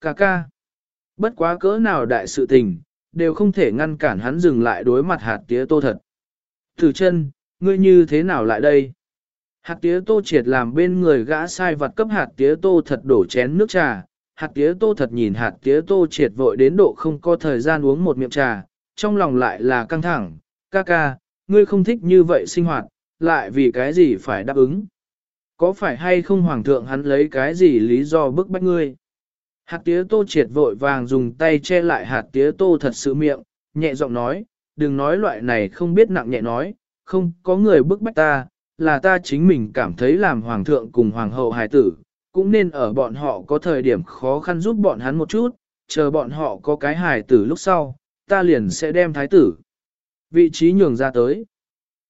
Ca ca. Bất quá cỡ nào đại sự tình, đều không thể ngăn cản hắn dừng lại đối mặt hạt tía tô thật. Thử chân, ngươi như thế nào lại đây? Hạt tía tô triệt làm bên người gã sai vặt cấp hạt tía tô thật đổ chén nước trà. Hạt tía tô thật nhìn hạt tía tô triệt vội đến độ không có thời gian uống một miệng trà, trong lòng lại là căng thẳng. Ca ca, ngươi không thích như vậy sinh hoạt, lại vì cái gì phải đáp ứng? Có phải hay không hoàng thượng hắn lấy cái gì lý do bức bách ngươi? Hạt tía tô triệt vội vàng dùng tay che lại hạt tía tô thật sự miệng, nhẹ giọng nói, đừng nói loại này không biết nặng nhẹ nói, không có người bức bách ta, là ta chính mình cảm thấy làm hoàng thượng cùng hoàng hậu hài tử, cũng nên ở bọn họ có thời điểm khó khăn giúp bọn hắn một chút, chờ bọn họ có cái hài tử lúc sau, ta liền sẽ đem thái tử. Vị trí nhường ra tới.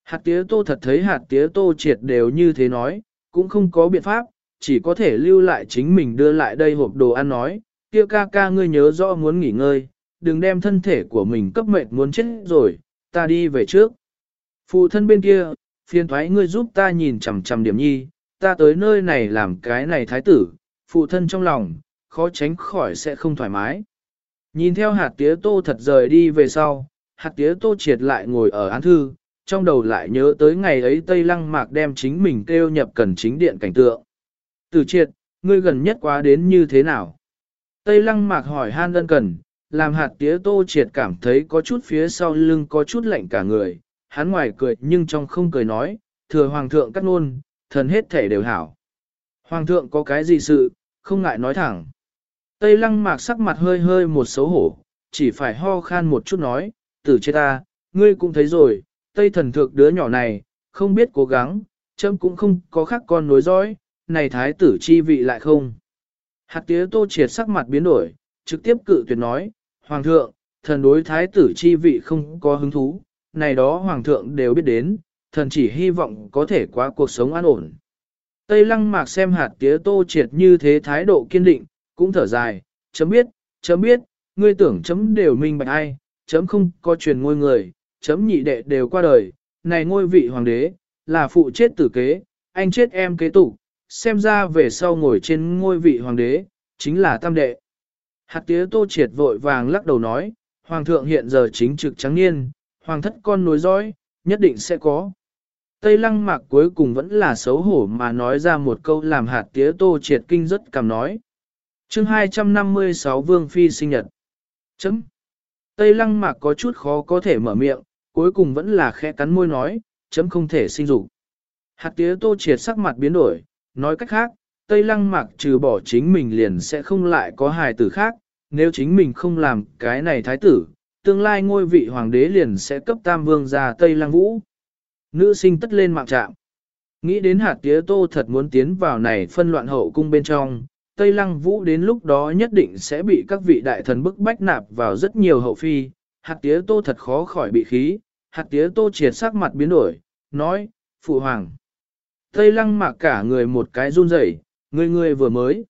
Hạt tía tô thật thấy hạt tía tô triệt đều như thế nói, cũng không có biện pháp, chỉ có thể lưu lại chính mình đưa lại đây hộp đồ ăn nói, kia ca ca ngươi nhớ rõ muốn nghỉ ngơi, đừng đem thân thể của mình cấp mệt muốn chết rồi, ta đi về trước. Phụ thân bên kia, phiền thoái ngươi giúp ta nhìn chằm chằm điểm nhi, ta tới nơi này làm cái này thái tử, phụ thân trong lòng, khó tránh khỏi sẽ không thoải mái. Nhìn theo hạt tía tô thật rời đi về sau, hạt tía tô triệt lại ngồi ở án thư, trong đầu lại nhớ tới ngày ấy Tây Lăng Mạc đem chính mình kêu nhập cần chính điện cảnh tượng. Tử triệt, ngươi gần nhất quá đến như thế nào? Tây Lăng Mạc hỏi han đơn cần, làm hạt tía tô triệt cảm thấy có chút phía sau lưng có chút lạnh cả người, hắn ngoài cười nhưng trong không cười nói, thừa hoàng thượng cắt luôn, thần hết thể đều hảo. Hoàng thượng có cái gì sự, không ngại nói thẳng. Tây lăng mạc sắc mặt hơi hơi một xấu hổ, chỉ phải ho khan một chút nói, tử chết ta, ngươi cũng thấy rồi, Tây thần thượng đứa nhỏ này, không biết cố gắng, châm cũng không có khác con nối dõi, này thái tử chi vị lại không. Hạt tía tô triệt sắc mặt biến đổi, trực tiếp cự tuyệt nói, Hoàng thượng, thần đối thái tử chi vị không có hứng thú, này đó Hoàng thượng đều biết đến, thần chỉ hy vọng có thể qua cuộc sống an ổn. Tây lăng mạc xem hạt tía tô triệt như thế thái độ kiên định, cũng thở dài, chấm biết, chấm biết, ngươi tưởng chấm đều minh bạch ai, chấm không có truyền ngôi người, chấm nhị đệ đều qua đời, này ngôi vị hoàng đế, là phụ chết tử kế, anh chết em kế tục, xem ra về sau ngồi trên ngôi vị hoàng đế, chính là tam đệ. Hạt tía tô triệt vội vàng lắc đầu nói, hoàng thượng hiện giờ chính trực trắng niên, hoàng thất con nối dõi, nhất định sẽ có. Tây lăng mạc cuối cùng vẫn là xấu hổ mà nói ra một câu làm hạt tía tô triệt kinh rất cảm nói. chương 256 Vương Phi sinh nhật. Chấm. Tây lăng mạc có chút khó có thể mở miệng, cuối cùng vẫn là khẽ cắn môi nói, chấm không thể sinh dục. Hạt tía tô triệt sắc mặt biến đổi, nói cách khác, Tây lăng mạc trừ bỏ chính mình liền sẽ không lại có hài tử khác, nếu chính mình không làm cái này thái tử, tương lai ngôi vị hoàng đế liền sẽ cấp tam vương ra Tây lăng vũ. Nữ sinh tất lên mạng trạm. Nghĩ đến hạt tía tô thật muốn tiến vào này phân loạn hậu cung bên trong, Tây Lăng Vũ đến lúc đó nhất định sẽ bị các vị đại thần bức bách nạp vào rất nhiều hậu phi, hạt tía tô thật khó khỏi bị khí, hạt tía tô triệt sắc mặt biến đổi, nói, phụ hoàng. Tây Lăng mạc cả người một cái run rẩy, người người vừa mới.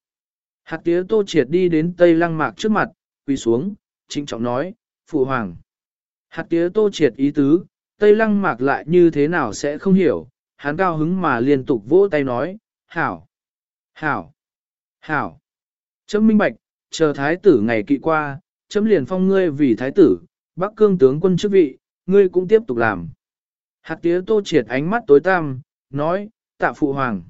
Hạt tía tô triệt đi đến Tây Lăng mạc trước mặt, quỳ xuống, trịnh trọng nói, phụ hoàng. Hạt tía tô triệt ý tứ, Tây Lăng mạc lại như thế nào sẽ không hiểu, hắn cao hứng mà liên tục vỗ tay nói, hảo, hảo, hảo. Chấm minh bạch, chờ thái tử ngày kỵ qua, chấm liền phong ngươi vì thái tử, bắc cương tướng quân chức vị, ngươi cũng tiếp tục làm. Hạt tía tô triệt ánh mắt tối tăm, nói, tạ phụ hoàng.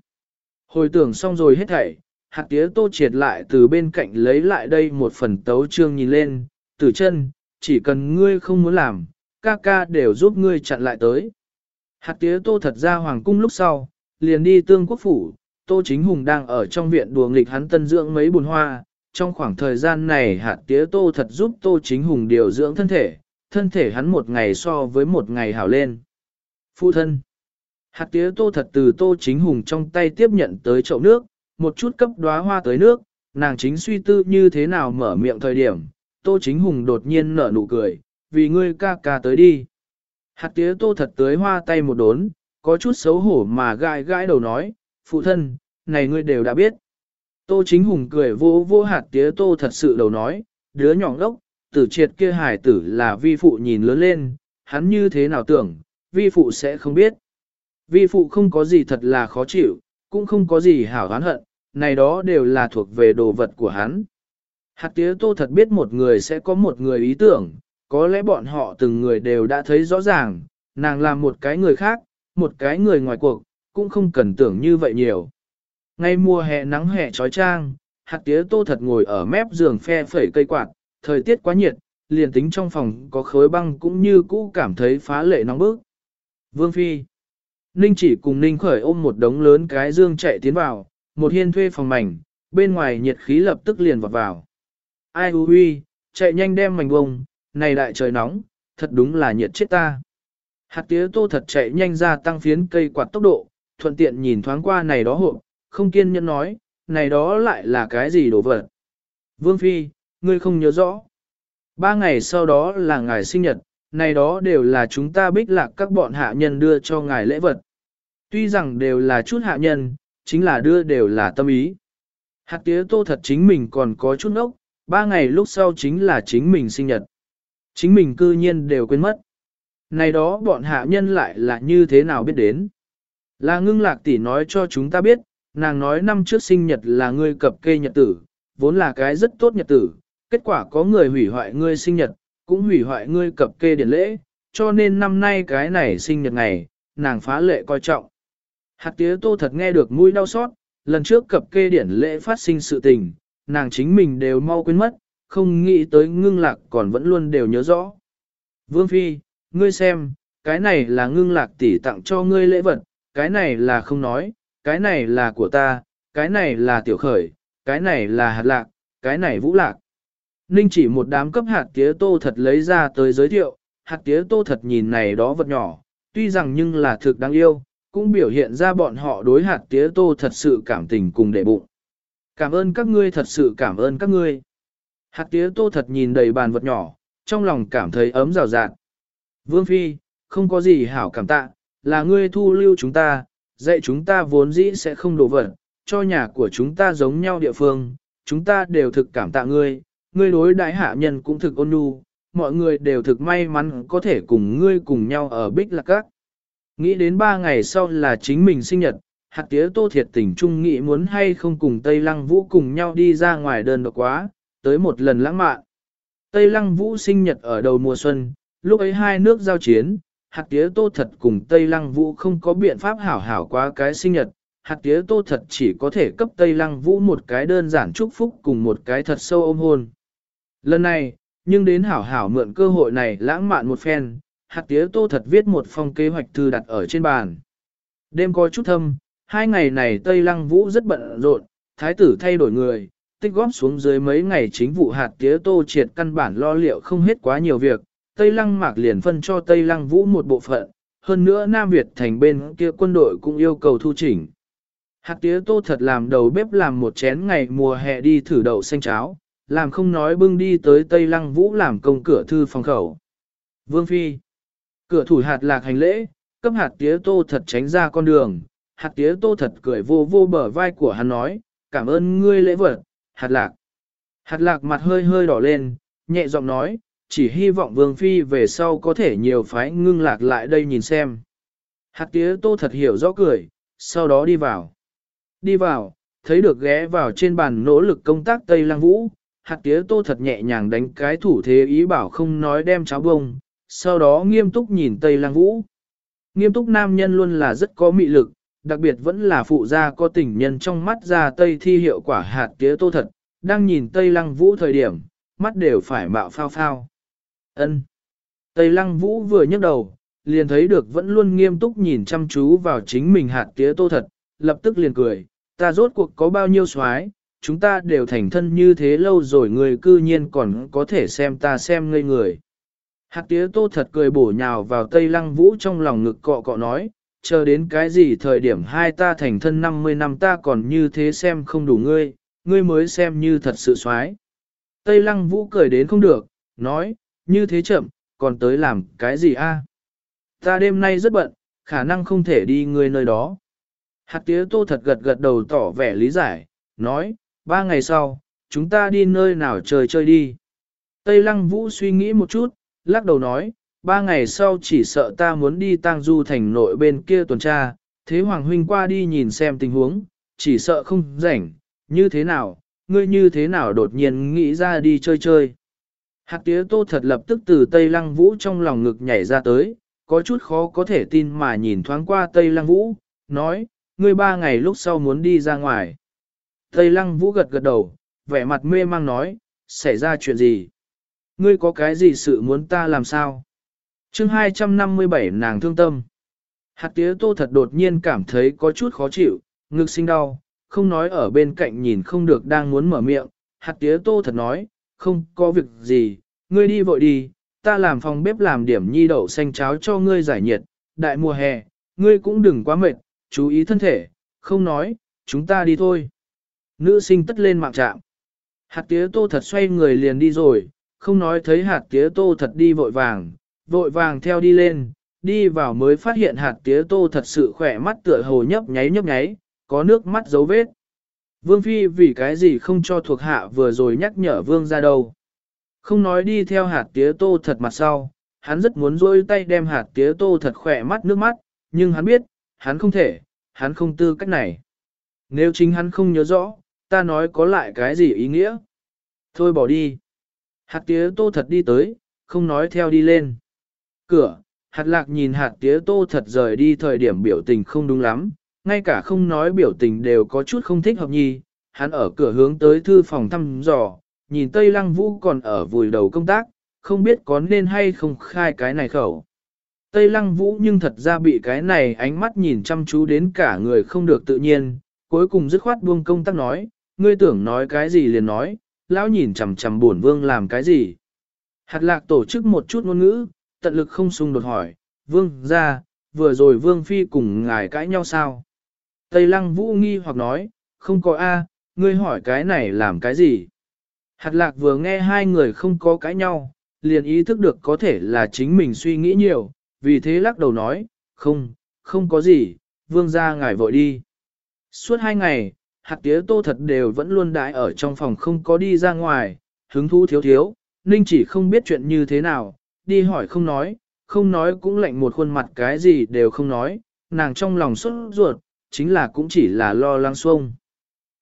Hồi tưởng xong rồi hết thảy, hạt tía tô triệt lại từ bên cạnh lấy lại đây một phần tấu trương nhìn lên, tử chân, chỉ cần ngươi không muốn làm, ca ca đều giúp ngươi chặn lại tới. Hạt tía tô thật ra hoàng cung lúc sau, liền đi tương quốc phủ, tô chính hùng đang ở trong viện đùa nghịch hắn tân dưỡng mấy bùn hoa, trong khoảng thời gian này hạt tía tô thật giúp tô chính hùng điều dưỡng thân thể, thân thể hắn một ngày so với một ngày hảo lên. Phụ thân Hạt tía tô thật từ tô chính hùng trong tay tiếp nhận tới chậu nước, một chút cấp đóa hoa tới nước, nàng chính suy tư như thế nào mở miệng thời điểm, tô chính hùng đột nhiên nở nụ cười, vì ngươi ca ca tới đi. Hạt tía tô thật tới hoa tay một đốn, có chút xấu hổ mà gai gãi đầu nói, phụ thân, này ngươi đều đã biết. Tô chính hùng cười vô vô hạt tía tô thật sự đầu nói, đứa nhỏ ngốc, tử triệt kia hải tử là vi phụ nhìn lớn lên, hắn như thế nào tưởng, vi phụ sẽ không biết. Vi phụ không có gì thật là khó chịu, cũng không có gì hảo hán hận, này đó đều là thuộc về đồ vật của hắn. Hạt tía tô thật biết một người sẽ có một người ý tưởng, có lẽ bọn họ từng người đều đã thấy rõ ràng, nàng là một cái người khác, một cái người ngoài cuộc, cũng không cần tưởng như vậy nhiều. Ngay mùa hè nắng hè trói trang, hạt tía tô thật ngồi ở mép giường phe phẩy cây quạt, thời tiết quá nhiệt, liền tính trong phòng có khối băng cũng như cũ cảm thấy phá lệ nóng bức. Vương Phi Ninh chỉ cùng Ninh khởi ôm một đống lớn cái dương chạy tiến vào, một hiên thuê phòng mảnh, bên ngoài nhiệt khí lập tức liền vọt vào. Ai hư huy, chạy nhanh đem mảnh bông, này đại trời nóng, thật đúng là nhiệt chết ta. Hạt tía tô thật chạy nhanh ra tăng phiến cây quạt tốc độ, thuận tiện nhìn thoáng qua này đó hộ, không kiên nhẫn nói, này đó lại là cái gì đồ vật. Vương Phi, ngươi không nhớ rõ. Ba ngày sau đó là ngày sinh nhật, này đó đều là chúng ta bích lạc các bọn hạ nhân đưa cho ngài lễ vật. Tuy rằng đều là chút hạ nhân, chính là đưa đều là tâm ý. Hạt tía tô thật chính mình còn có chút ốc, ba ngày lúc sau chính là chính mình sinh nhật. Chính mình cư nhiên đều quên mất. Này đó bọn hạ nhân lại là như thế nào biết đến. Là ngưng lạc tỷ nói cho chúng ta biết, nàng nói năm trước sinh nhật là ngươi cập kê nhật tử, vốn là cái rất tốt nhật tử, kết quả có người hủy hoại ngươi sinh nhật, cũng hủy hoại ngươi cập kê điển lễ, cho nên năm nay cái này sinh nhật ngày, nàng phá lệ coi trọng. Hạt tía tô thật nghe được mũi đau xót, lần trước cập kê điển lễ phát sinh sự tình, nàng chính mình đều mau quên mất, không nghĩ tới ngưng lạc còn vẫn luôn đều nhớ rõ. Vương Phi, ngươi xem, cái này là ngưng lạc tỷ tặng cho ngươi lễ vật, cái này là không nói, cái này là của ta, cái này là tiểu khởi, cái này là hạt lạc, cái này vũ lạc. Ninh chỉ một đám cấp hạt tía tô thật lấy ra tới giới thiệu, hạt tía tô thật nhìn này đó vật nhỏ, tuy rằng nhưng là thực đáng yêu, cũng biểu hiện ra bọn họ đối hạt tía tô thật sự cảm tình cùng đệ bụng. Cảm ơn các ngươi thật sự cảm ơn các ngươi. Hạt tía tô thật nhìn đầy bàn vật nhỏ, trong lòng cảm thấy ấm rào rạt. Vương Phi, không có gì hảo cảm tạ, là ngươi thu lưu chúng ta, dạy chúng ta vốn dĩ sẽ không đổ vật, cho nhà của chúng ta giống nhau địa phương, chúng ta đều thực cảm tạ ngươi, ngươi đối đại hạ nhân cũng thực ôn nhu, mọi người đều thực may mắn có thể cùng ngươi cùng nhau ở Bích Lạc Các. Nghĩ đến ba ngày sau là chính mình sinh nhật, hạt tía tô thiệt tình trung nghĩ muốn hay không cùng Tây Lăng Vũ cùng nhau đi ra ngoài đơn độc quá, tới một lần lãng mạn. Tây Lăng Vũ sinh nhật ở đầu mùa xuân, lúc ấy hai nước giao chiến, hạt tía tô thật cùng Tây Lăng Vũ không có biện pháp hảo hảo quá cái sinh nhật, hạt tía tô thật chỉ có thể cấp Tây Lăng Vũ một cái đơn giản chúc phúc cùng một cái thật sâu ôm hôn. Lần này, nhưng đến hảo hảo mượn cơ hội này lãng mạn một phen, hạt tía tô thật viết một phong kế hoạch thư đặt ở trên bàn. Đêm coi chút thâm, hai ngày này Tây Lăng Vũ rất bận rộn, thái tử thay đổi người, tích góp xuống dưới mấy ngày chính vụ hạt tía tô triệt căn bản lo liệu không hết quá nhiều việc, Tây Lăng Mạc liền phân cho Tây Lăng Vũ một bộ phận, hơn nữa Nam Việt thành bên kia quân đội cũng yêu cầu thu chỉnh. Hạt tía tô thật làm đầu bếp làm một chén ngày mùa hè đi thử đậu xanh cháo, làm không nói bưng đi tới Tây Lăng Vũ làm công cửa thư phòng khẩu. Vương Phi Cửa thủ hạt lạc hành lễ, cấp hạt tía tô thật tránh ra con đường, hạt tía tô thật cười vô vô bờ vai của hắn nói, cảm ơn ngươi lễ vật, hạt lạc. Hạt lạc mặt hơi hơi đỏ lên, nhẹ giọng nói, chỉ hy vọng vương phi về sau có thể nhiều phái ngưng lạc lại đây nhìn xem. Hạt tía tô thật hiểu rõ cười, sau đó đi vào. Đi vào, thấy được ghé vào trên bàn nỗ lực công tác Tây Lăng Vũ, hạt tía tô thật nhẹ nhàng đánh cái thủ thế ý bảo không nói đem cháo bông, sau đó nghiêm túc nhìn Tây Lăng Vũ. Nghiêm túc nam nhân luôn là rất có mị lực, đặc biệt vẫn là phụ gia có tình nhân trong mắt ra Tây thi hiệu quả hạt tía tô thật, đang nhìn Tây Lăng Vũ thời điểm, mắt đều phải mạo phao phao. Ân. Tây Lăng Vũ vừa nhấc đầu, liền thấy được vẫn luôn nghiêm túc nhìn chăm chú vào chính mình hạt tía tô thật, lập tức liền cười, ta rốt cuộc có bao nhiêu xoái? Chúng ta đều thành thân như thế lâu rồi người cư nhiên còn có thể xem ta xem ngây người. Hạt tía tô thật cười bổ nhào vào Tây Lăng Vũ trong lòng ngực cọ cọ nói, chờ đến cái gì thời điểm hai ta thành thân 50 năm ta còn như thế xem không đủ ngươi, ngươi mới xem như thật sự xoái. Tây Lăng Vũ cười đến không được, nói, như thế chậm, còn tới làm cái gì a? Ta đêm nay rất bận, khả năng không thể đi ngươi nơi đó. Hạt tía tô thật gật gật đầu tỏ vẻ lý giải, nói, ba ngày sau, chúng ta đi nơi nào chơi chơi đi. Tây Lăng Vũ suy nghĩ một chút, lắc đầu nói, ba ngày sau chỉ sợ ta muốn đi tang du thành nội bên kia tuần tra, thế Hoàng Huynh qua đi nhìn xem tình huống, chỉ sợ không rảnh, như thế nào, ngươi như thế nào đột nhiên nghĩ ra đi chơi chơi. Hạt tía tô thật lập tức từ Tây Lăng Vũ trong lòng ngực nhảy ra tới, có chút khó có thể tin mà nhìn thoáng qua Tây Lăng Vũ, nói, ngươi ba ngày lúc sau muốn đi ra ngoài. Tây Lăng Vũ gật gật đầu, vẻ mặt mê mang nói, xảy ra chuyện gì? Ngươi có cái gì sự muốn ta làm sao? chương 257 nàng thương tâm. Hạt tía tô thật đột nhiên cảm thấy có chút khó chịu, ngực sinh đau, không nói ở bên cạnh nhìn không được đang muốn mở miệng. Hạt tía tô thật nói, không có việc gì, ngươi đi vội đi, ta làm phòng bếp làm điểm nhi đậu xanh cháo cho ngươi giải nhiệt, đại mùa hè, ngươi cũng đừng quá mệt, chú ý thân thể, không nói, chúng ta đi thôi. Nữ sinh tất lên mạng trạm. Hạt tía tô thật xoay người liền đi rồi, không nói thấy hạt tía tô thật đi vội vàng, vội vàng theo đi lên, đi vào mới phát hiện hạt tía tô thật sự khỏe mắt tựa hồ nhấp nháy nhấp nháy, có nước mắt dấu vết. Vương Phi vì cái gì không cho thuộc hạ vừa rồi nhắc nhở Vương ra đâu. Không nói đi theo hạt tía tô thật mặt sau, hắn rất muốn rôi tay đem hạt tía tô thật khỏe mắt nước mắt, nhưng hắn biết, hắn không thể, hắn không tư cách này. Nếu chính hắn không nhớ rõ, ta nói có lại cái gì ý nghĩa? Thôi bỏ đi. Hạt tía tô thật đi tới, không nói theo đi lên. Cửa, hạt lạc nhìn hạt tía tô thật rời đi thời điểm biểu tình không đúng lắm, ngay cả không nói biểu tình đều có chút không thích hợp nhi. Hắn ở cửa hướng tới thư phòng thăm dò, nhìn Tây Lăng Vũ còn ở vùi đầu công tác, không biết có nên hay không khai cái này khẩu. Tây Lăng Vũ nhưng thật ra bị cái này ánh mắt nhìn chăm chú đến cả người không được tự nhiên, cuối cùng dứt khoát buông công tác nói, ngươi tưởng nói cái gì liền nói, lão nhìn chằm chằm buồn vương làm cái gì. Hạt lạc tổ chức một chút ngôn ngữ, tận lực không xung đột hỏi, vương ra, vừa rồi vương phi cùng ngài cãi nhau sao? Tây lăng vũ nghi hoặc nói, không có A, ngươi hỏi cái này làm cái gì? Hạt lạc vừa nghe hai người không có cãi nhau, liền ý thức được có thể là chính mình suy nghĩ nhiều, vì thế lắc đầu nói, không, không có gì, vương ra ngài vội đi. Suốt hai ngày, hạt tía tô thật đều vẫn luôn đãi ở trong phòng không có đi ra ngoài, hứng thú thiếu thiếu, ninh chỉ không biết chuyện như thế nào, đi hỏi không nói, không nói cũng lạnh một khuôn mặt cái gì đều không nói, nàng trong lòng xuất ruột, chính là cũng chỉ là lo lắng xuông.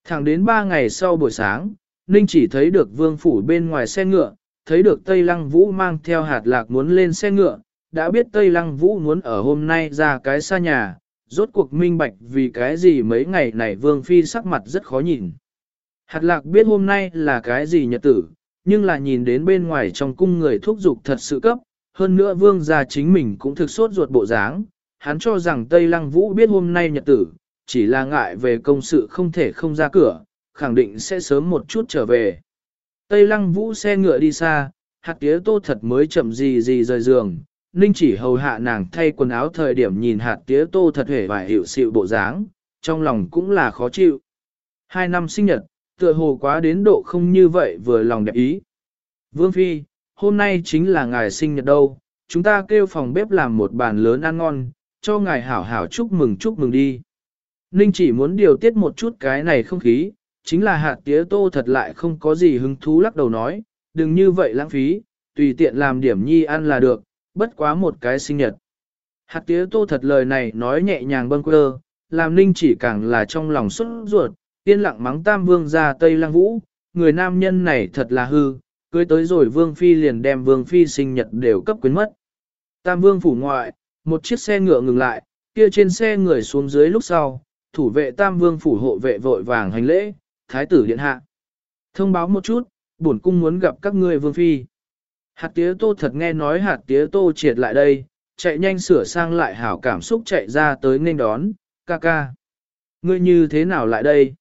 Thẳng đến ba ngày sau buổi sáng, Ninh chỉ thấy được vương phủ bên ngoài xe ngựa, thấy được Tây Lăng Vũ mang theo hạt lạc muốn lên xe ngựa, đã biết Tây Lăng Vũ muốn ở hôm nay ra cái xa nhà, rốt cuộc minh bạch vì cái gì mấy ngày này Vương Phi sắc mặt rất khó nhìn. Hạt lạc biết hôm nay là cái gì nhật tử, nhưng là nhìn đến bên ngoài trong cung người thúc giục thật sự cấp, hơn nữa Vương gia chính mình cũng thực sốt ruột bộ dáng, hắn cho rằng Tây Lăng Vũ biết hôm nay nhật tử, chỉ là ngại về công sự không thể không ra cửa, khẳng định sẽ sớm một chút trở về. Tây Lăng Vũ xe ngựa đi xa, hạt tía tô thật mới chậm gì gì rời giường, Ninh chỉ hầu hạ nàng thay quần áo thời điểm nhìn hạt tía tô thật hề và hiểu xịu bộ dáng, trong lòng cũng là khó chịu. Hai năm sinh nhật, tựa hồ quá đến độ không như vậy vừa lòng đẹp ý. Vương Phi, hôm nay chính là ngày sinh nhật đâu, chúng ta kêu phòng bếp làm một bàn lớn ăn ngon, cho ngài hảo hảo chúc mừng chúc mừng đi. Ninh chỉ muốn điều tiết một chút cái này không khí, chính là hạt tía tô thật lại không có gì hứng thú lắc đầu nói, đừng như vậy lãng phí, tùy tiện làm điểm nhi ăn là được, bất quá một cái sinh nhật. Hạt tía tô thật lời này nói nhẹ nhàng bâng quơ, làm ninh chỉ càng là trong lòng xuất ruột, yên lặng mắng tam vương ra tây lăng vũ, người nam nhân này thật là hư, cưới tới rồi vương phi liền đem vương phi sinh nhật đều cấp quyến mất. Tam vương phủ ngoại, một chiếc xe ngựa ngừng lại, kia trên xe người xuống dưới lúc sau, thủ vệ tam vương phủ hộ vệ vội vàng hành lễ, thái tử điện hạ. Thông báo một chút, bổn cung muốn gặp các ngươi vương phi. Hạt tía tô thật nghe nói hạt tía tô triệt lại đây, chạy nhanh sửa sang lại hảo cảm xúc chạy ra tới nên đón, ca ca. Ngươi như thế nào lại đây?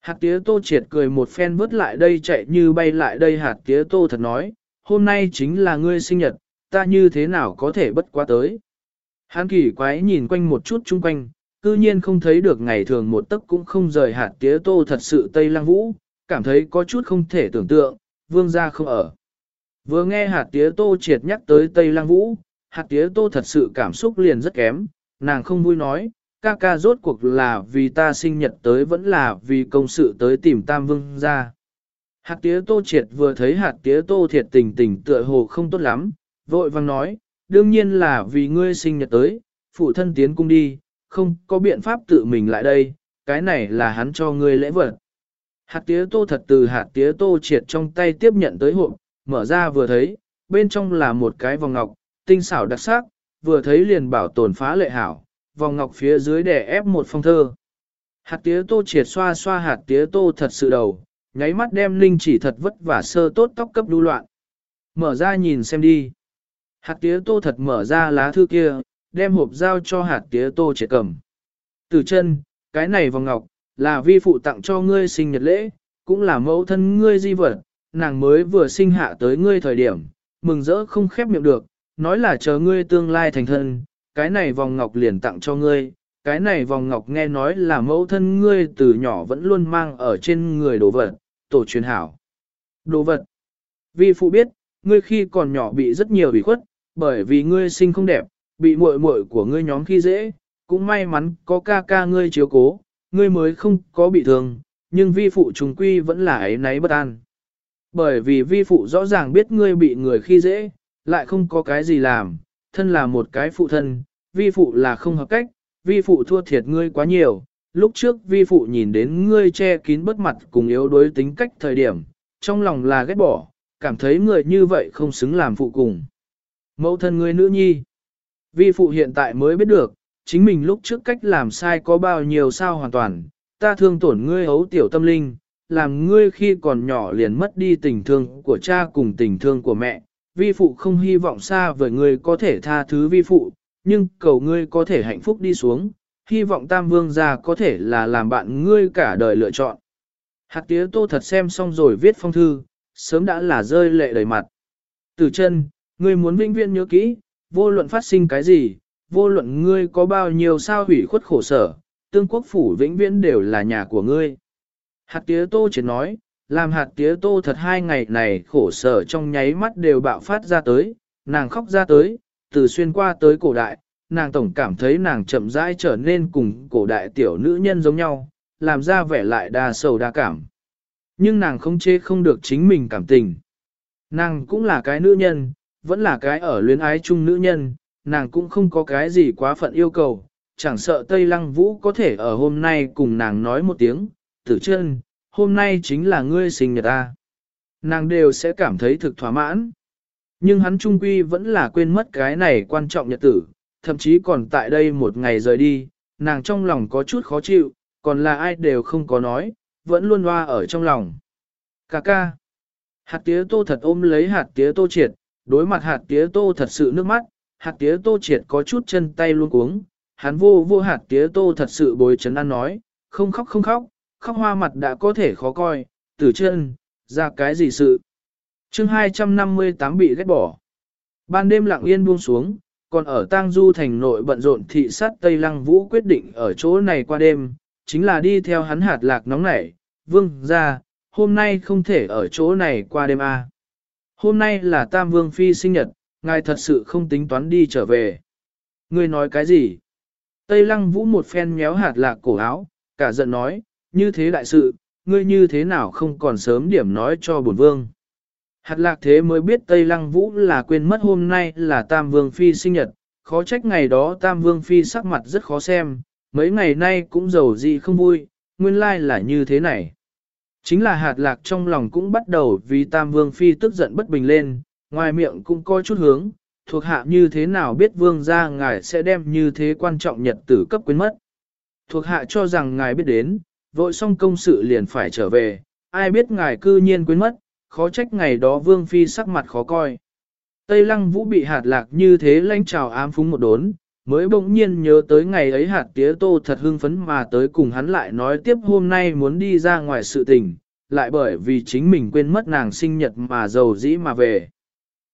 Hạt tía tô triệt cười một phen vứt lại đây chạy như bay lại đây hạt tía tô thật nói, hôm nay chính là ngươi sinh nhật, ta như thế nào có thể bất quá tới. Hán kỳ quái nhìn quanh một chút chung quanh, cư nhiên không thấy được ngày thường một tấc cũng không rời hạt tía tô thật sự Tây Lăng Vũ, cảm thấy có chút không thể tưởng tượng, vương gia không ở. Vừa nghe hạt tía tô triệt nhắc tới Tây Lăng Vũ, hạt tía tô thật sự cảm xúc liền rất kém, nàng không vui nói, ca ca rốt cuộc là vì ta sinh nhật tới vẫn là vì công sự tới tìm tam vương gia. Hạt tía tô triệt vừa thấy hạt tía tô thiệt tình tình tựa hồ không tốt lắm, vội vang nói, đương nhiên là vì ngươi sinh nhật tới, phụ thân tiến cung đi, không có biện pháp tự mình lại đây, cái này là hắn cho ngươi lễ vật. Hạt tía tô thật từ hạt tía tô triệt trong tay tiếp nhận tới hộp, mở ra vừa thấy, bên trong là một cái vòng ngọc, tinh xảo đặc sắc, vừa thấy liền bảo tồn phá lệ hảo, vòng ngọc phía dưới đè ép một phong thơ. Hạt tía tô triệt xoa xoa hạt tía tô thật sự đầu, nháy mắt đem linh chỉ thật vất vả sơ tốt tóc cấp đu loạn. Mở ra nhìn xem đi. Hạt tía tô thật mở ra lá thư kia, đem hộp giao cho hạt tía tô triệt cầm. Từ chân, cái này vòng ngọc, là vi phụ tặng cho ngươi sinh nhật lễ, cũng là mẫu thân ngươi di vật, nàng mới vừa sinh hạ tới ngươi thời điểm, mừng rỡ không khép miệng được, nói là chờ ngươi tương lai thành thân, cái này vòng ngọc liền tặng cho ngươi, cái này vòng ngọc nghe nói là mẫu thân ngươi từ nhỏ vẫn luôn mang ở trên người đồ vật, tổ truyền hảo. Đồ vật. Vi phụ biết, ngươi khi còn nhỏ bị rất nhiều bị khuất, bởi vì ngươi sinh không đẹp, bị muội muội của ngươi nhóm khi dễ, cũng may mắn có ca ca ngươi chiếu cố, ngươi mới không có bị thương, nhưng vi phụ trùng quy vẫn là ấy nấy bất an. Bởi vì vi phụ rõ ràng biết ngươi bị người khi dễ, lại không có cái gì làm, thân là một cái phụ thân, vi phụ là không hợp cách, vi phụ thua thiệt ngươi quá nhiều. Lúc trước vi phụ nhìn đến ngươi che kín bất mặt cùng yếu đối tính cách thời điểm, trong lòng là ghét bỏ, cảm thấy người như vậy không xứng làm phụ cùng. Mẫu thân ngươi nữ nhi. Vi phụ hiện tại mới biết được, chính mình lúc trước cách làm sai có bao nhiêu sao hoàn toàn, ta thương tổn ngươi hấu tiểu tâm linh, làm ngươi khi còn nhỏ liền mất đi tình thương của cha cùng tình thương của mẹ. Vi phụ không hy vọng xa với ngươi có thể tha thứ vi phụ, nhưng cầu ngươi có thể hạnh phúc đi xuống, hy vọng tam vương gia có thể là làm bạn ngươi cả đời lựa chọn. Hạt tía tô thật xem xong rồi viết phong thư, sớm đã là rơi lệ đầy mặt. Từ chân, ngươi muốn vĩnh viễn nhớ kỹ, vô luận phát sinh cái gì, vô luận ngươi có bao nhiêu sao hủy khuất khổ sở, tương quốc phủ vĩnh viễn đều là nhà của ngươi. Hạt tía tô chỉ nói, làm hạt tía tô thật hai ngày này khổ sở trong nháy mắt đều bạo phát ra tới, nàng khóc ra tới, từ xuyên qua tới cổ đại, nàng tổng cảm thấy nàng chậm rãi trở nên cùng cổ đại tiểu nữ nhân giống nhau, làm ra vẻ lại đa sầu đa cảm. Nhưng nàng không chê không được chính mình cảm tình. Nàng cũng là cái nữ nhân, vẫn là cái ở luyến ái chung nữ nhân, nàng cũng không có cái gì quá phận yêu cầu, chẳng sợ Tây Lăng Vũ có thể ở hôm nay cùng nàng nói một tiếng, tử chân, hôm nay chính là ngươi sinh nhật ta. Nàng đều sẽ cảm thấy thực thỏa mãn. Nhưng hắn trung quy vẫn là quên mất cái này quan trọng nhật tử, thậm chí còn tại đây một ngày rời đi, nàng trong lòng có chút khó chịu, còn là ai đều không có nói, vẫn luôn loa ở trong lòng. Cà ca. Hạt tía tô thật ôm lấy hạt tía tô triệt, đối mặt hạt tía tô thật sự nước mắt, hạt tía tô triệt có chút chân tay luôn cuống, hắn vô vô hạt tía tô thật sự bồi chấn ăn nói, không khóc không khóc, khóc hoa mặt đã có thể khó coi, tử chân, ra cái gì sự. chương 258 bị ghét bỏ. Ban đêm lặng yên buông xuống, còn ở tang du thành nội bận rộn thị sát Tây Lăng Vũ quyết định ở chỗ này qua đêm, chính là đi theo hắn hạt lạc nóng nảy, vương ra, hôm nay không thể ở chỗ này qua đêm a à. Hôm nay là Tam Vương Phi sinh nhật, ngài thật sự không tính toán đi trở về. Ngươi nói cái gì? Tây Lăng Vũ một phen méo hạt lạc cổ áo, cả giận nói, như thế đại sự, ngươi như thế nào không còn sớm điểm nói cho bổn vương. Hạt lạc thế mới biết Tây Lăng Vũ là quên mất hôm nay là Tam Vương Phi sinh nhật, khó trách ngày đó Tam Vương Phi sắc mặt rất khó xem, mấy ngày nay cũng giàu gì không vui, nguyên lai là như thế này. Chính là hạt lạc trong lòng cũng bắt đầu vì Tam Vương Phi tức giận bất bình lên, ngoài miệng cũng coi chút hướng, thuộc hạ như thế nào biết vương gia ngài sẽ đem như thế quan trọng nhật tử cấp quên mất. Thuộc hạ cho rằng ngài biết đến, vội xong công sự liền phải trở về, ai biết ngài cư nhiên quên mất, khó trách ngày đó vương phi sắc mặt khó coi. Tây lăng vũ bị hạt lạc như thế lãnh trào ám phúng một đốn, mới bỗng nhiên nhớ tới ngày ấy hạt tía tô thật hưng phấn mà tới cùng hắn lại nói tiếp hôm nay muốn đi ra ngoài sự tình, lại bởi vì chính mình quên mất nàng sinh nhật mà giàu dĩ mà về.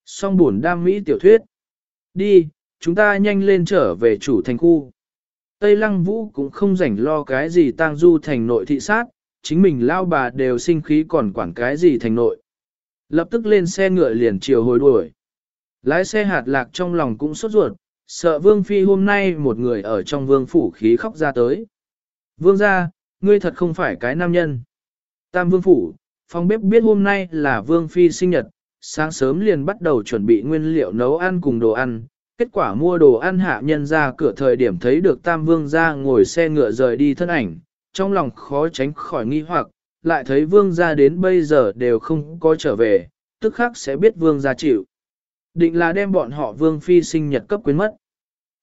Song buồn đam mỹ tiểu thuyết. Đi, chúng ta nhanh lên trở về chủ thành khu. Tây Lăng Vũ cũng không rảnh lo cái gì tang du thành nội thị sát, chính mình lao bà đều sinh khí còn quản cái gì thành nội. Lập tức lên xe ngựa liền chiều hồi đuổi. Lái xe hạt lạc trong lòng cũng sốt ruột, sợ Vương Phi hôm nay một người ở trong vương phủ khí khóc ra tới. Vương ra, ngươi thật không phải cái nam nhân. Tam vương phủ, phòng bếp biết hôm nay là Vương Phi sinh nhật, sáng sớm liền bắt đầu chuẩn bị nguyên liệu nấu ăn cùng đồ ăn. Kết quả mua đồ ăn hạ nhân ra cửa thời điểm thấy được Tam Vương ra ngồi xe ngựa rời đi thân ảnh, trong lòng khó tránh khỏi nghi hoặc, lại thấy vương gia đến bây giờ đều không có trở về, tức khắc sẽ biết vương gia chịu. Định là đem bọn họ vương phi sinh nhật cấp quyến mất.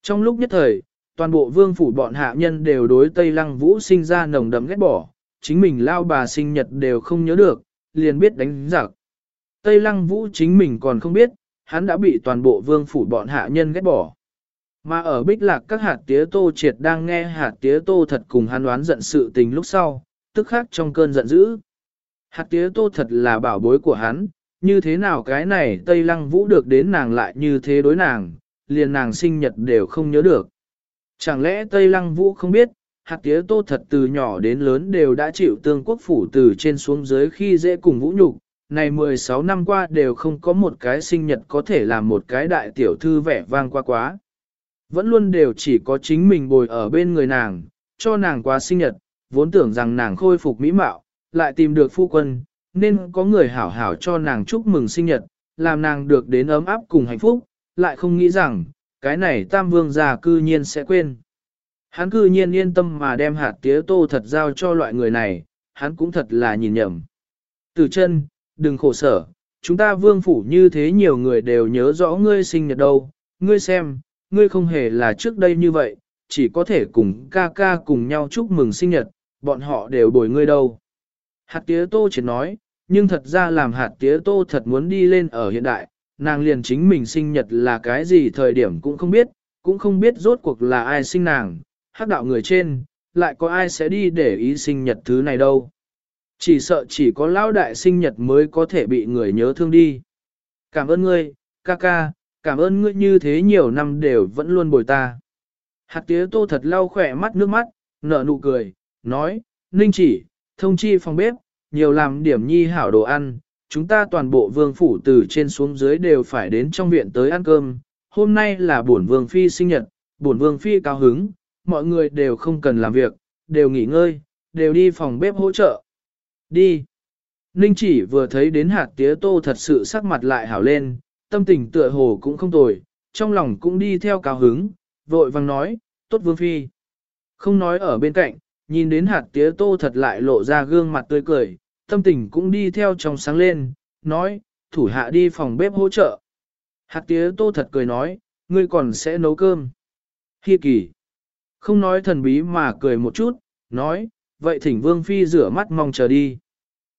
Trong lúc nhất thời, toàn bộ vương phủ bọn hạ nhân đều đối Tây Lăng Vũ sinh ra nồng đậm ghét bỏ, chính mình lao bà sinh nhật đều không nhớ được, liền biết đánh giặc. Tây Lăng Vũ chính mình còn không biết, hắn đã bị toàn bộ vương phủ bọn hạ nhân ghét bỏ. Mà ở bích lạc các hạt tía tô triệt đang nghe hạt tía tô thật cùng hắn đoán giận sự tình lúc sau, tức khắc trong cơn giận dữ. Hạt tía tô thật là bảo bối của hắn, như thế nào cái này Tây Lăng Vũ được đến nàng lại như thế đối nàng, liền nàng sinh nhật đều không nhớ được. Chẳng lẽ Tây Lăng Vũ không biết, hạt tía tô thật từ nhỏ đến lớn đều đã chịu tương quốc phủ từ trên xuống dưới khi dễ cùng vũ nhục, này 16 năm qua đều không có một cái sinh nhật có thể làm một cái đại tiểu thư vẻ vang qua quá. Vẫn luôn đều chỉ có chính mình bồi ở bên người nàng, cho nàng qua sinh nhật, vốn tưởng rằng nàng khôi phục mỹ mạo, lại tìm được phu quân, nên có người hảo hảo cho nàng chúc mừng sinh nhật, làm nàng được đến ấm áp cùng hạnh phúc, lại không nghĩ rằng, cái này tam vương già cư nhiên sẽ quên. Hắn cư nhiên yên tâm mà đem hạt tía tô thật giao cho loại người này, hắn cũng thật là nhìn nhầm. Từ chân, đừng khổ sở, chúng ta vương phủ như thế nhiều người đều nhớ rõ ngươi sinh nhật đâu, ngươi xem, ngươi không hề là trước đây như vậy, chỉ có thể cùng ca ca cùng nhau chúc mừng sinh nhật, bọn họ đều bồi ngươi đâu. Hạt tía tô chỉ nói, nhưng thật ra làm hạt tía tô thật muốn đi lên ở hiện đại, nàng liền chính mình sinh nhật là cái gì thời điểm cũng không biết, cũng không biết rốt cuộc là ai sinh nàng, hắc đạo người trên, lại có ai sẽ đi để ý sinh nhật thứ này đâu. Chỉ sợ chỉ có lão đại sinh nhật mới có thể bị người nhớ thương đi. Cảm ơn ngươi, ca ca, cảm ơn ngươi như thế nhiều năm đều vẫn luôn bồi ta. Hạt tía tô thật lau khỏe mắt nước mắt, nở nụ cười, nói, ninh chỉ, thông chi phòng bếp, nhiều làm điểm nhi hảo đồ ăn, chúng ta toàn bộ vương phủ từ trên xuống dưới đều phải đến trong viện tới ăn cơm. Hôm nay là bổn vương phi sinh nhật, bổn vương phi cao hứng, mọi người đều không cần làm việc, đều nghỉ ngơi, đều đi phòng bếp hỗ trợ. Đi. Ninh chỉ vừa thấy đến hạt tía tô thật sự sắc mặt lại hảo lên, tâm tình tựa hồ cũng không tồi, trong lòng cũng đi theo cao hứng, vội vang nói, tốt vương phi. Không nói ở bên cạnh, nhìn đến hạt tía tô thật lại lộ ra gương mặt tươi cười, tâm tình cũng đi theo trong sáng lên, nói, thủ hạ đi phòng bếp hỗ trợ. Hạt tía tô thật cười nói, ngươi còn sẽ nấu cơm. Hi kỳ. Không nói thần bí mà cười một chút, nói, vậy thỉnh vương phi rửa mắt mong chờ đi.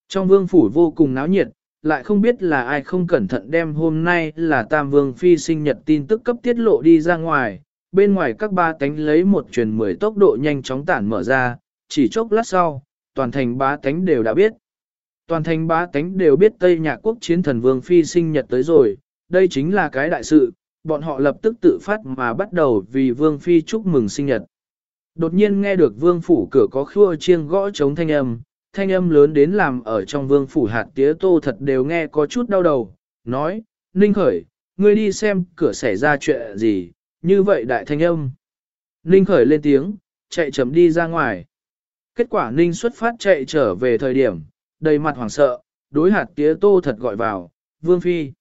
Trong vương phủ vô cùng náo nhiệt, lại không biết là ai không cẩn thận đem hôm nay là tam vương phi sinh nhật tin tức cấp tiết lộ đi ra ngoài, bên ngoài các ba tánh lấy một truyền mười tốc độ nhanh chóng tản mở ra, chỉ chốc lát sau, toàn thành bá tánh đều đã biết. Toàn thành bá tánh đều biết Tây Nhạc Quốc chiến thần vương phi sinh nhật tới rồi, đây chính là cái đại sự, bọn họ lập tức tự phát mà bắt đầu vì vương phi chúc mừng sinh nhật. Đột nhiên nghe được vương phủ cửa có khua chiêng gõ chống thanh âm, thanh âm lớn đến làm ở trong vương phủ hạt tía tô thật đều nghe có chút đau đầu, nói, Ninh Khởi, ngươi đi xem cửa xảy ra chuyện gì, như vậy đại thanh âm. Ninh Khởi lên tiếng, chạy chấm đi ra ngoài. Kết quả Ninh xuất phát chạy trở về thời điểm, đầy mặt hoảng sợ, đối hạt tía tô thật gọi vào, Vương Phi.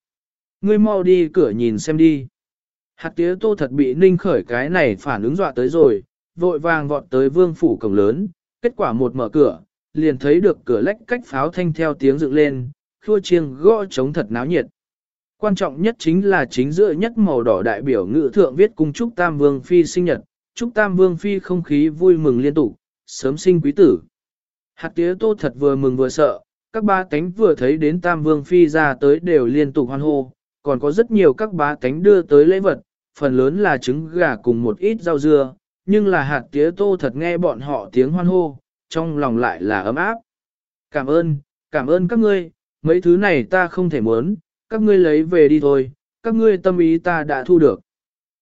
Ngươi mau đi cửa nhìn xem đi. Hạt tía tô thật bị Ninh Khởi cái này phản ứng dọa tới rồi, vội vàng vọt tới Vương Phủ cổng lớn, kết quả một mở cửa, liền thấy được cửa lách cách pháo thanh theo tiếng dựng lên, khua chiêng gõ trống thật náo nhiệt. Quan trọng nhất chính là chính giữa nhất màu đỏ đại biểu ngự thượng viết cung chúc Tam Vương Phi sinh nhật, chúc Tam Vương Phi không khí vui mừng liên tục, sớm sinh quý tử. Hạt tía tô thật vừa mừng vừa sợ, các ba cánh vừa thấy đến Tam Vương Phi ra tới đều liên tục hoan hô, còn có rất nhiều các ba cánh đưa tới lễ vật, phần lớn là trứng gà cùng một ít rau dưa, nhưng là hạt tía tô thật nghe bọn họ tiếng hoan hô, trong lòng lại là ấm áp. Cảm ơn, cảm ơn các ngươi, mấy thứ này ta không thể muốn, các ngươi lấy về đi thôi, các ngươi tâm ý ta đã thu được.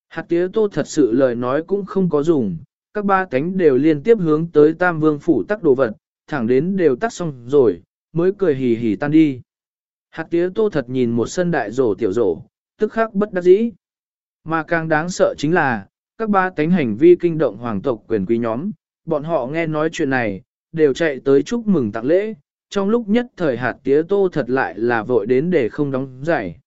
Hạt tía tô thật sự lời nói cũng không có dùng, các ba cánh đều liên tiếp hướng tới tam vương phủ tắc đồ vật, thẳng đến đều tắc xong rồi, mới cười hì hì tan đi. Hạt tía tô thật nhìn một sân đại rổ tiểu rổ, tức khắc bất đắc dĩ. Mà càng đáng sợ chính là, các ba tánh hành vi kinh động hoàng tộc quyền quý nhóm, bọn họ nghe nói chuyện này, đều chạy tới chúc mừng tặng lễ, trong lúc nhất thời hạt tía tô thật lại là vội đến để không đóng giải.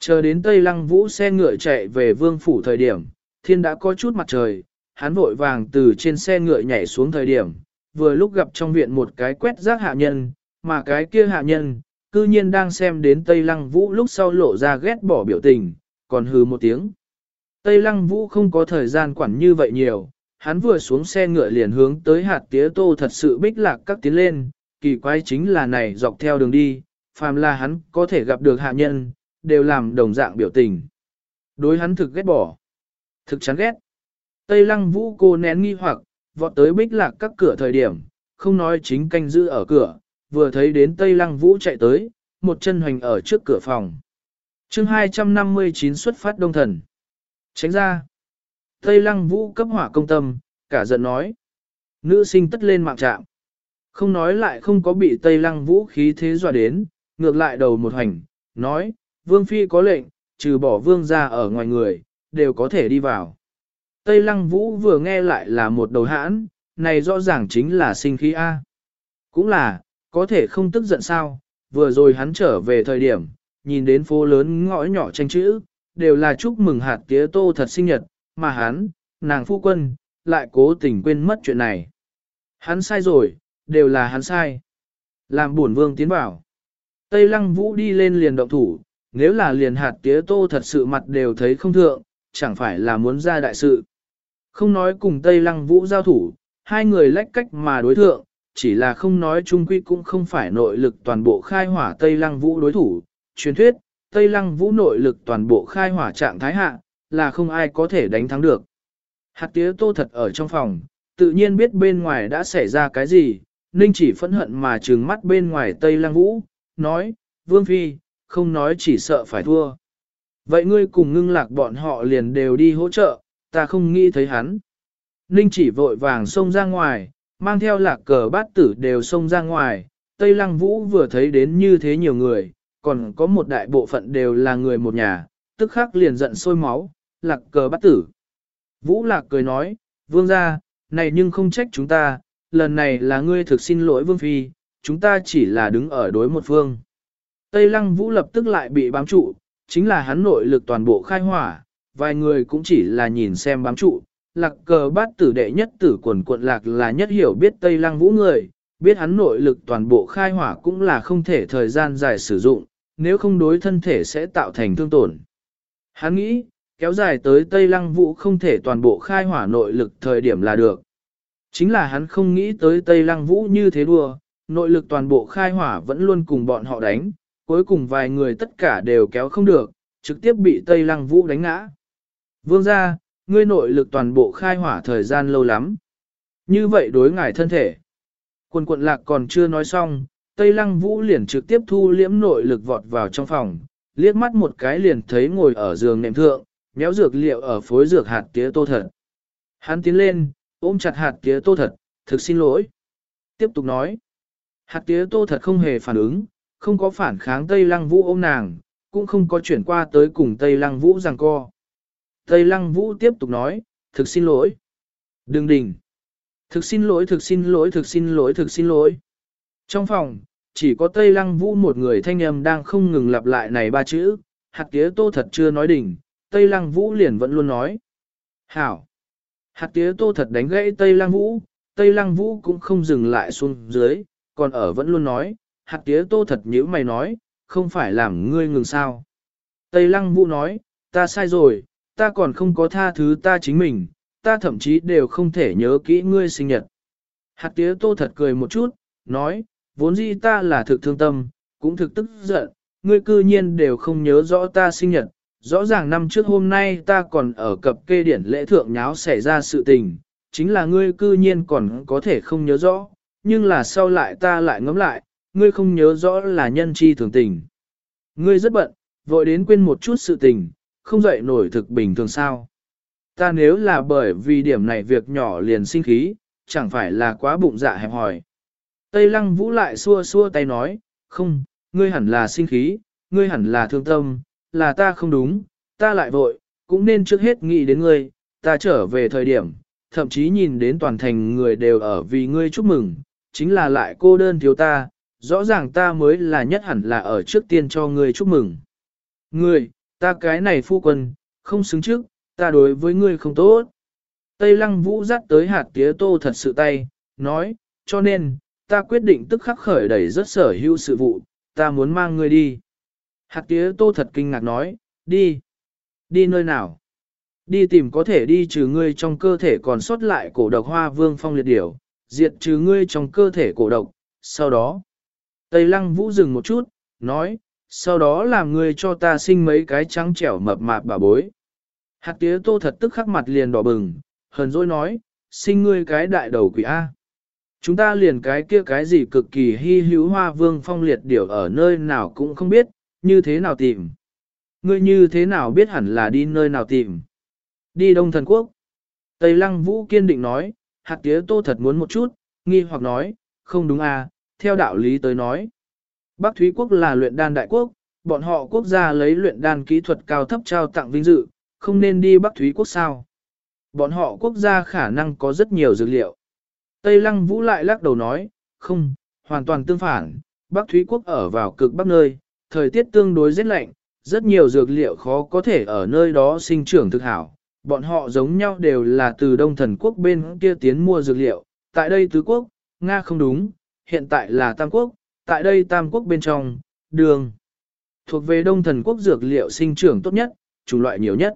Chờ đến Tây Lăng Vũ xe ngựa chạy về vương phủ thời điểm, thiên đã có chút mặt trời, hắn vội vàng từ trên xe ngựa nhảy xuống thời điểm, vừa lúc gặp trong viện một cái quét rác hạ nhân, mà cái kia hạ nhân, cư nhiên đang xem đến Tây Lăng Vũ lúc sau lộ ra ghét bỏ biểu tình, còn hừ một tiếng. Tây Lăng Vũ không có thời gian quản như vậy nhiều, hắn vừa xuống xe ngựa liền hướng tới hạt tía tô thật sự bích lạc các tiến lên, kỳ quái chính là này dọc theo đường đi, phàm là hắn có thể gặp được hạ nhân, đều làm đồng dạng biểu tình. Đối hắn thực ghét bỏ, thực chán ghét. Tây Lăng Vũ cô nén nghi hoặc, vọt tới bích lạc các cửa thời điểm, không nói chính canh giữ ở cửa, vừa thấy đến Tây Lăng Vũ chạy tới, một chân hoành ở trước cửa phòng. chương 259 xuất phát đông thần. Tránh ra. Tây Lăng Vũ cấp hỏa công tâm, cả giận nói. Nữ sinh tất lên mạng trạm. Không nói lại không có bị Tây Lăng Vũ khí thế dọa đến, ngược lại đầu một hành, nói, Vương Phi có lệnh, trừ bỏ Vương ra ở ngoài người, đều có thể đi vào. Tây Lăng Vũ vừa nghe lại là một đầu hãn, này rõ ràng chính là sinh khí A. Cũng là, có thể không tức giận sao, vừa rồi hắn trở về thời điểm, nhìn đến phố lớn ngõ nhỏ tranh chữ, đều là chúc mừng hạt tía tô thật sinh nhật, mà hắn, nàng phu quân, lại cố tình quên mất chuyện này. Hắn sai rồi, đều là hắn sai. Làm buồn vương tiến bảo. Tây lăng vũ đi lên liền động thủ, nếu là liền hạt tía tô thật sự mặt đều thấy không thượng, chẳng phải là muốn ra đại sự. Không nói cùng Tây lăng vũ giao thủ, hai người lách cách mà đối thượng, chỉ là không nói chung quy cũng không phải nội lực toàn bộ khai hỏa Tây lăng vũ đối thủ. Truyền thuyết, Tây lăng vũ nội lực toàn bộ khai hỏa trạng thái hạ, là không ai có thể đánh thắng được. Hạt tía tô thật ở trong phòng, tự nhiên biết bên ngoài đã xảy ra cái gì, Ninh chỉ phẫn hận mà trừng mắt bên ngoài Tây Lăng Vũ, nói, Vương Phi, không nói chỉ sợ phải thua. Vậy ngươi cùng ngưng lạc bọn họ liền đều đi hỗ trợ, ta không nghĩ thấy hắn. Ninh chỉ vội vàng xông ra ngoài, mang theo lạc cờ bát tử đều xông ra ngoài, Tây Lăng Vũ vừa thấy đến như thế nhiều người, còn có một đại bộ phận đều là người một nhà, tức khắc liền giận sôi máu, lạc cờ bắt tử. Vũ lạc cười nói, vương ra, này nhưng không trách chúng ta, lần này là ngươi thực xin lỗi vương phi, chúng ta chỉ là đứng ở đối một phương. Tây lăng vũ lập tức lại bị bám trụ, chính là hắn nội lực toàn bộ khai hỏa, vài người cũng chỉ là nhìn xem bám trụ. Lạc cờ bát tử đệ nhất tử quần quận lạc là nhất hiểu biết Tây lăng vũ người, biết hắn nội lực toàn bộ khai hỏa cũng là không thể thời gian dài sử dụng, nếu không đối thân thể sẽ tạo thành thương tổn. Hắn nghĩ, kéo dài tới Tây Lăng Vũ không thể toàn bộ khai hỏa nội lực thời điểm là được. Chính là hắn không nghĩ tới Tây Lăng Vũ như thế đua, nội lực toàn bộ khai hỏa vẫn luôn cùng bọn họ đánh, cuối cùng vài người tất cả đều kéo không được, trực tiếp bị Tây Lăng Vũ đánh ngã. Vương ra, ngươi nội lực toàn bộ khai hỏa thời gian lâu lắm. Như vậy đối ngài thân thể. Quân quận lạc còn chưa nói xong, Tây Lăng Vũ liền trực tiếp thu liễm nội lực vọt vào trong phòng, liếc mắt một cái liền thấy ngồi ở giường nệm thượng, méo dược liệu ở phối dược hạt tía tô thật. Hắn tiến lên, ôm chặt hạt tía tô thật, thực xin lỗi. Tiếp tục nói. Hạt tía tô thật không hề phản ứng, không có phản kháng Tây Lăng Vũ ôm nàng, cũng không có chuyển qua tới cùng Tây Lăng Vũ giằng co. Tây Lăng Vũ tiếp tục nói, thực xin lỗi. Đừng đình. Thực xin lỗi, thực xin lỗi, thực xin lỗi, thực xin lỗi. Trong phòng, chỉ có Tây Lăng Vũ một người thanh âm đang không ngừng lặp lại này ba chữ, hạt tía tô thật chưa nói đỉnh, Tây Lăng Vũ liền vẫn luôn nói. Hảo! Hạt tía tô thật đánh gãy Tây Lăng Vũ, Tây Lăng Vũ cũng không dừng lại xuống dưới, còn ở vẫn luôn nói, hạt tía tô thật nhữ mày nói, không phải làm ngươi ngừng sao. Tây Lăng Vũ nói, ta sai rồi, ta còn không có tha thứ ta chính mình, ta thậm chí đều không thể nhớ kỹ ngươi sinh nhật. Hạt tía tô thật cười một chút, nói, vốn dĩ ta là thực thương tâm, cũng thực tức giận, ngươi cư nhiên đều không nhớ rõ ta sinh nhật, rõ ràng năm trước hôm nay ta còn ở cập kê điển lễ thượng nháo xảy ra sự tình, chính là ngươi cư nhiên còn có thể không nhớ rõ, nhưng là sau lại ta lại ngẫm lại, ngươi không nhớ rõ là nhân chi thường tình. Ngươi rất bận, vội đến quên một chút sự tình, không dậy nổi thực bình thường sao. Ta nếu là bởi vì điểm này việc nhỏ liền sinh khí, chẳng phải là quá bụng dạ hẹp hỏi. Tây lăng vũ lại xua xua tay nói, không, ngươi hẳn là sinh khí, ngươi hẳn là thương tâm, là ta không đúng, ta lại vội, cũng nên trước hết nghĩ đến ngươi, ta trở về thời điểm, thậm chí nhìn đến toàn thành người đều ở vì ngươi chúc mừng, chính là lại cô đơn thiếu ta, rõ ràng ta mới là nhất hẳn là ở trước tiên cho ngươi chúc mừng. Ngươi, ta cái này phu quân, không xứng trước, ta đối với ngươi không tốt. Tây lăng vũ dắt tới hạt tía tô thật sự tay, nói, cho nên, ta quyết định tức khắc khởi đẩy rất sở hữu sự vụ, ta muốn mang ngươi đi. Hạt tía tô thật kinh ngạc nói, đi. Đi nơi nào? Đi tìm có thể đi trừ ngươi trong cơ thể còn sót lại cổ độc hoa vương phong liệt điểu, diệt trừ ngươi trong cơ thể cổ độc, sau đó. Tây lăng vũ dừng một chút, nói, sau đó làm ngươi cho ta sinh mấy cái trắng trẻo mập mạp bà bối. Hạt tía tô thật tức khắc mặt liền đỏ bừng, hờn dỗi nói, sinh ngươi cái đại đầu quỷ A. Chúng ta liền cái kia cái gì cực kỳ hy hữu hoa vương phong liệt điểu ở nơi nào cũng không biết, như thế nào tìm. Ngươi như thế nào biết hẳn là đi nơi nào tìm. Đi Đông Thần Quốc. Tây Lăng Vũ kiên định nói, hạt tía tô thật muốn một chút, nghi hoặc nói, không đúng à, theo đạo lý tới nói. Bắc Thúy Quốc là luyện đan đại quốc, bọn họ quốc gia lấy luyện đan kỹ thuật cao thấp trao tặng vinh dự, không nên đi Bắc Thúy Quốc sao. Bọn họ quốc gia khả năng có rất nhiều dược liệu. Tây Lăng Vũ lại lắc đầu nói, không, hoàn toàn tương phản, Bắc Thúy Quốc ở vào cực bắc nơi, thời tiết tương đối rất lạnh, rất nhiều dược liệu khó có thể ở nơi đó sinh trưởng thực hảo. Bọn họ giống nhau đều là từ Đông Thần Quốc bên kia tiến mua dược liệu, tại đây Tứ Quốc, Nga không đúng, hiện tại là Tam Quốc, tại đây Tam Quốc bên trong, đường. Thuộc về Đông Thần Quốc dược liệu sinh trưởng tốt nhất, chủng loại nhiều nhất.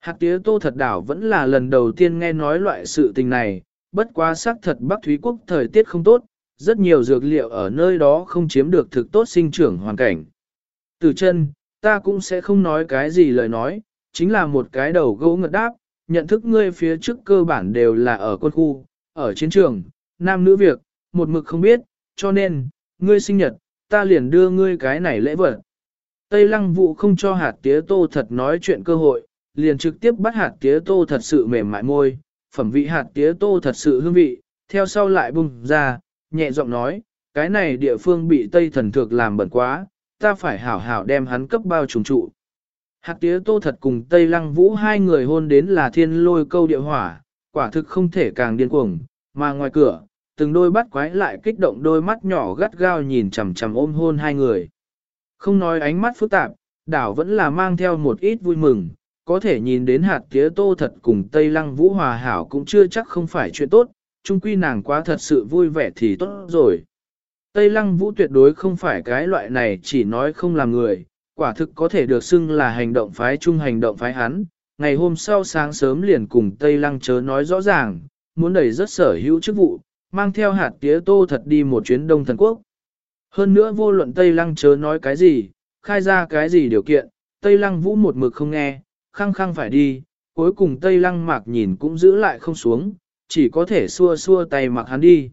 Hạt tía tô thật đảo vẫn là lần đầu tiên nghe nói loại sự tình này, bất quá xác thật Bắc Thúy Quốc thời tiết không tốt, rất nhiều dược liệu ở nơi đó không chiếm được thực tốt sinh trưởng hoàn cảnh. Từ chân, ta cũng sẽ không nói cái gì lời nói, chính là một cái đầu gấu ngật đáp, nhận thức ngươi phía trước cơ bản đều là ở quân khu, ở chiến trường, nam nữ việc, một mực không biết, cho nên, ngươi sinh nhật, ta liền đưa ngươi cái này lễ vật. Tây lăng vụ không cho hạt tía tô thật nói chuyện cơ hội, liền trực tiếp bắt hạt tía tô thật sự mềm mại môi, phẩm vị hạt tía tô thật sự hương vị, theo sau lại bung ra, nhẹ giọng nói, cái này địa phương bị Tây thần thược làm bẩn quá, ta phải hảo hảo đem hắn cấp bao trùng trụ. Hạt tía tô thật cùng Tây Lăng Vũ hai người hôn đến là thiên lôi câu địa hỏa, quả thực không thể càng điên cuồng, mà ngoài cửa, từng đôi bắt quái lại kích động đôi mắt nhỏ gắt gao nhìn chằm chằm ôm hôn hai người. Không nói ánh mắt phức tạp, đảo vẫn là mang theo một ít vui mừng, có thể nhìn đến hạt tía tô thật cùng Tây Lăng Vũ hòa hảo cũng chưa chắc không phải chuyện tốt, chung quy nàng quá thật sự vui vẻ thì tốt rồi. Tây Lăng Vũ tuyệt đối không phải cái loại này chỉ nói không làm người, quả thực có thể được xưng là hành động phái chung hành động phái hắn. Ngày hôm sau sáng sớm liền cùng Tây Lăng chớ nói rõ ràng, muốn đẩy rất sở hữu chức vụ, mang theo hạt tía tô thật đi một chuyến đông thần quốc. Hơn nữa vô luận Tây Lăng chớ nói cái gì, khai ra cái gì điều kiện, Tây Lăng Vũ một mực không nghe, khăng khăng phải đi, cuối cùng Tây Lăng mạc nhìn cũng giữ lại không xuống, chỉ có thể xua xua tay mặc hắn đi.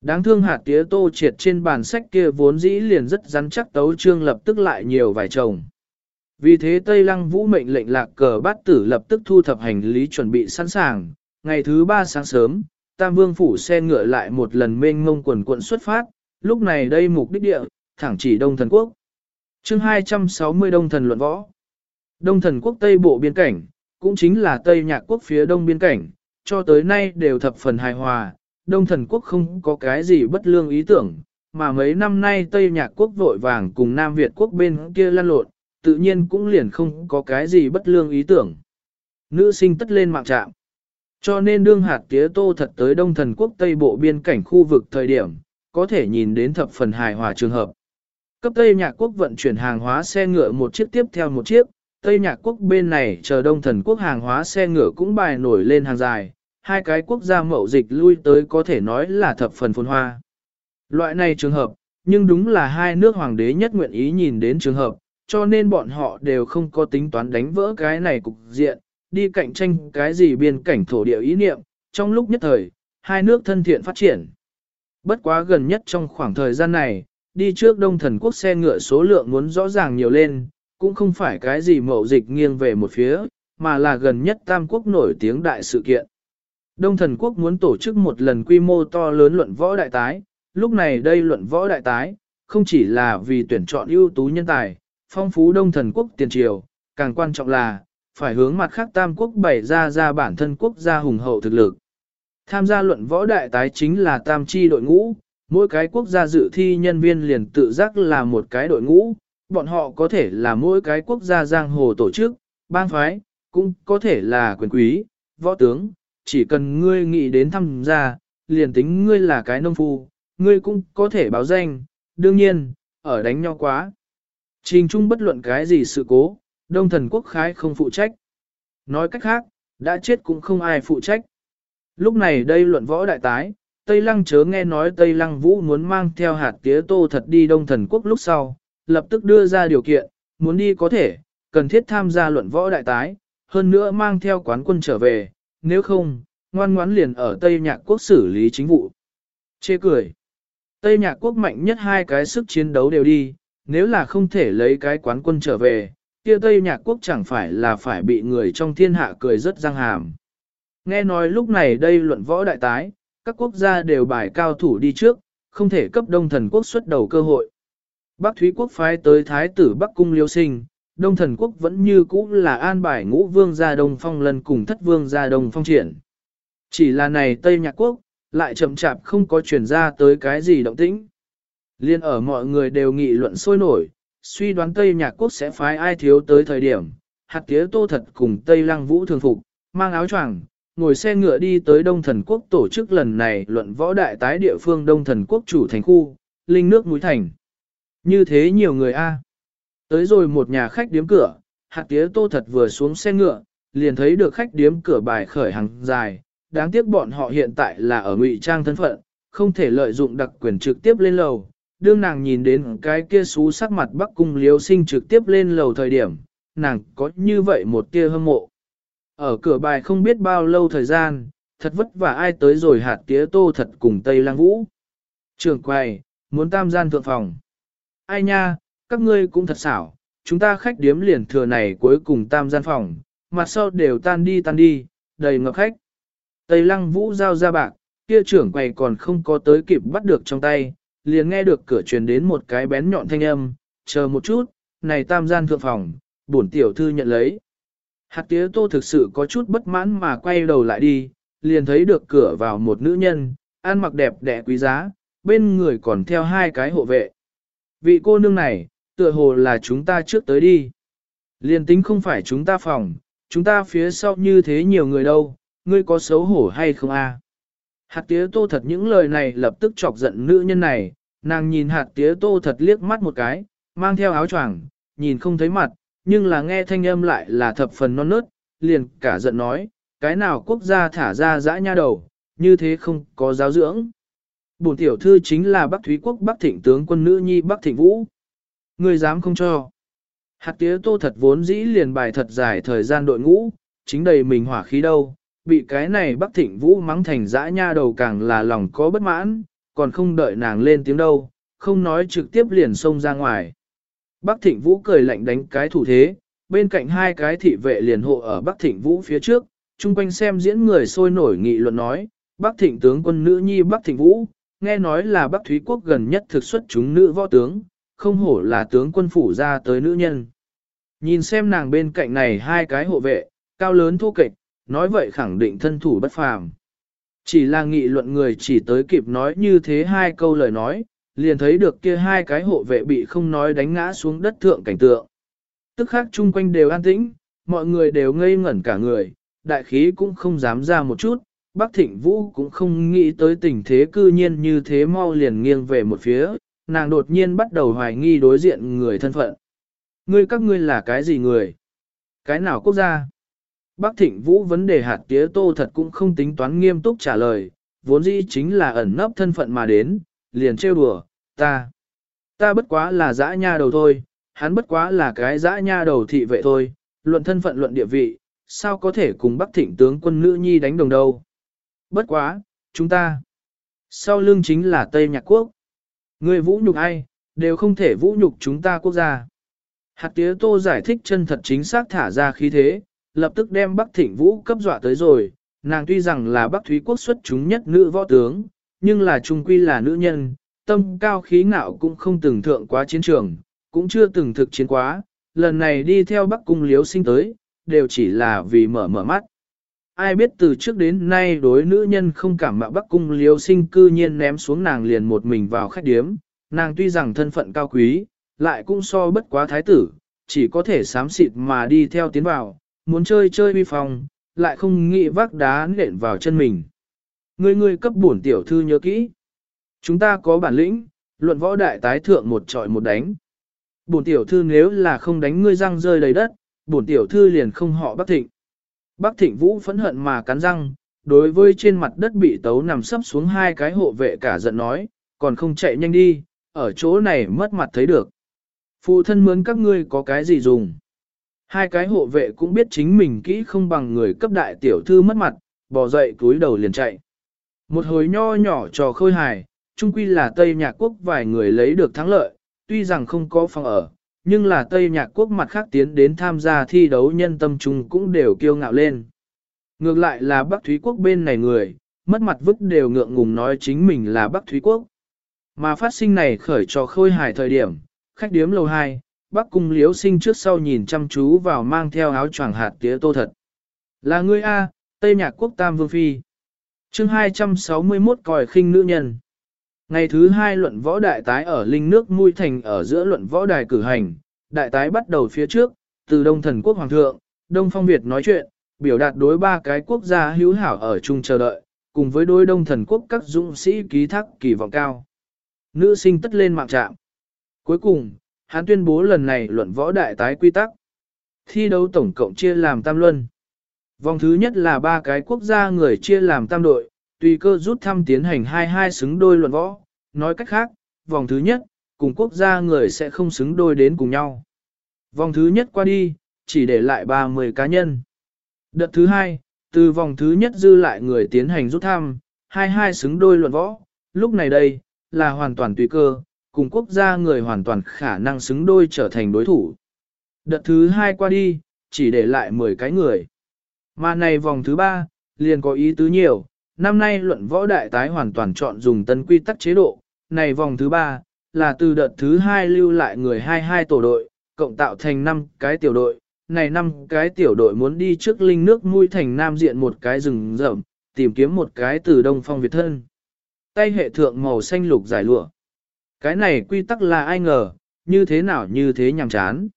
Đáng thương hạt tía tô triệt trên bàn sách kia vốn dĩ liền rất rắn chắc tấu trương lập tức lại nhiều vài chồng. Vì thế Tây Lăng Vũ mệnh lệnh lạc cờ bát tử lập tức thu thập hành lý chuẩn bị sẵn sàng. Ngày thứ ba sáng sớm, Tam Vương phủ xe ngựa lại một lần mênh ngông quần quận xuất phát, lúc này đây mục đích địa, thẳng chỉ Đông Thần Quốc. chương 260 Đông Thần luận võ. Đông Thần Quốc Tây Bộ biên cảnh, cũng chính là Tây Nhạc Quốc phía Đông biên cảnh, cho tới nay đều thập phần hài hòa, Đông thần quốc không có cái gì bất lương ý tưởng, mà mấy năm nay Tây Nhạc quốc vội vàng cùng Nam Việt quốc bên kia lăn lộn, tự nhiên cũng liền không có cái gì bất lương ý tưởng. Nữ sinh tất lên mạng trạm. Cho nên đương hạt tía tô thật tới Đông thần quốc Tây bộ biên cảnh khu vực thời điểm, có thể nhìn đến thập phần hài hòa trường hợp. Cấp Tây Nhạc quốc vận chuyển hàng hóa xe ngựa một chiếc tiếp theo một chiếc, Tây Nhạc quốc bên này chờ Đông thần quốc hàng hóa xe ngựa cũng bài nổi lên hàng dài, hai cái quốc gia mậu dịch lui tới có thể nói là thập phần phồn hoa. Loại này trường hợp, nhưng đúng là hai nước hoàng đế nhất nguyện ý nhìn đến trường hợp, cho nên bọn họ đều không có tính toán đánh vỡ cái này cục diện, đi cạnh tranh cái gì biên cảnh thổ địa ý niệm, trong lúc nhất thời, hai nước thân thiện phát triển. Bất quá gần nhất trong khoảng thời gian này, đi trước đông thần quốc xe ngựa số lượng muốn rõ ràng nhiều lên, cũng không phải cái gì mậu dịch nghiêng về một phía, mà là gần nhất tam quốc nổi tiếng đại sự kiện. Đông thần quốc muốn tổ chức một lần quy mô to lớn luận võ đại tái, lúc này đây luận võ đại tái, không chỉ là vì tuyển chọn ưu tú nhân tài, phong phú đông thần quốc tiền triều, càng quan trọng là, phải hướng mặt khác tam quốc bày ra ra bản thân quốc gia hùng hậu thực lực. Tham gia luận võ đại tái chính là tam chi đội ngũ, mỗi cái quốc gia dự thi nhân viên liền tự giác là một cái đội ngũ, bọn họ có thể là mỗi cái quốc gia giang hồ tổ chức, bang phái, cũng có thể là quyền quý, võ tướng, chỉ cần ngươi nghĩ đến tham gia, liền tính ngươi là cái nông phu, ngươi cũng có thể báo danh, đương nhiên, ở đánh nhau quá. Trình trung bất luận cái gì sự cố, đông thần quốc khái không phụ trách. Nói cách khác, đã chết cũng không ai phụ trách. Lúc này đây luận võ đại tái, Tây Lăng chớ nghe nói Tây Lăng Vũ muốn mang theo hạt tía tô thật đi đông thần quốc lúc sau, lập tức đưa ra điều kiện, muốn đi có thể, cần thiết tham gia luận võ đại tái, hơn nữa mang theo quán quân trở về, nếu không, ngoan ngoãn liền ở Tây Nhạc Quốc xử lý chính vụ. Chê cười. Tây Nhạc Quốc mạnh nhất hai cái sức chiến đấu đều đi, nếu là không thể lấy cái quán quân trở về, kia Tây Nhạc Quốc chẳng phải là phải bị người trong thiên hạ cười rất răng hàm. Nghe nói lúc này đây luận võ đại tái, các quốc gia đều bài cao thủ đi trước, không thể cấp đông thần quốc xuất đầu cơ hội. Bắc Thúy quốc phái tới Thái tử Bắc Cung Liêu Sinh, Đông thần quốc vẫn như cũ là an bài ngũ vương gia Đông Phong lần cùng thất vương gia Đông Phong triển. Chỉ là này Tây Nhạc quốc, lại chậm chạp không có truyền ra tới cái gì động tĩnh. Liên ở mọi người đều nghị luận sôi nổi, suy đoán Tây Nhạc quốc sẽ phái ai thiếu tới thời điểm, hạt tía tô thật cùng Tây Lăng Vũ thường phục, mang áo choàng, ngồi xe ngựa đi tới Đông Thần Quốc tổ chức lần này luận võ đại tái địa phương Đông Thần Quốc chủ thành khu, linh nước núi thành. Như thế nhiều người a. Tới rồi một nhà khách điếm cửa, hạt tía tô thật vừa xuống xe ngựa, liền thấy được khách điếm cửa bài khởi hàng dài, đáng tiếc bọn họ hiện tại là ở ngụy trang thân phận, không thể lợi dụng đặc quyền trực tiếp lên lầu. Đương nàng nhìn đến cái kia xú sắc mặt bắc cung liếu sinh trực tiếp lên lầu thời điểm, nàng có như vậy một tia hâm mộ. Ở cửa bài không biết bao lâu thời gian, thật vất vả ai tới rồi hạt tía tô thật cùng Tây Lang Vũ. Trường quầy, muốn tam gian thượng phòng. Ai nha, các ngươi cũng thật xảo, chúng ta khách điếm liền thừa này cuối cùng tam gian phòng, mặt sau đều tan đi tan đi, đầy ngập khách. Tây lăng vũ giao ra bạc, kia trưởng quầy còn không có tới kịp bắt được trong tay, liền nghe được cửa truyền đến một cái bén nhọn thanh âm, chờ một chút, này tam gian thượng phòng, bổn tiểu thư nhận lấy. Hạt tía tô thực sự có chút bất mãn mà quay đầu lại đi, liền thấy được cửa vào một nữ nhân, ăn mặc đẹp đẽ quý giá, bên người còn theo hai cái hộ vệ. Vị cô nương này, tựa hồ là chúng ta trước tới đi. Liền tính không phải chúng ta phòng, chúng ta phía sau như thế nhiều người đâu, ngươi có xấu hổ hay không a? Hạt tía tô thật những lời này lập tức chọc giận nữ nhân này, nàng nhìn hạt tía tô thật liếc mắt một cái, mang theo áo choàng, nhìn không thấy mặt, nhưng là nghe thanh âm lại là thập phần non nớt, liền cả giận nói, cái nào quốc gia thả ra dã nha đầu, như thế không có giáo dưỡng. Bổn tiểu thư chính là Bắc Thúy Quốc Bắc Thịnh tướng quân nữ nhi Bắc Thịnh Vũ. Người dám không cho. Hạt tía tô thật vốn dĩ liền bài thật dài thời gian đội ngũ, chính đầy mình hỏa khí đâu, bị cái này Bắc Thịnh Vũ mắng thành dã nha đầu càng là lòng có bất mãn, còn không đợi nàng lên tiếng đâu, không nói trực tiếp liền xông ra ngoài. Bắc Thịnh Vũ cười lạnh đánh cái thủ thế, bên cạnh hai cái thị vệ liền hộ ở Bắc Thịnh Vũ phía trước, chung quanh xem diễn người sôi nổi nghị luận nói, Bắc Thịnh tướng quân nữ nhi Bắc Thịnh Vũ, nghe nói là Bắc Thúy Quốc gần nhất thực xuất chúng nữ võ tướng, không hổ là tướng quân phủ ra tới nữ nhân. Nhìn xem nàng bên cạnh này hai cái hộ vệ, cao lớn thu kịch, nói vậy khẳng định thân thủ bất phàm. Chỉ là nghị luận người chỉ tới kịp nói như thế hai câu lời nói, liền thấy được kia hai cái hộ vệ bị không nói đánh ngã xuống đất thượng cảnh tượng. Tức khác chung quanh đều an tĩnh, mọi người đều ngây ngẩn cả người, đại khí cũng không dám ra một chút, Bắc Thịnh Vũ cũng không nghĩ tới tình thế cư nhiên như thế mau liền nghiêng về một phía, nàng đột nhiên bắt đầu hoài nghi đối diện người thân phận. Ngươi các ngươi là cái gì người? Cái nào quốc gia? Bắc Thịnh Vũ vấn đề hạt tía tô thật cũng không tính toán nghiêm túc trả lời, vốn dĩ chính là ẩn nấp thân phận mà đến, liền trêu đùa, ta. Ta bất quá là dã nha đầu thôi, hắn bất quá là cái dã nha đầu thị vệ thôi, luận thân phận luận địa vị, sao có thể cùng Bắc Thịnh tướng quân nữ nhi đánh đồng đâu. Bất quá, chúng ta. Sau lưng chính là Tây Nhạc Quốc. Người vũ nhục ai, đều không thể vũ nhục chúng ta quốc gia. Hạt tía tô giải thích chân thật chính xác thả ra khí thế, lập tức đem Bắc Thịnh Vũ cấp dọa tới rồi. Nàng tuy rằng là Bắc Thúy Quốc xuất chúng nhất nữ võ tướng, nhưng là trung quy là nữ nhân, tâm cao khí ngạo cũng không từng thượng quá chiến trường, cũng chưa từng thực chiến quá, lần này đi theo Bắc Cung Liếu sinh tới, đều chỉ là vì mở mở mắt. Ai biết từ trước đến nay đối nữ nhân không cảm mạo Bắc Cung liêu sinh cư nhiên ném xuống nàng liền một mình vào khách điếm, nàng tuy rằng thân phận cao quý, lại cũng so bất quá thái tử, chỉ có thể sám xịt mà đi theo tiến vào, muốn chơi chơi vi phòng, lại không nghĩ vác đá nện vào chân mình. Ngươi ngươi cấp bổn tiểu thư nhớ kỹ. Chúng ta có bản lĩnh, luận võ đại tái thượng một trọi một đánh. Bổn tiểu thư nếu là không đánh ngươi răng rơi đầy đất, bổn tiểu thư liền không họ Bắc Thịnh. Bắc Thịnh Vũ phẫn hận mà cắn răng, đối với trên mặt đất bị tấu nằm sấp xuống hai cái hộ vệ cả giận nói, còn không chạy nhanh đi, ở chỗ này mất mặt thấy được. Phụ thân mướn các ngươi có cái gì dùng. Hai cái hộ vệ cũng biết chính mình kỹ không bằng người cấp đại tiểu thư mất mặt, bò dậy cúi đầu liền chạy. Một hồi nho nhỏ trò khôi hài, chung quy là Tây Nhạc Quốc vài người lấy được thắng lợi, tuy rằng không có phòng ở, nhưng là Tây Nhạc Quốc mặt khác tiến đến tham gia thi đấu nhân tâm chung cũng đều kiêu ngạo lên. Ngược lại là Bắc Thúy Quốc bên này người, mất mặt vứt đều ngượng ngùng nói chính mình là Bắc Thúy Quốc. Mà phát sinh này khởi cho khôi hài thời điểm, khách điếm lầu 2, Bắc Cung Liếu sinh trước sau nhìn chăm chú vào mang theo áo choàng hạt tía tô thật. Là ngươi A, Tây Nhạc Quốc Tam Vương Phi. chương 261 còi khinh nữ nhân. Ngày thứ hai luận võ đại tái ở Linh nước Mui Thành ở giữa luận võ đài cử hành, đại tái bắt đầu phía trước, từ Đông Thần Quốc Hoàng thượng, Đông Phong Việt nói chuyện, biểu đạt đối ba cái quốc gia hữu hảo ở chung chờ đợi, cùng với đối Đông Thần Quốc các dũng sĩ ký thác kỳ vọng cao. Nữ sinh tất lên mạng trạm. Cuối cùng, hắn tuyên bố lần này luận võ đại tái quy tắc. Thi đấu tổng cộng chia làm tam luân. Vòng thứ nhất là ba cái quốc gia người chia làm tam đội, tùy cơ rút thăm tiến hành hai hai xứng đôi luận võ. Nói cách khác, vòng thứ nhất, cùng quốc gia người sẽ không xứng đôi đến cùng nhau. Vòng thứ nhất qua đi, chỉ để lại 30 cá nhân. Đợt thứ hai, từ vòng thứ nhất dư lại người tiến hành rút thăm, hai hai xứng đôi luận võ. Lúc này đây, là hoàn toàn tùy cơ, cùng quốc gia người hoàn toàn khả năng xứng đôi trở thành đối thủ. Đợt thứ hai qua đi, chỉ để lại 10 cái người. Mà này vòng thứ ba, liền có ý tứ nhiều, năm nay luận võ đại tái hoàn toàn chọn dùng tân quy tắc chế độ, này vòng thứ ba, là từ đợt thứ hai lưu lại người 22 tổ đội, cộng tạo thành 5 cái tiểu đội, này 5 cái tiểu đội muốn đi trước linh nước mũi thành nam diện một cái rừng rậm, tìm kiếm một cái từ đông phong Việt thân. Tay hệ thượng màu xanh lục giải lụa. Cái này quy tắc là ai ngờ, như thế nào như thế nhằm chán.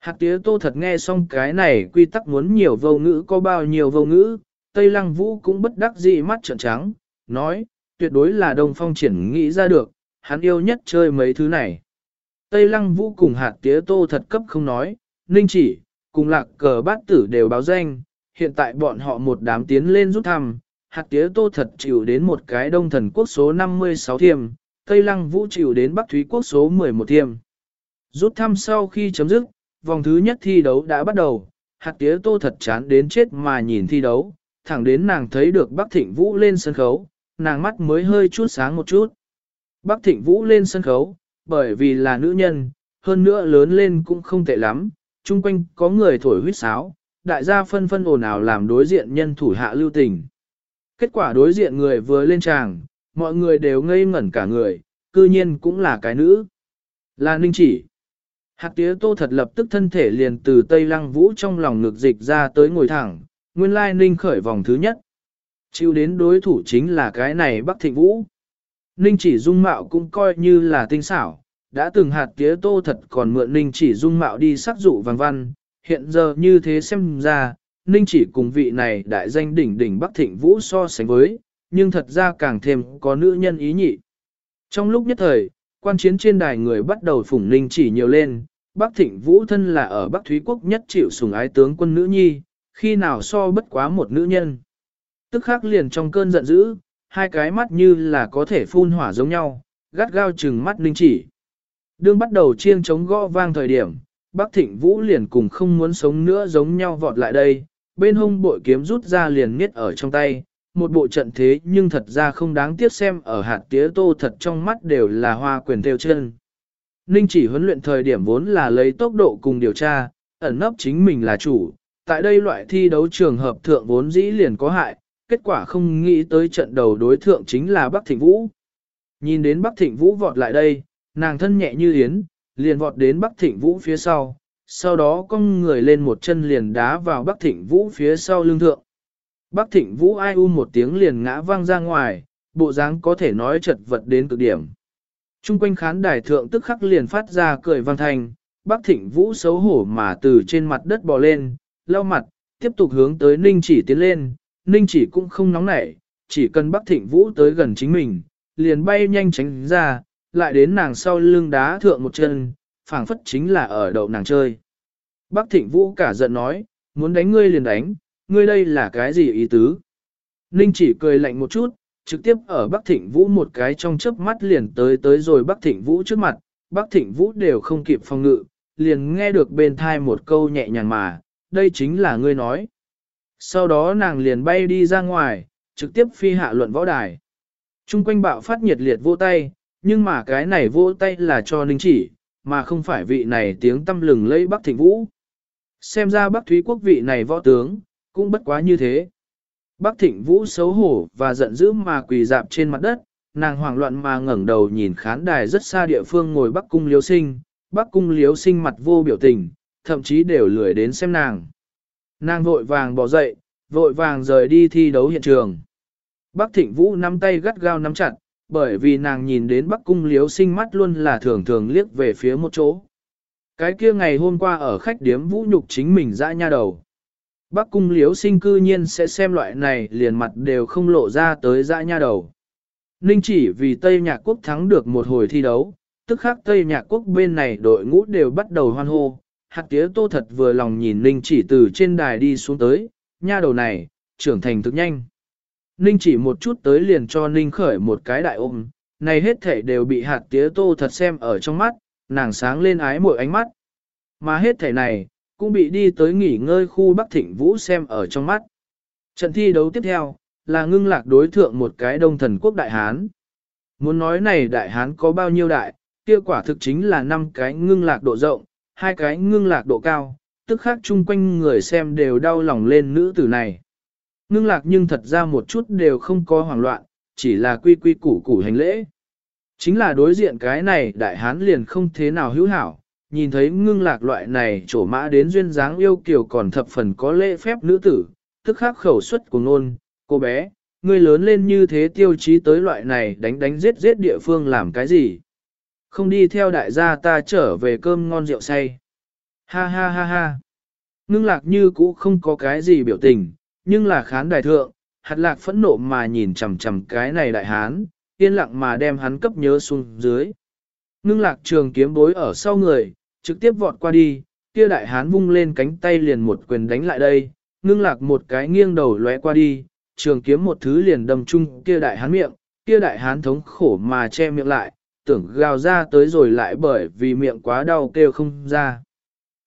Hạt tía tô thật nghe xong cái này quy tắc muốn nhiều vô ngữ có bao nhiêu vô ngữ, Tây Lăng Vũ cũng bất đắc dĩ mắt trợn trắng, nói, tuyệt đối là Đông Phong triển nghĩ ra được, hắn yêu nhất chơi mấy thứ này. Tây Lăng Vũ cùng hạt tía tô thật cấp không nói, ninh chỉ, cùng lạc cờ bát tử đều báo danh, hiện tại bọn họ một đám tiến lên rút thăm, hạt tía tô thật chịu đến một cái đông thần quốc số 56 thiềm, Tây Lăng Vũ chịu đến Bắc Thúy quốc số 11 thiềm. Rút thăm sau khi chấm dứt, vòng thứ nhất thi đấu đã bắt đầu, hạt tía tô thật chán đến chết mà nhìn thi đấu, thẳng đến nàng thấy được Bắc Thịnh Vũ lên sân khấu, nàng mắt mới hơi chút sáng một chút. Bắc Thịnh Vũ lên sân khấu, bởi vì là nữ nhân, hơn nữa lớn lên cũng không tệ lắm, chung quanh có người thổi huyết sáo, đại gia phân phân ồn ào làm đối diện nhân thủ hạ lưu tình. Kết quả đối diện người vừa lên tràng, mọi người đều ngây ngẩn cả người, cư nhiên cũng là cái nữ. Là ninh chỉ. hạc tía tô thật lập tức thân thể liền từ Tây Lăng Vũ trong lòng ngực dịch ra tới ngồi thẳng, nguyên lai ninh khởi vòng thứ nhất. Chịu đến đối thủ chính là cái này Bắc Thịnh Vũ. Ninh chỉ dung mạo cũng coi như là tinh xảo, đã từng hạt tía tô thật còn mượn ninh chỉ dung mạo đi sắc dụ vàng văn, hiện giờ như thế xem ra, ninh chỉ cùng vị này đại danh đỉnh đỉnh Bắc Thịnh Vũ so sánh với, nhưng thật ra càng thêm có nữ nhân ý nhị. Trong lúc nhất thời, quan chiến trên đài người bắt đầu phủng ninh chỉ nhiều lên, Bắc Thịnh Vũ thân là ở Bắc Thúy Quốc nhất chịu sủng ái tướng quân nữ nhi, khi nào so bất quá một nữ nhân. Tức khắc liền trong cơn giận dữ, hai cái mắt như là có thể phun hỏa giống nhau, gắt gao chừng mắt ninh chỉ. Đương bắt đầu chiêng chống gõ vang thời điểm, Bắc Thịnh Vũ liền cùng không muốn sống nữa giống nhau vọt lại đây, bên hông bội kiếm rút ra liền niết ở trong tay, một bộ trận thế nhưng thật ra không đáng tiếc xem ở hạt tía tô thật trong mắt đều là hoa quyền theo chân. Ninh chỉ huấn luyện thời điểm vốn là lấy tốc độ cùng điều tra, ẩn nấp chính mình là chủ, tại đây loại thi đấu trường hợp thượng vốn dĩ liền có hại, kết quả không nghĩ tới trận đầu đối thượng chính là Bắc Thịnh Vũ. Nhìn đến Bắc Thịnh Vũ vọt lại đây, nàng thân nhẹ như yến, liền vọt đến Bắc Thịnh Vũ phía sau, sau đó cong người lên một chân liền đá vào Bắc Thịnh Vũ phía sau lưng thượng. Bắc Thịnh Vũ ai u một tiếng liền ngã văng ra ngoài, bộ dáng có thể nói chật vật đến cực điểm. Trung quanh khán đài thượng tức khắc liền phát ra cười vang thành Bắc Thịnh Vũ xấu hổ mà từ trên mặt đất bò lên, lau mặt, tiếp tục hướng tới Ninh chỉ tiến lên, Ninh chỉ cũng không nóng nảy, chỉ cần Bắc Thịnh Vũ tới gần chính mình, liền bay nhanh tránh ra, lại đến nàng sau lưng đá thượng một chân, phảng phất chính là ở đậu nàng chơi. Bắc Thịnh Vũ cả giận nói, muốn đánh ngươi liền đánh, ngươi đây là cái gì ý tứ? Ninh chỉ cười lạnh một chút, trực tiếp ở Bắc Thịnh Vũ một cái trong chớp mắt liền tới tới rồi Bắc Thịnh Vũ trước mặt, Bắc Thịnh Vũ đều không kịp phòng ngự, liền nghe được bên thai một câu nhẹ nhàng mà, đây chính là ngươi nói. Sau đó nàng liền bay đi ra ngoài, trực tiếp phi hạ luận võ đài. Trung quanh bạo phát nhiệt liệt vô tay, nhưng mà cái này vô tay là cho Ninh chỉ, mà không phải vị này tiếng tâm lừng lấy Bắc Thịnh Vũ. Xem ra Bắc Thúy Quốc vị này võ tướng, cũng bất quá như thế. Bắc Thịnh Vũ xấu hổ và giận dữ mà quỳ dạp trên mặt đất, nàng hoảng loạn mà ngẩng đầu nhìn khán đài rất xa địa phương ngồi Bắc Cung Liếu Sinh, Bắc Cung Liếu Sinh mặt vô biểu tình, thậm chí đều lười đến xem nàng. Nàng vội vàng bỏ dậy, vội vàng rời đi thi đấu hiện trường. Bắc Thịnh Vũ nắm tay gắt gao nắm chặt, bởi vì nàng nhìn đến Bắc Cung Liếu Sinh mắt luôn là thường thường liếc về phía một chỗ. Cái kia ngày hôm qua ở khách điếm Vũ nhục chính mình dã nha đầu. Bắc cung liếu sinh cư nhiên sẽ xem loại này liền mặt đều không lộ ra tới dã nha đầu. Ninh chỉ vì Tây Nhạc Quốc thắng được một hồi thi đấu, tức khác Tây Nhạc Quốc bên này đội ngũ đều bắt đầu hoan hô. Hạt tía tô thật vừa lòng nhìn Ninh chỉ từ trên đài đi xuống tới, nha đầu này, trưởng thành thực nhanh. Ninh chỉ một chút tới liền cho Ninh khởi một cái đại ôm, này hết thể đều bị hạt tía tô thật xem ở trong mắt, nàng sáng lên ái mỗi ánh mắt. Mà hết thể này, cũng bị đi tới nghỉ ngơi khu Bắc Thịnh Vũ xem ở trong mắt. Trận thi đấu tiếp theo, là ngưng lạc đối thượng một cái đông thần quốc đại hán. Muốn nói này đại hán có bao nhiêu đại, kia quả thực chính là năm cái ngưng lạc độ rộng, hai cái ngưng lạc độ cao, tức khác chung quanh người xem đều đau lòng lên nữ tử này. Ngưng lạc nhưng thật ra một chút đều không có hoảng loạn, chỉ là quy quy củ củ hành lễ. Chính là đối diện cái này đại hán liền không thế nào hữu hảo, nhìn thấy ngưng lạc loại này trổ mã đến duyên dáng yêu kiều còn thập phần có lễ phép nữ tử, tức khắc khẩu suất của nôn, cô bé, ngươi lớn lên như thế tiêu chí tới loại này đánh đánh giết giết địa phương làm cái gì? Không đi theo đại gia ta trở về cơm ngon rượu say. Ha ha ha ha. Ngưng lạc như cũ không có cái gì biểu tình, nhưng là khán đại thượng, hạt lạc phẫn nộ mà nhìn chằm chằm cái này đại hán, yên lặng mà đem hắn cấp nhớ xuống dưới. Ngưng lạc trường kiếm bối ở sau người, trực tiếp vọt qua đi, kia đại hán vung lên cánh tay liền một quyền đánh lại đây, ngưng lạc một cái nghiêng đầu lóe qua đi, trường kiếm một thứ liền đâm chung kia đại hán miệng, kia đại hán thống khổ mà che miệng lại, tưởng gào ra tới rồi lại bởi vì miệng quá đau kêu không ra.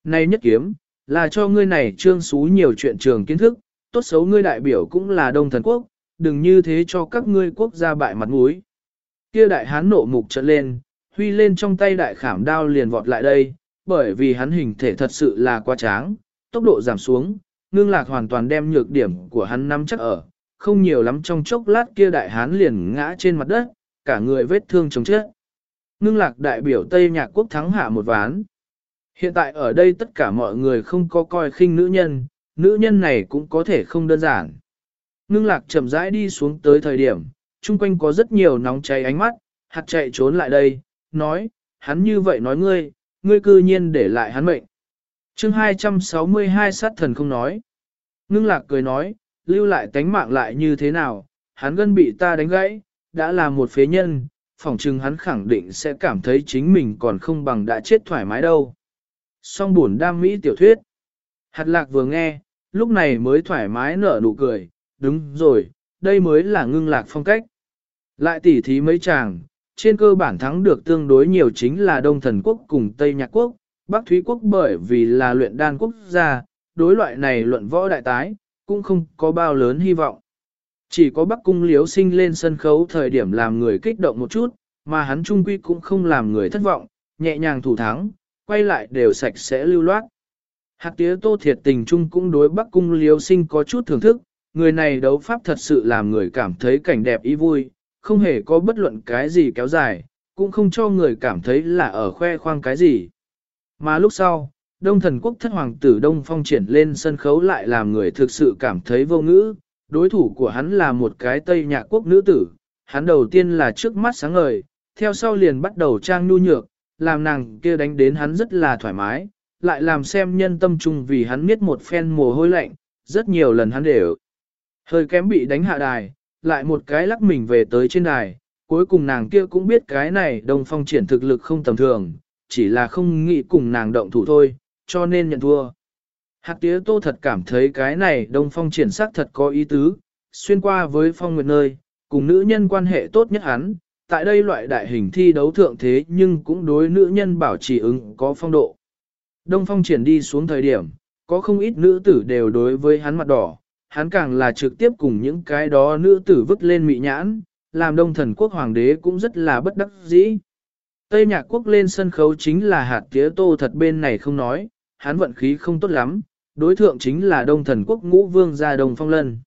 Nay nhất kiếm, là cho ngươi này trương xú nhiều chuyện trường kiến thức, tốt xấu ngươi đại biểu cũng là đông thần quốc, đừng như thế cho các ngươi quốc gia bại mặt mũi. Kia đại hán nộ mục trận lên, huy lên trong tay đại khảm đao liền vọt lại đây, bởi vì hắn hình thể thật sự là quá tráng, tốc độ giảm xuống, ngưng lạc hoàn toàn đem nhược điểm của hắn nắm chắc ở, không nhiều lắm trong chốc lát kia đại hán liền ngã trên mặt đất, cả người vết thương chống chết. Ngưng lạc đại biểu Tây Nhạc Quốc thắng hạ một ván. Hiện tại ở đây tất cả mọi người không có coi khinh nữ nhân, nữ nhân này cũng có thể không đơn giản. Ngưng lạc chậm rãi đi xuống tới thời điểm, chung quanh có rất nhiều nóng cháy ánh mắt, hạt chạy trốn lại đây, nói, hắn như vậy nói ngươi, ngươi cư nhiên để lại hắn mệnh. chương 262 sát thần không nói. Ngưng lạc cười nói, lưu lại tánh mạng lại như thế nào, hắn gân bị ta đánh gãy, đã là một phế nhân, phỏng chừng hắn khẳng định sẽ cảm thấy chính mình còn không bằng đã chết thoải mái đâu. Song buồn đam mỹ tiểu thuyết. Hạt lạc vừa nghe, lúc này mới thoải mái nở nụ cười, đúng rồi, đây mới là ngưng lạc phong cách. Lại tỉ thí mấy chàng, trên cơ bản thắng được tương đối nhiều chính là Đông Thần Quốc cùng Tây Nhạc Quốc, Bắc Thúy Quốc bởi vì là luyện đan quốc gia, đối loại này luận võ đại tái, cũng không có bao lớn hy vọng. Chỉ có Bắc Cung Liếu sinh lên sân khấu thời điểm làm người kích động một chút, mà hắn trung quy cũng không làm người thất vọng, nhẹ nhàng thủ thắng, quay lại đều sạch sẽ lưu loát. Hạt tía tô thiệt tình trung cũng đối Bắc Cung Liếu sinh có chút thưởng thức, người này đấu pháp thật sự làm người cảm thấy cảnh đẹp ý vui, không hề có bất luận cái gì kéo dài, cũng không cho người cảm thấy là ở khoe khoang cái gì. Mà lúc sau, Đông thần quốc thất hoàng tử Đông Phong triển lên sân khấu lại làm người thực sự cảm thấy vô ngữ, đối thủ của hắn là một cái Tây Nhạc quốc nữ tử, hắn đầu tiên là trước mắt sáng ngời, theo sau liền bắt đầu trang nhu nhược, làm nàng kia đánh đến hắn rất là thoải mái, lại làm xem nhân tâm trung vì hắn miết một phen mồ hôi lạnh, rất nhiều lần hắn đều hơi kém bị đánh hạ đài, lại một cái lắc mình về tới trên đài, cuối cùng nàng kia cũng biết cái này đông phong triển thực lực không tầm thường, chỉ là không nghĩ cùng nàng động thủ thôi, cho nên nhận thua. Hạc tía tô thật cảm thấy cái này đông phong triển sắc thật có ý tứ, xuyên qua với phong nguyệt nơi, cùng nữ nhân quan hệ tốt nhất hắn, tại đây loại đại hình thi đấu thượng thế nhưng cũng đối nữ nhân bảo trì ứng có phong độ. Đông phong triển đi xuống thời điểm, có không ít nữ tử đều đối với hắn mặt đỏ, hắn càng là trực tiếp cùng những cái đó nữ tử vứt lên mị nhãn, làm đông thần quốc hoàng đế cũng rất là bất đắc dĩ. Tây nhạc quốc lên sân khấu chính là hạt tía tô thật bên này không nói, hắn vận khí không tốt lắm, đối thượng chính là đông thần quốc ngũ vương gia đông phong lân.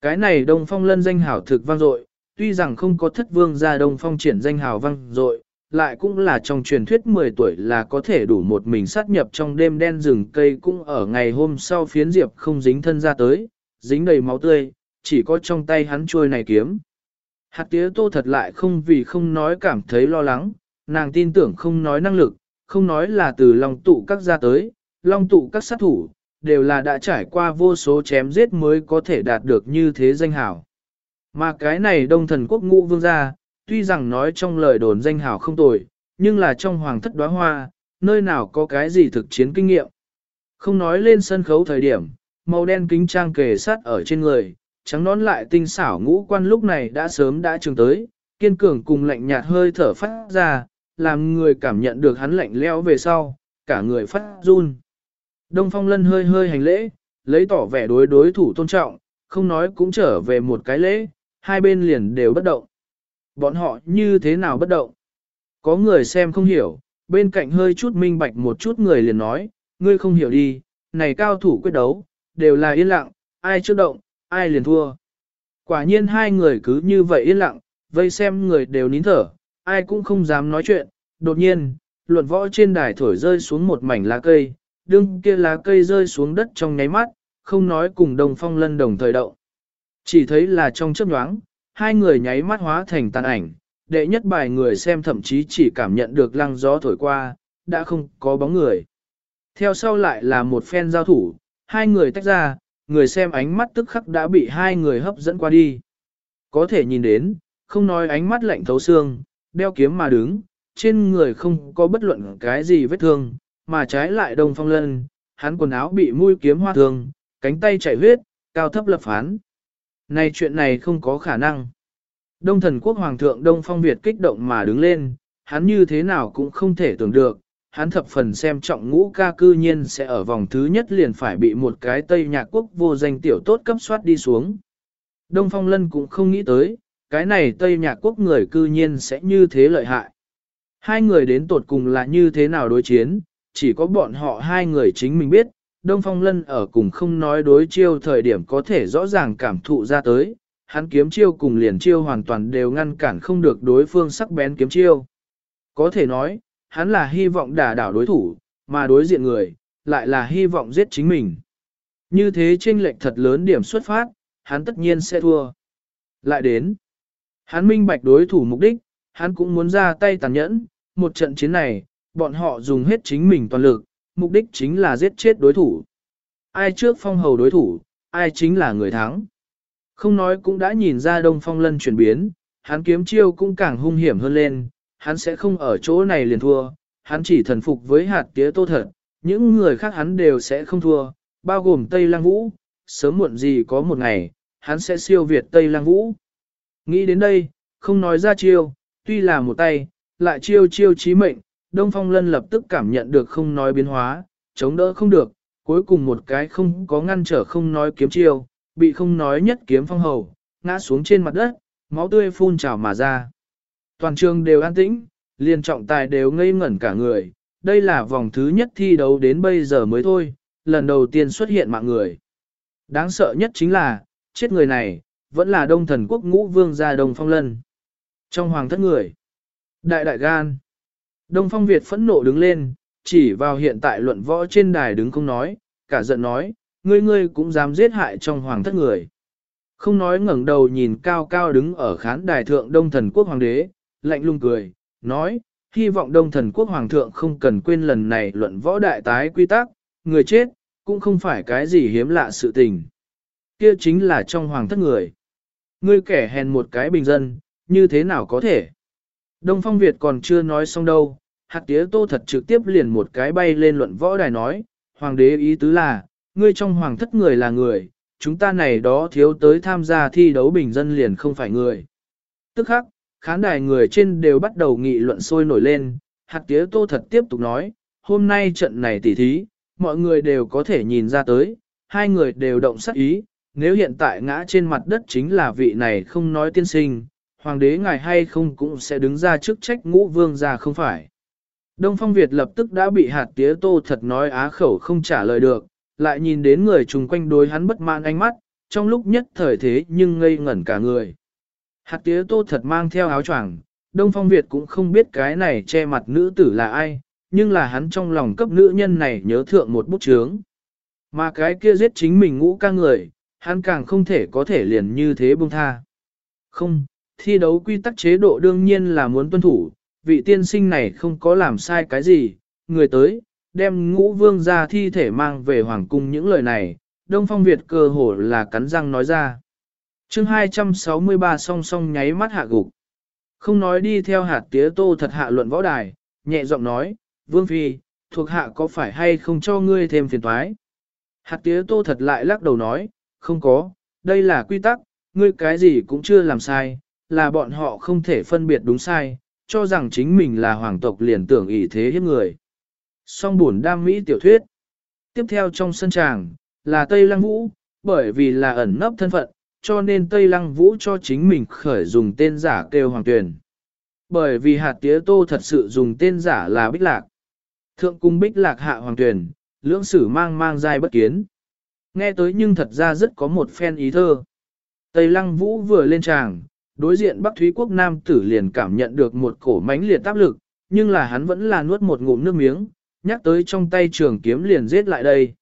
Cái này đông phong lân danh hảo thực vang dội, tuy rằng không có thất vương gia đông phong triển danh hảo vang dội, lại cũng là trong truyền thuyết 10 tuổi là có thể đủ một mình sát nhập trong đêm đen rừng cây cũng ở ngày hôm sau phiến diệp không dính thân ra tới, dính đầy máu tươi, chỉ có trong tay hắn trôi này kiếm. Hạt tía tô thật lại không vì không nói cảm thấy lo lắng, nàng tin tưởng không nói năng lực, không nói là từ lòng tụ các ra tới, long tụ các sát thủ, đều là đã trải qua vô số chém giết mới có thể đạt được như thế danh hảo. Mà cái này đông thần quốc ngũ vương gia, tuy rằng nói trong lời đồn danh hảo không tồi, nhưng là trong hoàng thất đóa hoa, nơi nào có cái gì thực chiến kinh nghiệm. Không nói lên sân khấu thời điểm, màu đen kính trang kề sát ở trên người, trắng nón lại tinh xảo ngũ quan lúc này đã sớm đã trường tới, kiên cường cùng lạnh nhạt hơi thở phát ra, làm người cảm nhận được hắn lạnh leo về sau, cả người phát run. Đông Phong Lân hơi hơi hành lễ, lấy tỏ vẻ đối đối thủ tôn trọng, không nói cũng trở về một cái lễ, hai bên liền đều bất động. Bọn họ như thế nào bất động? Có người xem không hiểu, bên cạnh hơi chút minh bạch một chút người liền nói, ngươi không hiểu đi, này cao thủ quyết đấu, đều là yên lặng, ai trước động, ai liền thua. Quả nhiên hai người cứ như vậy yên lặng, vây xem người đều nín thở, ai cũng không dám nói chuyện, đột nhiên, luận võ trên đài thổi rơi xuống một mảnh lá cây, đương kia lá cây rơi xuống đất trong nháy mắt, không nói cùng đồng phong lân đồng thời động. Chỉ thấy là trong chớp nhoáng, hai người nháy mắt hóa thành tàn ảnh, đệ nhất bài người xem thậm chí chỉ cảm nhận được lăng gió thổi qua, đã không có bóng người. Theo sau lại là một phen giao thủ, hai người tách ra, người xem ánh mắt tức khắc đã bị hai người hấp dẫn qua đi. Có thể nhìn đến, không nói ánh mắt lạnh thấu xương, đeo kiếm mà đứng, trên người không có bất luận cái gì vết thương, mà trái lại đông phong lân, hắn quần áo bị mũi kiếm hoa thương, cánh tay chảy huyết, cao thấp lập phán. Này chuyện này không có khả năng. Đông thần quốc hoàng thượng Đông Phong Việt kích động mà đứng lên, hắn như thế nào cũng không thể tưởng được, hắn thập phần xem trọng ngũ ca cư nhiên sẽ ở vòng thứ nhất liền phải bị một cái Tây Nhạc Quốc vô danh tiểu tốt cấp soát đi xuống. Đông Phong Lân cũng không nghĩ tới, cái này Tây Nhạc Quốc người cư nhiên sẽ như thế lợi hại. Hai người đến tột cùng là như thế nào đối chiến, chỉ có bọn họ hai người chính mình biết, Đông Phong Lân ở cùng không nói đối chiêu thời điểm có thể rõ ràng cảm thụ ra tới, hắn kiếm chiêu cùng liền chiêu hoàn toàn đều ngăn cản không được đối phương sắc bén kiếm chiêu. Có thể nói, hắn là hy vọng đả đảo đối thủ, mà đối diện người, lại là hy vọng giết chính mình. Như thế chênh lệch thật lớn điểm xuất phát, hắn tất nhiên sẽ thua. Lại đến, hắn minh bạch đối thủ mục đích, hắn cũng muốn ra tay tàn nhẫn, một trận chiến này, bọn họ dùng hết chính mình toàn lực, mục đích chính là giết chết đối thủ. Ai trước phong hầu đối thủ, ai chính là người thắng. Không nói cũng đã nhìn ra đông phong lân chuyển biến, hắn kiếm chiêu cũng càng hung hiểm hơn lên, hắn sẽ không ở chỗ này liền thua, hắn chỉ thần phục với hạt tía tô thật, những người khác hắn đều sẽ không thua, bao gồm Tây Lang Vũ, sớm muộn gì có một ngày, hắn sẽ siêu việt Tây Lang Vũ. Nghĩ đến đây, không nói ra chiêu, tuy là một tay, lại chiêu chiêu chí mệnh, Đông Phong Lân lập tức cảm nhận được không nói biến hóa, chống đỡ không được, cuối cùng một cái không có ngăn trở không nói kiếm chiêu, bị không nói nhất kiếm phong hầu, ngã xuống trên mặt đất, máu tươi phun trào mà ra. Toàn trường đều an tĩnh, liền trọng tài đều ngây ngẩn cả người, đây là vòng thứ nhất thi đấu đến bây giờ mới thôi, lần đầu tiên xuất hiện mạng người. Đáng sợ nhất chính là, chết người này, vẫn là đông thần quốc ngũ vương gia đông phong lân. Trong hoàng thất người, đại đại gan, đông phong Việt phẫn nộ đứng lên, chỉ vào hiện tại luận võ trên đài đứng không nói, cả giận nói, ngươi ngươi cũng dám giết hại trong hoàng thất người. Không nói ngẩng đầu nhìn cao cao đứng ở khán đài thượng đông thần quốc hoàng đế, lạnh lùng cười, nói, hy vọng đông thần quốc hoàng thượng không cần quên lần này luận võ đại tái quy tắc, người chết, cũng không phải cái gì hiếm lạ sự tình. Kia chính là trong hoàng thất người. Ngươi kẻ hèn một cái bình dân, như thế nào có thể? Đông Phong Việt còn chưa nói xong đâu, hạt tía tô thật trực tiếp liền một cái bay lên luận võ đài nói, hoàng đế ý tứ là, ngươi trong hoàng thất người là người, chúng ta này đó thiếu tới tham gia thi đấu bình dân liền không phải người. Tức khắc, khán đài người trên đều bắt đầu nghị luận sôi nổi lên, hạt tía tô thật tiếp tục nói, hôm nay trận này tỉ thí, mọi người đều có thể nhìn ra tới, hai người đều động sắc ý, nếu hiện tại ngã trên mặt đất chính là vị này không nói tiên sinh, hoàng đế ngài hay không cũng sẽ đứng ra chức trách ngũ vương ra không phải. Đông Phong Việt lập tức đã bị hạt tía tô thật nói á khẩu không trả lời được, lại nhìn đến người chung quanh đối hắn bất mãn ánh mắt, trong lúc nhất thời thế nhưng ngây ngẩn cả người. Hạt tía tô thật mang theo áo choàng, Đông Phong Việt cũng không biết cái này che mặt nữ tử là ai, nhưng là hắn trong lòng cấp nữ nhân này nhớ thượng một bút chướng. Mà cái kia giết chính mình ngũ ca người, hắn càng không thể có thể liền như thế buông tha. Không, thi đấu quy tắc chế độ đương nhiên là muốn tuân thủ, vị tiên sinh này không có làm sai cái gì, người tới, đem ngũ vương ra thi thể mang về hoàng cung những lời này, Đông Phong Việt cơ hồ là cắn răng nói ra. chương 263 song song nháy mắt hạ gục. Không nói đi theo hạt tía tô thật hạ luận võ đài, nhẹ giọng nói, Vương Phi, thuộc hạ có phải hay không cho ngươi thêm phiền toái? Hạt tía tô thật lại lắc đầu nói, không có, đây là quy tắc, ngươi cái gì cũng chưa làm sai, là bọn họ không thể phân biệt đúng sai, cho rằng chính mình là hoàng tộc liền tưởng ý thế hiếp người. Song buồn đam mỹ tiểu thuyết. Tiếp theo trong sân tràng, là Tây Lăng Vũ, bởi vì là ẩn nấp thân phận, cho nên Tây Lăng Vũ cho chính mình khởi dùng tên giả kêu Hoàng Tuyền. Bởi vì hạt tía tô thật sự dùng tên giả là Bích Lạc. Thượng cung Bích Lạc hạ Hoàng Tuyền, lưỡng sử mang mang dai bất kiến. Nghe tới nhưng thật ra rất có một phen ý thơ. Tây Lăng Vũ vừa lên tràng, đối diện Bắc Thúy Quốc Nam tử liền cảm nhận được một cổ mãnh liệt áp lực, nhưng là hắn vẫn là nuốt một ngụm nước miếng, nhắc tới trong tay trường kiếm liền giết lại đây.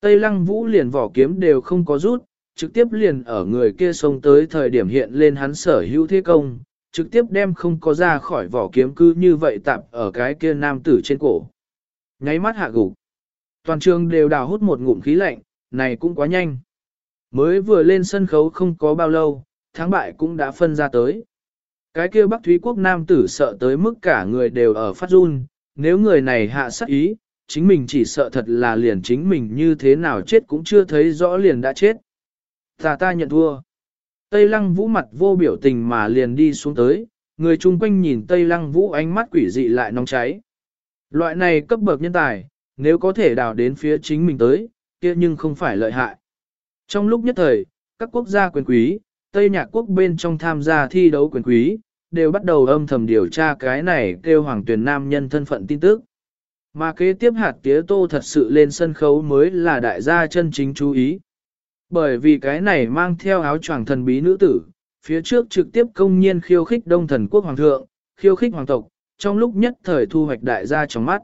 Tây Lăng Vũ liền vỏ kiếm đều không có rút, trực tiếp liền ở người kia xông tới thời điểm hiện lên hắn sở hữu thế công, trực tiếp đem không có ra khỏi vỏ kiếm cứ như vậy tạp ở cái kia nam tử trên cổ. Nháy mắt hạ gục. Toàn trường đều đào hút một ngụm khí lạnh, này cũng quá nhanh. Mới vừa lên sân khấu không có bao lâu, thắng bại cũng đã phân ra tới. Cái kia Bắc Thúy Quốc nam tử sợ tới mức cả người đều ở phát run, nếu người này hạ sát ý, chính mình chỉ sợ thật là liền chính mình như thế nào chết cũng chưa thấy rõ liền đã chết. Ta ta nhận thua. Tây lăng vũ mặt vô biểu tình mà liền đi xuống tới, người chung quanh nhìn Tây lăng vũ ánh mắt quỷ dị lại nóng cháy. Loại này cấp bậc nhân tài, nếu có thể đào đến phía chính mình tới, kia nhưng không phải lợi hại. Trong lúc nhất thời, các quốc gia quyền quý, Tây Nhạc quốc bên trong tham gia thi đấu quyền quý, đều bắt đầu âm thầm điều tra cái này kêu hoàng tuyển nam nhân thân phận tin tức. Mà kế tiếp hạt tía tô thật sự lên sân khấu mới là đại gia chân chính chú ý. Bởi vì cái này mang theo áo choàng thần bí nữ tử, phía trước trực tiếp công nhiên khiêu khích đông thần quốc hoàng thượng, khiêu khích hoàng tộc, trong lúc nhất thời thu hoạch đại gia trong mắt.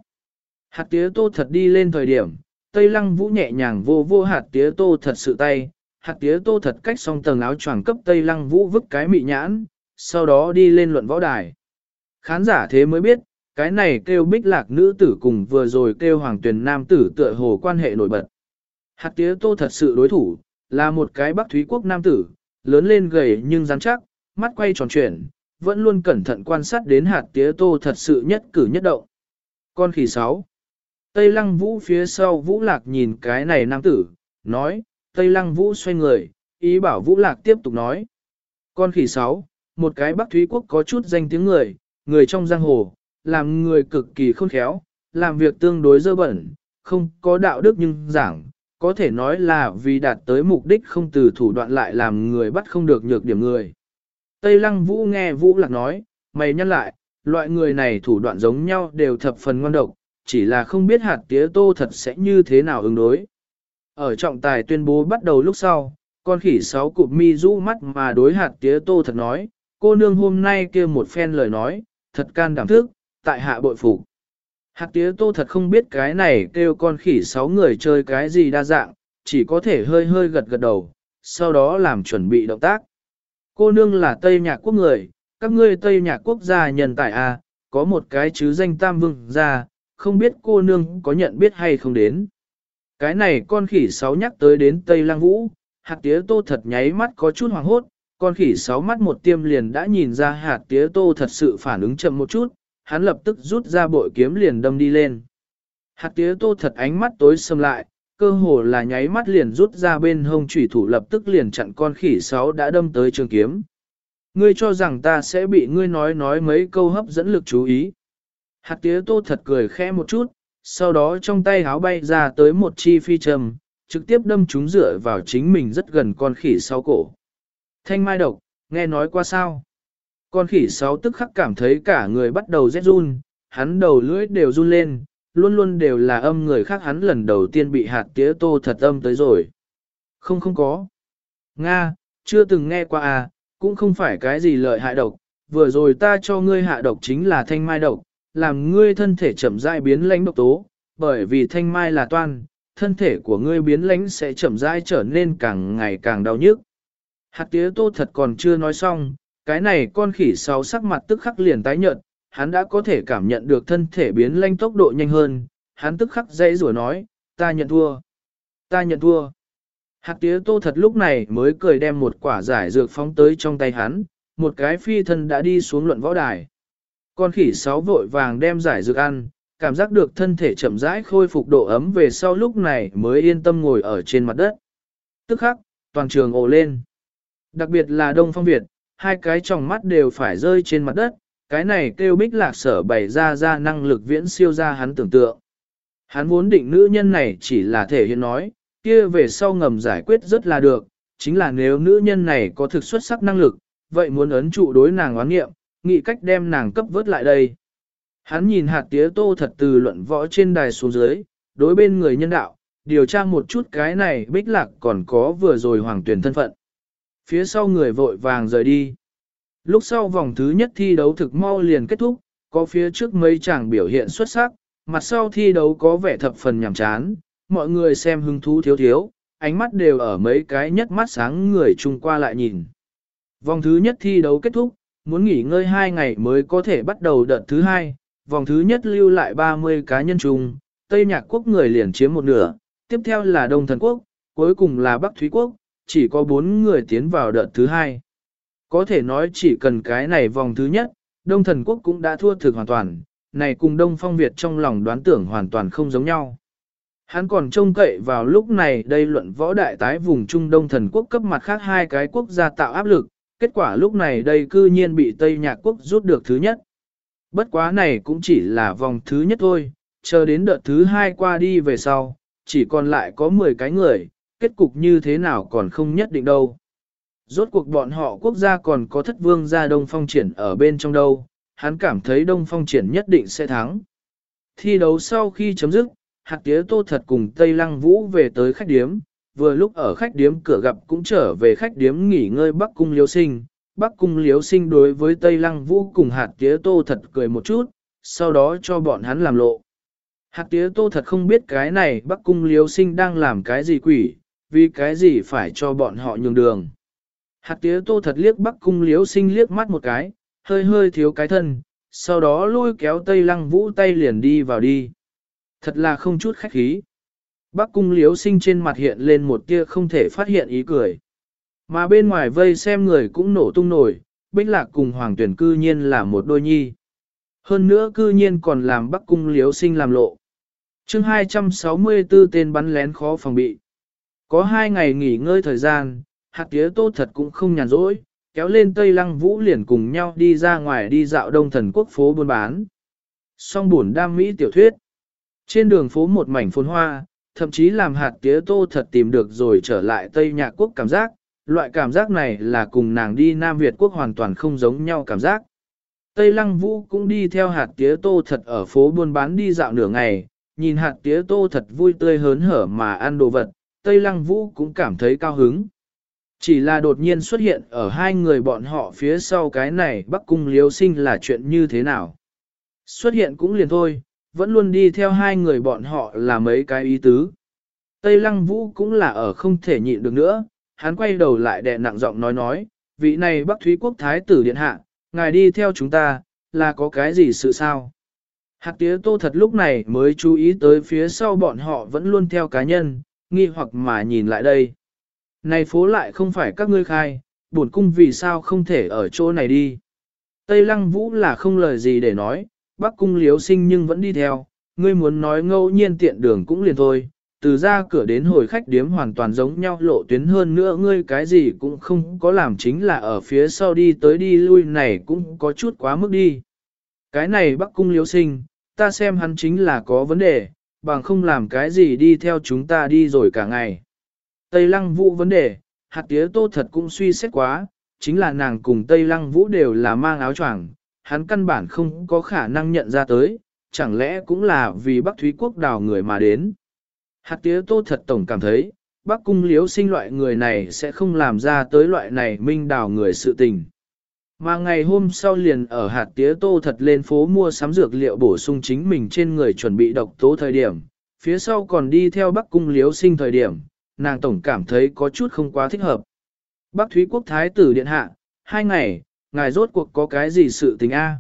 Hạt tía tô thật đi lên thời điểm, Tây Lăng Vũ nhẹ nhàng vô vô hạt tía tô thật sự tay, hạt tía tô thật cách xong tầng áo choàng cấp Tây Lăng Vũ vứt cái mị nhãn, sau đó đi lên luận võ đài. Khán giả thế mới biết, cái này kêu bích lạc nữ tử cùng vừa rồi kêu hoàng tuyển nam tử tựa hồ quan hệ nổi bật. Hạt tía tô thật sự đối thủ, là một cái bắc thúy quốc nam tử, lớn lên gầy nhưng rắn chắc, mắt quay tròn chuyển, vẫn luôn cẩn thận quan sát đến hạt tía tô thật sự nhất cử nhất động. Con khỉ sáu. Tây lăng vũ phía sau vũ lạc nhìn cái này nam tử, nói, Tây lăng vũ xoay người, ý bảo vũ lạc tiếp tục nói. Con khỉ sáu, một cái Bắc Thúy Quốc có chút danh tiếng người, người trong giang hồ, làm người cực kỳ khôn khéo, làm việc tương đối dơ bẩn, không có đạo đức nhưng giảng, có thể nói là vì đạt tới mục đích không từ thủ đoạn lại làm người bắt không được nhược điểm người. Tây Lăng Vũ nghe Vũ Lạc nói, mày nhắc lại, loại người này thủ đoạn giống nhau đều thập phần ngoan độc, chỉ là không biết hạt tía tô thật sẽ như thế nào ứng đối. Ở trọng tài tuyên bố bắt đầu lúc sau, con khỉ sáu cụp mi rũ mắt mà đối hạt tía tô thật nói, cô nương hôm nay kia một phen lời nói, thật can đảm thức, tại hạ bội phục. Hạt tía tô thật không biết cái này kêu con khỉ sáu người chơi cái gì đa dạng, chỉ có thể hơi hơi gật gật đầu, sau đó làm chuẩn bị động tác. Cô nương là Tây Nhạc Quốc người, các ngươi Tây Nhạc Quốc gia nhân tài A, à, có một cái chứ danh Tam Vương gia, không biết cô nương có nhận biết hay không đến. Cái này con khỉ sáu nhắc tới đến Tây Lang Vũ, hạt tía tô thật nháy mắt có chút hoàng hốt, Con khỉ sáu mắt một tiêm liền đã nhìn ra hạt tía tô thật sự phản ứng chậm một chút, hắn lập tức rút ra bội kiếm liền đâm đi lên. Hạt tía tô thật ánh mắt tối sầm lại, cơ hồ là nháy mắt liền rút ra bên hông chủy thủ lập tức liền chặn con khỉ sáu đã đâm tới trường kiếm. Ngươi cho rằng ta sẽ bị ngươi nói nói mấy câu hấp dẫn lực chú ý. Hạt tía tô thật cười khẽ một chút, sau đó trong tay háo bay ra tới một chi phi trầm, trực tiếp đâm chúng dựa vào chính mình rất gần con khỉ sau cổ. Thanh mai độc, nghe nói qua sao? Con khỉ sáu tức khắc cảm thấy cả người bắt đầu rét run, hắn đầu lưỡi đều run lên, luôn luôn đều là âm người khác hắn lần đầu tiên bị hạt tía tô thật âm tới rồi. Không không có. Nga, chưa từng nghe qua à, cũng không phải cái gì lợi hại độc, vừa rồi ta cho ngươi hạ độc chính là thanh mai độc, làm ngươi thân thể chậm rãi biến lãnh độc tố, bởi vì thanh mai là toan, thân thể của ngươi biến lãnh sẽ chậm rãi trở nên càng ngày càng đau nhức. Hạt tía tô thật còn chưa nói xong, cái này con khỉ sáu sắc mặt tức khắc liền tái nhợt, hắn đã có thể cảm nhận được thân thể biến lanh tốc độ nhanh hơn, hắn tức khắc dãy rủa nói, ta nhận thua, ta nhận thua. Hạt tía tô thật lúc này mới cười đem một quả giải dược phóng tới trong tay hắn, một cái phi thân đã đi xuống luận võ đài. Con khỉ sáu vội vàng đem giải dược ăn, cảm giác được thân thể chậm rãi khôi phục độ ấm về sau lúc này mới yên tâm ngồi ở trên mặt đất. Tức khắc, toàn trường ồ lên. Đặc biệt là Đông Phong Việt, hai cái tròng mắt đều phải rơi trên mặt đất, cái này kêu bích lạc sở bày ra ra năng lực viễn siêu ra hắn tưởng tượng. Hắn muốn định nữ nhân này chỉ là thể hiện nói, kia về sau ngầm giải quyết rất là được, chính là nếu nữ nhân này có thực xuất sắc năng lực, vậy muốn ấn trụ đối nàng oán nghiệm, nghĩ cách đem nàng cấp vớt lại đây. Hắn nhìn hạt tía tô thật từ luận võ trên đài xuống dưới, đối bên người nhân đạo, điều tra một chút cái này bích lạc còn có vừa rồi hoàng tuyển thân phận. Phía sau người vội vàng rời đi. Lúc sau vòng thứ nhất thi đấu thực mau liền kết thúc, có phía trước mấy chàng biểu hiện xuất sắc, mặt sau thi đấu có vẻ thập phần nhàm chán, mọi người xem hứng thú thiếu thiếu, ánh mắt đều ở mấy cái nhất mắt sáng người chung qua lại nhìn. Vòng thứ nhất thi đấu kết thúc, muốn nghỉ ngơi 2 ngày mới có thể bắt đầu đợt thứ hai, vòng thứ nhất lưu lại 30 cá nhân chung, Tây Nhạc Quốc người liền chiếm một nửa, tiếp theo là Đông Thần Quốc, cuối cùng là Bắc Thúy Quốc, chỉ có 4 người tiến vào đợt thứ hai. Có thể nói chỉ cần cái này vòng thứ nhất, Đông Thần Quốc cũng đã thua thực hoàn toàn, này cùng Đông Phong Việt trong lòng đoán tưởng hoàn toàn không giống nhau. Hắn còn trông cậy vào lúc này đây luận võ đại tái vùng Trung Đông Thần Quốc cấp mặt khác hai cái quốc gia tạo áp lực, kết quả lúc này đây cư nhiên bị Tây Nhạc Quốc rút được thứ nhất. Bất quá này cũng chỉ là vòng thứ nhất thôi, chờ đến đợt thứ hai qua đi về sau, chỉ còn lại có 10 cái người, kết cục như thế nào còn không nhất định đâu. Rốt cuộc bọn họ quốc gia còn có thất vương gia Đông Phong triển ở bên trong đâu, hắn cảm thấy Đông Phong triển nhất định sẽ thắng. Thi đấu sau khi chấm dứt, hạt tía tô thật cùng Tây Lăng Vũ về tới khách điếm, vừa lúc ở khách điếm cửa gặp cũng trở về khách điếm nghỉ ngơi Bắc Cung liếu Sinh. Bắc Cung liếu Sinh đối với Tây Lăng Vũ cùng hạt tía tô thật cười một chút, sau đó cho bọn hắn làm lộ. Hạt tía tô thật không biết cái này Bắc Cung liếu Sinh đang làm cái gì quỷ, vì cái gì phải cho bọn họ nhường đường. Hạt tía tô thật liếc Bắc Cung liếu Sinh liếc mắt một cái, hơi hơi thiếu cái thân, sau đó lôi kéo Tây Lăng Vũ tay liền đi vào đi. Thật là không chút khách khí. Bắc cung liếu sinh trên mặt hiện lên một tia không thể phát hiện ý cười. Mà bên ngoài vây xem người cũng nổ tung nổi, bích lạc cùng hoàng tuyển cư nhiên là một đôi nhi. Hơn nữa cư nhiên còn làm bắc cung liếu sinh làm lộ. chương 264 tên bắn lén khó phòng bị. Có hai ngày nghỉ ngơi thời gian, hạt tía tô thật cũng không nhàn rỗi, kéo lên Tây Lăng Vũ liền cùng nhau đi ra ngoài đi dạo đông thần quốc phố buôn bán. Song buồn đam mỹ tiểu thuyết. Trên đường phố một mảnh phồn hoa, thậm chí làm hạt tía tô thật tìm được rồi trở lại Tây Nhạc Quốc cảm giác, loại cảm giác này là cùng nàng đi Nam Việt Quốc hoàn toàn không giống nhau cảm giác. Tây Lăng Vũ cũng đi theo hạt tía tô thật ở phố buôn bán đi dạo nửa ngày, nhìn hạt tía tô thật vui tươi hớn hở mà ăn đồ vật, Tây Lăng Vũ cũng cảm thấy cao hứng. Chỉ là đột nhiên xuất hiện ở hai người bọn họ phía sau cái này Bắc Cung Liêu Sinh là chuyện như thế nào. Xuất hiện cũng liền thôi, vẫn luôn đi theo hai người bọn họ là mấy cái ý tứ. Tây Lăng Vũ cũng là ở không thể nhịn được nữa, hắn quay đầu lại đè nặng giọng nói nói, vị này Bắc Thúy Quốc Thái tử Điện Hạ, ngài đi theo chúng ta, là có cái gì sự sao? Hạt tía tô thật lúc này mới chú ý tới phía sau bọn họ vẫn luôn theo cá nhân, nghi hoặc mà nhìn lại đây. Này phố lại không phải các ngươi khai, buồn cung vì sao không thể ở chỗ này đi. Tây lăng vũ là không lời gì để nói, bắc cung liếu sinh nhưng vẫn đi theo, ngươi muốn nói ngẫu nhiên tiện đường cũng liền thôi, từ ra cửa đến hồi khách điếm hoàn toàn giống nhau lộ tuyến hơn nữa ngươi cái gì cũng không có làm chính là ở phía sau đi tới đi lui này cũng có chút quá mức đi. Cái này bắc cung liếu sinh, ta xem hắn chính là có vấn đề, bằng không làm cái gì đi theo chúng ta đi rồi cả ngày. Tây lăng vũ vấn đề, hạt tía tô thật cũng suy xét quá, chính là nàng cùng Tây lăng vũ đều là mang áo choàng, hắn căn bản không có khả năng nhận ra tới, chẳng lẽ cũng là vì Bắc Thúy Quốc đào người mà đến. Hạt tía tô thật tổng cảm thấy, Bắc Cung liếu sinh loại người này sẽ không làm ra tới loại này minh đào người sự tình. Mà ngày hôm sau liền ở hạt tía tô thật lên phố mua sắm dược liệu bổ sung chính mình trên người chuẩn bị độc tố thời điểm, phía sau còn đi theo Bắc Cung liếu sinh thời điểm, nàng tổng cảm thấy có chút không quá thích hợp. Bắc Thúy Quốc Thái tử Điện Hạ, hai ngày, ngài rốt cuộc có cái gì sự tình a?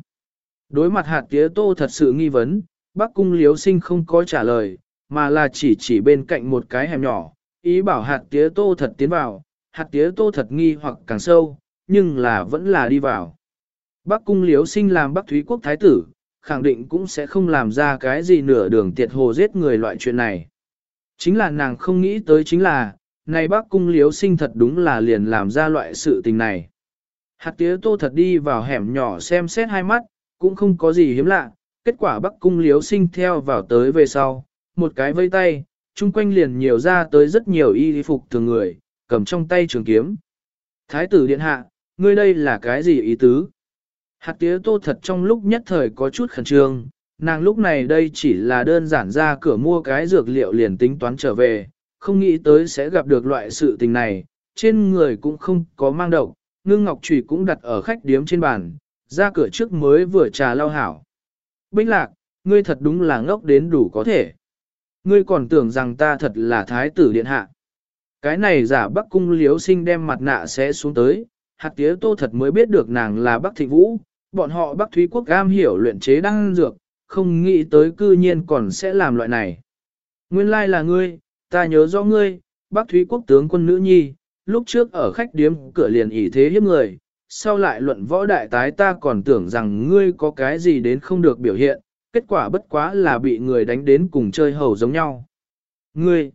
Đối mặt hạt tía tô thật sự nghi vấn, Bắc Cung liếu sinh không có trả lời, mà là chỉ chỉ bên cạnh một cái hẻm nhỏ, ý bảo hạt tía tô thật tiến vào, hạt tía tô thật nghi hoặc càng sâu, nhưng là vẫn là đi vào. Bắc cung liếu sinh làm Bắc Thúy Quốc Thái tử, khẳng định cũng sẽ không làm ra cái gì nửa đường tiệt hồ giết người loại chuyện này. Chính là nàng không nghĩ tới chính là, này Bắc cung liếu sinh thật đúng là liền làm ra loại sự tình này. Hạt tía tô thật đi vào hẻm nhỏ xem xét hai mắt, cũng không có gì hiếm lạ, kết quả Bắc cung liếu sinh theo vào tới về sau, một cái vây tay, chung quanh liền nhiều ra tới rất nhiều y phục thường người, cầm trong tay trường kiếm. Thái tử điện hạ, ngươi đây là cái gì ý tứ? Hạt tía tô thật trong lúc nhất thời có chút khẩn trương, nàng lúc này đây chỉ là đơn giản ra cửa mua cái dược liệu liền tính toán trở về, không nghĩ tới sẽ gặp được loại sự tình này, trên người cũng không có mang độc, ngưng ngọc trùy cũng đặt ở khách điếm trên bàn, ra cửa trước mới vừa trà lao hảo. Bích lạc, ngươi thật đúng là ngốc đến đủ có thể. Ngươi còn tưởng rằng ta thật là thái tử điện hạ. Cái này giả bắc cung liếu sinh đem mặt nạ sẽ xuống tới, hạt tía tô thật mới biết được nàng là bắc thịnh vũ, bọn họ bắc thúy quốc gam hiểu luyện chế đăng dược, không nghĩ tới cư nhiên còn sẽ làm loại này. Nguyên lai là ngươi, ta nhớ rõ ngươi, bắc thúy quốc tướng quân nữ nhi, lúc trước ở khách điếm cửa liền ỷ thế hiếp người, sau lại luận võ đại tái ta còn tưởng rằng ngươi có cái gì đến không được biểu hiện, kết quả bất quá là bị người đánh đến cùng chơi hầu giống nhau. Ngươi!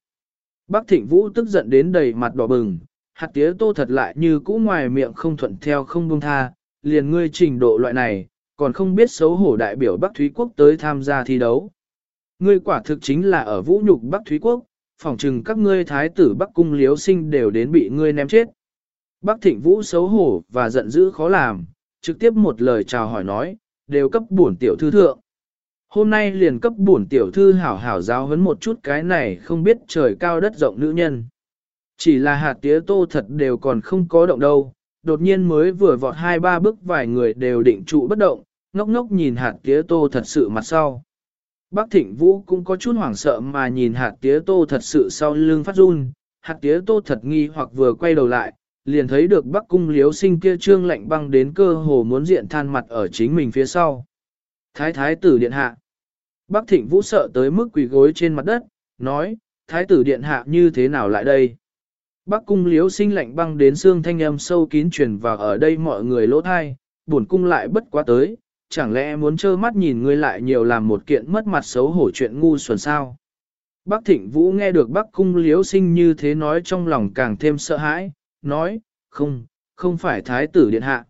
Bác Thịnh Vũ tức giận đến đầy mặt đỏ bừng, hạt tía tô thật lại như cũ ngoài miệng không thuận theo không buông tha, liền ngươi trình độ loại này, còn không biết xấu hổ đại biểu Bắc Thúy Quốc tới tham gia thi đấu. Ngươi quả thực chính là ở vũ nhục Bắc Thúy Quốc, phỏng chừng các ngươi thái tử Bắc Cung liếu sinh đều đến bị ngươi ném chết. Bắc Thịnh Vũ xấu hổ và giận dữ khó làm, trực tiếp một lời chào hỏi nói, đều cấp bổn tiểu thư thượng. Hôm nay liền cấp bổn tiểu thư hảo hảo giáo huấn một chút cái này không biết trời cao đất rộng nữ nhân. Chỉ là hạt tía tô thật đều còn không có động đâu, đột nhiên mới vừa vọt hai ba bước vài người đều định trụ bất động, ngốc ngốc nhìn hạt tía tô thật sự mặt sau. Bác Thịnh Vũ cũng có chút hoảng sợ mà nhìn hạt tía tô thật sự sau lưng phát run, hạt tía tô thật nghi hoặc vừa quay đầu lại, liền thấy được bắc cung liếu sinh kia trương lạnh băng đến cơ hồ muốn diện than mặt ở chính mình phía sau. Thái thái tử điện hạ. Bắc thịnh vũ sợ tới mức quỳ gối trên mặt đất, nói, thái tử điện hạ như thế nào lại đây? Bắc cung liếu sinh lạnh băng đến xương thanh âm sâu kín truyền vào ở đây mọi người lỗ thai, buồn cung lại bất quá tới, chẳng lẽ muốn trơ mắt nhìn ngươi lại nhiều làm một kiện mất mặt xấu hổ chuyện ngu xuẩn sao? Bắc thịnh vũ nghe được Bắc cung liếu sinh như thế nói trong lòng càng thêm sợ hãi, nói, không, không phải thái tử điện hạ.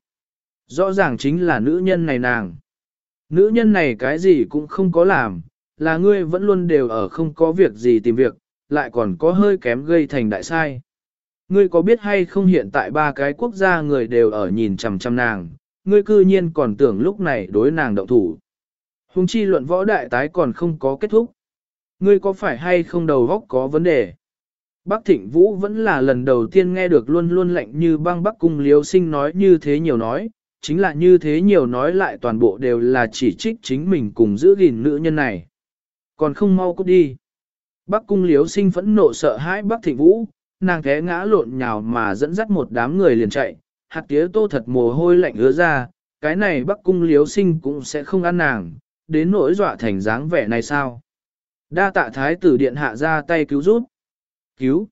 Rõ ràng chính là nữ nhân này nàng. Nữ nhân này cái gì cũng không có làm, là ngươi vẫn luôn đều ở không có việc gì tìm việc, lại còn có hơi kém gây thành đại sai. Ngươi có biết hay không hiện tại ba cái quốc gia người đều ở nhìn chằm chằm nàng, ngươi cư nhiên còn tưởng lúc này đối nàng động thủ. Hùng chi luận võ đại tái còn không có kết thúc. Ngươi có phải hay không đầu góc có vấn đề? Bắc Thịnh Vũ vẫn là lần đầu tiên nghe được luôn luôn lạnh như băng Bắc Cung Liêu Sinh nói như thế nhiều nói, chính là như thế nhiều nói lại toàn bộ đều là chỉ trích chính mình cùng giữ gìn nữ nhân này. Còn không mau cút đi. Bắc Cung Liêu Sinh phẫn nộ sợ hãi Bắc Thịnh Vũ, nàng té ngã lộn nhào mà dẫn dắt một đám người liền chạy, hạt tía tô thật mồ hôi lạnh ứa ra, cái này Bắc Cung Liếu Sinh cũng sẽ không ăn nàng, đến nỗi dọa thành dáng vẻ này sao. Đa tạ thái tử điện hạ ra tay cứu giúp. Cứu!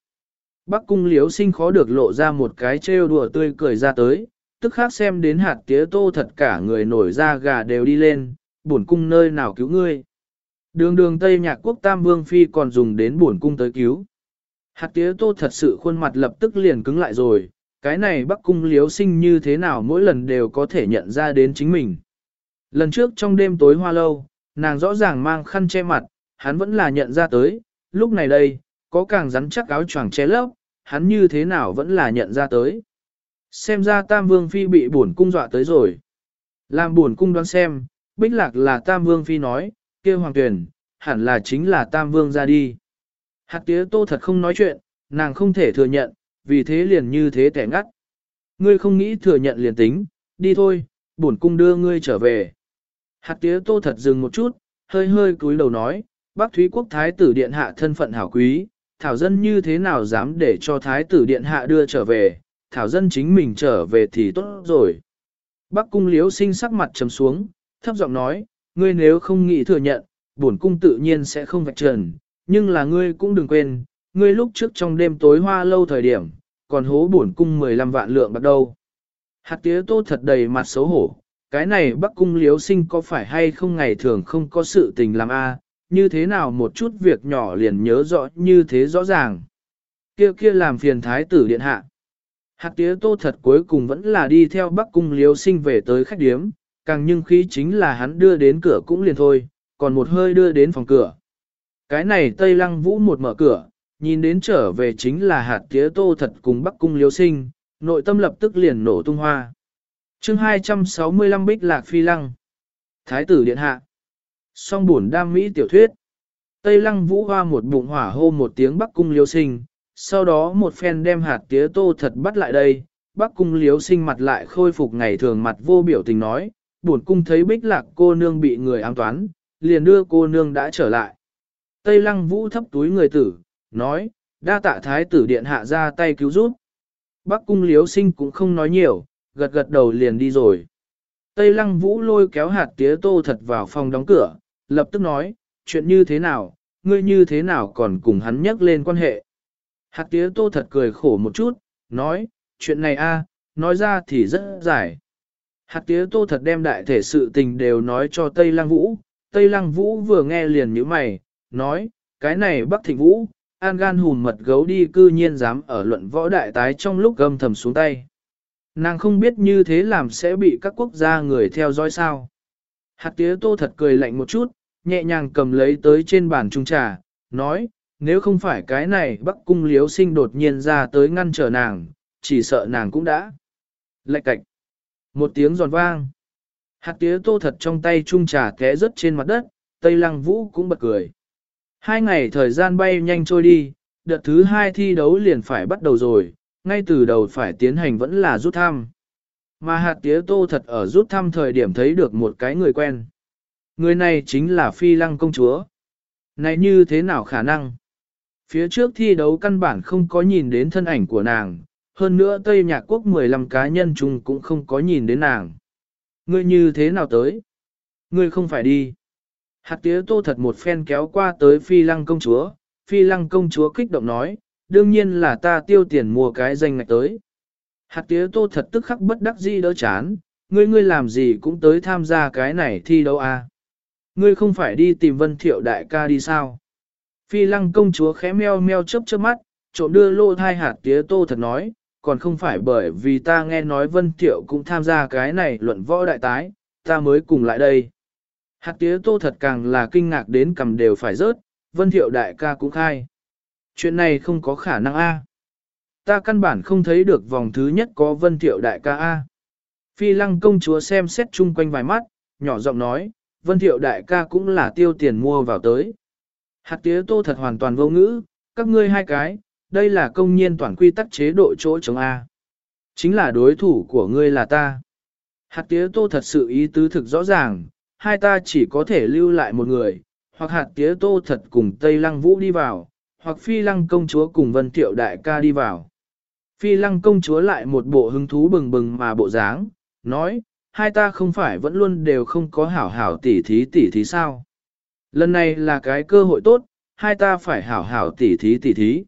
Bắc cung liếu sinh khó được lộ ra một cái trêu đùa tươi cười ra tới, tức khác xem đến hạt tía tô thật cả người nổi ra gà đều đi lên, buồn cung nơi nào cứu ngươi. Đường đường Tây Nhạc Quốc Tam Vương Phi còn dùng đến buồn cung tới cứu. Hạt tía tô thật sự khuôn mặt lập tức liền cứng lại rồi, cái này Bắc cung liếu sinh như thế nào mỗi lần đều có thể nhận ra đến chính mình. Lần trước trong đêm tối hoa lâu, nàng rõ ràng mang khăn che mặt, hắn vẫn là nhận ra tới, lúc này đây, có càng rắn chắc áo choàng che lấp, hắn như thế nào vẫn là nhận ra tới. Xem ra Tam Vương Phi bị buồn cung dọa tới rồi. Làm buồn cung đoán xem, Bích Lạc là Tam Vương Phi nói, kia Hoàng tuyển, hẳn là chính là Tam Vương ra đi. Hạt tía tô thật không nói chuyện, nàng không thể thừa nhận, vì thế liền như thế tẻ ngắt. Ngươi không nghĩ thừa nhận liền tính, đi thôi, bổn cung đưa ngươi trở về. Hạt tía tô thật dừng một chút, hơi hơi cúi đầu nói, bác Thúy Quốc Thái tử Điện Hạ thân phận hảo quý, Thảo Dân như thế nào dám để cho Thái tử Điện Hạ đưa trở về, Thảo Dân chính mình trở về thì tốt rồi. Bác cung liếu sinh sắc mặt trầm xuống, thấp giọng nói, ngươi nếu không nghĩ thừa nhận, bổn cung tự nhiên sẽ không vạch trần, nhưng là ngươi cũng đừng quên, ngươi lúc trước trong đêm tối hoa lâu thời điểm, còn hố bổn cung 15 vạn lượng bắt đầu. Hạt tía tô thật đầy mặt xấu hổ, cái này bắc cung liếu sinh có phải hay không ngày thường không có sự tình làm a như thế nào một chút việc nhỏ liền nhớ rõ như thế rõ ràng. Kia kia làm phiền thái tử điện hạ. Hạt tía tô thật cuối cùng vẫn là đi theo bắc cung liếu sinh về tới khách điếm, càng nhưng khí chính là hắn đưa đến cửa cũng liền thôi, còn một hơi đưa đến phòng cửa. Cái này Tây Lăng Vũ một mở cửa, nhìn đến trở về chính là hạt tía tô thật cùng bắc cung liếu sinh, nội tâm lập tức liền nổ tung hoa. chương 265 Bích Lạc Phi Lăng Thái tử Điện Hạ Song buồn đam mỹ tiểu thuyết Tây Lăng Vũ hoa một bụng hỏa hô một tiếng bắc cung liếu sinh, sau đó một phen đem hạt tía tô thật bắt lại đây, bắc cung liếu sinh mặt lại khôi phục ngày thường mặt vô biểu tình nói, buồn cung thấy bích lạc cô nương bị người ám toán, liền đưa cô nương đã trở lại. Tây Lăng Vũ thấp túi người tử, nói, đa tạ thái tử điện hạ ra tay cứu giúp. Bắc cung liếu sinh cũng không nói nhiều, gật gật đầu liền đi rồi. Tây lăng vũ lôi kéo hạt tía tô thật vào phòng đóng cửa, lập tức nói, chuyện như thế nào, ngươi như thế nào còn cùng hắn nhắc lên quan hệ. Hạt tía tô thật cười khổ một chút, nói, chuyện này a, nói ra thì rất dài. Hạt tía tô thật đem đại thể sự tình đều nói cho Tây Lăng Vũ, Tây Lăng Vũ vừa nghe liền như mày, nói, cái này Bắc Thịnh Vũ, an gan hùn mật gấu đi cư nhiên dám ở luận võ đại tái trong lúc gầm thầm xuống tay. Nàng không biết như thế làm sẽ bị các quốc gia người theo dõi sao. Hạt tía tô thật cười lạnh một chút, nhẹ nhàng cầm lấy tới trên bàn trung trà, nói, nếu không phải cái này bắc cung liếu sinh đột nhiên ra tới ngăn trở nàng, chỉ sợ nàng cũng đã. Lạch cạch. Một tiếng giòn vang. Hạt tía tô thật trong tay trung trà té rớt trên mặt đất, Tây Lăng Vũ cũng bật cười. Hai ngày thời gian bay nhanh trôi đi, đợt thứ hai thi đấu liền phải bắt đầu rồi, ngay từ đầu phải tiến hành vẫn là rút thăm. Mà hạt tía tô thật ở rút thăm thời điểm thấy được một cái người quen. Người này chính là phi lăng công chúa. Này như thế nào khả năng? Phía trước thi đấu căn bản không có nhìn đến thân ảnh của nàng, hơn nữa Tây Nhạc Quốc 15 cá nhân chung cũng không có nhìn đến nàng. Ngươi như thế nào tới? Ngươi không phải đi. Hạt tía tô thật một phen kéo qua tới phi lăng công chúa, phi lăng công chúa kích động nói, đương nhiên là ta tiêu tiền mua cái danh ngạch tới. Hạt tía tô thật tức khắc bất đắc dĩ đỡ chán, ngươi ngươi làm gì cũng tới tham gia cái này thi đấu à. Ngươi không phải đi tìm vân thiệu đại ca đi sao? Phi lăng công chúa khẽ meo meo chớp chớp mắt, trộm đưa lô thai hạt tía tô thật nói, còn không phải bởi vì ta nghe nói vân thiệu cũng tham gia cái này luận võ đại tái, ta mới cùng lại đây. Hạt tía tô thật càng là kinh ngạc đến cầm đều phải rớt, vân thiệu đại ca cũng khai. Chuyện này không có khả năng A. Ta căn bản không thấy được vòng thứ nhất có vân thiệu đại ca A. Phi lăng công chúa xem xét chung quanh vài mắt, nhỏ giọng nói, vân thiệu đại ca cũng là tiêu tiền mua vào tới. Hạt tía tô thật hoàn toàn vô ngữ, các ngươi hai cái, đây là công nhiên toàn quy tắc chế độ chỗ chống A. Chính là đối thủ của ngươi là ta. Hạt tía tô thật sự ý tứ thực rõ ràng, hai ta chỉ có thể lưu lại một người, hoặc hạt tía tô thật cùng Tây Lăng Vũ đi vào, hoặc Phi Lăng công chúa cùng Vân Thiệu đại ca đi vào. Phi Lăng công chúa lại một bộ hứng thú bừng bừng mà bộ dáng, nói, hai ta không phải vẫn luôn đều không có hảo hảo tỉ thí tỉ thí sao. Lần này là cái cơ hội tốt, hai ta phải hảo hảo tỉ thí tỉ thí.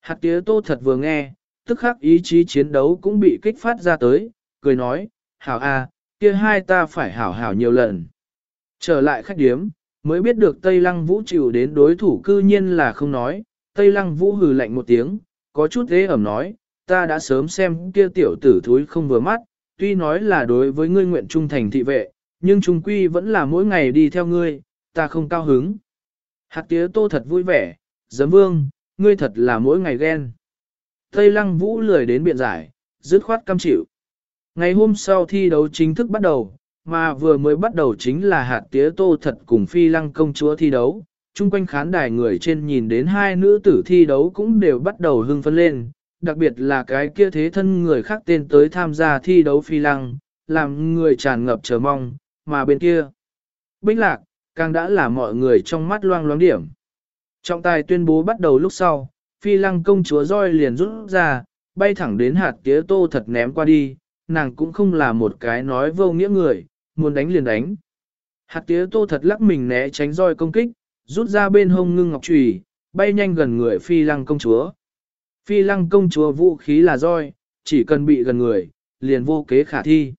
Hạt tía tô thật vừa nghe, tức khắc ý chí chiến đấu cũng bị kích phát ra tới, cười nói, hảo a, kia hai ta phải hảo hảo nhiều lần. Trở lại khách điếm, mới biết được Tây Lăng Vũ chịu đến đối thủ cư nhiên là không nói, Tây Lăng Vũ hừ lạnh một tiếng, có chút thế ẩm nói, ta đã sớm xem kia tiểu tử thúi không vừa mắt, tuy nói là đối với ngươi nguyện trung thành thị vệ, nhưng trung quy vẫn là mỗi ngày đi theo ngươi, ta không cao hứng. Hạt tía tô thật vui vẻ, giấm vương, ngươi thật là mỗi ngày ghen. Tây Lăng Vũ lười đến biện giải, dứt khoát cam chịu. Ngày hôm sau thi đấu chính thức bắt đầu, mà vừa mới bắt đầu chính là hạt tía tô thật cùng phi lăng công chúa thi đấu. Trung quanh khán đài người trên nhìn đến hai nữ tử thi đấu cũng đều bắt đầu hưng phấn lên, đặc biệt là cái kia thế thân người khác tên tới tham gia thi đấu phi lăng, làm người tràn ngập chờ mong, mà bên kia. Bích lạc, càng đã là mọi người trong mắt loang loáng điểm. Trọng tài tuyên bố bắt đầu lúc sau, phi lăng công chúa roi liền rút ra, bay thẳng đến hạt tía tô thật ném qua đi, nàng cũng không là một cái nói vô nghĩa người, muốn đánh liền đánh. Hạt tía tô thật lắc mình né tránh roi công kích, rút ra bên hông ngưng ngọc trùy, bay nhanh gần người phi lăng công chúa. Phi lăng công chúa vũ khí là roi, chỉ cần bị gần người, liền vô kế khả thi.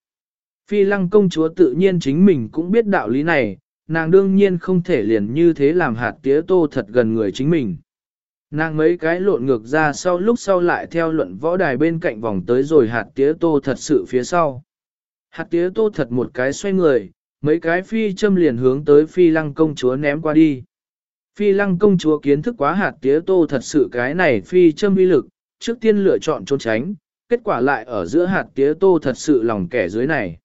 Phi lăng công chúa tự nhiên chính mình cũng biết đạo lý này, nàng đương nhiên không thể liền như thế làm hạt tía tô thật gần người chính mình. Nàng mấy cái lộn ngược ra sau lúc sau lại theo luận võ đài bên cạnh vòng tới rồi hạt tía tô thật sự phía sau. Hạt tía tô thật một cái xoay người, mấy cái phi châm liền hướng tới phi lăng công chúa ném qua đi. Phi lăng công chúa kiến thức quá hạt tía tô thật sự cái này phi châm uy lực, trước tiên lựa chọn trốn tránh, kết quả lại ở giữa hạt tía tô thật sự lòng kẻ dưới này.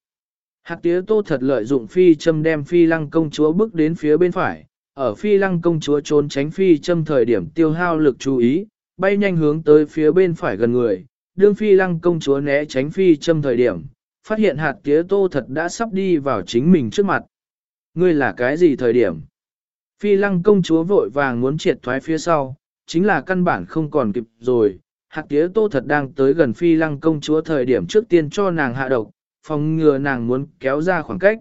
Hạt tía tô thật lợi dụng phi châm đem phi lăng công chúa bước đến phía bên phải, ở phi lăng công chúa trốn tránh phi châm thời điểm tiêu hao lực chú ý, bay nhanh hướng tới phía bên phải gần người, đương phi lăng công chúa né tránh phi châm thời điểm, phát hiện hạt tía tô thật đã sắp đi vào chính mình trước mặt. Ngươi là cái gì thời điểm? Phi lăng công chúa vội vàng muốn triệt thoái phía sau, chính là căn bản không còn kịp rồi. Hạt tía tô thật đang tới gần phi lăng công chúa thời điểm trước tiên cho nàng hạ độc, phòng ngừa nàng muốn kéo ra khoảng cách.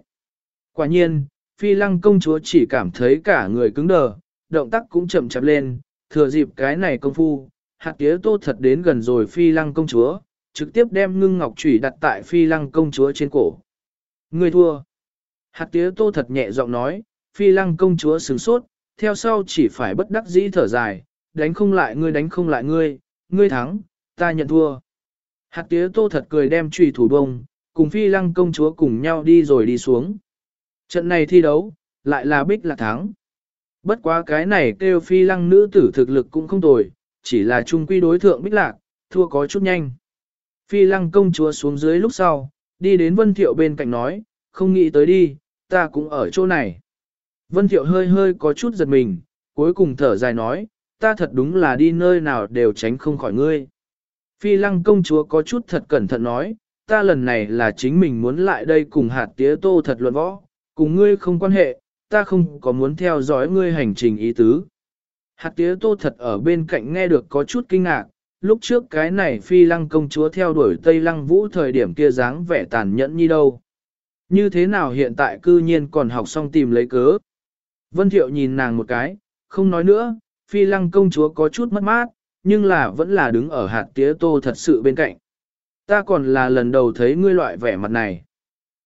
Quả nhiên, phi lăng công chúa chỉ cảm thấy cả người cứng đờ, động tác cũng chậm chạp lên, thừa dịp cái này công phu, hạt tía tô thật đến gần rồi phi lăng công chúa, trực tiếp đem ngưng ngọc chủy đặt tại phi lăng công chúa trên cổ. Người thua. Hạt tía tô thật nhẹ giọng nói, phi lăng công chúa sửng sốt, theo sau chỉ phải bất đắc dĩ thở dài, đánh không lại ngươi đánh không lại ngươi, ngươi thắng, ta nhận thua. Hạt tía tô thật cười đem trùy thủ bông, cùng phi lăng công chúa cùng nhau đi rồi đi xuống. Trận này thi đấu, lại là bích là thắng. Bất quá cái này kêu phi lăng nữ tử thực lực cũng không tồi, chỉ là trung quy đối thượng bích lạc, thua có chút nhanh. Phi lăng công chúa xuống dưới lúc sau, đi đến Vân Thiệu bên cạnh nói, không nghĩ tới đi, ta cũng ở chỗ này. Vân Thiệu hơi hơi có chút giật mình, cuối cùng thở dài nói, ta thật đúng là đi nơi nào đều tránh không khỏi ngươi. Phi lăng công chúa có chút thật cẩn thận nói, ta lần này là chính mình muốn lại đây cùng hạt tía tô thật luận võ, cùng ngươi không quan hệ, ta không có muốn theo dõi ngươi hành trình ý tứ. Hạt tía tô thật ở bên cạnh nghe được có chút kinh ngạc, lúc trước cái này phi lăng công chúa theo đuổi Tây Lăng Vũ thời điểm kia dáng vẻ tàn nhẫn như đâu. Như thế nào hiện tại cư nhiên còn học xong tìm lấy cớ. Vân Thiệu nhìn nàng một cái, không nói nữa, phi lăng công chúa có chút mất mát, nhưng là vẫn là đứng ở hạt tía tô thật sự bên cạnh. Ta còn là lần đầu thấy ngươi loại vẻ mặt này.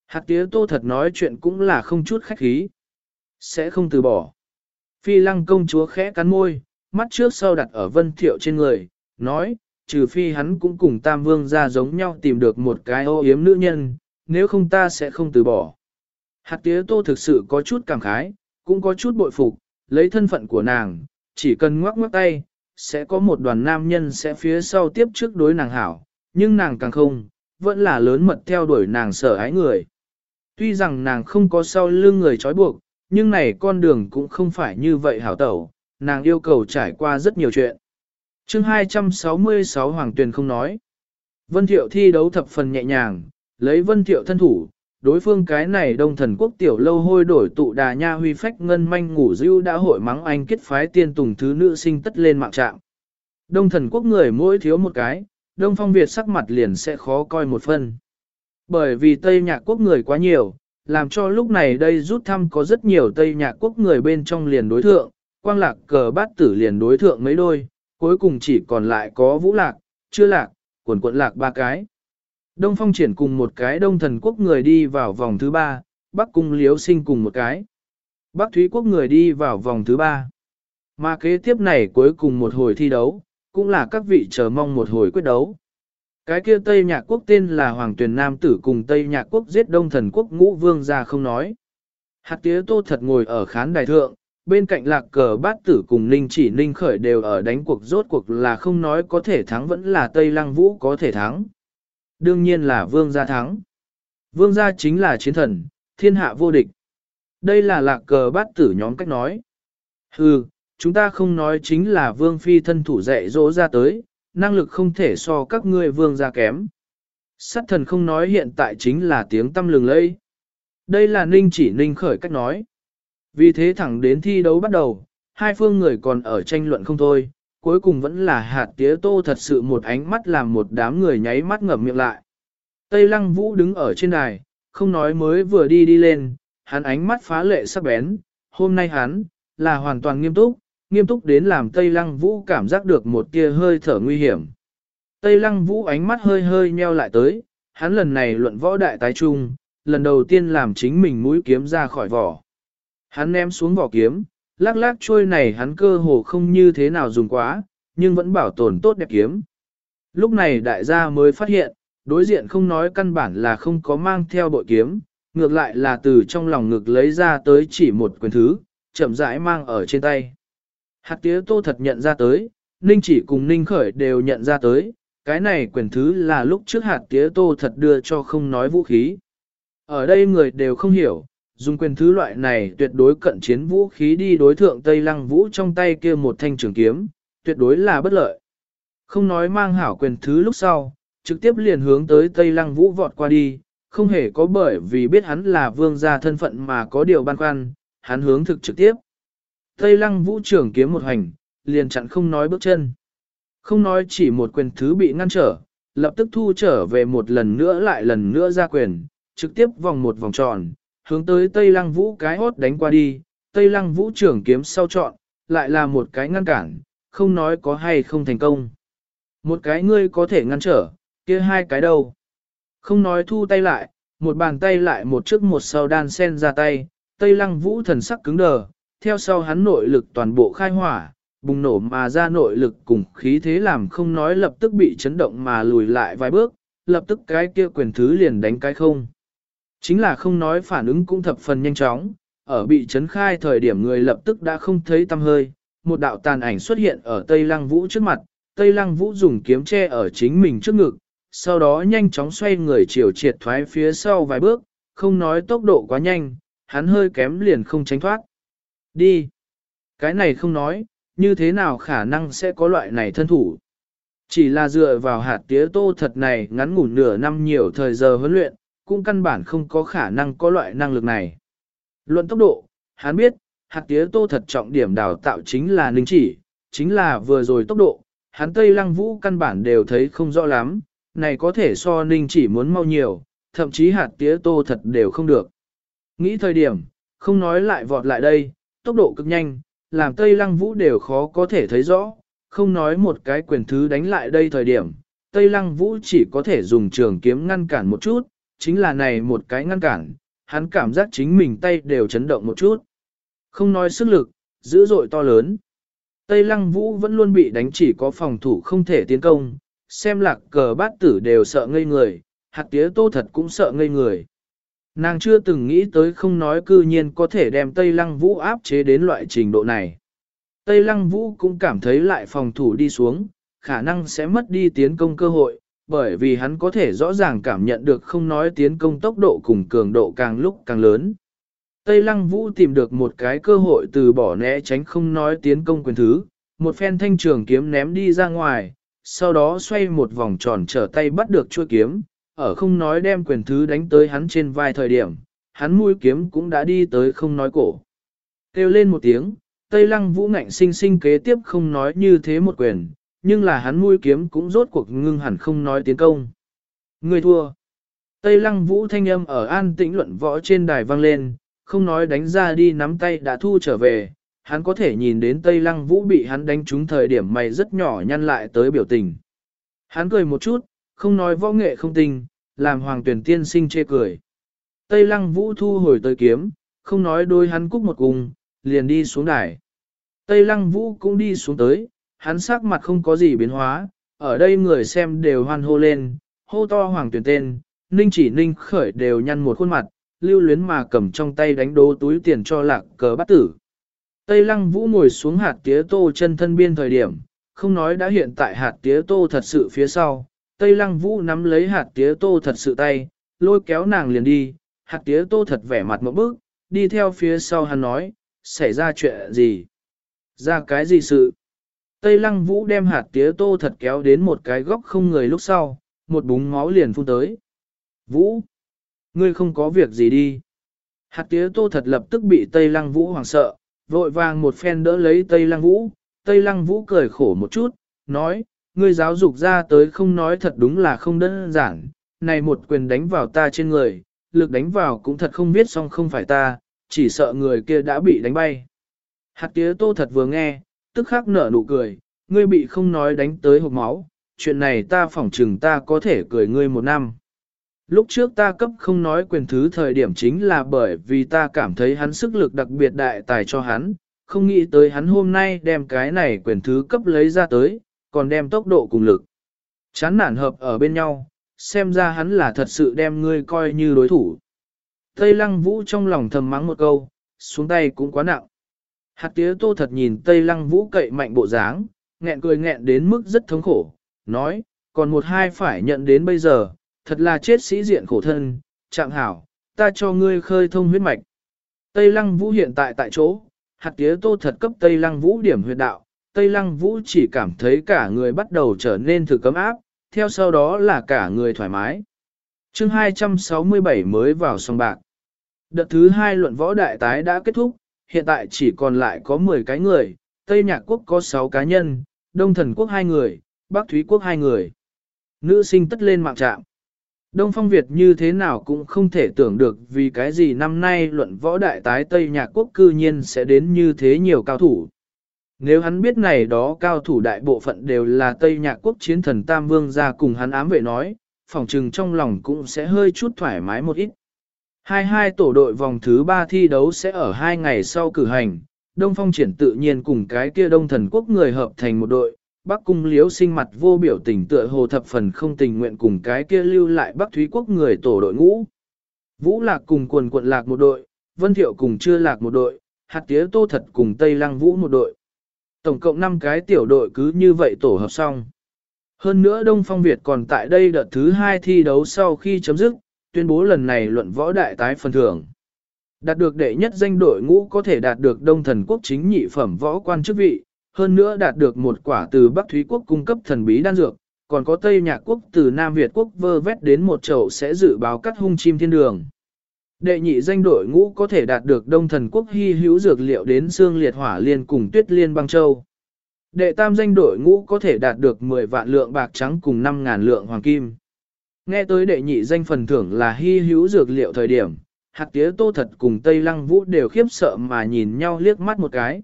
Hạt tía tô thật nói chuyện cũng là không chút khách khí. Sẽ không từ bỏ. Phi lăng công chúa khẽ cắn môi, mắt trước sau đặt ở vân thiệu trên người, nói, trừ phi hắn cũng cùng tam vương ra giống nhau tìm được một cái ô yếm nữ nhân, nếu không ta sẽ không từ bỏ. Hạt tía tô thực sự có chút cảm khái, cũng có chút bội phục, lấy thân phận của nàng, chỉ cần ngoắc ngoắc tay, sẽ có một đoàn nam nhân sẽ phía sau tiếp trước đối nàng hảo, nhưng nàng càng không, vẫn là lớn mật theo đuổi nàng sở ái người. Tuy rằng nàng không có sau lưng người trói buộc, nhưng này con đường cũng không phải như vậy hảo tẩu, nàng yêu cầu trải qua rất nhiều chuyện chương 266 Hoàng Tuyền không nói. Vân Thiệu thi đấu thập phần nhẹ nhàng, lấy Vân Thiệu thân thủ, đối phương cái này đông thần quốc tiểu lâu hôi đổi tụ đà nha huy phách ngân manh ngủ dưu đã hội mắng anh kết phái tiên tùng thứ nữ sinh tất lên mạng trạng. Đông thần quốc người mỗi thiếu một cái, đông phong Việt sắc mặt liền sẽ khó coi một phần. Bởi vì Tây Nhạc quốc người quá nhiều, làm cho lúc này đây rút thăm có rất nhiều Tây Nhạc quốc người bên trong liền đối thượng, quang lạc cờ bát tử liền đối thượng mấy đôi, cuối cùng chỉ còn lại có vũ lạc, chưa lạc, quần quận lạc ba cái. Đông phong triển cùng một cái đông thần quốc người đi vào vòng thứ ba, bắc cung liếu sinh cùng một cái. Bắc thúy quốc người đi vào vòng thứ ba. Mà kế tiếp này cuối cùng một hồi thi đấu, cũng là các vị chờ mong một hồi quyết đấu. Cái kia Tây Nhạc Quốc tên là Hoàng Tuyền Nam Tử cùng Tây Nhạc Quốc giết Đông Thần Quốc ngũ vương ra không nói. Hạt tía tô thật ngồi ở khán đài thượng, bên cạnh lạc cờ bát tử cùng ninh chỉ ninh khởi đều ở đánh cuộc rốt cuộc là không nói có thể thắng vẫn là Tây Lăng Vũ có thể thắng. Đương nhiên là vương gia thắng. Vương gia chính là chiến thần, thiên hạ vô địch. Đây là lạc cờ bát tử nhóm cách nói. Hừ, chúng ta không nói chính là vương phi thân thủ dạy dỗ ra tới, năng lực không thể so các ngươi vương gia kém. Sát thần không nói hiện tại chính là tiếng tâm lừng lây. Đây là ninh chỉ ninh khởi cách nói. Vì thế thẳng đến thi đấu bắt đầu, hai phương người còn ở tranh luận không thôi, cuối cùng vẫn là hạt tía tô thật sự một ánh mắt làm một đám người nháy mắt ngậm miệng lại. Tây lăng vũ đứng ở trên đài, không nói mới vừa đi đi lên, hắn ánh mắt phá lệ sắc bén, hôm nay hắn, là hoàn toàn nghiêm túc, nghiêm túc đến làm Tây lăng vũ cảm giác được một tia hơi thở nguy hiểm. Tây lăng vũ ánh mắt hơi hơi nheo lại tới, hắn lần này luận võ đại tái trung, lần đầu tiên làm chính mình mũi kiếm ra khỏi vỏ. Hắn ném xuống vỏ kiếm, lắc lắc trôi này hắn cơ hồ không như thế nào dùng quá, nhưng vẫn bảo tồn tốt đẹp kiếm. Lúc này đại gia mới phát hiện, đối diện không nói căn bản là không có mang theo bội kiếm, ngược lại là từ trong lòng ngực lấy ra tới chỉ một quyền thứ, chậm rãi mang ở trên tay. Hạt tía tô thật nhận ra tới, Ninh chỉ cùng Ninh khởi đều nhận ra tới, cái này quyền thứ là lúc trước hạt tía tô thật đưa cho không nói vũ khí. Ở đây người đều không hiểu, dùng quyền thứ loại này tuyệt đối cận chiến vũ khí đi đối thượng Tây Lăng Vũ trong tay kia một thanh trường kiếm, tuyệt đối là bất lợi. Không nói mang hảo quyền thứ lúc sau, trực tiếp liền hướng tới Tây Lăng Vũ vọt qua đi, không hề có bởi vì biết hắn là vương gia thân phận mà có điều băn khoăn, hắn hướng thực trực tiếp. Tây Lăng Vũ trưởng kiếm một hành, liền chặn không nói bước chân. Không nói chỉ một quyền thứ bị ngăn trở, lập tức thu trở về một lần nữa lại lần nữa ra quyền, trực tiếp vòng một vòng tròn, hướng tới Tây Lăng Vũ cái hốt đánh qua đi, Tây Lăng Vũ trưởng kiếm sau chọn, lại là một cái ngăn cản, không nói có hay không thành công. Một cái ngươi có thể ngăn trở, kia hai cái đâu. Không nói thu tay lại, một bàn tay lại một trước một sau đan sen ra tay, Tây Lăng Vũ thần sắc cứng đờ, theo sau hắn nội lực toàn bộ khai hỏa, bùng nổ mà ra nội lực cùng khí thế làm không nói lập tức bị chấn động mà lùi lại vài bước, lập tức cái kia quyền thứ liền đánh cái không. Chính là không nói phản ứng cũng thập phần nhanh chóng, ở bị chấn khai thời điểm người lập tức đã không thấy tâm hơi, một đạo tàn ảnh xuất hiện ở Tây Lăng Vũ trước mặt, Tây Lăng Vũ dùng kiếm che ở chính mình trước ngực, sau đó nhanh chóng xoay người chiều triệt thoái phía sau vài bước, không nói tốc độ quá nhanh, hắn hơi kém liền không tránh thoát. Đi! Cái này không nói, như thế nào khả năng sẽ có loại này thân thủ. Chỉ là dựa vào hạt tía tô thật này ngắn ngủn nửa năm nhiều thời giờ huấn luyện, cũng căn bản không có khả năng có loại năng lực này. Luận tốc độ, hắn biết, hạt tía tô thật trọng điểm đào tạo chính là ninh chỉ, chính là vừa rồi tốc độ, hắn Tây Lăng Vũ căn bản đều thấy không rõ lắm, này có thể so ninh chỉ muốn mau nhiều, thậm chí hạt tía tô thật đều không được. Nghĩ thời điểm, không nói lại vọt lại đây, tốc độ cực nhanh, làm Tây Lăng Vũ đều khó có thể thấy rõ, không nói một cái quyền thứ đánh lại đây thời điểm, Tây Lăng Vũ chỉ có thể dùng trường kiếm ngăn cản một chút, chính là này một cái ngăn cản, hắn cảm giác chính mình tay đều chấn động một chút. Không nói sức lực, dữ dội to lớn. Tây Lăng Vũ vẫn luôn bị đánh chỉ có phòng thủ không thể tiến công, xem lạc cờ bát tử đều sợ ngây người, hạt tía tô thật cũng sợ ngây người. Nàng chưa từng nghĩ tới không nói cư nhiên có thể đem Tây Lăng Vũ áp chế đến loại trình độ này. Tây Lăng Vũ cũng cảm thấy lại phòng thủ đi xuống, khả năng sẽ mất đi tiến công cơ hội, bởi vì hắn có thể rõ ràng cảm nhận được không nói tiến công tốc độ cùng cường độ càng lúc càng lớn. Tây Lăng Vũ tìm được một cái cơ hội từ bỏ né tránh không nói tiến công quyền thứ, một phen thanh trường kiếm ném đi ra ngoài, sau đó xoay một vòng tròn trở tay bắt được chuôi kiếm, ở không nói đem quyền thứ đánh tới hắn trên vai thời điểm, hắn mũi kiếm cũng đã đi tới không nói cổ. Kêu lên một tiếng, Tây Lăng Vũ ngạnh sinh sinh kế tiếp không nói như thế một quyền, nhưng là hắn mũi kiếm cũng rốt cuộc ngưng hẳn không nói tiến công. Người thua. Tây lăng vũ thanh âm ở an tĩnh luận võ trên đài vang lên, không nói đánh ra đi nắm tay đã thu trở về, hắn có thể nhìn đến Tây Lăng Vũ bị hắn đánh trúng thời điểm mày rất nhỏ nhăn lại tới biểu tình. Hắn cười một chút, không nói võ nghệ không tình, làm hoàng tuyển tiên sinh chê cười. Tây Lăng Vũ thu hồi tới kiếm, không nói đôi hắn cúc một cùng, liền đi xuống đài. Tây Lăng Vũ cũng đi xuống tới, hắn sắc mặt không có gì biến hóa, ở đây người xem đều hoan hô lên, hô to hoàng tuyển tên, ninh chỉ ninh khởi đều nhăn một khuôn mặt, lưu luyến mà cầm trong tay đánh đố túi tiền cho lạc cờ bắt tử. Tây Lăng Vũ ngồi xuống hạt tía tô chân thân biên thời điểm, không nói đã hiện tại hạt tía tô thật sự phía sau. Tây Lăng Vũ nắm lấy hạt tía tô thật sự tay, lôi kéo nàng liền đi, hạt tía tô thật vẻ mặt một bước, đi theo phía sau hắn nói, xảy ra chuyện gì? Ra cái gì sự? Tây Lăng Vũ đem hạt tía tô thật kéo đến một cái góc không người lúc sau, một búng máu liền phun tới. Vũ! Ngươi không có việc gì đi. Hạt tía tô thật lập tức bị Tây Lăng Vũ hoảng sợ, vội vàng một phen đỡ lấy Tây Lăng Vũ. Tây Lăng Vũ cười khổ một chút, nói, ngươi giáo dục ra tới không nói thật đúng là không đơn giản, này một quyền đánh vào ta trên người, lực đánh vào cũng thật không biết xong không phải ta, chỉ sợ người kia đã bị đánh bay. Hạt tía tô thật vừa nghe, tức khắc nở nụ cười, ngươi bị không nói đánh tới hộp máu, chuyện này ta phỏng chừng ta có thể cười ngươi một năm. Lúc trước ta cấp không nói quyền thứ thời điểm chính là bởi vì ta cảm thấy hắn sức lực đặc biệt đại tài cho hắn, không nghĩ tới hắn hôm nay đem cái này quyền thứ cấp lấy ra tới, còn đem tốc độ cùng lực. Chán nản hợp ở bên nhau, xem ra hắn là thật sự đem ngươi coi như đối thủ. Tây lăng vũ trong lòng thầm mắng một câu, xuống tay cũng quá nặng. Hạt tía tô thật nhìn Tây lăng vũ cậy mạnh bộ dáng, nghẹn cười nghẹn đến mức rất thống khổ, nói, còn một hai phải nhận đến bây giờ, thật là chết sĩ diện khổ thân, trạng hảo, ta cho ngươi khơi thông huyết mạch. Tây lăng vũ hiện tại tại chỗ, hạt tía tô thật cấp Tây lăng vũ điểm huyệt đạo, Tây lăng vũ chỉ cảm thấy cả người bắt đầu trở nên thử cấm áp, theo sau đó là cả người thoải mái. chương 267 mới vào sông bạc. Đợt thứ hai luận võ đại tái đã kết thúc, hiện tại chỉ còn lại có 10 cái người, Tây Nhạc Quốc có 6 cá nhân, Đông Thần Quốc 2 người, Bắc Thúy Quốc 2 người. Nữ sinh tất lên mạng trạm. Đông Phong Việt như thế nào cũng không thể tưởng được vì cái gì năm nay luận võ đại tái Tây Nhạc Quốc cư nhiên sẽ đến như thế nhiều cao thủ. Nếu hắn biết này đó cao thủ đại bộ phận đều là Tây Nhạc Quốc chiến thần Tam Vương ra cùng hắn ám vệ nói, phòng trừng trong lòng cũng sẽ hơi chút thoải mái một ít. Hai hai tổ đội vòng thứ ba thi đấu sẽ ở hai ngày sau cử hành, Đông Phong triển tự nhiên cùng cái kia Đông Thần Quốc người hợp thành một đội, Bắc Cung Liếu sinh mặt vô biểu tình tựa hồ thập phần không tình nguyện cùng cái kia lưu lại Bắc Thúy Quốc người tổ đội ngũ. Vũ Lạc cùng quần quận Lạc một đội, Vân Thiệu cùng chưa Lạc một đội, Hạt Tía Tô Thật cùng Tây Lăng Vũ một đội. Tổng cộng 5 cái tiểu đội cứ như vậy tổ hợp xong. Hơn nữa Đông Phong Việt còn tại đây đợt thứ 2 thi đấu sau khi chấm dứt, tuyên bố lần này luận võ đại tái phần thưởng. Đạt được đệ nhất danh đội ngũ có thể đạt được Đông Thần Quốc chính nhị phẩm võ quan chức vị, hơn nữa đạt được một quả từ Bắc Thúy Quốc cung cấp thần bí đan dược, còn có Tây Nhạc Quốc từ Nam Việt Quốc vơ vét đến một chậu sẽ dự báo cắt hung chim thiên đường. Đệ nhị danh đội ngũ có thể đạt được Đông Thần Quốc hy hữu dược liệu đến xương liệt hỏa liên cùng tuyết liên băng châu. Đệ tam danh đội ngũ có thể đạt được 10 vạn lượng bạc trắng cùng 5 ngàn lượng hoàng kim. Nghe tới đệ nhị danh phần thưởng là hy hữu dược liệu thời điểm, hạt tía tô thật cùng Tây Lăng Vũ đều khiếp sợ mà nhìn nhau liếc mắt một cái.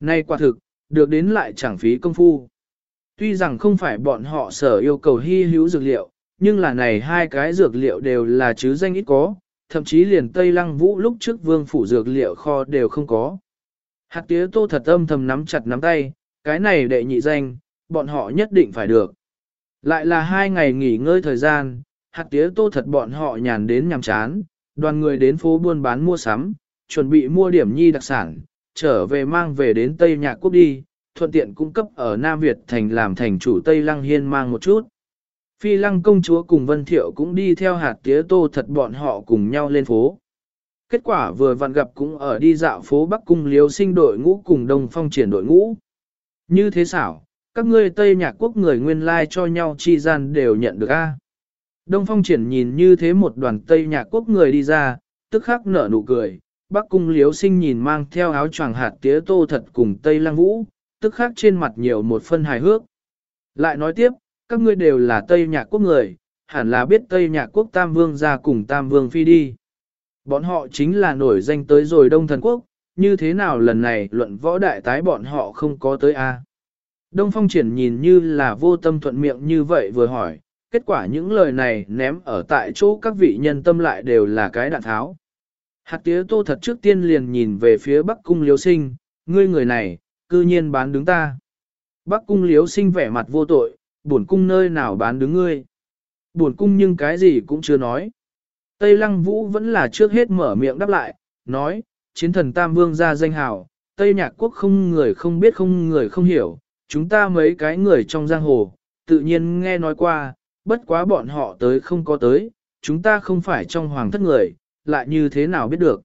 Này quả thực, được đến lại chẳng phí công phu. Tuy rằng không phải bọn họ sở yêu cầu hy hữu dược liệu, nhưng là này hai cái dược liệu đều là chứ danh ít có, thậm chí liền Tây Lăng Vũ lúc trước vương phủ dược liệu kho đều không có. Hạt tía tô thật âm thầm nắm chặt nắm tay, cái này đệ nhị danh, bọn họ nhất định phải được. Lại là hai ngày nghỉ ngơi thời gian, hạt tía tô thật bọn họ nhàn đến nhằm chán, đoàn người đến phố buôn bán mua sắm, chuẩn bị mua điểm nhi đặc sản, trở về mang về đến Tây Nhạc Quốc đi, thuận tiện cung cấp ở Nam Việt thành làm thành chủ Tây Lăng Hiên mang một chút. Phi Lăng công chúa cùng Vân Thiệu cũng đi theo hạt tía tô thật bọn họ cùng nhau lên phố. Kết quả vừa vặn gặp cũng ở đi dạo phố Bắc Cung liếu sinh đội ngũ cùng Đông Phong triển đội ngũ. Như thế xảo, các ngươi Tây Nhạc Quốc người nguyên lai like cho nhau chi gian đều nhận được a. Đông Phong triển nhìn như thế một đoàn Tây Nhạc Quốc người đi ra, tức khắc nở nụ cười. Bắc Cung liếu sinh nhìn mang theo áo choàng hạt tía tô thật cùng Tây Lăng Vũ, tức khắc trên mặt nhiều một phân hài hước. Lại nói tiếp, các ngươi đều là Tây Nhạc Quốc người, hẳn là biết Tây Nhạc Quốc Tam Vương ra cùng Tam Vương Phi đi. Bọn họ chính là nổi danh tới rồi Đông Thần Quốc, như thế nào lần này luận võ đại tái bọn họ không có tới a? Đông Phong triển nhìn như là vô tâm thuận miệng như vậy vừa hỏi, kết quả những lời này ném ở tại chỗ các vị nhân tâm lại đều là cái đạn tháo. Hạt tía tô thật trước tiên liền nhìn về phía Bắc Cung Liếu Sinh, ngươi người này, cư nhiên bán đứng ta. Bắc Cung Liếu Sinh vẻ mặt vô tội, buồn cung nơi nào bán đứng ngươi. Buồn cung nhưng cái gì cũng chưa nói. Tây Lăng Vũ vẫn là trước hết mở miệng đáp lại, nói, chiến thần Tam Vương ra danh hào, Tây Nhạc Quốc không người không biết không người không hiểu, chúng ta mấy cái người trong giang hồ, tự nhiên nghe nói qua, bất quá bọn họ tới không có tới, chúng ta không phải trong hoàng thất người, lại như thế nào biết được.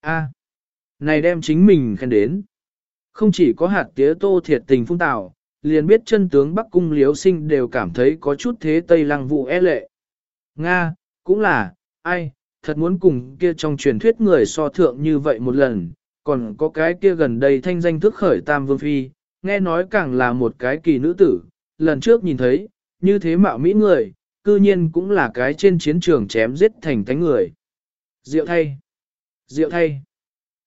A, này đem chính mình khen đến. Không chỉ có hạt tía tô thiệt tình phung tạo, liền biết chân tướng Bắc Cung Liếu Sinh đều cảm thấy có chút thế Tây Lăng vụ e lệ. Nga, cũng là, ai, thật muốn cùng kia trong truyền thuyết người so thượng như vậy một lần, còn có cái kia gần đây thanh danh thức khởi Tam Vương Phi, nghe nói càng là một cái kỳ nữ tử, lần trước nhìn thấy, như thế mạo mỹ người, cư nhiên cũng là cái trên chiến trường chém giết thành thánh người. Diệu thay! Diệu thay!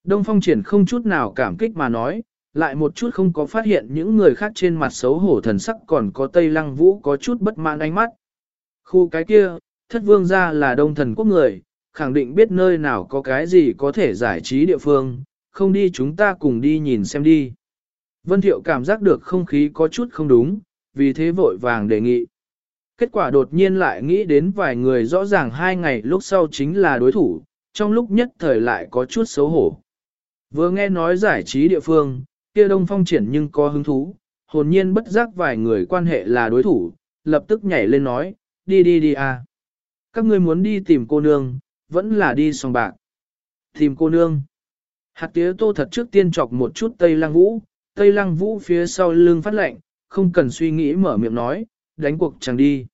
Đông Phong triển không chút nào cảm kích mà nói, lại một chút không có phát hiện những người khác trên mặt xấu hổ thần sắc còn có Tây Lăng Vũ có chút bất mãn ánh mắt. Khu cái kia, thất vương ra là đông thần quốc người, khẳng định biết nơi nào có cái gì có thể giải trí địa phương, không đi chúng ta cùng đi nhìn xem đi. Vân Thiệu cảm giác được không khí có chút không đúng, vì thế vội vàng đề nghị. Kết quả đột nhiên lại nghĩ đến vài người rõ ràng hai ngày lúc sau chính là đối thủ, trong lúc nhất thời lại có chút xấu hổ. Vừa nghe nói giải trí địa phương, kia đông phong triển nhưng có hứng thú, hồn nhiên bất giác vài người quan hệ là đối thủ, lập tức nhảy lên nói, đi đi đi à. Các ngươi muốn đi tìm cô nương, vẫn là đi sòng bạc. Tìm cô nương. Hạt tía tô thật trước tiên chọc một chút Tây Lang Vũ, Tây Lăng Vũ phía sau lưng phát lệnh, không cần suy nghĩ mở miệng nói, đánh cuộc chẳng đi.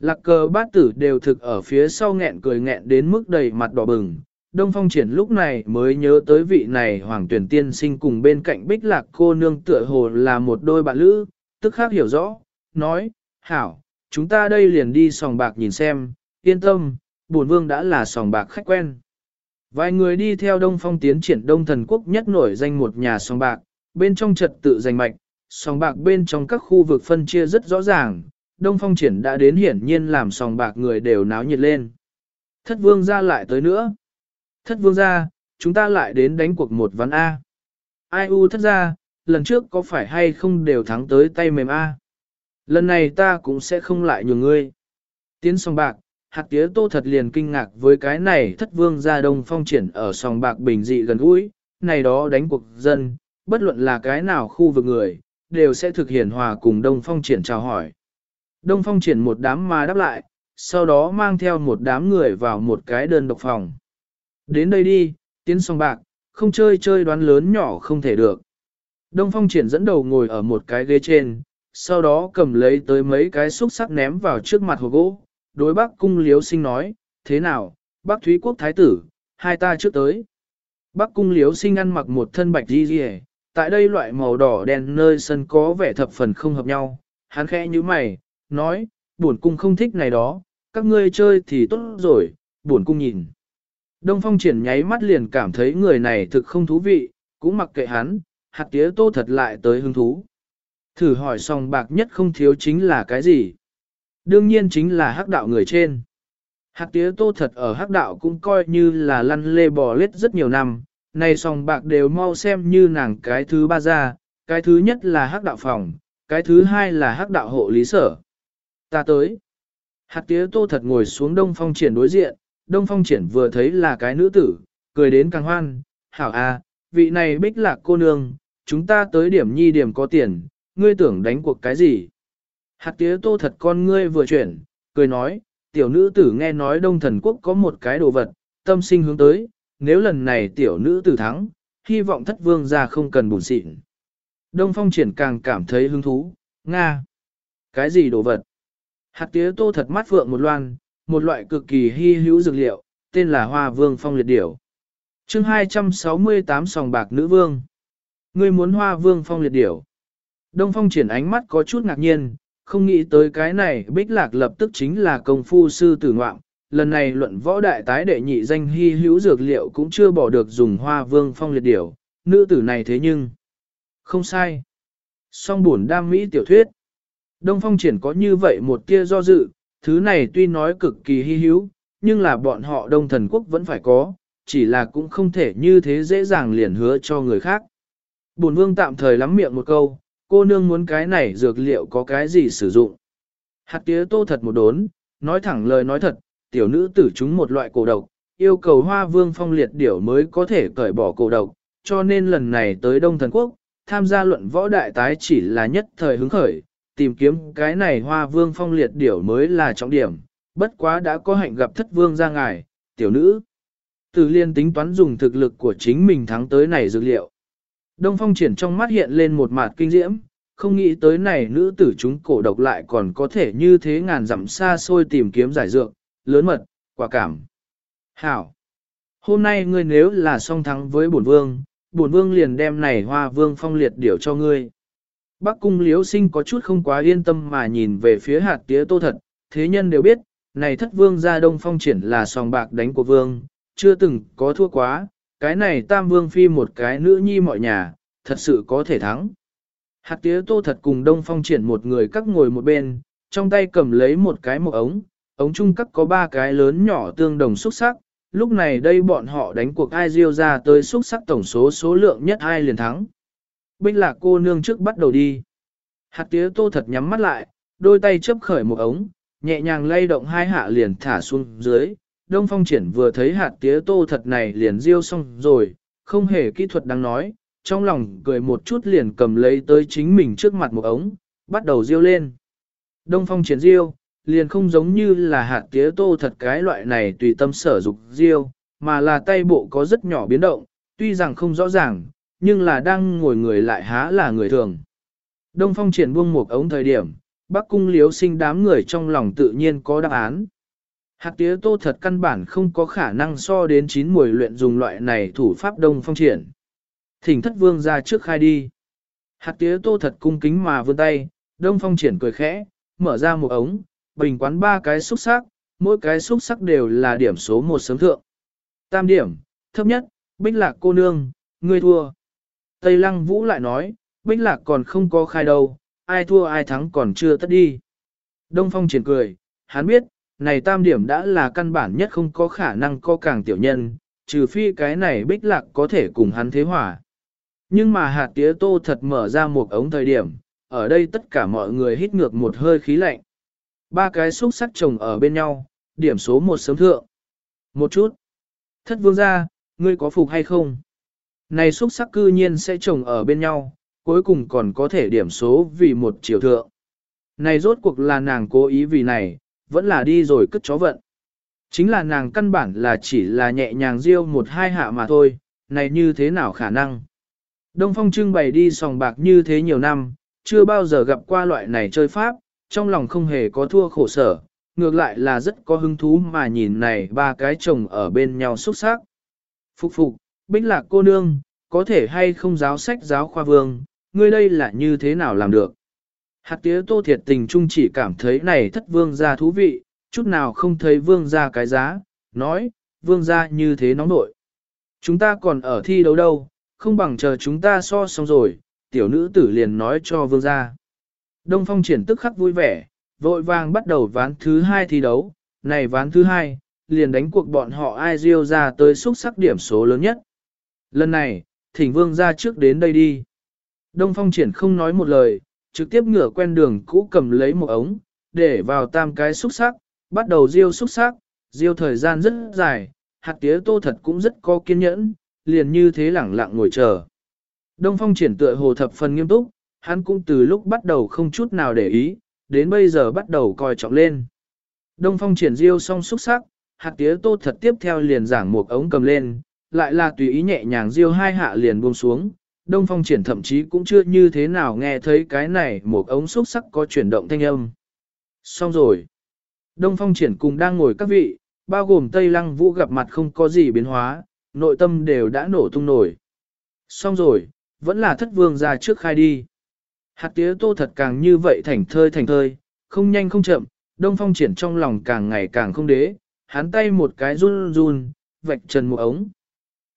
Lạc cờ bát tử đều thực ở phía sau nghẹn cười nghẹn đến mức đầy mặt đỏ bừng. Đông Phong Triển lúc này mới nhớ tới vị này Hoàng Tuyển Tiên sinh cùng bên cạnh Bích Lạc cô nương tựa hồ là một đôi bạn lữ, tức khác hiểu rõ, nói, hảo, chúng ta đây liền đi sòng bạc nhìn xem, yên tâm, bổn vương đã là sòng bạc khách quen. Vài người đi theo Đông Phong tiến triển Đông Thần Quốc nhất nổi danh một nhà sòng bạc, bên trong trật tự giành mạch, sòng bạc bên trong các khu vực phân chia rất rõ ràng, Đông Phong triển đã đến hiển nhiên làm sòng bạc người đều náo nhiệt lên. Thất vương ra lại tới nữa. Thất vương ra, chúng ta lại đến đánh cuộc một ván A. Ai u thất ra, lần trước có phải hay không đều thắng tới tay mềm A. Lần này ta cũng sẽ không lại nhường ngươi. Tiến sòng bạc, hạt tía tô thật liền kinh ngạc với cái này thất vương ra đông phong triển ở sòng bạc bình dị gần gũi, này đó đánh cuộc dân, bất luận là cái nào khu vực người, đều sẽ thực hiện hòa cùng đông phong triển chào hỏi. Đông phong triển một đám mà đáp lại, sau đó mang theo một đám người vào một cái đơn độc phòng. Đến đây đi, tiến song bạc, không chơi chơi đoán lớn nhỏ không thể được. Đông phong triển dẫn đầu ngồi ở một cái ghế trên, sau đó cầm lấy tới mấy cái xúc sắc ném vào trước mặt hồ gỗ. Đối bác cung liếu sinh nói, thế nào, bác Thúy Quốc Thái tử, hai ta trước tới. Bác cung liếu sinh ăn mặc một thân bạch di rìa, tại đây loại màu đỏ đen nơi sân có vẻ thập phần không hợp nhau. Hắn khẽ như mày, nói, buồn cung không thích này đó, các ngươi chơi thì tốt rồi, buồn cung nhìn. Đông phong triển nháy mắt liền cảm thấy người này thực không thú vị, cũng mặc kệ hắn, hạt tía tô thật lại tới hứng thú. Thử hỏi song bạc nhất không thiếu chính là cái gì? Đương nhiên chính là hắc đạo người trên. Hạt tía tô thật ở hắc đạo cũng coi như là lăn lê bò lết rất nhiều năm, này song bạc đều mau xem như nàng cái thứ ba ra, cái thứ nhất là hắc đạo phòng, cái thứ hai là hắc đạo hộ lý sở. Ta tới. Hạt tía tô thật ngồi xuống đông phong triển đối diện, đông phong triển vừa thấy là cái nữ tử, cười đến càng hoan, hảo a, vị này bích lạc cô nương, chúng ta tới điểm nhi điểm có tiền, ngươi tưởng đánh cuộc cái gì. Hạt tía tô thật con ngươi vừa chuyển, cười nói, tiểu nữ tử nghe nói đông thần quốc có một cái đồ vật, tâm sinh hướng tới, nếu lần này tiểu nữ tử thắng, hy vọng thất vương ra không cần buồn xịn. Đông phong triển càng cảm thấy hứng thú, Nga. Cái gì đồ vật? Hạt tía tô thật mắt phượng một loan, một loại cực kỳ hy hữu dược liệu, tên là hoa vương phong liệt điểu. chương 268 sòng bạc nữ vương. Ngươi muốn hoa vương phong liệt điểu. Đông phong triển ánh mắt có chút ngạc nhiên, không nghĩ tới cái này bích lạc lập tức chính là công phu sư tử ngoạm, lần này luận võ đại tái đệ nhị danh hy hữu dược liệu cũng chưa bỏ được dùng hoa vương phong liệt điểu, nữ tử này thế nhưng, không sai. Song buồn đam mỹ tiểu thuyết. Đông phong triển có như vậy một tia do dự, thứ này tuy nói cực kỳ hy hữu, nhưng là bọn họ đông thần quốc vẫn phải có, chỉ là cũng không thể như thế dễ dàng liền hứa cho người khác. Bổn vương tạm thời lắm miệng một câu, cô nương muốn cái này dược liệu có cái gì sử dụng. Hạt tía tô thật một đốn, nói thẳng lời nói thật, tiểu nữ tử chúng một loại cổ độc, yêu cầu hoa vương phong liệt điểu mới có thể cởi bỏ cổ độc, cho nên lần này tới Đông Thần Quốc, tham gia luận võ đại tái chỉ là nhất thời hứng khởi, tìm kiếm cái này hoa vương phong liệt điểu mới là trọng điểm, bất quá đã có hạnh gặp thất vương ra ngài, tiểu nữ. tử liên tính toán dùng thực lực của chính mình thắng tới này dược liệu. Đông phong triển trong mắt hiện lên một mặt kinh diễm, không nghĩ tới này nữ tử chúng cổ độc lại còn có thể như thế ngàn dặm xa xôi tìm kiếm giải dược, lớn mật, quả cảm. Hảo! Hôm nay ngươi nếu là song thắng với bổn vương, bổn vương liền đem này hoa vương phong liệt điểu cho ngươi. Bắc cung liếu sinh có chút không quá yên tâm mà nhìn về phía hạt tía tô thật, thế nhân đều biết, này thất vương ra đông phong triển là sòng bạc đánh của vương, chưa từng có thua quá, cái này tam vương phi một cái nữ nhi mọi nhà, thật sự có thể thắng. Hạt tía tô thật cùng đông phong triển một người cắt ngồi một bên, trong tay cầm lấy một cái một ống, ống trung cấp có ba cái lớn nhỏ tương đồng xúc sắc, lúc này đây bọn họ đánh cuộc ai diêu ra tới xúc sắc tổng số số lượng nhất ai liền thắng. Binh lạc cô nương trước bắt đầu đi. Hạt tía tô thật nhắm mắt lại, đôi tay chấp khởi một ống, nhẹ nhàng lay động hai hạ liền thả xuống dưới. Đông phong triển vừa thấy hạt tía tô thật này liền diêu xong rồi, không hề kỹ thuật đáng nói, trong lòng cười một chút liền cầm lấy tới chính mình trước mặt một ống, bắt đầu diêu lên. Đông phong triển diêu, liền không giống như là hạt tía tô thật cái loại này tùy tâm sở dục diêu, mà là tay bộ có rất nhỏ biến động, tuy rằng không rõ ràng, nhưng là đang ngồi người lại há là người thường. Đông phong triển buông một ống thời điểm, Bắc cung liếu sinh đám người trong lòng tự nhiên có đáp án. Hạt tía tô thật căn bản không có khả năng so đến chín mùi luyện dùng loại này thủ pháp đông phong triển. Thỉnh thất vương ra trước khai đi. Hạt tía tô thật cung kính mà vươn tay, đông phong triển cười khẽ, mở ra một ống, bình quán ba cái xúc sắc, mỗi cái xúc sắc đều là điểm số một sớm thượng. Tam điểm, thấp nhất, bích lạc cô nương, ngươi thua. Tây lăng vũ lại nói, bích lạc còn không có khai đâu, ai thua ai thắng còn chưa tất đi. Đông phong triển cười, hắn biết, này tam điểm đã là căn bản nhất không có khả năng có càng tiểu nhân, trừ phi cái này bích lạc có thể cùng hắn thế hỏa. Nhưng mà hạt tía tô thật mở ra một ống thời điểm, ở đây tất cả mọi người hít ngược một hơi khí lạnh. Ba cái xúc sắc chồng ở bên nhau, điểm số một sớm thượng. Một chút. Thất vương gia, ngươi có phục hay không? Này xúc sắc cư nhiên sẽ chồng ở bên nhau, cuối cùng còn có thể điểm số vì một chiều thượng. Này rốt cuộc là nàng cố ý vì này, vẫn là đi rồi cất chó vận. Chính là nàng căn bản là chỉ là nhẹ nhàng riêu một hai hạ mà thôi, này như thế nào khả năng? Đông Phong trưng bày đi sòng bạc như thế nhiều năm, chưa bao giờ gặp qua loại này chơi pháp, trong lòng không hề có thua khổ sở, ngược lại là rất có hứng thú mà nhìn này ba cái chồng ở bên nhau xuất sắc. Phục phục, bích lạc cô nương, có thể hay không giáo sách giáo khoa vương, ngươi đây là như thế nào làm được. Hạt tía tô thiệt tình trung chỉ cảm thấy này thất vương gia thú vị, chút nào không thấy vương gia cái giá, nói, vương gia như thế nóng nội. Chúng ta còn ở thi đấu đâu, không bằng chờ chúng ta so xong rồi, tiểu nữ tử liền nói cho vương gia. Đông phong triển tức khắc vui vẻ, vội vàng bắt đầu ván thứ hai thi đấu, này ván thứ hai, liền đánh cuộc bọn họ ai riêu ra tới xúc sắc điểm số lớn nhất. Lần này, thỉnh vương ra trước đến đây đi. Đông phong triển không nói một lời, trực tiếp ngửa quen đường cũ cầm lấy một ống, để vào tam cái xúc sắc, bắt đầu riêu xúc sắc, riêu thời gian rất dài, hạt tía tô thật cũng rất có kiên nhẫn, liền như thế lẳng lặng ngồi chờ. Đông phong triển tựa hồ thập phần nghiêm túc, hắn cũng từ lúc bắt đầu không chút nào để ý, đến bây giờ bắt đầu coi trọng lên. Đông phong triển diêu xong xúc sắc, hạt tía tô thật tiếp theo liền giảng một ống cầm lên, lại là tùy ý nhẹ nhàng diêu hai hạ liền buông xuống. Đông phong triển thậm chí cũng chưa như thế nào nghe thấy cái này một ống xúc sắc có chuyển động thanh âm. Xong rồi. Đông phong triển cùng đang ngồi các vị, bao gồm Tây Lăng Vũ gặp mặt không có gì biến hóa, nội tâm đều đã nổ tung nổi. Xong rồi, vẫn là thất vương ra trước khai đi. Hạt tía tô thật càng như vậy thành thơi thành thơi, không nhanh không chậm, đông phong triển trong lòng càng ngày càng không đế, hắn tay một cái run run, vạch trần một ống.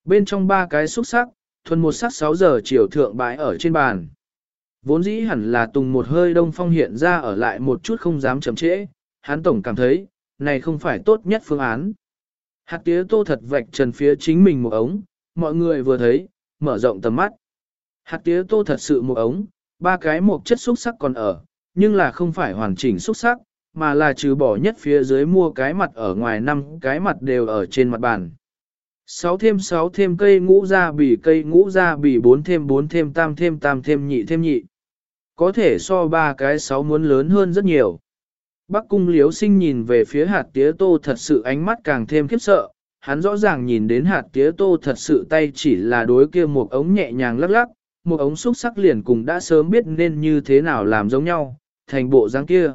Bên trong ba cái xúc sắc, thuần một sắc 6 giờ chiều thượng bãi ở trên bàn. Vốn dĩ hẳn là tùng một hơi đông phong hiện ra ở lại một chút không dám chậm trễ, hắn tổng cảm thấy, này không phải tốt nhất phương án. Hạt tía tô thật vạch trần phía chính mình một ống, mọi người vừa thấy, mở rộng tầm mắt. Hạt tía tô thật sự một ống, ba cái một chất xúc sắc còn ở, nhưng là không phải hoàn chỉnh xúc sắc, mà là trừ bỏ nhất phía dưới mua cái mặt ở ngoài năm cái mặt đều ở trên mặt bàn. 6 thêm 6 thêm cây ngũ ra bì cây ngũ ra bì 4 thêm 4 thêm tam thêm tam thêm nhị thêm nhị. Có thể so ba cái 6 muốn lớn hơn rất nhiều. Bắc cung liếu sinh nhìn về phía hạt tía tô thật sự ánh mắt càng thêm khiếp sợ, hắn rõ ràng nhìn đến hạt tía tô thật sự tay chỉ là đối kia một ống nhẹ nhàng lắc lắc, một ống xúc sắc liền cùng đã sớm biết nên như thế nào làm giống nhau, thành bộ dáng kia.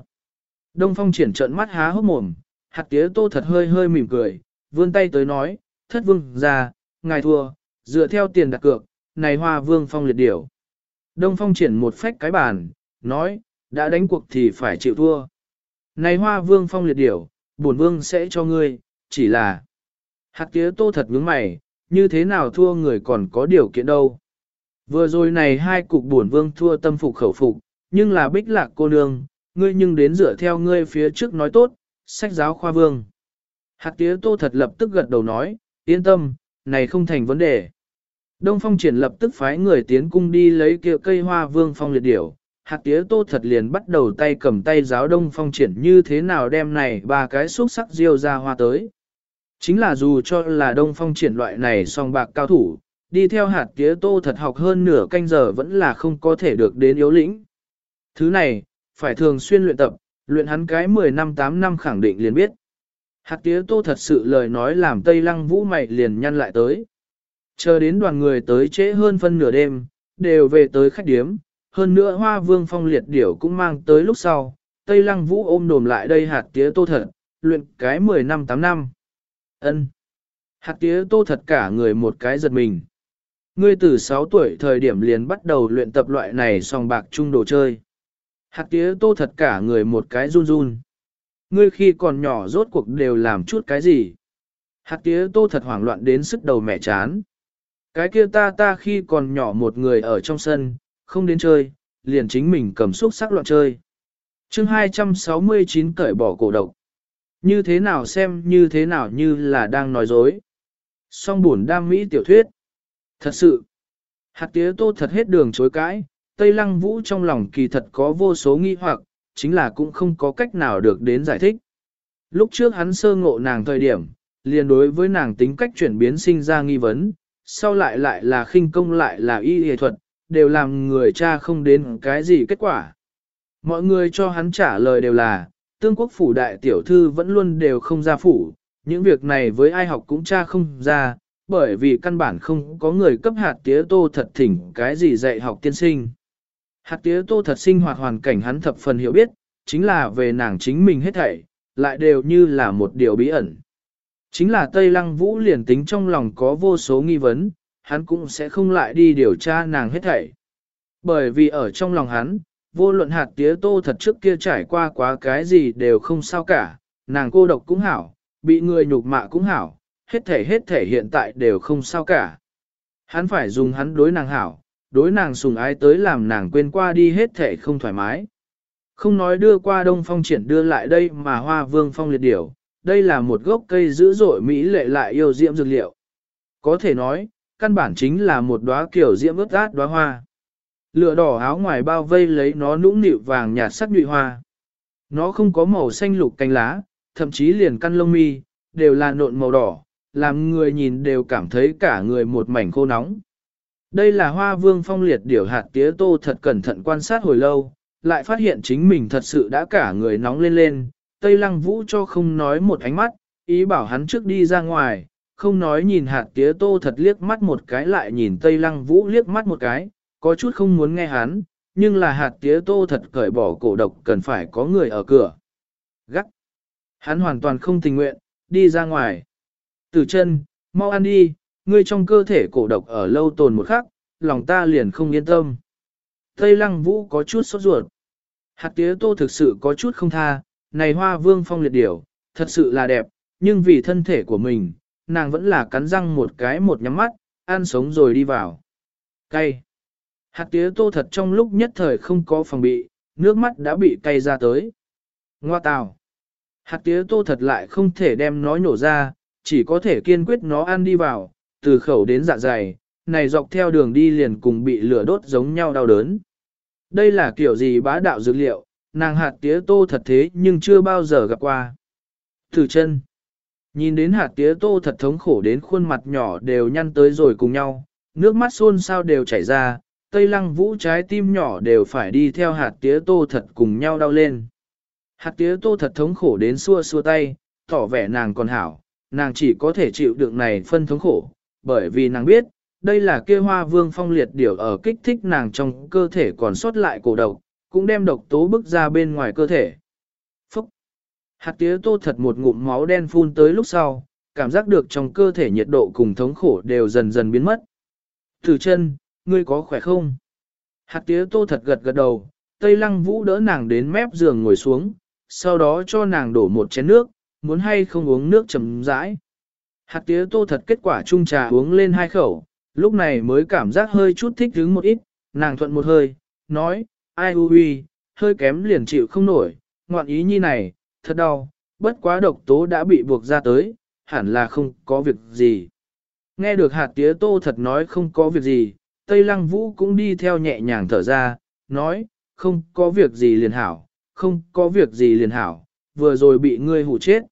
Đông phong triển trận mắt há hốc mồm, hạt tía tô thật hơi hơi mỉm cười, vươn tay tới nói, thất vương ra, ngài thua, dựa theo tiền đặt cược, này hoa vương phong liệt điểu. Đông phong triển một phách cái bàn, nói, đã đánh cuộc thì phải chịu thua. Này hoa vương phong liệt điểu, bổn vương sẽ cho ngươi, chỉ là hạt tía tô thật nhướng mày, như thế nào thua người còn có điều kiện đâu. Vừa rồi này hai cục buồn vương thua tâm phục khẩu phục, nhưng là bích lạc cô nương, ngươi nhưng đến dựa theo ngươi phía trước nói tốt, sách giáo khoa vương. Hạt tía tô thật lập tức gật đầu nói, yên tâm, này không thành vấn đề. Đông phong triển lập tức phái người tiến cung đi lấy kia cây hoa vương phong liệt điểu. Hạt tía tô thật liền bắt đầu tay cầm tay giáo đông phong triển như thế nào đem này ba cái xúc sắc diêu ra hoa tới. Chính là dù cho là đông phong triển loại này song bạc cao thủ, đi theo hạt tía tô thật học hơn nửa canh giờ vẫn là không có thể được đến yếu lĩnh. Thứ này, phải thường xuyên luyện tập, luyện hắn cái 10 năm 8 năm khẳng định liền biết. Hạt tía tô thật sự lời nói làm Tây Lăng Vũ mày liền nhăn lại tới. Chờ đến đoàn người tới trễ hơn phân nửa đêm, đều về tới khách điếm, hơn nữa hoa vương phong liệt điểu cũng mang tới lúc sau. Tây Lăng Vũ ôm đồm lại đây hạt tía tô thật, luyện cái 10 năm 8 năm. ân Hạt tía tô thật cả người một cái giật mình. Ngươi từ 6 tuổi thời điểm liền bắt đầu luyện tập loại này song bạc chung đồ chơi. Hạt tía tô thật cả người một cái run run. Ngươi khi còn nhỏ rốt cuộc đều làm chút cái gì? Hạt tía tô thật hoảng loạn đến sức đầu mẹ chán. Cái kia ta ta khi còn nhỏ một người ở trong sân, không đến chơi, liền chính mình cầm xúc sắc loạn chơi. chương 269 cởi bỏ cổ độc. Như thế nào xem như thế nào như là đang nói dối. Song buồn đam mỹ tiểu thuyết. Thật sự, hạt tía tô thật hết đường chối cãi, Tây Lăng Vũ trong lòng kỳ thật có vô số nghi hoặc, chính là cũng không có cách nào được đến giải thích. Lúc trước hắn sơ ngộ nàng thời điểm, liền đối với nàng tính cách chuyển biến sinh ra nghi vấn, sau lại lại là khinh công lại là y y thuật, đều làm người cha không đến cái gì kết quả. Mọi người cho hắn trả lời đều là, tương quốc phủ đại tiểu thư vẫn luôn đều không ra phủ, những việc này với ai học cũng cha không ra, bởi vì căn bản không có người cấp hạt tía tô thật thỉnh cái gì dạy học tiên sinh. Hạt tía tô thật sinh hoạt hoàn cảnh hắn thập phần hiểu biết, chính là về nàng chính mình hết thảy, lại đều như là một điều bí ẩn. Chính là Tây Lăng Vũ liền tính trong lòng có vô số nghi vấn, hắn cũng sẽ không lại đi điều tra nàng hết thảy. Bởi vì ở trong lòng hắn, vô luận hạt tía tô thật trước kia trải qua quá cái gì đều không sao cả, nàng cô độc cũng hảo, bị người nhục mạ cũng hảo, hết thể hết thể hiện tại đều không sao cả. Hắn phải dùng hắn đối nàng hảo, đối nàng sùng ái tới làm nàng quên qua đi hết thể không thoải mái. Không nói đưa qua đông phong triển đưa lại đây mà hoa vương phong liệt điểu, đây là một gốc cây dữ dội mỹ lệ lại yêu diễm dược liệu. Có thể nói, căn bản chính là một đóa kiểu diễm ướt át đóa hoa. Lửa đỏ áo ngoài bao vây lấy nó nũng nịu vàng nhạt sắc nhụy hoa. Nó không có màu xanh lục cánh lá, thậm chí liền căn lông mi, đều là nộn màu đỏ, làm người nhìn đều cảm thấy cả người một mảnh khô nóng. Đây là hoa vương phong liệt điểu hạt tía tô thật cẩn thận quan sát hồi lâu, lại phát hiện chính mình thật sự đã cả người nóng lên lên, Tây Lăng Vũ cho không nói một ánh mắt, ý bảo hắn trước đi ra ngoài, không nói nhìn hạt tía tô thật liếc mắt một cái lại nhìn Tây Lăng Vũ liếc mắt một cái, có chút không muốn nghe hắn, nhưng là hạt tía tô thật cởi bỏ cổ độc cần phải có người ở cửa. Gắt! Hắn hoàn toàn không tình nguyện, đi ra ngoài. Tử chân, mau ăn đi, ngươi trong cơ thể cổ độc ở lâu tồn một khắc, lòng ta liền không yên tâm. Tây lăng vũ có chút sốt ruột. Hạt tía tô thực sự có chút không tha, này hoa vương phong liệt điểu, thật sự là đẹp, nhưng vì thân thể của mình, nàng vẫn là cắn răng một cái một nhắm mắt, ăn sống rồi đi vào. Cay. Hạt tía tô thật trong lúc nhất thời không có phòng bị, nước mắt đã bị cay ra tới. Ngoa tào. Hạt tía tô thật lại không thể đem nó nhổ ra, chỉ có thể kiên quyết nó ăn đi vào, từ khẩu đến dạ dày, này dọc theo đường đi liền cùng bị lửa đốt giống nhau đau đớn. Đây là kiểu gì bá đạo dược liệu, nàng hạt tía tô thật thế nhưng chưa bao giờ gặp qua. Thử chân. Nhìn đến hạt tía tô thật thống khổ đến khuôn mặt nhỏ đều nhăn tới rồi cùng nhau, nước mắt xôn sao đều chảy ra, tây lăng vũ trái tim nhỏ đều phải đi theo hạt tía tô thật cùng nhau đau lên. Hạt tía tô thật thống khổ đến xua xua tay, tỏ vẻ nàng còn hảo, nàng chỉ có thể chịu đựng này phân thống khổ, bởi vì nàng biết, đây là kia hoa vương phong liệt điều ở kích thích nàng trong cơ thể còn sót lại cổ độc, cũng đem độc tố bức ra bên ngoài cơ thể. Phúc! Hạt tía tô thật một ngụm máu đen phun tới lúc sau, cảm giác được trong cơ thể nhiệt độ cùng thống khổ đều dần dần biến mất. Thử chân, ngươi có khỏe không? Hạt tía tô thật gật gật đầu, Tây Lăng Vũ đỡ nàng đến mép giường ngồi xuống, sau đó cho nàng đổ một chén nước, muốn hay không uống nước chấm rãi. Hạt tía tô thật kết quả chung trà uống lên hai khẩu, lúc này mới cảm giác hơi chút thích hứng một ít, nàng thuận một hơi, nói, ai u huy, hơi kém liền chịu không nổi, ngoạn ý nhi này, thật đau, bất quá độc tố đã bị buộc ra tới, hẳn là không có việc gì. Nghe được hạt tía tô thật nói không có việc gì, Tây Lăng Vũ cũng đi theo nhẹ nhàng thở ra, nói, không có việc gì liền hảo, không có việc gì liền hảo, vừa rồi bị ngươi hủ chết.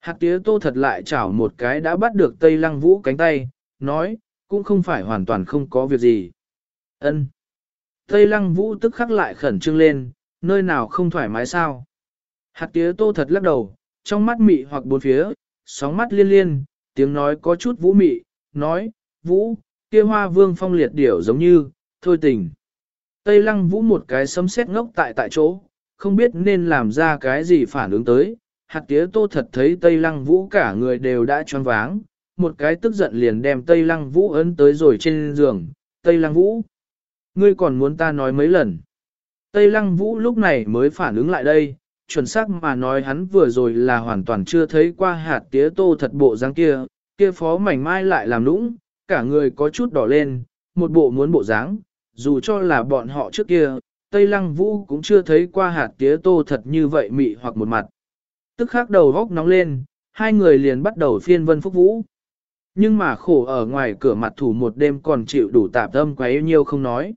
Hạt tía tô thật lại chảo một cái đã bắt được Tây Lăng Vũ cánh tay, nói, cũng không phải hoàn toàn không có việc gì. Ân. Tây Lăng Vũ tức khắc lại khẩn trương lên, nơi nào không thoải mái sao. Hạt tía tô thật lắc đầu, trong mắt mị hoặc bốn phía, sóng mắt liên liên, tiếng nói có chút vũ mị, nói, Vũ, kia hoa vương phong liệt điểu giống như, thôi tình. Tây Lăng Vũ một cái sấm sét ngốc tại tại chỗ, không biết nên làm ra cái gì phản ứng tới. Hạt tía tô thật thấy Tây Lăng Vũ cả người đều đã choáng váng, một cái tức giận liền đem Tây Lăng Vũ ấn tới rồi trên giường. Tây Lăng Vũ, ngươi còn muốn ta nói mấy lần. Tây Lăng Vũ lúc này mới phản ứng lại đây, chuẩn xác mà nói hắn vừa rồi là hoàn toàn chưa thấy qua hạt tía tô thật bộ dáng kia, kia phó mảnh mai lại làm nũng, cả người có chút đỏ lên, một bộ muốn bộ dáng, dù cho là bọn họ trước kia, Tây Lăng Vũ cũng chưa thấy qua hạt tía tô thật như vậy mị hoặc một mặt. Tức khắc đầu góc nóng lên, hai người liền bắt đầu phiên vân phúc vũ. Nhưng mà khổ ở ngoài cửa mặt thủ một đêm còn chịu đủ tạp tâm quá yêu nhiêu không nói.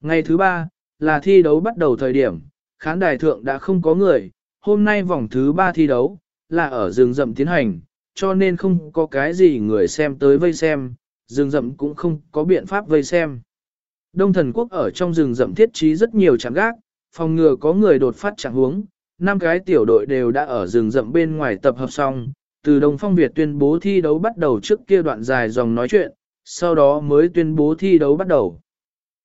Ngày thứ ba, là thi đấu bắt đầu thời điểm, khán đài thượng đã không có người, hôm nay vòng thứ ba thi đấu, là ở rừng rậm tiến hành, cho nên không có cái gì người xem tới vây xem, rừng rậm cũng không có biện pháp vây xem. Đông thần quốc ở trong rừng rậm thiết trí rất nhiều trạm gác, phòng ngừa có người đột phát trạng huống. Năm cái tiểu đội đều đã ở rừng rậm bên ngoài tập hợp xong, từ Đông Phong Việt tuyên bố thi đấu bắt đầu trước kia đoạn dài dòng nói chuyện, sau đó mới tuyên bố thi đấu bắt đầu.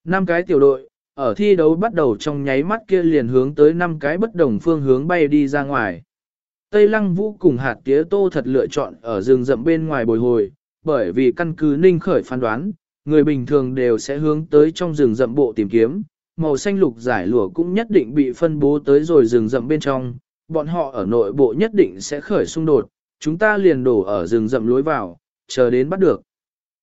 Năm cái tiểu đội, ở thi đấu bắt đầu trong nháy mắt kia liền hướng tới năm cái bất đồng phương hướng bay đi ra ngoài. Tây Lăng Vũ cùng hạt tía tô thật lựa chọn ở rừng rậm bên ngoài bồi hồi, bởi vì căn cứ ninh khởi phán đoán, người bình thường đều sẽ hướng tới trong rừng rậm bộ tìm kiếm, màu xanh lục giải lụa cũng nhất định bị phân bố tới rồi rừng rậm bên trong, bọn họ ở nội bộ nhất định sẽ khởi xung đột, chúng ta liền đổ ở rừng rậm lối vào, chờ đến bắt được.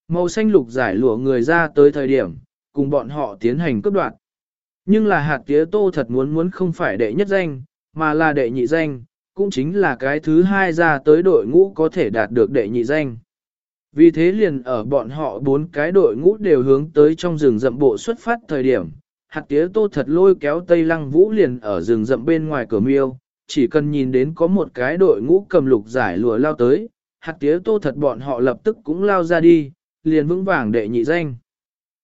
Màu xanh lục giải lụa người ra tới thời điểm, cùng bọn họ tiến hành cấp đoạn. Nhưng là hạt tía tô thật muốn muốn không phải đệ nhất danh, mà là đệ nhị danh, cũng chính là cái thứ hai ra tới đội ngũ có thể đạt được đệ nhị danh. Vì thế liền ở bọn họ bốn cái đội ngũ đều hướng tới trong rừng rậm bộ xuất phát thời điểm, hạt tía tô thật lôi kéo Tây Lăng Vũ liền ở rừng rậm bên ngoài cửa miêu, chỉ cần nhìn đến có một cái đội ngũ cầm lục giải lùa lao tới, hạt tía tô thật bọn họ lập tức cũng lao ra đi, liền vững vàng đệ nhị danh.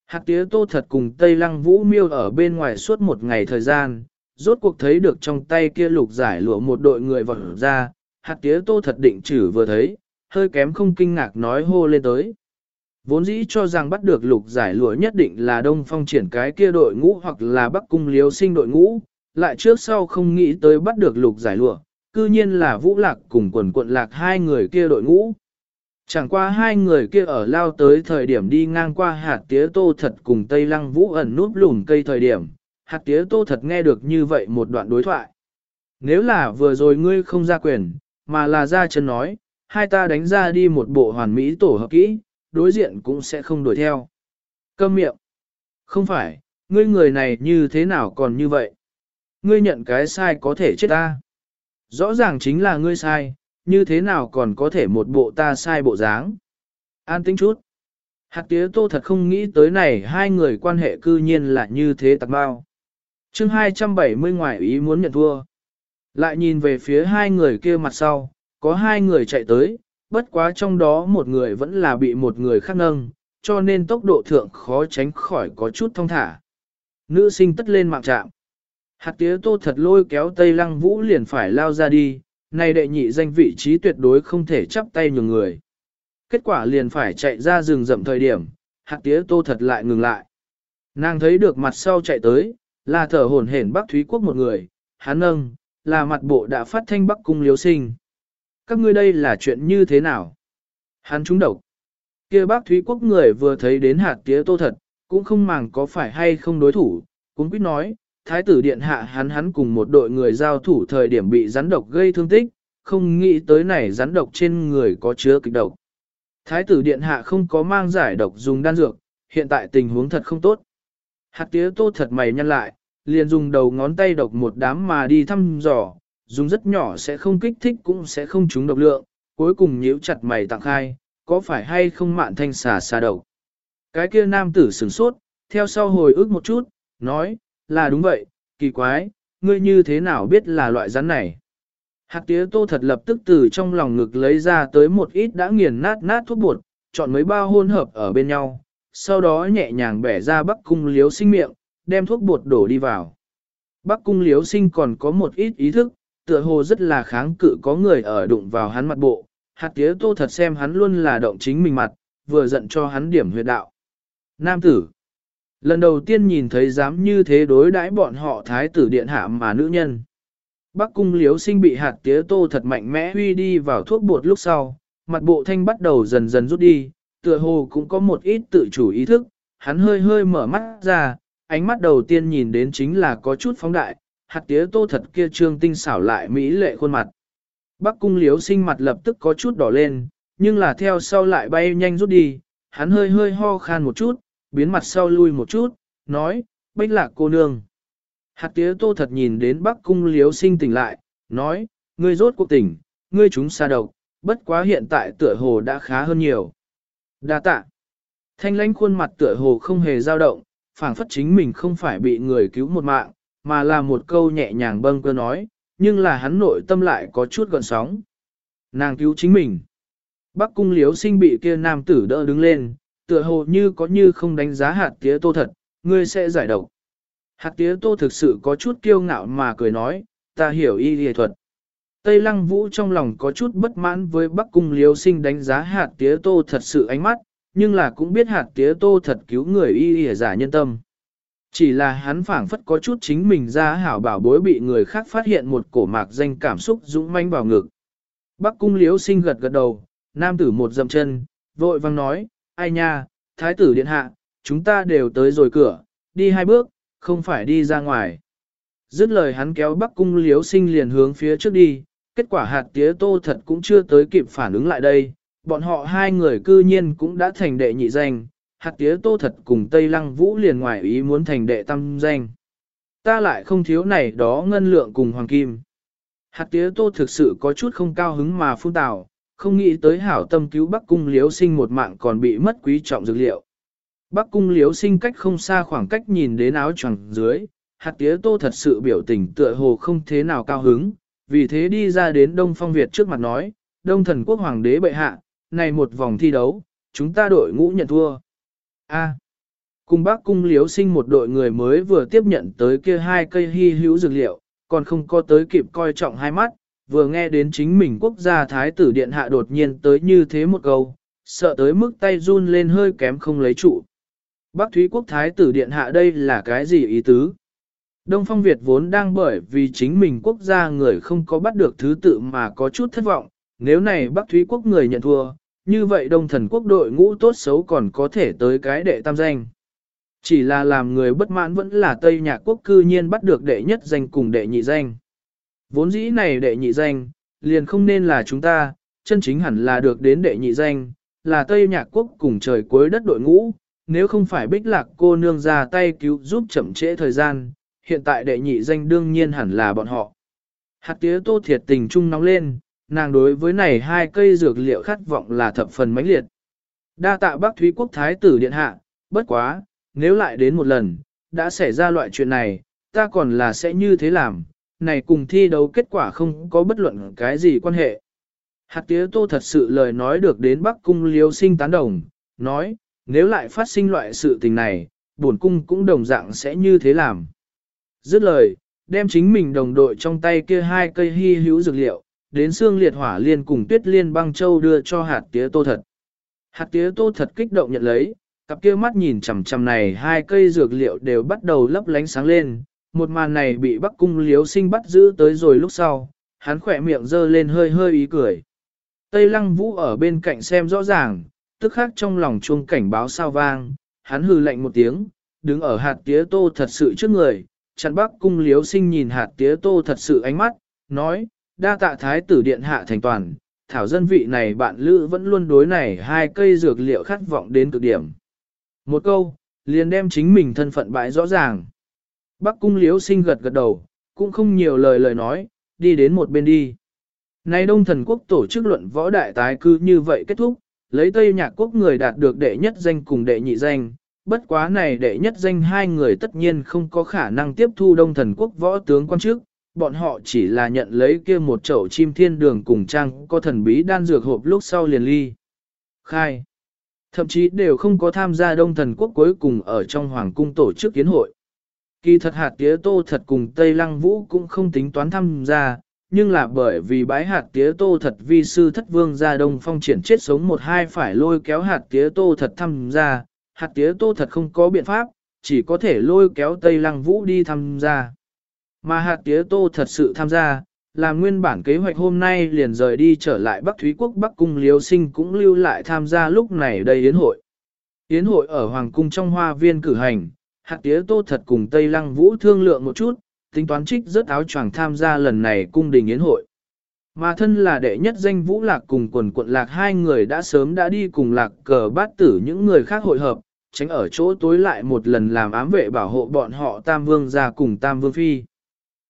Hạt tía tô thật cùng Tây Lăng Vũ miêu ở bên ngoài suốt một ngày thời gian, rốt cuộc thấy được trong tay kia lục giải lụa một đội người vọt ra, hạt tía tô thật định chử vừa thấy, hơi kém không kinh ngạc nói hô lên tới. Vốn dĩ cho rằng bắt được lục giải lụa nhất định là đông phong triển cái kia đội ngũ hoặc là bắc cung liếu sinh đội ngũ, lại trước sau không nghĩ tới bắt được lục giải lụa, cư nhiên là vũ lạc cùng quần quận lạc hai người kia đội ngũ. Chẳng qua hai người kia ở lao tới thời điểm đi ngang qua hạt tía tô thật cùng Tây Lăng Vũ ẩn núp lùn cây thời điểm, hạt tía tô thật nghe được như vậy một đoạn đối thoại. Nếu là vừa rồi ngươi không ra quyền, mà là ra chân nói, hai ta đánh ra đi một bộ hoàn mỹ tổ hợp kỹ, đối diện cũng sẽ không đuổi theo. Câm miệng. Không phải, ngươi người này như thế nào còn như vậy? Ngươi nhận cái sai có thể chết ta. Rõ ràng chính là ngươi sai, như thế nào còn có thể một bộ ta sai bộ dáng? An tính chút. Hạt tía tô thật không nghĩ tới này hai người quan hệ cư nhiên là như thế tạc bao. chương 270 ngoại ý muốn nhận thua. Lại nhìn về phía hai người kia mặt sau, có hai người chạy tới, bất quá trong đó một người vẫn là bị một người khác nâng, cho nên tốc độ thượng khó tránh khỏi có chút thông thả. Nữ sinh tất lên mạng trạm. Hạt tía tô thật lôi kéo Tây Lăng Vũ liền phải lao ra đi, này đệ nhị danh vị trí tuyệt đối không thể chắp tay nhường người. Kết quả liền phải chạy ra rừng rậm thời điểm, hạt tía tô thật lại ngừng lại. Nàng thấy được mặt sau chạy tới, là thở hồn hển Bắc Thúy Quốc một người, hắn nâng, là mặt bộ đã phát thanh Bắc Cung liếu sinh. Các ngươi đây là chuyện như thế nào? Hắn trúng độc. kia bác Thúy Quốc người vừa thấy đến hạt tía tô thật, cũng không màng có phải hay không đối thủ, cũng biết nói, thái tử điện hạ hắn hắn cùng một đội người giao thủ thời điểm bị rắn độc gây thương tích, không nghĩ tới này rắn độc trên người có chứa kịch độc. Thái tử điện hạ không có mang giải độc dùng đan dược, hiện tại tình huống thật không tốt. Hạt tía tô thật mày nhăn lại, liền dùng đầu ngón tay độc một đám mà đi thăm dò, dùng rất nhỏ sẽ không kích thích cũng sẽ không trúng độc lượng, cuối cùng nhíu chặt mày tặng khai, có phải hay không mạn thanh xà xà độc. Cái kia nam tử sửng sốt, theo sau hồi ức một chút, nói, là đúng vậy, kỳ quái, ngươi như thế nào biết là loại rắn này. Hạt tía tô thật lập tức từ trong lòng ngực lấy ra tới một ít đã nghiền nát nát thuốc bột, chọn mấy bao hôn hợp ở bên nhau, sau đó nhẹ nhàng bẻ ra bắc cung liếu sinh miệng, đem thuốc bột đổ đi vào. Bắc cung liếu sinh còn có một ít ý thức, tựa hồ rất là kháng cự có người ở đụng vào hắn mặt bộ, hạt tía tô thật xem hắn luôn là động chính mình mặt, vừa giận cho hắn điểm huyệt đạo. Nam tử Lần đầu tiên nhìn thấy dám như thế đối đãi bọn họ thái tử điện hạ mà nữ nhân. Bắc cung liếu sinh bị hạt tía tô thật mạnh mẽ huy đi vào thuốc bột lúc sau, mặt bộ thanh bắt đầu dần dần rút đi, tựa hồ cũng có một ít tự chủ ý thức, hắn hơi hơi mở mắt ra, ánh mắt đầu tiên nhìn đến chính là có chút phóng đại, hạt tía tô thật kia trương tinh xảo lại mỹ lệ khuôn mặt. Bắc cung liếu sinh mặt lập tức có chút đỏ lên, nhưng là theo sau lại bay nhanh rút đi, hắn hơi hơi ho khan một chút, biến mặt sau lui một chút, nói, bách lạc cô nương. Hạt tía tô thật nhìn đến bắc cung liếu sinh tỉnh lại, nói, ngươi rốt cuộc tỉnh, ngươi chúng xa độc, bất quá hiện tại tựa hồ đã khá hơn nhiều. Đa tạ. Thanh lãnh khuôn mặt tựa hồ không hề dao động, phảng phất chính mình không phải bị người cứu một mạng, mà là một câu nhẹ nhàng bâng cơ nói, nhưng là hắn nội tâm lại có chút gọn sóng. Nàng cứu chính mình. Bắc cung liếu sinh bị kia nam tử đỡ đứng lên, tựa hồ như có như không đánh giá hạt tía tô thật, ngươi sẽ giải độc. Hạt tía tô thực sự có chút kiêu ngạo mà cười nói, ta hiểu y y thuật. Tây lăng vũ trong lòng có chút bất mãn với bắc cung liếu sinh đánh giá hạt tía tô thật sự ánh mắt, nhưng là cũng biết hạt tía tô thật cứu người y y giả nhân tâm. Chỉ là hắn phảng phất có chút chính mình ra hảo bảo bối bị người khác phát hiện một cổ mạc danh cảm xúc dũng manh vào ngực. Bắc cung liếu sinh gật gật đầu, nam tử một dậm chân, vội vang nói, ai nha, thái tử điện hạ, chúng ta đều tới rồi cửa, đi hai bước, không phải đi ra ngoài. Dứt lời hắn kéo bắc cung liếu sinh liền hướng phía trước đi, kết quả hạt tía tô thật cũng chưa tới kịp phản ứng lại đây, bọn họ hai người cư nhiên cũng đã thành đệ nhị danh, hạt tía tô thật cùng Tây Lăng Vũ liền ngoài ý muốn thành đệ tâm danh. Ta lại không thiếu này đó ngân lượng cùng hoàng kim. Hạt tía tô thực sự có chút không cao hứng mà phun tào, không nghĩ tới hảo tâm cứu Bắc Cung Liếu Sinh một mạng còn bị mất quý trọng dược liệu. Bắc Cung Liếu Sinh cách không xa khoảng cách nhìn đến áo choàng dưới, hạt tía tô thật sự biểu tình tựa hồ không thế nào cao hứng, vì thế đi ra đến Đông Phong Việt trước mặt nói, Đông thần quốc hoàng đế bệ hạ, này một vòng thi đấu, chúng ta đội ngũ nhận thua. A. cùng bác cung liếu sinh một đội người mới vừa tiếp nhận tới kia hai cây hy hữu dược liệu, còn không có tới kịp coi trọng hai mắt, vừa nghe đến chính mình quốc gia thái tử điện hạ đột nhiên tới như thế một câu, sợ tới mức tay run lên hơi kém không lấy trụ. Bác Thúy quốc thái tử điện hạ đây là cái gì ý tứ? Đông Phong Việt vốn đang bởi vì chính mình quốc gia người không có bắt được thứ tự mà có chút thất vọng, nếu này Bắc Thúy quốc người nhận thua, như vậy đông thần quốc đội ngũ tốt xấu còn có thể tới cái đệ tam danh. Chỉ là làm người bất mãn vẫn là Tây Nhạc quốc cư nhiên bắt được đệ nhất danh cùng đệ nhị danh. Vốn dĩ này đệ nhị danh, liền không nên là chúng ta, chân chính hẳn là được đến đệ nhị danh, là Tây Nhạc Quốc cùng trời cuối đất đội ngũ, nếu không phải bích lạc cô nương ra tay cứu giúp chậm trễ thời gian, hiện tại đệ nhị danh đương nhiên hẳn là bọn họ. Hạt tía tô thiệt tình trung nóng lên, nàng đối với này hai cây dược liệu khát vọng là thập phần mãnh liệt. Đa tạ Bắc Thúy Quốc Thái tử Điện Hạ, bất quá, nếu lại đến một lần, đã xảy ra loại chuyện này, ta còn là sẽ như thế làm, này cùng thi đấu kết quả không có bất luận cái gì quan hệ. Hạt tía tô thật sự lời nói được đến Bắc Cung liêu sinh tán đồng, nói, nếu lại phát sinh loại sự tình này, bổn cung cũng đồng dạng sẽ như thế làm. Dứt lời, đem chính mình đồng đội trong tay kia hai cây hy hữu dược liệu, đến xương liệt hỏa liên cùng tuyết liên băng châu đưa cho hạt tía tô thật. Hạt tía tô thật kích động nhận lấy, cặp kia mắt nhìn chằm chằm này hai cây dược liệu đều bắt đầu lấp lánh sáng lên, một màn này bị Bắc Cung Liếu Sinh bắt giữ tới rồi lúc sau, hắn khỏe miệng dơ lên hơi hơi ý cười. Tây Lăng Vũ ở bên cạnh xem rõ ràng, tức khắc trong lòng chuông cảnh báo sao vang, hắn hừ lạnh một tiếng, đứng ở hạt tía tô thật sự trước người, chặn Bắc Cung Liếu Sinh nhìn hạt tía tô thật sự ánh mắt, nói, đa tạ thái tử điện hạ thành toàn, thảo dân vị này bạn lữ vẫn luôn đối này hai cây dược liệu khát vọng đến cực điểm. Một câu, liền đem chính mình thân phận bãi rõ ràng. Bắc cung liếu sinh gật gật đầu, cũng không nhiều lời lời nói, đi đến một bên đi. Nay Đông Thần Quốc tổ chức luận võ đại tái cư như vậy kết thúc, lấy Tây Nhạc Quốc người đạt được đệ nhất danh cùng đệ nhị danh, bất quá này đệ nhất danh hai người tất nhiên không có khả năng tiếp thu Đông Thần Quốc võ tướng quan chức, bọn họ chỉ là nhận lấy kia một chậu chim thiên đường cùng trang có thần bí đan dược hộp lúc sau liền ly. Khai. Thậm chí đều không có tham gia Đông Thần Quốc cuối cùng ở trong Hoàng cung tổ chức kiến hội. Kỳ thật hạt tía tô thật cùng Tây Lăng Vũ cũng không tính toán tham gia, nhưng là bởi vì bái hạt tía tô thật vi sư thất vương ra đông phong triển chết sống một hai phải lôi kéo hạt tía tô thật tham gia, hạt tía tô thật không có biện pháp, chỉ có thể lôi kéo Tây Lăng Vũ đi tham gia. Mà hạt tía tô thật sự tham gia, là nguyên bản kế hoạch hôm nay liền rời đi trở lại Bắc Thúy Quốc Bắc Cung Liêu Sinh cũng lưu lại tham gia lúc này đây yến hội. Yến hội ở Hoàng Cung trong hoa viên cử hành, hạt tía tô thật cùng Tây Lăng Vũ thương lượng một chút, tính toán trích rất áo choàng tham gia lần này cung đình yến hội. Mà thân là đệ nhất danh Vũ Lạc cùng quần quận Lạc hai người đã sớm đã đi cùng Lạc cờ bát tử những người khác hội hợp, tránh ở chỗ tối lại một lần làm ám vệ bảo hộ bọn họ Tam Vương ra cùng Tam Vương Phi.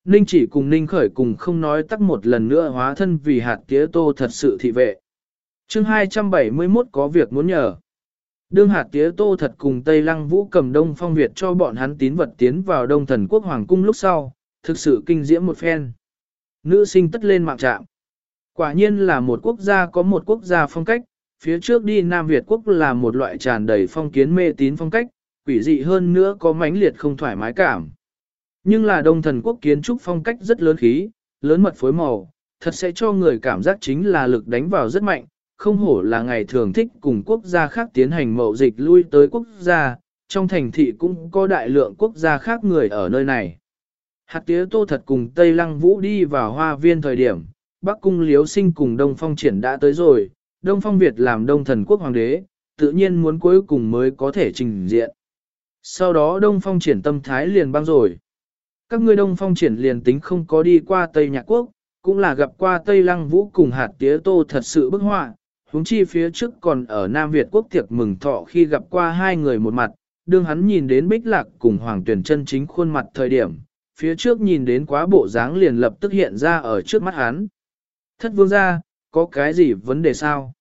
Ninh chỉ cùng Ninh khởi cùng không nói tắc một lần nữa hóa thân vì hạt tía tô thật sự thị vệ. chương 271 có việc muốn nhờ. Đương hạt tía tô thật cùng Tây Lăng Vũ cầm Đông Phong Việt cho bọn hắn tín vật tiến vào Đông Thần Quốc Hoàng Cung lúc sau, thực sự kinh diễm một phen. Nữ sinh tất lên mạng trạm. Quả nhiên là một quốc gia có một quốc gia phong cách, phía trước đi Nam Việt Quốc là một loại tràn đầy phong kiến mê tín phong cách, quỷ dị hơn nữa có mãnh liệt không thoải mái cảm. Nhưng là Đông Thần Quốc kiến trúc phong cách rất lớn khí, lớn mật phối màu, thật sẽ cho người cảm giác chính là lực đánh vào rất mạnh, không hổ là ngày thường thích cùng quốc gia khác tiến hành mậu dịch lui tới quốc gia, trong thành thị cũng có đại lượng quốc gia khác người ở nơi này. Hạt tía tô thật cùng Tây Lăng Vũ đi vào hoa viên thời điểm, Bắc Cung Liếu Sinh cùng Đông Phong Triển đã tới rồi, Đông Phong Việt làm Đông Thần Quốc Hoàng đế, tự nhiên muốn cuối cùng mới có thể trình diện. Sau đó Đông Phong Triển tâm thái liền băng rồi. Các ngươi Đông Phong Triển liền tính không có đi qua Tây Nhạc Quốc, cũng là gặp qua Tây Lăng Vũ cùng hạt tía tô thật sự bức họa, huống chi phía trước còn ở Nam Việt quốc tiệc mừng thọ khi gặp qua hai người một mặt, đương hắn nhìn đến Bích Lạc cùng Hoàng Tuyển chân chính khuôn mặt thời điểm, phía trước nhìn đến quá bộ dáng liền lập tức hiện ra ở trước mắt hắn. Thất vương gia, có cái gì vấn đề sao?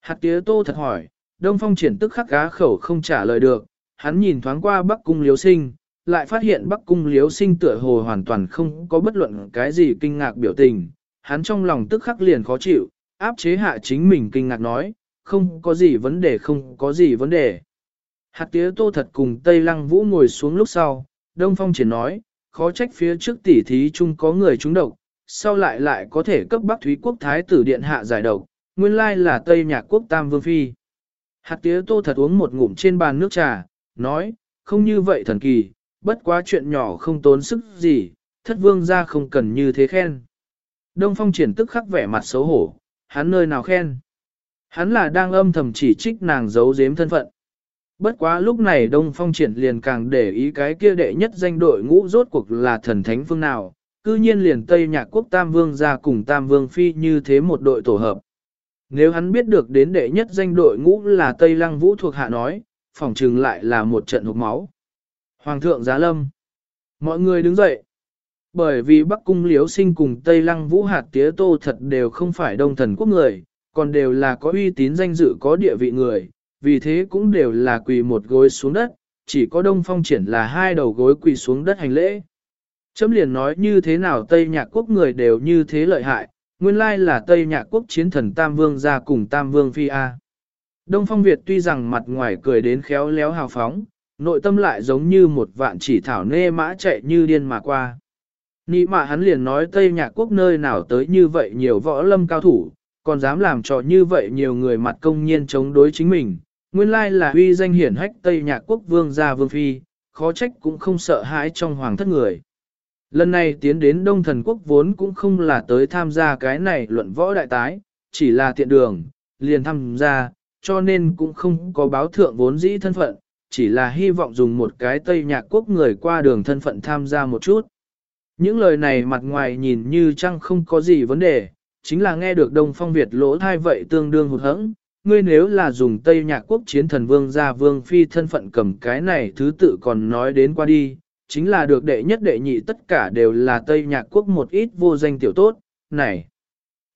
Hạt tía tô thật hỏi, Đông Phong triển tức khắc cá khẩu không trả lời được, hắn nhìn thoáng qua Bắc Cung Liếu Sinh, lại phát hiện Bắc Cung Liếu Sinh tựa hồ hoàn toàn không có bất luận cái gì kinh ngạc biểu tình, hắn trong lòng tức khắc liền khó chịu, áp chế hạ chính mình kinh ngạc nói, không có gì vấn đề không có gì vấn đề. Hạt tía tô thật cùng Tây Lăng Vũ ngồi xuống lúc sau, Đông Phong chỉ nói, khó trách phía trước tỉ thí chung có người trúng độc, sau lại lại có thể cấp Bắc Thúy Quốc Thái tử Điện hạ giải độc, nguyên lai là Tây Nhạc Quốc Tam Vương Phi. Hạt tía tô thật uống một ngụm trên bàn nước trà, nói, không như vậy thần kỳ, bất quá chuyện nhỏ không tốn sức gì, thất vương ra không cần như thế khen. Đông Phong triển tức khắc vẻ mặt xấu hổ, hắn nơi nào khen. Hắn là đang âm thầm chỉ trích nàng giấu giếm thân phận. Bất quá lúc này Đông Phong triển liền càng để ý cái kia đệ nhất danh đội ngũ rốt cuộc là thần thánh phương nào, cư nhiên liền Tây Nhạc Quốc Tam Vương ra cùng Tam Vương Phi như thế một đội tổ hợp. Nếu hắn biết được đến đệ nhất danh đội ngũ là Tây Lăng Vũ thuộc hạ nói, phòng trừng lại là một trận hụt máu. Hoàng thượng giá lâm. Mọi người đứng dậy. Bởi vì Bắc Cung Liếu Sinh cùng Tây Lăng Vũ hạt tía tô thật đều không phải đông thần quốc người, còn đều là có uy tín danh dự có địa vị người, vì thế cũng đều là quỳ một gối xuống đất, chỉ có Đông Phong triển là hai đầu gối quỳ xuống đất hành lễ. Chấm liền nói như thế nào Tây Nhạc Quốc người đều như thế lợi hại, nguyên lai là Tây Nhạc Quốc chiến thần Tam Vương ra cùng Tam Vương Phi A. Đông Phong Việt tuy rằng mặt ngoài cười đến khéo léo hào phóng, nội tâm lại giống như một vạn chỉ thảo nê mã chạy như điên mà qua. Nị mạ hắn liền nói Tây Nhạc Quốc nơi nào tới như vậy nhiều võ lâm cao thủ, còn dám làm trò như vậy nhiều người mặt công nhiên chống đối chính mình. Nguyên lai là uy danh hiển hách Tây Nhạc Quốc vương gia vương phi, khó trách cũng không sợ hãi trong hoàng thất người. Lần này tiến đến Đông Thần Quốc vốn cũng không là tới tham gia cái này luận võ đại tái, chỉ là tiện đường, liền tham gia, cho nên cũng không có báo thượng vốn dĩ thân phận, chỉ là hy vọng dùng một cái Tây Nhạc Quốc người qua đường thân phận tham gia một chút. Những lời này mặt ngoài nhìn như chăng không có gì vấn đề, chính là nghe được Đông Phong Việt lỗ thai vậy tương đương hụt hẫng. Ngươi nếu là dùng Tây Nhạc Quốc chiến thần vương gia vương phi thân phận cầm cái này thứ tự còn nói đến qua đi, chính là được đệ nhất đệ nhị tất cả đều là Tây Nhạc Quốc một ít vô danh tiểu tốt, này.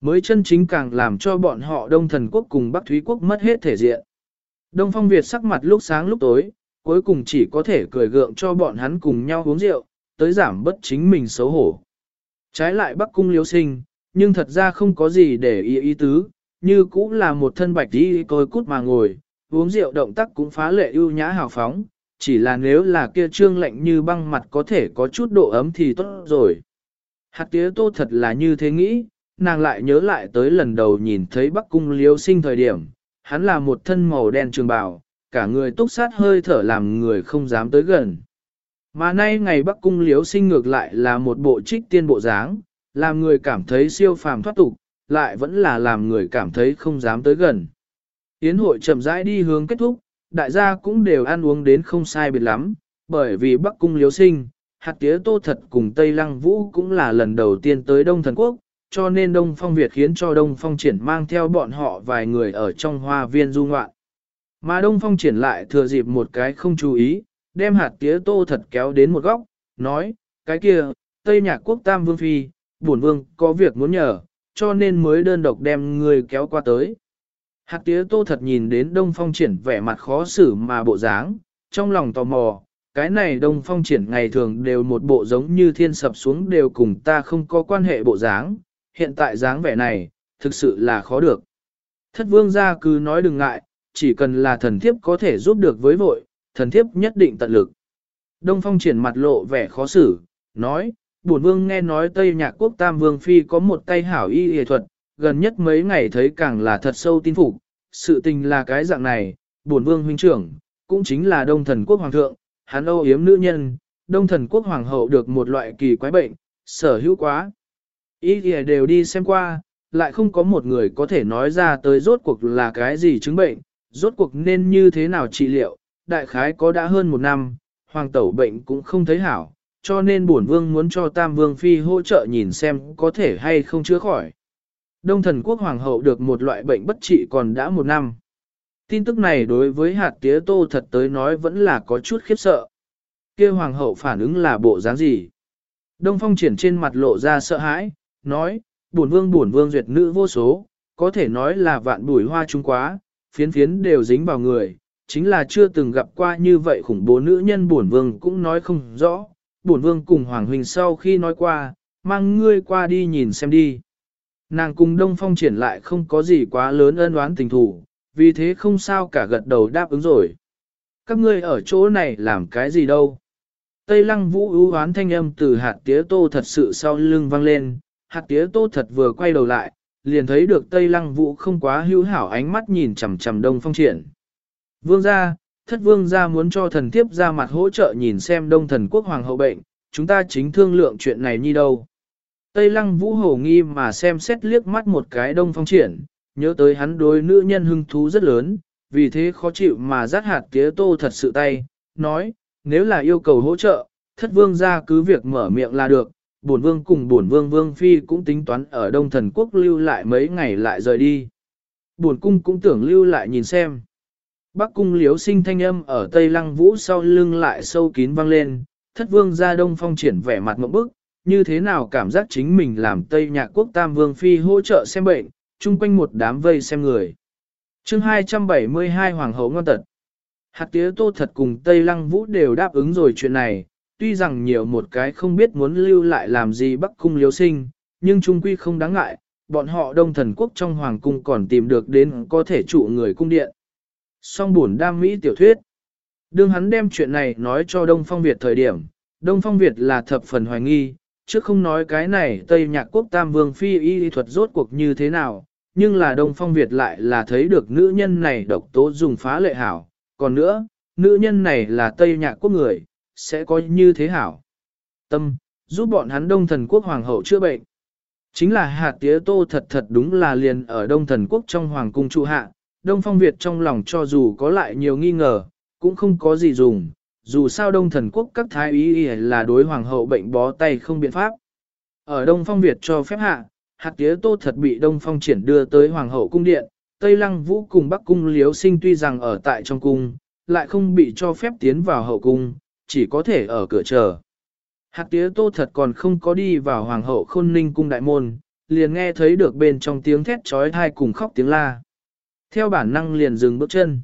Mới chân chính càng làm cho bọn họ Đông Thần Quốc cùng Bắc Thúy Quốc mất hết thể diện. Đông Phong Việt sắc mặt lúc sáng lúc tối, cuối cùng chỉ có thể cười gượng cho bọn hắn cùng nhau uống rượu, tới giảm bất chính mình xấu hổ. Trái lại Bắc Cung Liêu sinh, nhưng thật ra không có gì để ý ý tứ, như cũng là một thân bạch đi côi cút mà ngồi, uống rượu động tác cũng phá lệ ưu nhã hào phóng, chỉ là nếu là kia trương lạnh như băng mặt có thể có chút độ ấm thì tốt rồi. Hạt tía tô thật là như thế nghĩ, nàng lại nhớ lại tới lần đầu nhìn thấy Bắc Cung Liêu sinh thời điểm, hắn là một thân màu đen trường bào, cả người túc sát hơi thở làm người không dám tới gần. Mà nay ngày Bắc Cung liếu sinh ngược lại là một bộ trích tiên bộ dáng, làm người cảm thấy siêu phàm thoát tục, lại vẫn là làm người cảm thấy không dám tới gần. Yến hội chậm rãi đi hướng kết thúc, đại gia cũng đều ăn uống đến không sai biệt lắm, bởi vì Bắc Cung liếu sinh, hạt tía tô thật cùng Tây Lăng Vũ cũng là lần đầu tiên tới Đông Thần Quốc, cho nên Đông Phong Việt khiến cho Đông Phong triển mang theo bọn họ vài người ở trong hoa viên du ngoạn. Mà Đông Phong triển lại thừa dịp một cái không chú ý, đem hạt tía tô thật kéo đến một góc, nói, cái kia, Tây Nhạc Quốc Tam Vương Phi, bổn vương có việc muốn nhờ, cho nên mới đơn độc đem người kéo qua tới. Hạt tía tô thật nhìn đến Đông Phong triển vẻ mặt khó xử mà bộ dáng, trong lòng tò mò, cái này Đông Phong triển ngày thường đều một bộ giống như thiên sập xuống đều cùng ta không có quan hệ bộ dáng, hiện tại dáng vẻ này, thực sự là khó được. Thất vương gia cứ nói đừng ngại, chỉ cần là thần thiếp có thể giúp được với vội, thần thiếp nhất định tận lực. Đông Phong triển mặt lộ vẻ khó xử, nói, bổn vương nghe nói Tây Nhạc Quốc Tam Vương Phi có một tay hảo y y thuật, gần nhất mấy ngày thấy càng là thật sâu tin phục, sự tình là cái dạng này, bổn vương huynh trưởng, cũng chính là Đông Thần Quốc Hoàng thượng, hắn âu yếm nữ nhân, Đông Thần Quốc Hoàng hậu được một loại kỳ quái bệnh, sở hữu quá. Ý y đều đi xem qua, lại không có một người có thể nói ra tới rốt cuộc là cái gì chứng bệnh, rốt cuộc nên như thế nào trị liệu, đại khái có đã hơn một năm, hoàng tẩu bệnh cũng không thấy hảo, cho nên bổn vương muốn cho Tam Vương Phi hỗ trợ nhìn xem có thể hay không chữa khỏi. Đông thần quốc hoàng hậu được một loại bệnh bất trị còn đã một năm. Tin tức này đối với hạt tía tô thật tới nói vẫn là có chút khiếp sợ. kia hoàng hậu phản ứng là bộ dáng gì? Đông phong triển trên mặt lộ ra sợ hãi, nói, bổn vương bổn vương duyệt nữ vô số, có thể nói là vạn bùi hoa trung quá, phiến phiến đều dính vào người, chính là chưa từng gặp qua như vậy khủng bố nữ nhân bổn vương cũng nói không rõ, bổn vương cùng Hoàng Huynh sau khi nói qua, mang ngươi qua đi nhìn xem đi. Nàng cùng Đông Phong triển lại không có gì quá lớn ân oán tình thủ, vì thế không sao cả gật đầu đáp ứng rồi. Các ngươi ở chỗ này làm cái gì đâu? Tây lăng vũ ưu oán thanh âm từ hạt tía tô thật sự sau lưng vang lên, hạt tía tô thật vừa quay đầu lại, liền thấy được Tây lăng vũ không quá hữu hảo ánh mắt nhìn chằm chằm Đông Phong triển. Vương gia, thất vương gia muốn cho thần thiếp ra mặt hỗ trợ nhìn xem đông thần quốc hoàng hậu bệnh, chúng ta chính thương lượng chuyện này như đâu. Tây lăng vũ hổ nghi mà xem xét liếc mắt một cái đông phong triển, nhớ tới hắn đối nữ nhân hưng thú rất lớn, vì thế khó chịu mà rát hạt tía tô thật sự tay, nói, nếu là yêu cầu hỗ trợ, thất vương gia cứ việc mở miệng là được, bổn vương cùng bổn vương vương phi cũng tính toán ở đông thần quốc lưu lại mấy ngày lại rời đi. Bổn cung cũng tưởng lưu lại nhìn xem. Bắc cung liếu sinh thanh âm ở tây lăng vũ sau lưng lại sâu kín vang lên, thất vương ra đông phong triển vẻ mặt mộng bức, như thế nào cảm giác chính mình làm tây nhạc quốc tam vương phi hỗ trợ xem bệnh, chung quanh một đám vây xem người. chương 272 Hoàng hậu ngon tật. Hạt tía tô thật cùng Tây Lăng Vũ đều đáp ứng rồi chuyện này, tuy rằng nhiều một cái không biết muốn lưu lại làm gì bắc cung liếu sinh, nhưng trung quy không đáng ngại, bọn họ đông thần quốc trong hoàng cung còn tìm được đến có thể trụ người cung điện. Song buồn đam mỹ tiểu thuyết. Đương hắn đem chuyện này nói cho Đông Phong Việt thời điểm, Đông Phong Việt là thập phần hoài nghi, chứ không nói cái này Tây Nhạc Quốc Tam Vương Phi y thuật rốt cuộc như thế nào, nhưng là Đông Phong Việt lại là thấy được nữ nhân này độc tố dùng phá lệ hảo, còn nữa, nữ nhân này là Tây Nhạc Quốc người, sẽ có như thế hảo. Tâm, giúp bọn hắn Đông Thần Quốc Hoàng hậu chữa bệnh. Chính là hạt tía tô thật thật đúng là liền ở Đông Thần Quốc trong Hoàng cung trụ hạ, Đông Phong Việt trong lòng cho dù có lại nhiều nghi ngờ, cũng không có gì dùng, dù sao Đông Thần Quốc các thái ý là đối Hoàng hậu bệnh bó tay không biện pháp. Ở Đông Phong Việt cho phép hạ, hạt tía tô thật bị Đông Phong triển đưa tới Hoàng hậu cung điện, Tây Lăng Vũ cùng Bắc cung Liếu Sinh tuy rằng ở tại trong cung, lại không bị cho phép tiến vào hậu cung, chỉ có thể ở cửa chờ. Hạt tía tô thật còn không có đi vào Hoàng hậu khôn ninh cung đại môn, liền nghe thấy được bên trong tiếng thét trói thai cùng khóc tiếng la. Theo bản năng liền dừng bước chân.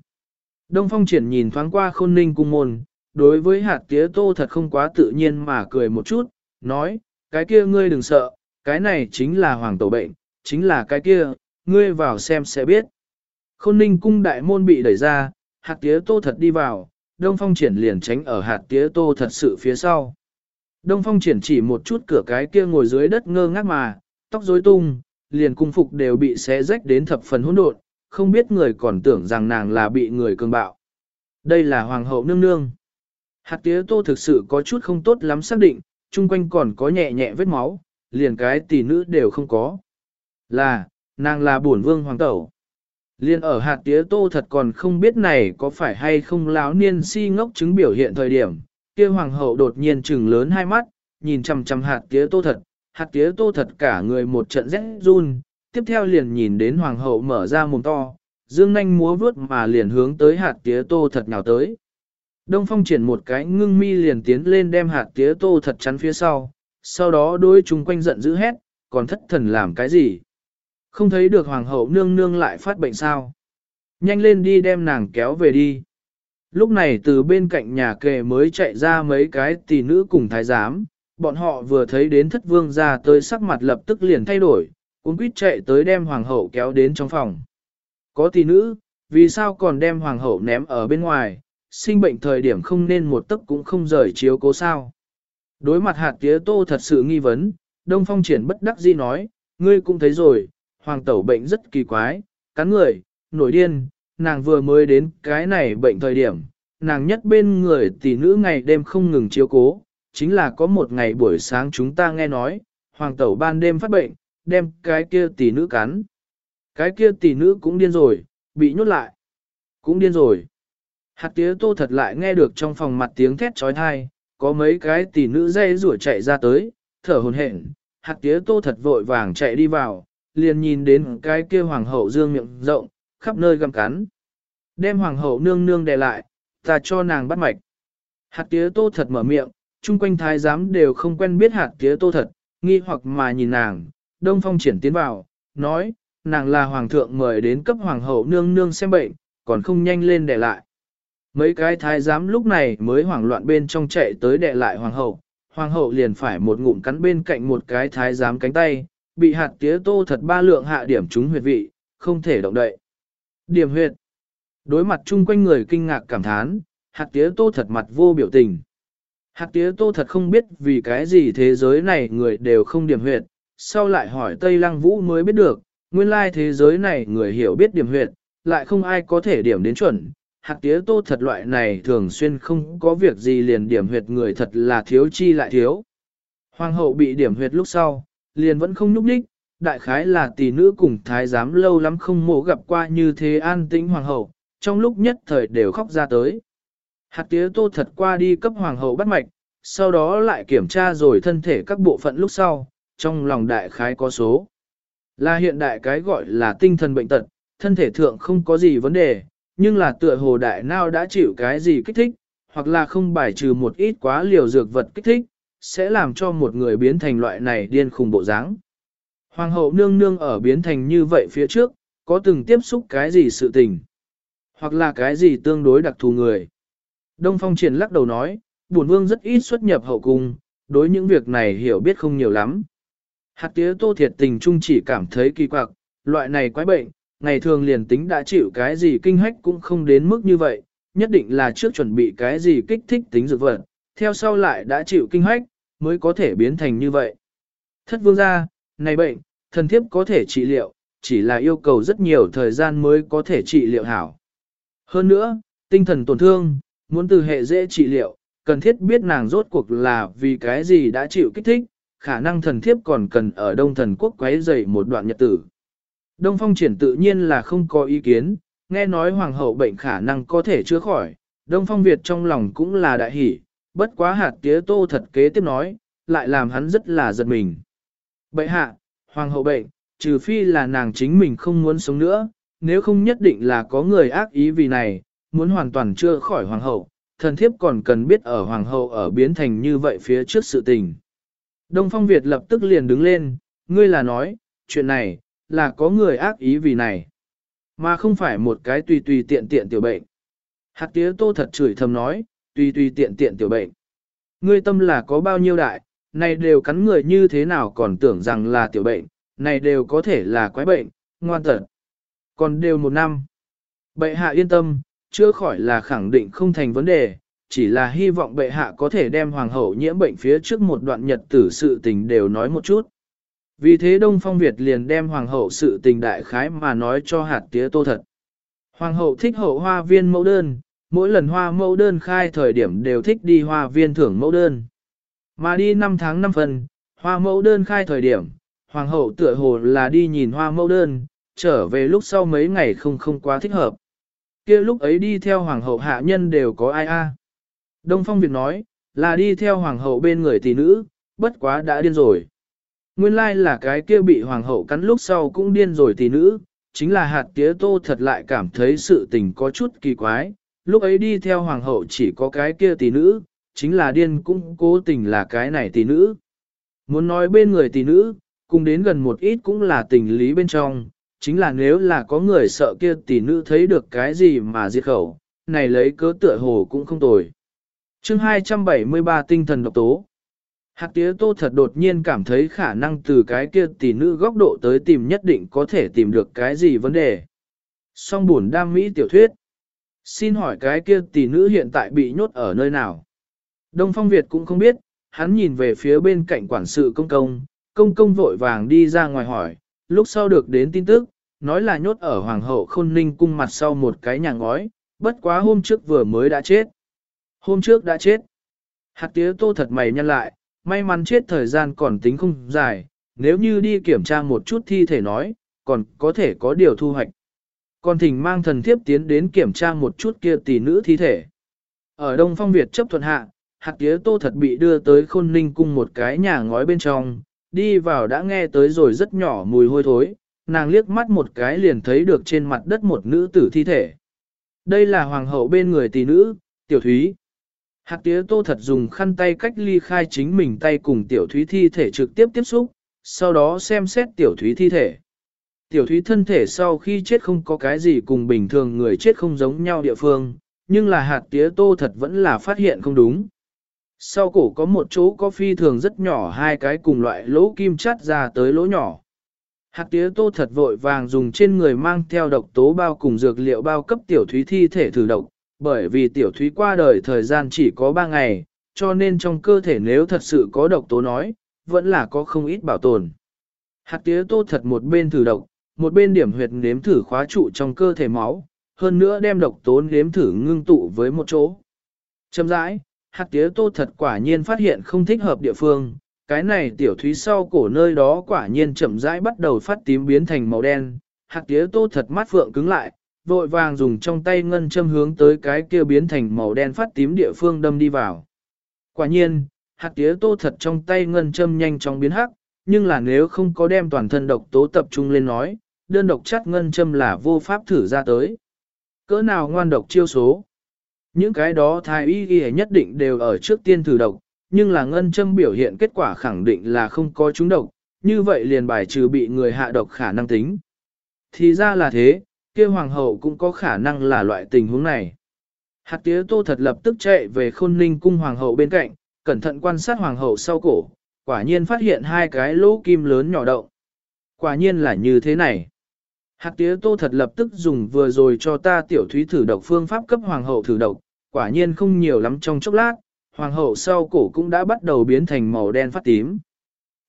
Đông Phong triển nhìn thoáng qua khôn ninh cung môn, đối với hạt tía tô thật không quá tự nhiên mà cười một chút, nói, cái kia ngươi đừng sợ, cái này chính là hoàng tổ bệnh, chính là cái kia, ngươi vào xem sẽ biết. Khôn ninh cung đại môn bị đẩy ra, hạt tía tô thật đi vào, Đông Phong triển liền tránh ở hạt tía tô thật sự phía sau. Đông Phong triển chỉ một chút cửa cái kia ngồi dưới đất ngơ ngác mà, tóc rối tung, liền cung phục đều bị xé rách đến thập phần hỗn độn, không biết người còn tưởng rằng nàng là bị người cường bạo. Đây là hoàng hậu nương nương. Hạt tía tô thực sự có chút không tốt lắm xác định, chung quanh còn có nhẹ nhẹ vết máu, liền cái tỷ nữ đều không có. Là, nàng là bổn vương hoàng tẩu. Liên ở hạt tía tô thật còn không biết này có phải hay không láo niên si ngốc chứng biểu hiện thời điểm, kia hoàng hậu đột nhiên trừng lớn hai mắt, nhìn chằm chằm hạt tía tô thật, hạt tía tô thật cả người một trận rét run, tiếp theo liền nhìn đến hoàng hậu mở ra mồm to, dương nanh múa vướt mà liền hướng tới hạt tía tô thật nào tới. Đông phong triển một cái ngưng mi liền tiến lên đem hạt tía tô thật chắn phía sau, sau đó đôi chúng quanh giận dữ hét, còn thất thần làm cái gì? Không thấy được hoàng hậu nương nương lại phát bệnh sao? Nhanh lên đi đem nàng kéo về đi. Lúc này từ bên cạnh nhà kề mới chạy ra mấy cái tỷ nữ cùng thái giám, bọn họ vừa thấy đến thất vương ra tới sắc mặt lập tức liền thay đổi, cũng quýt chạy tới đem hoàng hậu kéo đến trong phòng. Có tỷ nữ, vì sao còn đem hoàng hậu ném ở bên ngoài, sinh bệnh thời điểm không nên một tấc cũng không rời chiếu cố sao. Đối mặt hạt tía tô thật sự nghi vấn, Đông Phong triển bất đắc dĩ nói, ngươi cũng thấy rồi, hoàng tẩu bệnh rất kỳ quái, cắn người, nổi điên, nàng vừa mới đến cái này bệnh thời điểm, nàng nhất bên người tỷ nữ ngày đêm không ngừng chiếu cố, chính là có một ngày buổi sáng chúng ta nghe nói, hoàng tẩu ban đêm phát bệnh, đem cái kia tỷ nữ cắn. Cái kia tỷ nữ cũng điên rồi, bị nhốt lại. Cũng điên rồi. Hạt tía tô thật lại nghe được trong phòng mặt tiếng thét trói thai, có mấy cái tỷ nữ dây rủa chạy ra tới, thở hồn hển. Hạt tía tô thật vội vàng chạy đi vào, liền nhìn đến cái kia hoàng hậu dương miệng rộng, khắp nơi găm cắn. Đem hoàng hậu nương nương đè lại, ta cho nàng bắt mạch. Hạt tía tô thật mở miệng, chung quanh thái giám đều không quen biết hạt tía tô thật, nghi hoặc mà nhìn nàng, đông phong triển tiến vào, nói, nàng là hoàng thượng mời đến cấp hoàng hậu nương nương xem bệnh, còn không nhanh lên đè lại. Mấy cái thái giám lúc này mới hoảng loạn bên trong chạy tới đè lại hoàng hậu, hoàng hậu liền phải một ngụm cắn bên cạnh một cái thái giám cánh tay, bị hạt tía tô thật ba lượng hạ điểm trúng huyệt vị, không thể động đậy. Điểm huyệt. Đối mặt chung quanh người kinh ngạc cảm thán, hạt tía tô thật mặt vô biểu tình. Hạt tía tô thật không biết vì cái gì thế giới này người đều không điểm huyệt, sau lại hỏi Tây Lăng Vũ mới biết được, nguyên lai thế giới này người hiểu biết điểm huyệt, lại không ai có thể điểm đến chuẩn. Hạt tía tô thật loại này thường xuyên không có việc gì liền điểm huyệt người thật là thiếu chi lại thiếu. Hoàng hậu bị điểm huyệt lúc sau, liền vẫn không nhúc nhích, đại khái là tỷ nữ cùng thái giám lâu lắm không mổ gặp qua như thế an tĩnh hoàng hậu, trong lúc nhất thời đều khóc ra tới. Hạt tía tô thật qua đi cấp hoàng hậu bắt mạch, sau đó lại kiểm tra rồi thân thể các bộ phận lúc sau, trong lòng đại khái có số. Là hiện đại cái gọi là tinh thần bệnh tật, thân thể thượng không có gì vấn đề, nhưng là tựa hồ đại nào đã chịu cái gì kích thích, hoặc là không bài trừ một ít quá liều dược vật kích thích, sẽ làm cho một người biến thành loại này điên khùng bộ dáng. Hoàng hậu nương nương ở biến thành như vậy phía trước, có từng tiếp xúc cái gì sự tình, hoặc là cái gì tương đối đặc thù người. Đông Phong Triển lắc đầu nói, bổn vương rất ít xuất nhập hậu cung, đối những việc này hiểu biết không nhiều lắm. Hạt tía tô thiệt tình trung chỉ cảm thấy kỳ quặc, loại này quái bệnh, ngày thường liền tính đã chịu cái gì kinh hách cũng không đến mức như vậy, nhất định là trước chuẩn bị cái gì kích thích tính dược vật, theo sau lại đã chịu kinh hách, mới có thể biến thành như vậy. Thất vương gia, này bệnh, thần thiếp có thể trị liệu, chỉ là yêu cầu rất nhiều thời gian mới có thể trị liệu hảo. Hơn nữa, tinh thần tổn thương, muốn từ hệ dễ trị liệu, cần thiết biết nàng rốt cuộc là vì cái gì đã chịu kích thích, khả năng thần thiếp còn cần ở đông thần quốc quấy dậy một đoạn nhật tử. Đông phong triển tự nhiên là không có ý kiến, nghe nói hoàng hậu bệnh khả năng có thể chữa khỏi, đông phong Việt trong lòng cũng là đại hỷ, bất quá hạt tía tô thật kế tiếp nói, lại làm hắn rất là giật mình. Bệ hạ, hoàng hậu bệnh, trừ phi là nàng chính mình không muốn sống nữa, nếu không nhất định là có người ác ý vì này, muốn hoàn toàn chưa khỏi hoàng hậu, thần thiếp còn cần biết ở hoàng hậu ở biến thành như vậy phía trước sự tình. Đông Phong Việt lập tức liền đứng lên, ngươi là nói, chuyện này, là có người ác ý vì này, mà không phải một cái tùy tùy tiện tiện tiểu bệnh. Hạt tía tô thật chửi thầm nói, tùy tùy tiện tiện tiểu bệnh. Ngươi tâm là có bao nhiêu đại, này đều cắn người như thế nào còn tưởng rằng là tiểu bệnh, này đều có thể là quái bệnh, ngoan tật. Còn đều một năm. Bệ hạ yên tâm, chữa khỏi là khẳng định không thành vấn đề, chỉ là hy vọng bệ hạ có thể đem hoàng hậu nhiễm bệnh phía trước một đoạn nhật tử sự tình đều nói một chút. Vì thế Đông Phong Việt liền đem hoàng hậu sự tình đại khái mà nói cho hạt tía tô thật. Hoàng hậu thích hậu hoa viên mẫu đơn, mỗi lần hoa mẫu đơn khai thời điểm đều thích đi hoa viên thưởng mẫu đơn. Mà đi 5 tháng 5 phần, hoa mẫu đơn khai thời điểm, hoàng hậu tựa hồ là đi nhìn hoa mẫu đơn, trở về lúc sau mấy ngày không không quá thích hợp. kia lúc ấy đi theo hoàng hậu hạ nhân đều có ai a Đông Phong Việt nói, là đi theo hoàng hậu bên người tỷ nữ, bất quá đã điên rồi. Nguyên lai là cái kia bị hoàng hậu cắn lúc sau cũng điên rồi tỷ nữ, chính là hạt tía tô thật lại cảm thấy sự tình có chút kỳ quái, lúc ấy đi theo hoàng hậu chỉ có cái kia tỷ nữ, chính là điên cũng cố tình là cái này tỷ nữ. Muốn nói bên người tỷ nữ, cùng đến gần một ít cũng là tình lý bên trong, chính là nếu là có người sợ kia tỷ nữ thấy được cái gì mà diệt khẩu, này lấy cớ tựa hồ cũng không tồi. chương 273 tinh thần độc tố. Hạt tía tô thật đột nhiên cảm thấy khả năng từ cái kia tỷ nữ góc độ tới tìm nhất định có thể tìm được cái gì vấn đề. Song buồn đam mỹ tiểu thuyết. Xin hỏi cái kia tỷ nữ hiện tại bị nhốt ở nơi nào? Đông Phong Việt cũng không biết, hắn nhìn về phía bên cạnh quản sự công công, công công vội vàng đi ra ngoài hỏi, lúc sau được đến tin tức, nói là nhốt ở Hoàng hậu khôn ninh cung mặt sau một cái nhà ngói, bất quá hôm trước vừa mới đã chết. Hôm trước đã chết. Hạt tía tô thật mày nhăn lại, may mắn chết thời gian còn tính không dài, nếu như đi kiểm tra một chút thi thể nói, còn có thể có điều thu hoạch. Còn thỉnh mang thần thiếp tiến đến kiểm tra một chút kia tỷ nữ thi thể. Ở Đông Phong Việt chấp thuận hạ, hạt tía tô thật bị đưa tới khôn ninh cung một cái nhà ngói bên trong, đi vào đã nghe tới rồi rất nhỏ mùi hôi thối, nàng liếc mắt một cái liền thấy được trên mặt đất một nữ tử thi thể. Đây là hoàng hậu bên người tỷ nữ, tiểu thúy. Hạt tía tô thật dùng khăn tay cách ly khai chính mình tay cùng tiểu thúy thi thể trực tiếp tiếp xúc, sau đó xem xét tiểu thúy thi thể. Tiểu thúy thân thể sau khi chết không có cái gì cùng bình thường người chết không giống nhau địa phương, nhưng là hạt tía tô thật vẫn là phát hiện không đúng. Sau cổ có một chỗ có phi thường rất nhỏ hai cái cùng loại lỗ kim chắt ra tới lỗ nhỏ. Hạt tía tô thật vội vàng dùng trên người mang theo độc tố bao cùng dược liệu bao cấp tiểu thúy thi thể thử độc, bởi vì tiểu thúy qua đời thời gian chỉ có 3 ngày, cho nên trong cơ thể nếu thật sự có độc tố nói, vẫn là có không ít bảo tồn. Hạt tía tô thật một bên thử độc, một bên điểm huyệt nếm thử khóa trụ trong cơ thể máu, hơn nữa đem độc tố nếm thử ngưng tụ với một chỗ. Châm rãi, hạt tía tô thật quả nhiên phát hiện không thích hợp địa phương, cái này tiểu thúy sau cổ nơi đó quả nhiên chậm rãi bắt đầu phát tím biến thành màu đen, hạt tía tô thật mắt phượng cứng lại, vội vàng dùng trong tay ngân châm hướng tới cái kia biến thành màu đen phát tím địa phương đâm đi vào. Quả nhiên, hạt tía tô thật trong tay ngân châm nhanh chóng biến hắc, nhưng là nếu không có đem toàn thân độc tố tập trung lên nói, đơn độc chắt ngân châm là vô pháp thử ra tới. Cỡ nào ngoan độc chiêu số? Những cái đó thái y ghi nhất định đều ở trước tiên thử độc, nhưng là ngân châm biểu hiện kết quả khẳng định là không có trúng độc, như vậy liền bài trừ bị người hạ độc khả năng tính. Thì ra là thế, kia hoàng hậu cũng có khả năng là loại tình huống này. Hạt tía tô thật lập tức chạy về khôn ninh cung hoàng hậu bên cạnh, cẩn thận quan sát hoàng hậu sau cổ, quả nhiên phát hiện hai cái lỗ kim lớn nhỏ động. Quả nhiên là như thế này. Hạt tía tô thật lập tức dùng vừa rồi cho ta tiểu thúy thử độc phương pháp cấp hoàng hậu thử độc, quả nhiên không nhiều lắm trong chốc lát, hoàng hậu sau cổ cũng đã bắt đầu biến thành màu đen phát tím.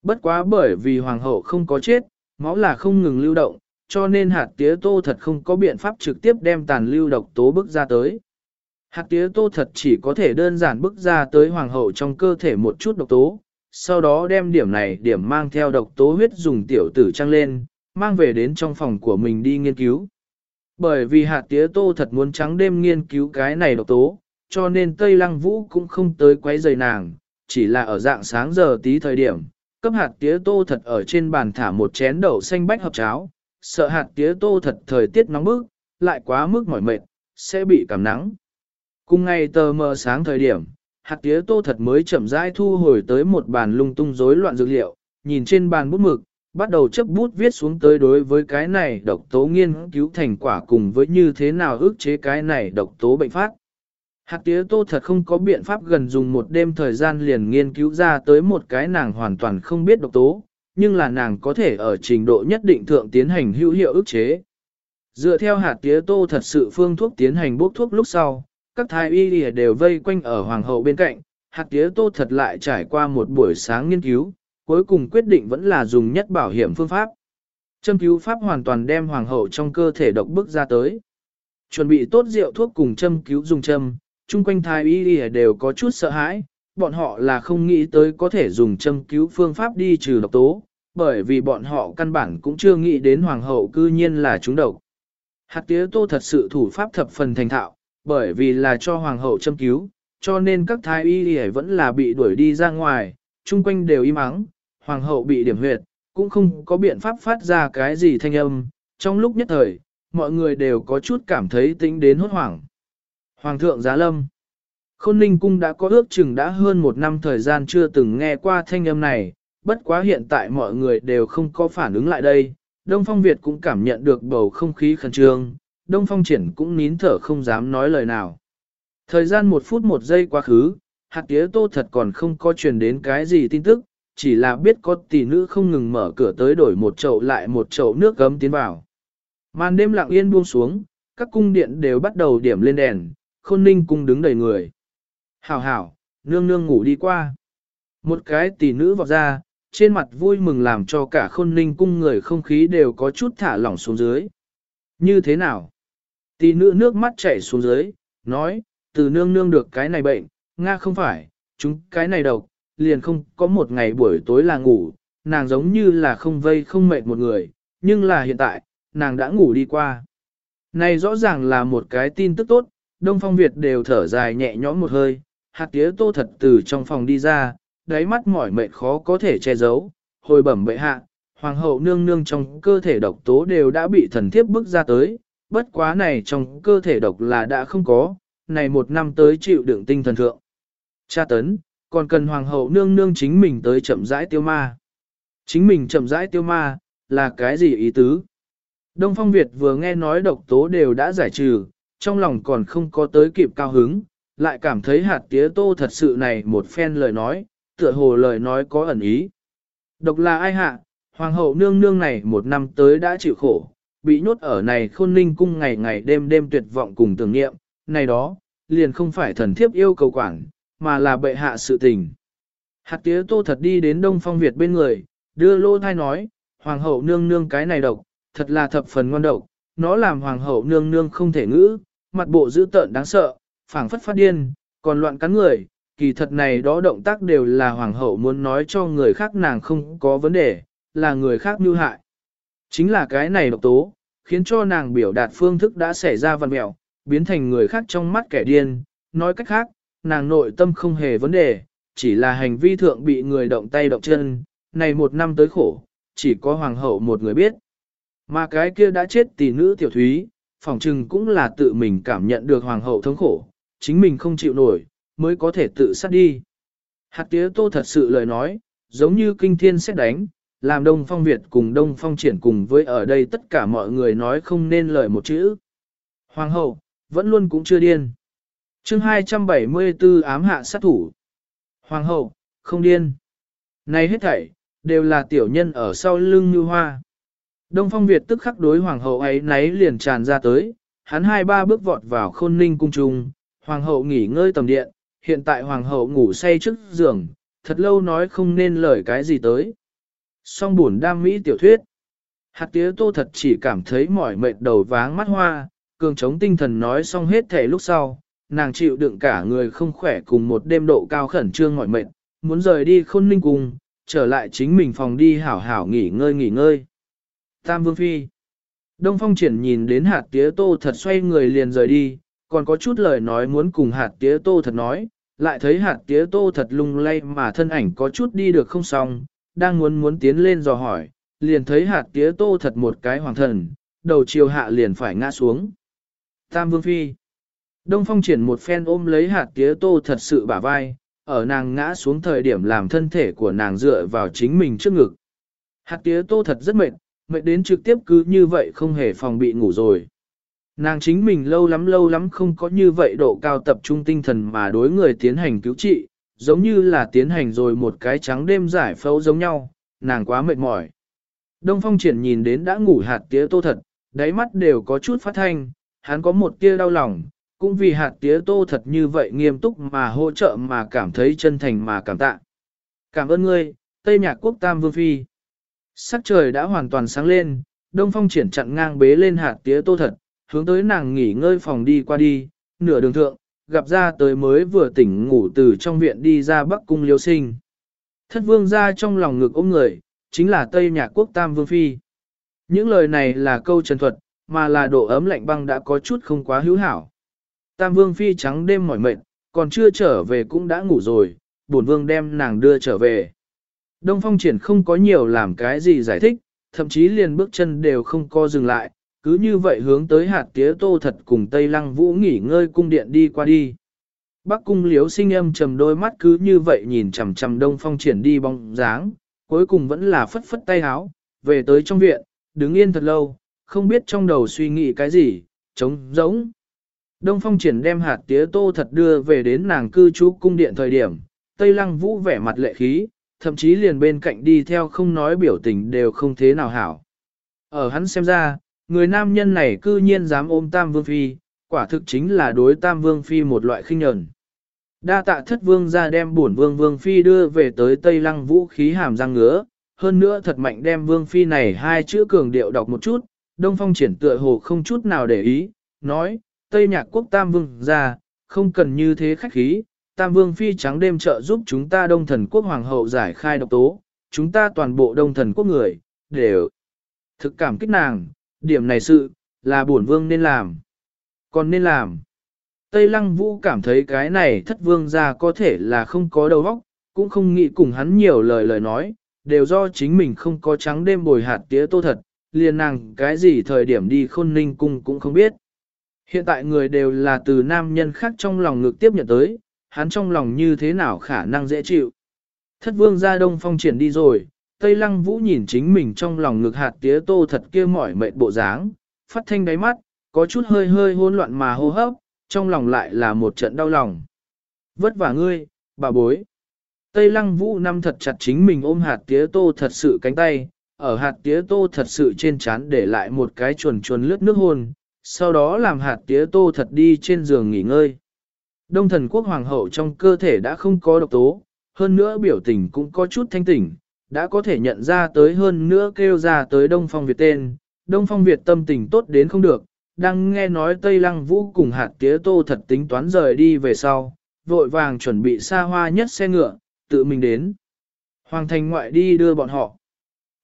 Bất quá bởi vì hoàng hậu không có chết, máu là không ngừng lưu động, cho nên hạt tía tô thật không có biện pháp trực tiếp đem tàn lưu độc tố bức ra tới. Hạt tía tô thật chỉ có thể đơn giản bức ra tới hoàng hậu trong cơ thể một chút độc tố, sau đó đem điểm này điểm mang theo độc tố huyết dùng tiểu tử trăng lên, mang về đến trong phòng của mình đi nghiên cứu. Bởi vì hạt tía tô thật muốn trắng đêm nghiên cứu cái này độc tố, cho nên Tây Lăng Vũ cũng không tới quấy rầy nàng, chỉ là ở dạng sáng giờ tí thời điểm, cấp hạt tía tô thật ở trên bàn thả một chén đậu xanh bách hợp cháo, sợ hạt tía tô thật thời tiết nóng bức, lại quá mức mỏi mệt, sẽ bị cảm nắng. Cùng ngày tờ mờ sáng thời điểm, hạt tía tô thật mới chậm rãi thu hồi tới một bàn lung tung rối loạn dược liệu, nhìn trên bàn bút mực, bắt đầu chấp bút viết xuống tới đối với cái này độc tố nghiên cứu thành quả cùng với như thế nào ức chế cái này độc tố bệnh phát. Hạt tía tô thật không có biện pháp gần dùng một đêm thời gian liền nghiên cứu ra tới một cái nàng hoàn toàn không biết độc tố, nhưng là nàng có thể ở trình độ nhất định thượng tiến hành hữu hiệu ức chế. Dựa theo hạt tía tô thật sự phương thuốc tiến hành bốc thuốc lúc sau, các thái y đều vây quanh ở hoàng hậu bên cạnh, hạt tía tô thật lại trải qua một buổi sáng nghiên cứu, cuối cùng quyết định vẫn là dùng nhất bảo hiểm phương pháp. Châm cứu pháp hoàn toàn đem hoàng hậu trong cơ thể độc bức ra tới. Chuẩn bị tốt rượu thuốc cùng châm cứu dùng châm, chung quanh thái y đều có chút sợ hãi, bọn họ là không nghĩ tới có thể dùng châm cứu phương pháp đi trừ độc tố, bởi vì bọn họ căn bản cũng chưa nghĩ đến hoàng hậu cư nhiên là chúng độc. Hạt tía tô thật sự thủ pháp thập phần thành thạo, bởi vì là cho hoàng hậu châm cứu, cho nên các thái y vẫn là bị đuổi đi ra ngoài, chung quanh đều im ắng, hoàng hậu bị điểm huyệt, cũng không có biện pháp phát ra cái gì thanh âm, trong lúc nhất thời, mọi người đều có chút cảm thấy tính đến hốt hoảng. Hoàng thượng giá lâm Khôn Ninh Cung đã có ước chừng đã hơn một năm thời gian chưa từng nghe qua thanh âm này, bất quá hiện tại mọi người đều không có phản ứng lại đây. Đông Phong Việt cũng cảm nhận được bầu không khí khẩn trương, Đông Phong Triển cũng nín thở không dám nói lời nào. Thời gian một phút một giây quá khứ, hạt tía tô thật còn không có truyền đến cái gì tin tức, chỉ là biết có tỷ nữ không ngừng mở cửa tới đổi một chậu lại một chậu nước gấm tiến vào. Màn đêm lặng yên buông xuống, các cung điện đều bắt đầu điểm lên đèn, khôn ninh cung đứng đầy người. Hảo hảo, nương nương ngủ đi qua. Một cái tỷ nữ vọt ra, trên mặt vui mừng làm cho cả khôn ninh cung người không khí đều có chút thả lỏng xuống dưới. Như thế nào? Tỷ nữ nước mắt chảy xuống dưới, nói, từ nương nương được cái này bệnh, Nga không phải, chúng cái này độc, liền không có một ngày buổi tối là ngủ, nàng giống như là không vây không mệt một người, nhưng là hiện tại, nàng đã ngủ đi qua. Này rõ ràng là một cái tin tức tốt, Đông Phong Việt đều thở dài nhẹ nhõm một hơi, hạt tía tô thật từ trong phòng đi ra, đáy mắt mỏi mệt khó có thể che giấu, hồi bẩm bệ hạ, hoàng hậu nương nương trong cơ thể độc tố đều đã bị thần thiếp bức ra tới, bất quá này trong cơ thể độc là đã không có, này một năm tới chịu đựng tinh thần thượng. Cha tấn, còn cần hoàng hậu nương nương chính mình tới chậm rãi tiêu ma. Chính mình chậm rãi tiêu ma, là cái gì ý tứ? Đông Phong Việt vừa nghe nói độc tố đều đã giải trừ, trong lòng còn không có tới kịp cao hứng, lại cảm thấy hạt tía tô thật sự này một phen lời nói, tựa hồ lời nói có ẩn ý. Độc là ai hạ, hoàng hậu nương nương này một năm tới đã chịu khổ, bị nhốt ở này khôn ninh cung ngày ngày đêm đêm tuyệt vọng cùng tưởng niệm, này đó, liền không phải thần thiếp yêu cầu quản, mà là bệ hạ sự tình. Hạt tía tô thật đi đến Đông Phong Việt bên người, đưa lô thai nói, hoàng hậu nương nương cái này độc, thật là thập phần ngon độc, nó làm hoàng hậu nương nương không thể ngữ, mặt bộ dữ tợn đáng sợ, phảng phất phát điên, còn loạn cắn người, kỳ thật này đó động tác đều là hoàng hậu muốn nói cho người khác nàng không có vấn đề, là người khác mưu hại. Chính là cái này độc tố, khiến cho nàng biểu đạt phương thức đã xảy ra văn mẹo, biến thành người khác trong mắt kẻ điên, nói cách khác, nàng nội tâm không hề vấn đề, chỉ là hành vi thượng bị người động tay động chân, này một năm tới khổ, chỉ có hoàng hậu một người biết. Mà cái kia đã chết tỷ nữ tiểu thúy, phỏng chừng cũng là tự mình cảm nhận được hoàng hậu thống khổ, chính mình không chịu nổi, mới có thể tự sát đi. Hạt tía tô thật sự lời nói, giống như kinh thiên xét đánh, làm Đông Phong Việt cùng Đông Phong triển cùng với ở đây tất cả mọi người nói không nên lời một chữ. Hoàng hậu, vẫn luôn cũng chưa điên chương 274 ám hạ sát thủ. Hoàng hậu, không điên. Này hết thảy, đều là tiểu nhân ở sau lưng như hoa. Đông Phong Việt tức khắc đối hoàng hậu ấy náy liền tràn ra tới, hắn hai ba bước vọt vào khôn ninh cung trung, hoàng hậu nghỉ ngơi tầm điện, hiện tại hoàng hậu ngủ say trước giường, thật lâu nói không nên lời cái gì tới. Song buồn đam mỹ tiểu thuyết. Hạt tía tô thật chỉ cảm thấy mỏi mệt đầu váng mắt hoa, cường chống tinh thần nói xong hết thể lúc sau, nàng chịu đựng cả người không khỏe cùng một đêm độ cao khẩn trương mỏi mệt, muốn rời đi khôn ninh cùng, trở lại chính mình phòng đi hảo hảo nghỉ ngơi nghỉ ngơi. Tam Vương Phi Đông Phong triển nhìn đến hạt tía tô thật xoay người liền rời đi, còn có chút lời nói muốn cùng hạt tía tô thật nói, lại thấy hạt tía tô thật lung lay mà thân ảnh có chút đi được không xong, đang muốn muốn tiến lên dò hỏi, liền thấy hạt tía tô thật một cái hoàng thần, đầu chiều hạ liền phải ngã xuống. Tam Vương Phi Đông Phong triển một phen ôm lấy hạt tía tô thật sự bả vai, ở nàng ngã xuống thời điểm làm thân thể của nàng dựa vào chính mình trước ngực. Hạt tía tô thật rất mệt, mệt đến trực tiếp cứ như vậy không hề phòng bị ngủ rồi. Nàng chính mình lâu lắm lâu lắm không có như vậy độ cao tập trung tinh thần mà đối người tiến hành cứu trị, giống như là tiến hành rồi một cái trắng đêm giải phẫu giống nhau, nàng quá mệt mỏi. Đông phong triển nhìn đến đã ngủ hạt tía tô thật, đáy mắt đều có chút phát thanh, hắn có một tia đau lòng, cũng vì hạt tía tô thật như vậy nghiêm túc mà hỗ trợ mà cảm thấy chân thành mà cảm tạ. Cảm ơn ngươi, Tây Nhạc Quốc Tam Vương Phi. Sắc trời đã hoàn toàn sáng lên, Đông Phong triển chặn ngang bế lên hạt tía tô thật, hướng tới nàng nghỉ ngơi phòng đi qua đi, nửa đường thượng, gặp ra tới mới vừa tỉnh ngủ từ trong viện đi ra Bắc Cung liêu sinh. Thất vương ra trong lòng ngực ôm người, chính là Tây Nhạc Quốc Tam Vương Phi. Những lời này là câu trần thuật, mà là độ ấm lạnh băng đã có chút không quá hữu hảo. Tam Vương Phi trắng đêm mỏi mệt, còn chưa trở về cũng đã ngủ rồi, bổn Vương đem nàng đưa trở về. Đông Phong Triển không có nhiều làm cái gì giải thích, thậm chí liền bước chân đều không co dừng lại, cứ như vậy hướng tới hạt tía tô thật cùng Tây Lăng Vũ nghỉ ngơi cung điện đi qua đi. Bắc cung liếu sinh âm trầm đôi mắt cứ như vậy nhìn chằm chằm Đông Phong Triển đi bóng dáng, cuối cùng vẫn là phất phất tay háo, về tới trong viện, đứng yên thật lâu, không biết trong đầu suy nghĩ cái gì, trống rỗng. Đông Phong Triển đem hạt tía tô thật đưa về đến nàng cư trú cung điện thời điểm, Tây Lăng Vũ vẻ mặt lệ khí, thậm chí liền bên cạnh đi theo không nói biểu tình đều không thế nào hảo. Ở hắn xem ra, người nam nhân này cư nhiên dám ôm Tam Vương Phi, quả thực chính là đối Tam Vương Phi một loại khinh nhẫn. Đa tạ thất vương ra đem bổn vương Vương Phi đưa về tới Tây Lăng vũ khí hàm răng ngứa, hơn nữa thật mạnh đem Vương Phi này hai chữ cường điệu đọc một chút, Đông Phong triển tựa hồ không chút nào để ý, nói, Tây Nhạc Quốc Tam Vương ra, không cần như thế khách khí, Tam Vương Phi trắng đêm trợ giúp chúng ta Đông Thần Quốc Hoàng hậu giải khai độc tố, chúng ta toàn bộ Đông Thần Quốc người, đều thực cảm kích nàng, điểm này sự, là bổn Vương nên làm. Còn nên làm. Tây Lăng Vũ cảm thấy cái này thất vương ra có thể là không có đầu óc, cũng không nghĩ cùng hắn nhiều lời lời nói, đều do chính mình không có trắng đêm bồi hạt tía tô thật, liền nàng cái gì thời điểm đi khôn ninh cung cũng không biết. Hiện tại người đều là từ nam nhân khác trong lòng ngực tiếp nhận tới, hắn trong lòng như thế nào khả năng dễ chịu. Thất vương ra đông phong triển đi rồi, Tây Lăng Vũ nhìn chính mình trong lòng ngực hạt tía tô thật kia mỏi mệt bộ dáng, phát thanh đáy mắt, có chút hơi hơi hỗn loạn mà hô hấp, trong lòng lại là một trận đau lòng. Vất vả ngươi, bà bối. Tây Lăng Vũ năm thật chặt chính mình ôm hạt tía tô thật sự cánh tay, ở hạt tía tô thật sự trên chán để lại một cái chuồn chuồn lướt nước hôn, sau đó làm hạt tía tô thật đi trên giường nghỉ ngơi. Đông thần quốc hoàng hậu trong cơ thể đã không có độc tố, hơn nữa biểu tình cũng có chút thanh tỉnh, đã có thể nhận ra tới hơn nữa kêu ra tới Đông Phong Việt tên. Đông Phong Việt tâm tình tốt đến không được, đang nghe nói Tây Lăng Vũ cùng hạt tía tô thật tính toán rời đi về sau, vội vàng chuẩn bị xa hoa nhất xe ngựa, tự mình đến. Hoàng thành ngoại đi đưa bọn họ.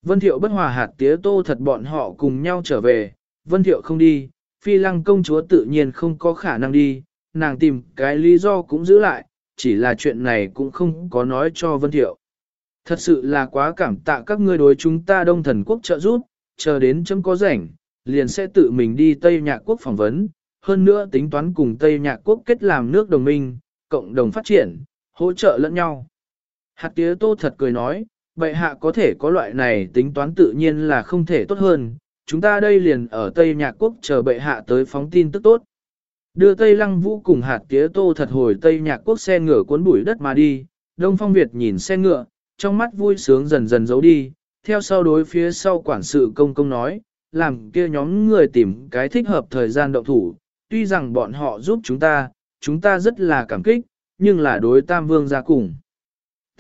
Vân Thiệu bất hòa hạt tía tô thật bọn họ cùng nhau trở về, Vân Thiệu không đi, Phi Lăng công chúa tự nhiên không có khả năng đi, nàng tìm cái lý do cũng giữ lại, chỉ là chuyện này cũng không có nói cho Vân Thiệu. Thật sự là quá cảm tạ các ngươi đối chúng ta đông thần quốc trợ giúp, chờ đến chấm có rảnh, liền sẽ tự mình đi Tây Nhạc Quốc phỏng vấn, hơn nữa tính toán cùng Tây Nhạc Quốc kết làm nước đồng minh, cộng đồng phát triển, hỗ trợ lẫn nhau. Hạt tía tô thật cười nói, bệ hạ có thể có loại này tính toán tự nhiên là không thể tốt hơn, chúng ta đây liền ở Tây Nhạc Quốc chờ bệ hạ tới phóng tin tức tốt. Đưa Tây Lăng Vũ cùng hạt tía tô thật hồi Tây Nhạc Quốc xe ngựa cuốn bụi đất mà đi, Đông Phong Việt nhìn xe ngựa, trong mắt vui sướng dần dần giấu đi, theo sau đối phía sau quản sự công công nói, làm kia nhóm người tìm cái thích hợp thời gian động thủ, tuy rằng bọn họ giúp chúng ta, chúng ta rất là cảm kích, nhưng là đối Tam Vương ra cùng.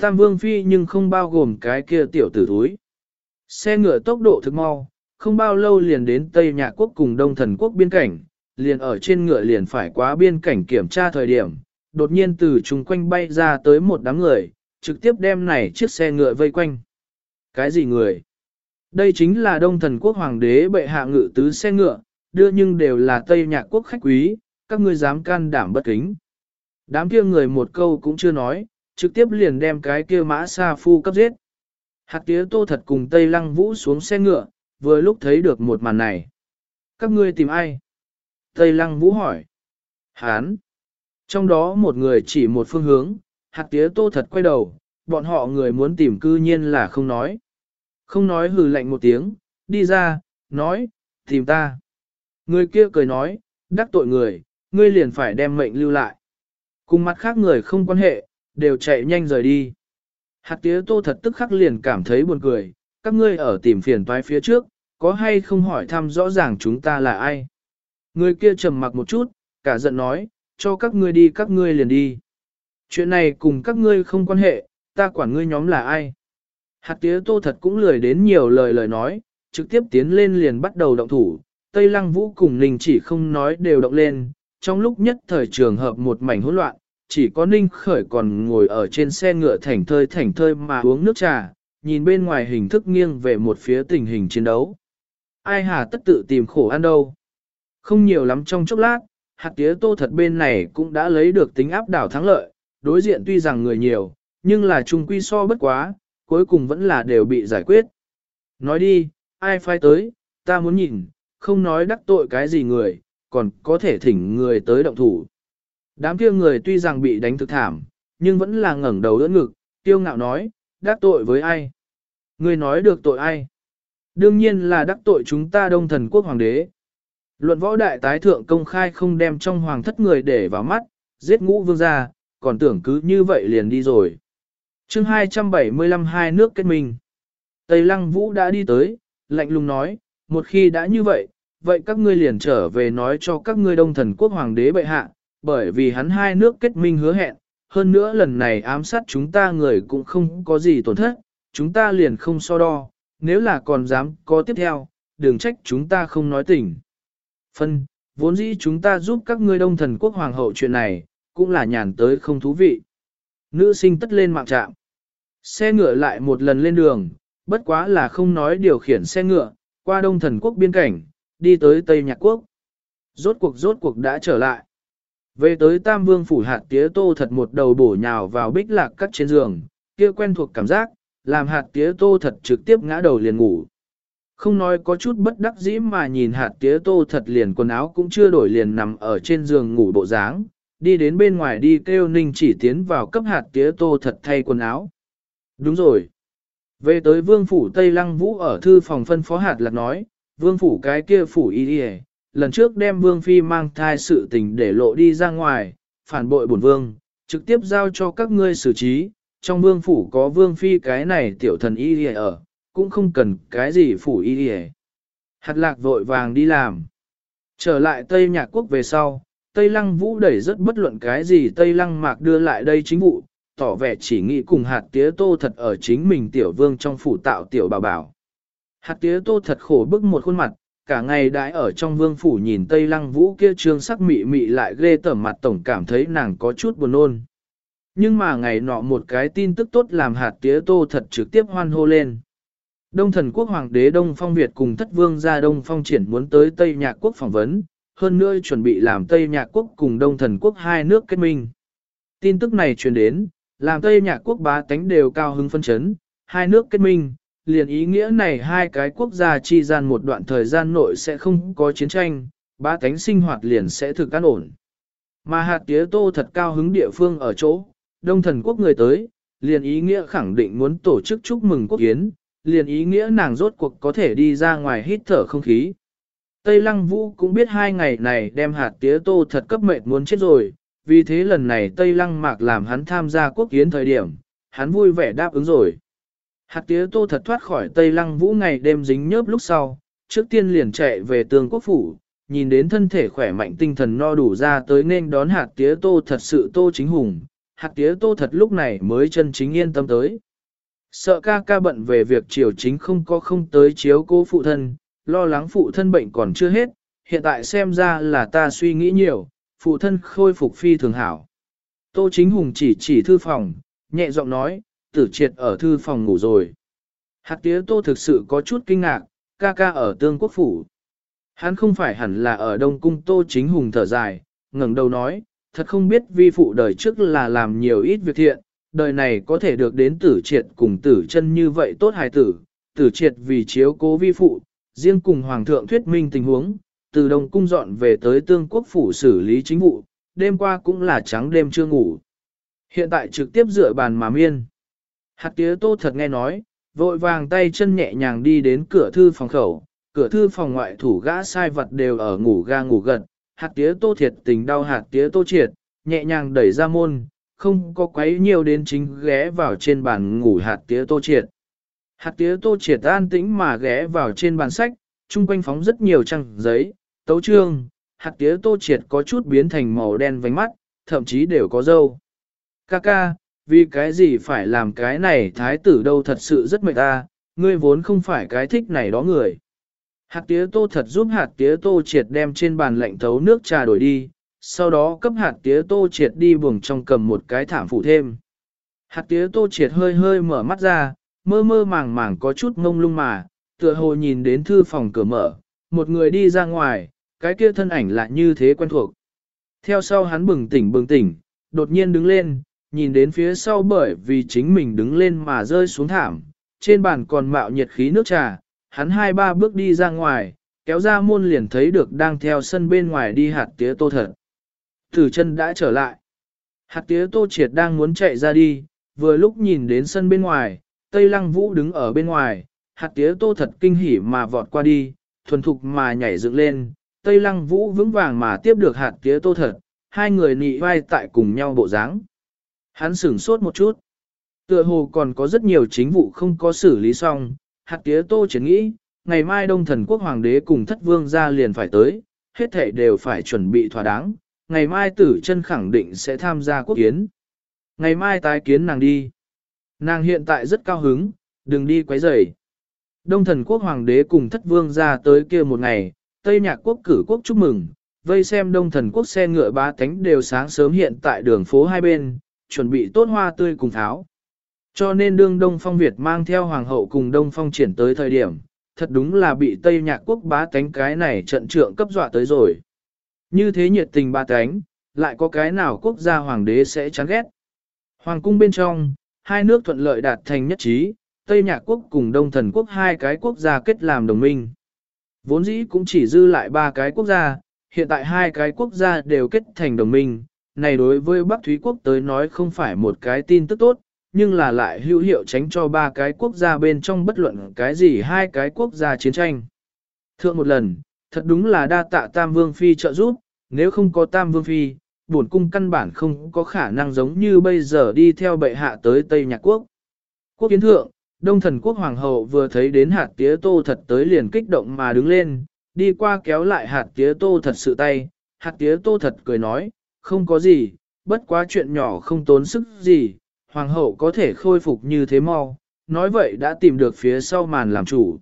Tam Vương Phi nhưng không bao gồm cái kia tiểu tử túi. Xe ngựa tốc độ thực mau, không bao lâu liền đến Tây Nhạc Quốc cùng Đông Thần Quốc biên cảnh, liền ở trên ngựa liền phải quá biên cảnh kiểm tra thời điểm, đột nhiên từ chung quanh bay ra tới một đám người, trực tiếp đem này chiếc xe ngựa vây quanh. Cái gì người? Đây chính là Đông Thần Quốc Hoàng đế bệ hạ ngự tứ xe ngựa, đưa nhưng đều là Tây Nhạc Quốc khách quý, các ngươi dám can đảm bất kính. Đám kia người một câu cũng chưa nói, trực tiếp liền đem cái kia mã sa phu cấp giết. Hạt tía tô thật cùng Tây Lăng Vũ xuống xe ngựa, vừa lúc thấy được một màn này. Các ngươi tìm ai? Tây Lăng Vũ hỏi. Hán. Trong đó một người chỉ một phương hướng, hạt tía tô thật quay đầu, bọn họ người muốn tìm cư nhiên là không nói. Không nói hừ lạnh một tiếng, đi ra, nói, tìm ta. Người kia cười nói, đắc tội người, ngươi liền phải đem mệnh lưu lại. Cùng mặt khác người không quan hệ, đều chạy nhanh rời đi. Hạt tía tô thật tức khắc liền cảm thấy buồn cười, các ngươi ở tìm phiền toái phía trước, có hay không hỏi thăm rõ ràng chúng ta là ai. Người kia trầm mặc một chút, cả giận nói, cho các ngươi đi các ngươi liền đi. Chuyện này cùng các ngươi không quan hệ, ta quản ngươi nhóm là ai. Hạt tía tô thật cũng lười đến nhiều lời lời nói, trực tiếp tiến lên liền bắt đầu động thủ. Tây lăng vũ cùng ninh chỉ không nói đều động lên, trong lúc nhất thời trường hợp một mảnh hỗn loạn, chỉ có ninh khởi còn ngồi ở trên xe ngựa thảnh thơi thảnh thơi mà uống nước trà, nhìn bên ngoài hình thức nghiêng về một phía tình hình chiến đấu. Ai hà tất tự tìm khổ ăn đâu. Không nhiều lắm trong chốc lát, hạt tía tô thật bên này cũng đã lấy được tính áp đảo thắng lợi, đối diện tuy rằng người nhiều, nhưng là chung quy so bất quá, cuối cùng vẫn là đều bị giải quyết. Nói đi, ai phai tới, ta muốn nhìn, không nói đắc tội cái gì người, còn có thể thỉnh người tới động thủ. Đám kia người tuy rằng bị đánh thực thảm, nhưng vẫn là ngẩng đầu đỡ ngực, tiêu ngạo nói, đắc tội với ai? ngươi nói được tội ai? Đương nhiên là đắc tội chúng ta đông thần quốc hoàng đế. Luận võ đại tái thượng công khai không đem trong hoàng thất người để vào mắt, giết ngũ vương gia, còn tưởng cứ như vậy liền đi rồi. chương 275 hai nước kết minh. Tây Lăng Vũ đã đi tới, lạnh lùng nói, một khi đã như vậy, vậy các ngươi liền trở về nói cho các ngươi đông thần quốc hoàng đế bệ hạ, bởi vì hắn hai nước kết minh hứa hẹn, hơn nữa lần này ám sát chúng ta người cũng không có gì tổn thất, chúng ta liền không so đo, nếu là còn dám có tiếp theo, đừng trách chúng ta không nói tỉnh. Phân, vốn dĩ chúng ta giúp các ngươi đông thần quốc hoàng hậu chuyện này, cũng là nhàn tới không thú vị. Nữ sinh tất lên mạng trạm. Xe ngựa lại một lần lên đường, bất quá là không nói điều khiển xe ngựa, qua đông thần quốc biên cảnh, đi tới Tây Nhạc Quốc. Rốt cuộc rốt cuộc đã trở lại. Về tới Tam Vương phủ hạt tía tô thật một đầu bổ nhào vào bích lạc cắt trên giường, kia quen thuộc cảm giác, làm hạt tía tô thật trực tiếp ngã đầu liền ngủ. Không nói có chút bất đắc dĩ mà nhìn hạt tía tô thật liền quần áo cũng chưa đổi liền nằm ở trên giường ngủ bộ dáng, đi đến bên ngoài đi kêu ninh chỉ tiến vào cấp hạt tía tô thật thay quần áo. Đúng rồi. Về tới vương phủ Tây Lăng Vũ ở thư phòng phân phó hạt lạc nói, vương phủ cái kia phủ y đi lần trước đem vương phi mang thai sự tình để lộ đi ra ngoài, phản bội bổn vương, trực tiếp giao cho các ngươi xử trí, trong vương phủ có vương phi cái này tiểu thần y đi ở, cũng không cần cái gì phủ y đi Hạt lạc vội vàng đi làm. Trở lại Tây Nhạc Quốc về sau, Tây Lăng Vũ đẩy rất bất luận cái gì Tây Lăng Mạc đưa lại đây chính vụ, tỏ vẻ chỉ nghĩ cùng hạt tía tô thật ở chính mình tiểu vương trong phủ tạo tiểu bảo bảo. Hạt tía tô thật khổ bức một khuôn mặt, cả ngày đãi ở trong vương phủ nhìn Tây Lăng Vũ kia trương sắc mị mị lại ghê tởm mặt tổng cảm thấy nàng có chút buồn nôn. Nhưng mà ngày nọ một cái tin tức tốt làm hạt tía tô thật trực tiếp hoan hô lên. Đông thần quốc hoàng đế Đông Phong Việt cùng thất vương gia Đông Phong triển muốn tới Tây Nhạc quốc phỏng vấn, hơn nữa chuẩn bị làm Tây Nhạc quốc cùng Đông thần quốc hai nước kết minh. Tin tức này truyền đến, làm Tây Nhạc quốc bá tánh đều cao hứng phân chấn, hai nước kết minh, liền ý nghĩa này hai cái quốc gia chi gian một đoạn thời gian nội sẽ không có chiến tranh, ba tánh sinh hoạt liền sẽ thực an ổn. Mà hạt tía tô thật cao hứng địa phương ở chỗ, đông thần quốc người tới, liền ý nghĩa khẳng định muốn tổ chức chúc mừng quốc kiến, liền ý nghĩa nàng rốt cuộc có thể đi ra ngoài hít thở không khí. Tây Lăng Vũ cũng biết hai ngày này đem hạt tía tô thật cấp mệt muốn chết rồi, vì thế lần này Tây Lăng Mạc làm hắn tham gia quốc kiến thời điểm, hắn vui vẻ đáp ứng rồi. Hạt tía tô thật thoát khỏi Tây Lăng Vũ ngày đêm dính nhớp lúc sau, trước tiên liền chạy về tường quốc phủ, nhìn đến thân thể khỏe mạnh tinh thần no đủ ra tới nên đón hạt tía tô thật sự tô chính hùng, hạt tía tô thật lúc này mới chân chính yên tâm tới. Sợ ca ca bận về việc triều chính không có không tới chiếu cố phụ thân, lo lắng phụ thân bệnh còn chưa hết, hiện tại xem ra là ta suy nghĩ nhiều, phụ thân khôi phục phi thường hảo. Tô chính hùng chỉ chỉ thư phòng, nhẹ giọng nói, tử triệt ở thư phòng ngủ rồi. Hạt tía tô thực sự có chút kinh ngạc, ca ca ở tương quốc phủ. Hắn không phải hẳn là ở Đông Cung Tô Chính Hùng thở dài, ngẩng đầu nói, thật không biết vi phụ đời trước là làm nhiều ít việc thiện, đời này có thể được đến tử triệt cùng tử chân như vậy tốt hài tử, tử triệt vì chiếu cố vi phụ, riêng cùng Hoàng thượng thuyết minh tình huống, từ Đông Cung dọn về tới Tương Quốc Phủ xử lý chính vụ, đêm qua cũng là trắng đêm chưa ngủ. Hiện tại trực tiếp dựa bàn mà miên. Hạt tía tô thật nghe nói, vội vàng tay chân nhẹ nhàng đi đến cửa thư phòng khẩu, cửa thư phòng ngoại thủ gã sai vật đều ở ngủ ga ngủ gật, hạt tía tô thiệt tình đau hạt tía tô triệt, nhẹ nhàng đẩy ra môn, không có quấy nhiều đến chính ghé vào trên bàn ngủ hạt tía tô triệt. Hạt tía tô triệt an tĩnh mà ghé vào trên bàn sách, chung quanh phóng rất nhiều trang giấy, tấu trương, hạt tía tô triệt có chút biến thành màu đen vánh mắt, thậm chí đều có dâu. Kaka, vì cái gì phải làm cái này thái tử đâu thật sự rất mệt ta, ngươi vốn không phải cái thích này đó người. Hạt tía tô thật giúp hạt tía tô triệt đem trên bàn lạnh thấu nước trà đổi đi, sau đó cấp hạt tía tô triệt đi buồng trong cầm một cái thảm phụ thêm. Hạt tía tô triệt hơi hơi mở mắt ra, mơ mơ màng màng có chút ngông lung mà, tựa hồ nhìn đến thư phòng cửa mở, một người đi ra ngoài, cái kia thân ảnh lại như thế quen thuộc. Theo sau hắn bừng tỉnh bừng tỉnh, đột nhiên đứng lên, nhìn đến phía sau bởi vì chính mình đứng lên mà rơi xuống thảm, trên bàn còn mạo nhiệt khí nước trà, hắn hai ba bước đi ra ngoài, kéo ra môn liền thấy được đang theo sân bên ngoài đi hạt tía tô thật. thử chân đã trở lại. Hạt tía tô triệt đang muốn chạy ra đi, vừa lúc nhìn đến sân bên ngoài, Tây Lăng Vũ đứng ở bên ngoài, hạt tía tô thật kinh hỉ mà vọt qua đi, thuần thục mà nhảy dựng lên, Tây Lăng Vũ vững vàng mà tiếp được hạt tía tô thật, hai người nị vai tại cùng nhau bộ dáng. Hắn sửng sốt một chút. Tựa hồ còn có rất nhiều chính vụ không có xử lý xong, hạt tía tô chỉ nghĩ, ngày mai đông thần quốc hoàng đế cùng thất vương ra liền phải tới, hết thảy đều phải chuẩn bị thỏa đáng, ngày mai tử chân khẳng định sẽ tham gia quốc kiến. Ngày mai tái kiến nàng đi. Nàng hiện tại rất cao hứng, đừng đi quấy rầy. Đông thần quốc hoàng đế cùng thất vương ra tới kia một ngày, Tây Nhạc quốc cử quốc chúc mừng, vây xem đông thần quốc xe ngựa ba cánh đều sáng sớm hiện tại đường phố hai bên, chuẩn bị tốt hoa tươi cùng tháo. Cho nên đương Đông Phong Việt mang theo hoàng hậu cùng Đông Phong triển tới thời điểm, thật đúng là bị Tây Nhạc quốc bá tánh cái này trận trượng cấp dọa tới rồi. Như thế nhiệt tình ba tánh, lại có cái nào quốc gia hoàng đế sẽ chán ghét. Hoàng cung bên trong, hai nước thuận lợi đạt thành nhất trí, Tây Nhạc quốc cùng Đông Thần quốc hai cái quốc gia kết làm đồng minh. Vốn dĩ cũng chỉ dư lại ba cái quốc gia, hiện tại hai cái quốc gia đều kết thành đồng minh. Này đối với Bắc Thúy quốc tới nói không phải một cái tin tức tốt, nhưng là lại hữu hiệu tránh cho ba cái quốc gia bên trong bất luận cái gì hai cái quốc gia chiến tranh. Thượng một lần, thật đúng là đa tạ Tam Vương Phi trợ giúp, nếu không có Tam Vương Phi, bổn cung căn bản không có khả năng giống như bây giờ đi theo bệ hạ tới Tây Nhạc Quốc. Quốc kiến thượng, Đông thần quốc hoàng hậu vừa thấy đến hạt tía tô thật tới liền kích động mà đứng lên, đi qua kéo lại hạt tía tô thật sự tay, hạt tía tô thật cười nói, không có gì, bất quá chuyện nhỏ không tốn sức gì, hoàng hậu có thể khôi phục như thế mau, nói vậy đã tìm được phía sau màn làm chủ.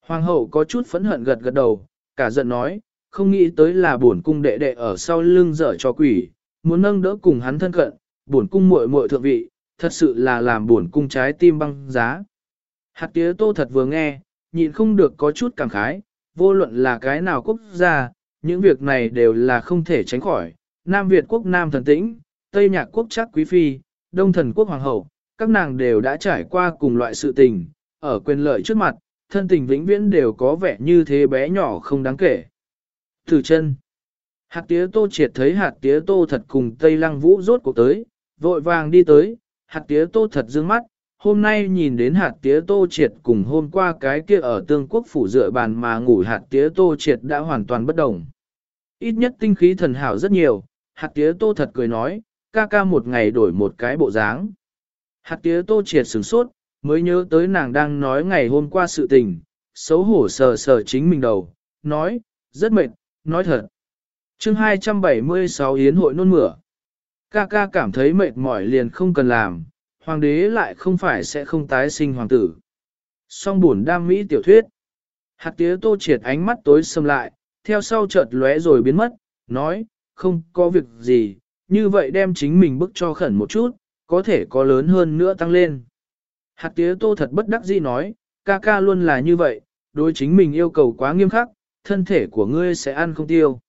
Hoàng hậu có chút phẫn hận gật gật đầu, cả giận nói, không nghĩ tới là bổn cung đệ đệ ở sau lưng dở cho quỷ, muốn nâng đỡ cùng hắn thân cận, bổn cung muội muội thượng vị, thật sự là làm bổn cung trái tim băng giá. Hạt tía tô thật vừa nghe, nhịn không được có chút cảm khái, vô luận là cái nào quốc gia, những việc này đều là không thể tránh khỏi. Nam Việt quốc Nam thần tĩnh, Tây Nhạc quốc chắc quý phi, Đông thần quốc hoàng hậu, các nàng đều đã trải qua cùng loại sự tình, ở quyền lợi trước mặt, thân tình vĩnh viễn đều có vẻ như thế bé nhỏ không đáng kể. Thử chân. Hạt tía tô triệt thấy hạt tía tô thật cùng Tây Lăng Vũ rốt cuộc tới, vội vàng đi tới, hạt tía tô thật dương mắt, hôm nay nhìn đến hạt tía tô triệt cùng hôm qua cái kia ở tương quốc phủ dựa bàn mà ngủ hạt tía tô triệt đã hoàn toàn bất đồng. Ít nhất tinh khí thần hảo rất nhiều, hạt tía tô thật cười nói, ca ca một ngày đổi một cái bộ dáng. Hạt tía tô triệt sửng sốt, mới nhớ tới nàng đang nói ngày hôm qua sự tình, xấu hổ sờ sờ chính mình đầu, nói, rất mệt, nói thật. chương 276 Yến hội nôn mửa. Ca ca cảm thấy mệt mỏi liền không cần làm, hoàng đế lại không phải sẽ không tái sinh hoàng tử. Song buồn đam mỹ tiểu thuyết. Hạt tía tô triệt ánh mắt tối sầm lại, theo sau chợt lóe rồi biến mất, nói, không có việc gì, như vậy đem chính mình bức cho khẩn một chút, có thể có lớn hơn nữa tăng lên. Hạt tía tô thật bất đắc dĩ nói, ca ca luôn là như vậy, đối chính mình yêu cầu quá nghiêm khắc, thân thể của ngươi sẽ ăn không tiêu.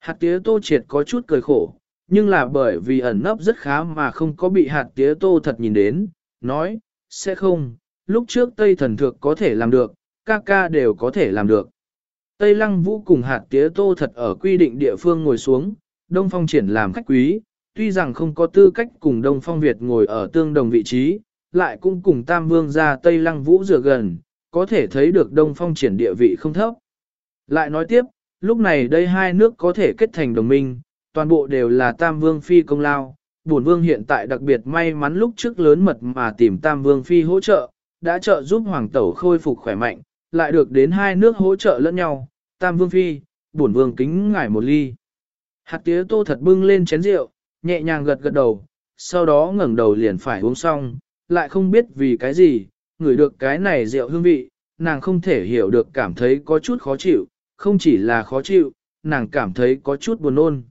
Hạt tía tô triệt có chút cười khổ, nhưng là bởi vì ẩn nấp rất khá mà không có bị hạt tía tô thật nhìn đến, nói, sẽ không, lúc trước Tây thần thược có thể làm được, ca ca đều có thể làm được. Tây lăng vũ cùng hạt tía tô thật ở quy định địa phương ngồi xuống, Đông Phong triển làm khách quý, tuy rằng không có tư cách cùng Đông Phong Việt ngồi ở tương đồng vị trí, lại cũng cùng Tam Vương ra Tây Lăng Vũ dựa gần, có thể thấy được Đông Phong triển địa vị không thấp. Lại nói tiếp, lúc này đây hai nước có thể kết thành đồng minh, toàn bộ đều là Tam Vương Phi công lao. Bổn Vương hiện tại đặc biệt may mắn lúc trước lớn mật mà tìm Tam Vương Phi hỗ trợ, đã trợ giúp Hoàng Tẩu khôi phục khỏe mạnh, lại được đến hai nước hỗ trợ lẫn nhau. Tam Vương Phi, Bổn Vương kính ngải một ly. Hạt tía tô thật bưng lên chén rượu, nhẹ nhàng gật gật đầu, sau đó ngẩng đầu liền phải uống xong, lại không biết vì cái gì, ngửi được cái này rượu hương vị, nàng không thể hiểu được cảm thấy có chút khó chịu, không chỉ là khó chịu, nàng cảm thấy có chút buồn nôn.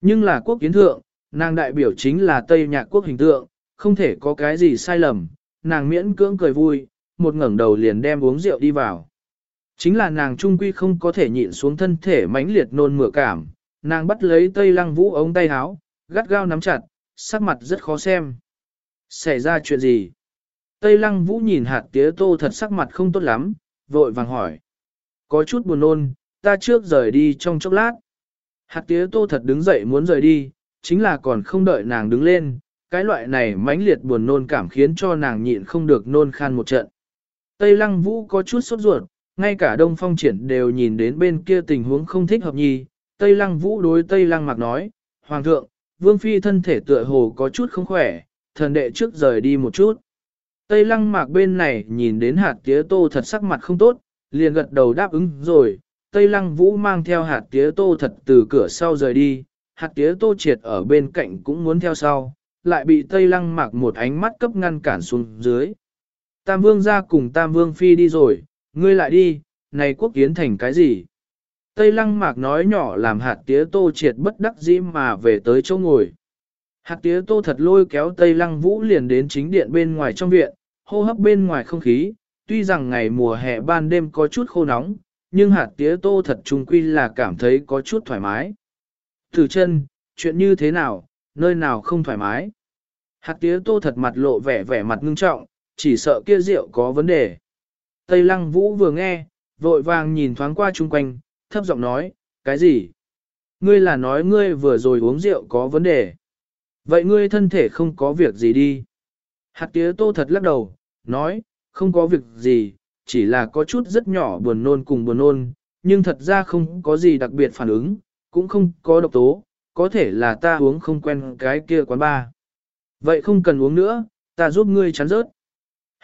Nhưng là quốc kiến thượng, nàng đại biểu chính là Tây Nhạc quốc hình tượng, không thể có cái gì sai lầm, nàng miễn cưỡng cười vui, một ngẩng đầu liền đem uống rượu đi vào. Chính là nàng trung quy không có thể nhịn xuống thân thể mãnh liệt nôn mửa cảm, nàng bắt lấy Tây Lăng Vũ ống tay áo, gắt gao nắm chặt, sắc mặt rất khó xem. Xảy ra chuyện gì? Tây Lăng Vũ nhìn hạt tía tô thật sắc mặt không tốt lắm, vội vàng hỏi. Có chút buồn nôn, ta trước rời đi trong chốc lát. Hạt tía tô thật đứng dậy muốn rời đi, chính là còn không đợi nàng đứng lên, cái loại này mãnh liệt buồn nôn cảm khiến cho nàng nhịn không được nôn khan một trận. Tây Lăng Vũ có chút sốt ruột, ngay cả Đông Phong Triển đều nhìn đến bên kia tình huống không thích hợp nhì. Tây Lăng Vũ đối Tây Lăng Mạc nói, Hoàng thượng, Vương Phi thân thể tựa hồ có chút không khỏe, thần đệ trước rời đi một chút. Tây Lăng Mạc bên này nhìn đến hạt tía tô thật sắc mặt không tốt, liền gật đầu đáp ứng rồi. Tây Lăng Vũ mang theo hạt tía tô thật từ cửa sau rời đi, hạt tía tô triệt ở bên cạnh cũng muốn theo sau, lại bị Tây Lăng Mạc một ánh mắt cấp ngăn cản xuống dưới. Tam Vương ra cùng Tam Vương Phi đi rồi, ngươi lại đi, này quốc kiến thành cái gì? Tây lăng mạc nói nhỏ làm hạt tía tô triệt bất đắc dĩ mà về tới chỗ ngồi. Hạt tía tô thật lôi kéo Tây lăng vũ liền đến chính điện bên ngoài trong viện, hô hấp bên ngoài không khí, tuy rằng ngày mùa hè ban đêm có chút khô nóng, nhưng hạt tía tô thật trung quy là cảm thấy có chút thoải mái. Thử chân, chuyện như thế nào, nơi nào không thoải mái. Hạt tía tô thật mặt lộ vẻ vẻ mặt ngưng trọng, chỉ sợ kia rượu có vấn đề. Tây lăng vũ vừa nghe, vội vàng nhìn thoáng qua chung quanh, thấp giọng nói, cái gì? Ngươi là nói ngươi vừa rồi uống rượu có vấn đề. Vậy ngươi thân thể không có việc gì đi. Hạt tía tô thật lắc đầu, nói, không có việc gì, chỉ là có chút rất nhỏ buồn nôn cùng buồn nôn, nhưng thật ra không có gì đặc biệt phản ứng, cũng không có độc tố, có thể là ta uống không quen cái kia quán ba. Vậy không cần uống nữa, ta giúp ngươi chắn rớt.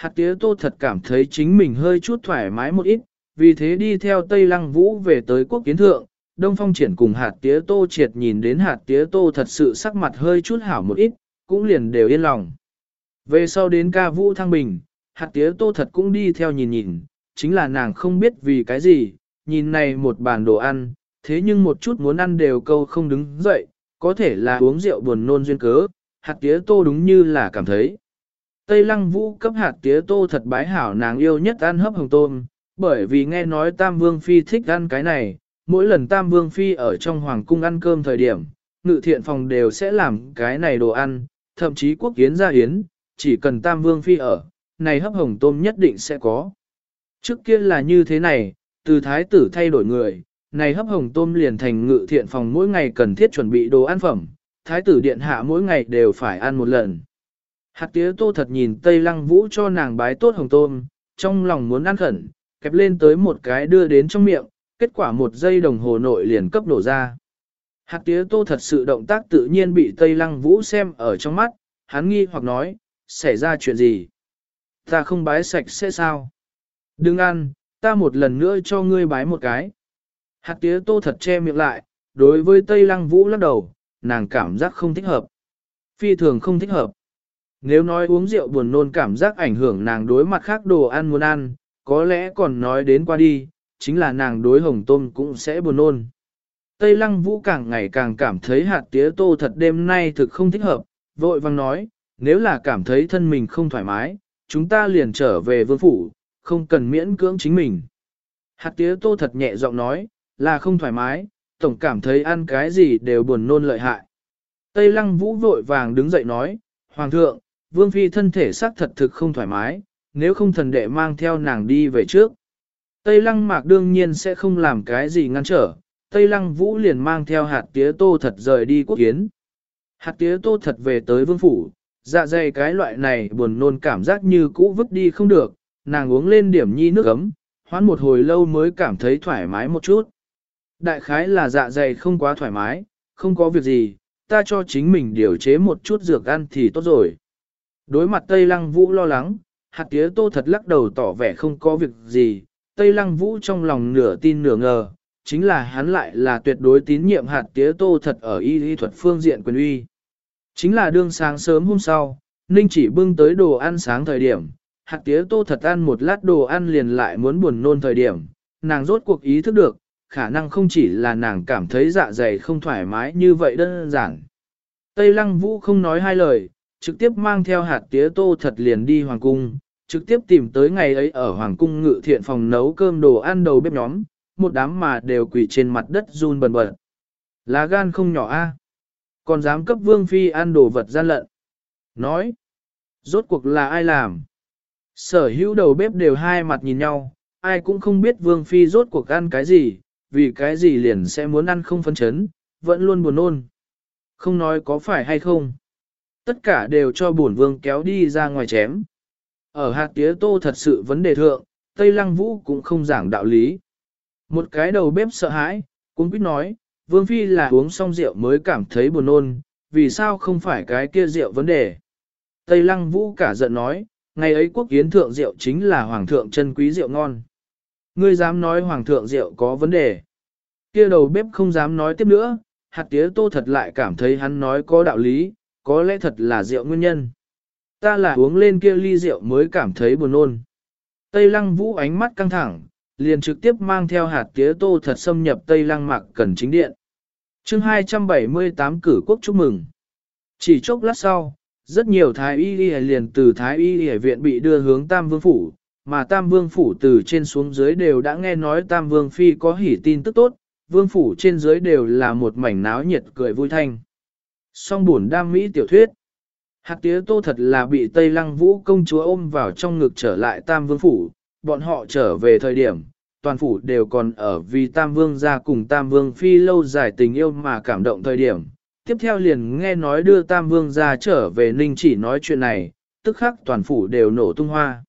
Hạt tía tô thật cảm thấy chính mình hơi chút thoải mái một ít, vì thế đi theo Tây Lăng Vũ về tới quốc kiến thượng, Đông Phong triển cùng hạt tía tô triệt nhìn đến hạt tía tô thật sự sắc mặt hơi chút hảo một ít, cũng liền đều yên lòng. Về sau đến ca vũ thăng bình, hạt tía tô thật cũng đi theo nhìn nhìn, chính là nàng không biết vì cái gì, nhìn này một bàn đồ ăn, thế nhưng một chút muốn ăn đều câu không đứng dậy, có thể là uống rượu buồn nôn duyên cớ, hạt tía tô đúng như là cảm thấy. Tây lăng vũ cấp hạt tía tô thật bái hảo nàng yêu nhất ăn hấp hồng tôm, bởi vì nghe nói Tam Vương Phi thích ăn cái này, mỗi lần Tam Vương Phi ở trong Hoàng cung ăn cơm thời điểm, ngự thiện phòng đều sẽ làm cái này đồ ăn, thậm chí quốc kiến gia yến chỉ cần tam vương phi ở, này hấp hồng tôm nhất định sẽ có. Trước kia là như thế này, từ thái tử thay đổi người, này hấp hồng tôm liền thành ngự thiện phòng mỗi ngày cần thiết chuẩn bị đồ ăn phẩm, thái tử điện hạ mỗi ngày đều phải ăn một lần. Hạt tía tô thật nhìn Tây Lăng Vũ cho nàng bái tốt hồng tôm, trong lòng muốn ăn khẩn, kẹp lên tới một cái đưa đến trong miệng, kết quả một giây đồng hồ nội liền cấp đổ ra. Hạt tía tô thật sự động tác tự nhiên bị Tây Lăng Vũ xem ở trong mắt, hắn nghi hoặc nói, xảy ra chuyện gì? Ta không bái sạch sẽ sao? Đừng ăn, ta một lần nữa cho ngươi bái một cái. Hạt tía tô thật che miệng lại, đối với Tây Lăng Vũ lắc đầu, nàng cảm giác không thích hợp. Phi thường không thích hợp. Nếu nói uống rượu buồn nôn cảm giác ảnh hưởng nàng đối mặt khác đồ ăn muốn ăn, có lẽ còn nói đến qua đi, chính là nàng đối hồng tôm cũng sẽ buồn nôn. Tây Lăng Vũ càng ngày càng cảm thấy hạt tía tô thật đêm nay thực không thích hợp, vội vang nói, nếu là cảm thấy thân mình không thoải mái, chúng ta liền trở về vương phủ, không cần miễn cưỡng chính mình. Hạt tía tô thật nhẹ giọng nói, là không thoải mái, tổng cảm thấy ăn cái gì đều buồn nôn lợi hại. Tây Lăng Vũ vội vàng đứng dậy nói, Hoàng thượng, Vương Phi thân thể xác thật thực không thoải mái, nếu không thần đệ mang theo nàng đi về trước. Tây Lăng Mạc đương nhiên sẽ không làm cái gì ngăn trở, Tây Lăng Vũ liền mang theo hạt tía tô thật rời đi quốc kiến. Hạt tía tô thật về tới vương phủ, dạ dày cái loại này buồn nôn cảm giác như cũ vứt đi không được, nàng uống lên điểm nhi nước ấm, hoãn một hồi lâu mới cảm thấy thoải mái một chút. Đại khái là dạ dày không quá thoải mái, không có việc gì, ta cho chính mình điều chế một chút dược ăn thì tốt rồi. Đối mặt Tây Lăng Vũ lo lắng, hạt tía tô thật lắc đầu tỏ vẻ không có việc gì, Tây Lăng Vũ trong lòng nửa tin nửa ngờ, chính là hắn lại là tuyệt đối tín nhiệm hạt tía tô thật ở y lý thuật phương diện quyền uy. Chính là đương sáng sớm hôm sau, Ninh chỉ bưng tới đồ ăn sáng thời điểm, hạt tía tô thật ăn một lát đồ ăn liền lại muốn buồn nôn thời điểm, nàng rốt cuộc ý thức được, khả năng không chỉ là nàng cảm thấy dạ dày không thoải mái như vậy đơn giản. Tây Lăng Vũ không nói hai lời, trực tiếp mang theo hạt tía tô thật liền đi Hoàng Cung, trực tiếp tìm tới ngày ấy ở Hoàng Cung ngự thiện phòng nấu cơm đồ ăn đầu bếp nhóm, một đám mà đều quỳ trên mặt đất run bần bật. Lá gan không nhỏ a, còn dám cấp Vương Phi ăn đồ vật gian lận. Nói, rốt cuộc là ai làm? Sở hữu đầu bếp đều hai mặt nhìn nhau, ai cũng không biết Vương Phi rốt cuộc ăn cái gì, vì cái gì liền sẽ muốn ăn không phấn chấn, vẫn luôn buồn nôn. Không nói có phải hay không. Tất cả đều cho bổn vương kéo đi ra ngoài chém. Ở hạt tía tô thật sự vấn đề thượng, Tây Lăng Vũ cũng không giảng đạo lý. Một cái đầu bếp sợ hãi, cũng biết nói, Vương Phi là uống xong rượu mới cảm thấy buồn nôn, vì sao không phải cái kia rượu vấn đề. Tây Lăng Vũ cả giận nói, ngày ấy quốc kiến thượng rượu chính là hoàng thượng chân quý rượu ngon. Ngươi dám nói hoàng thượng rượu có vấn đề. Kia đầu bếp không dám nói tiếp nữa, hạt tía tô thật lại cảm thấy hắn nói có đạo lý, có lẽ thật là rượu nguyên nhân. Ta là uống lên kia ly rượu mới cảm thấy buồn nôn. Tây lăng vũ ánh mắt căng thẳng, liền trực tiếp mang theo hạt tía tô thật xâm nhập Tây lăng mạc cần chính điện. chương 278 cử quốc chúc mừng. Chỉ chốc lát sau, rất nhiều thái y y liền từ thái y y viện bị đưa hướng Tam Vương Phủ, mà Tam Vương Phủ từ trên xuống dưới đều đã nghe nói Tam Vương Phi có hỉ tin tức tốt, Vương Phủ trên dưới đều là một mảnh náo nhiệt cười vui thanh. Song buồn đam mỹ tiểu thuyết. Hạt tía tô thật là bị Tây Lăng Vũ công chúa ôm vào trong ngực trở lại Tam Vương Phủ, bọn họ trở về thời điểm, toàn phủ đều còn ở vì Tam Vương ra cùng Tam Vương Phi lâu dài tình yêu mà cảm động thời điểm. Tiếp theo liền nghe nói đưa Tam Vương ra trở về Ninh chỉ nói chuyện này, tức khắc toàn phủ đều nổ tung hoa.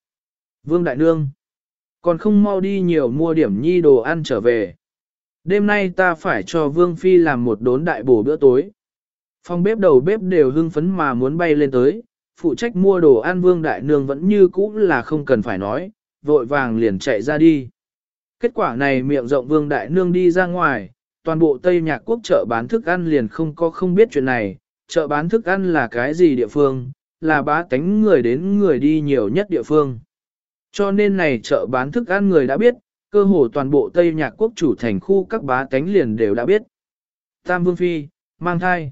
Vương Đại Nương, còn không mau đi nhiều mua điểm nhi đồ ăn trở về. Đêm nay ta phải cho Vương Phi làm một đốn đại bổ bữa tối. Phòng bếp đầu bếp đều hưng phấn mà muốn bay lên tới, phụ trách mua đồ ăn Vương Đại Nương vẫn như cũ là không cần phải nói, vội vàng liền chạy ra đi. Kết quả này miệng rộng Vương Đại Nương đi ra ngoài, toàn bộ Tây Nhạc Quốc chợ bán thức ăn liền không có không biết chuyện này, chợ bán thức ăn là cái gì địa phương, là bá tánh người đến người đi nhiều nhất địa phương. Cho nên này chợ bán thức ăn người đã biết, cơ hồ toàn bộ Tây Nhạc Quốc chủ thành khu các bá tánh liền đều đã biết. Tam Vương Phi, mang thai.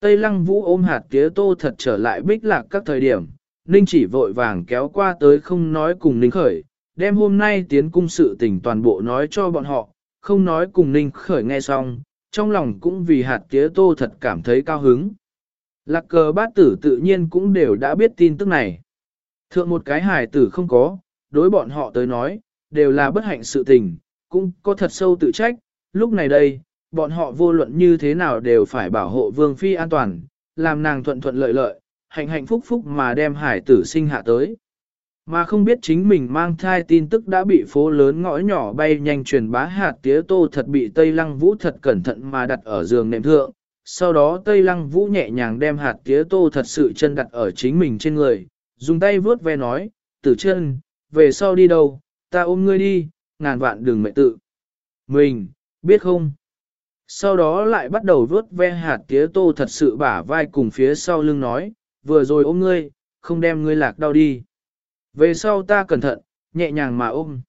Tây Lăng Vũ ôm hạt tía tô thật trở lại bích lạc các thời điểm, Ninh chỉ vội vàng kéo qua tới không nói cùng Ninh Khởi, đem hôm nay tiến cung sự tình toàn bộ nói cho bọn họ, không nói cùng Ninh Khởi nghe xong, trong lòng cũng vì hạt tía tô thật cảm thấy cao hứng. Lạc cờ bát tử tự nhiên cũng đều đã biết tin tức này. Thượng một cái hài tử không có, đối bọn họ tới nói, đều là bất hạnh sự tình, cũng có thật sâu tự trách, lúc này đây, bọn họ vô luận như thế nào đều phải bảo hộ vương phi an toàn, làm nàng thuận thuận lợi lợi, hạnh hạnh phúc phúc mà đem hải tử sinh hạ tới. Mà không biết chính mình mang thai tin tức đã bị phố lớn ngõ nhỏ bay nhanh truyền bá hạt tía tô thật bị Tây Lăng Vũ thật cẩn thận mà đặt ở giường nệm thượng. Sau đó Tây Lăng Vũ nhẹ nhàng đem hạt tía tô thật sự chân đặt ở chính mình trên người, dùng tay vuốt ve nói, tử chân, về sau đi đâu, ta ôm ngươi đi, ngàn vạn đừng mệt tự. Mình, biết không? Sau đó lại bắt đầu vớt ve hạt tía tô thật sự bả vai cùng phía sau lưng nói, vừa rồi ôm ngươi, không đem ngươi lạc đau đi. Về sau ta cẩn thận, nhẹ nhàng mà ôm.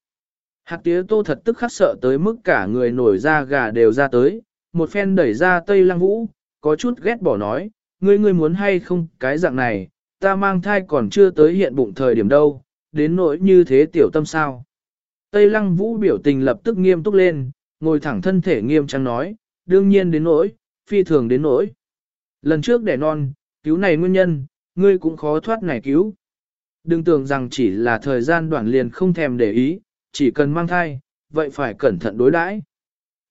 Hạt tía tô thật tức khắc sợ tới mức cả người nổi da gà đều ra tới, một phen đẩy ra tây lăng vũ, có chút ghét bỏ nói, ngươi ngươi muốn hay không cái dạng này, ta mang thai còn chưa tới hiện bụng thời điểm đâu, đến nỗi như thế tiểu tâm sao. Tây lăng vũ biểu tình lập tức nghiêm túc lên, ngồi thẳng thân thể nghiêm trang nói, đương nhiên đến nỗi, phi thường đến nỗi. Lần trước đẻ non, cứu này nguyên nhân, ngươi cũng khó thoát này cứu. Đừng tưởng rằng chỉ là thời gian đoạn liền không thèm để ý, chỉ cần mang thai, vậy phải cẩn thận đối đãi.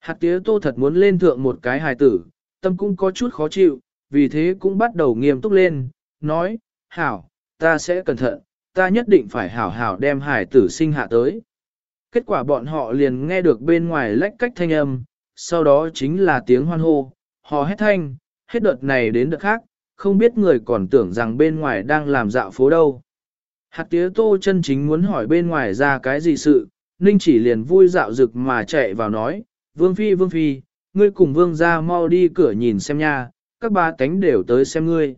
Hạt tía tô thật muốn lên thượng một cái hài tử, tâm cũng có chút khó chịu, vì thế cũng bắt đầu nghiêm túc lên, nói, hảo, ta sẽ cẩn thận, ta nhất định phải hảo hảo đem hài tử sinh hạ tới. Kết quả bọn họ liền nghe được bên ngoài lách cách thanh âm, sau đó chính là tiếng hoan hô, hò hét thanh, hết đợt này đến đợt khác, không biết người còn tưởng rằng bên ngoài đang làm dạo phố đâu. Hạt tía tô chân chính muốn hỏi bên ngoài ra cái gì sự, Ninh chỉ liền vui dạo rực mà chạy vào nói, Vương Phi Vương Phi, ngươi cùng Vương ra mau đi cửa nhìn xem nha, các ba cánh đều tới xem ngươi.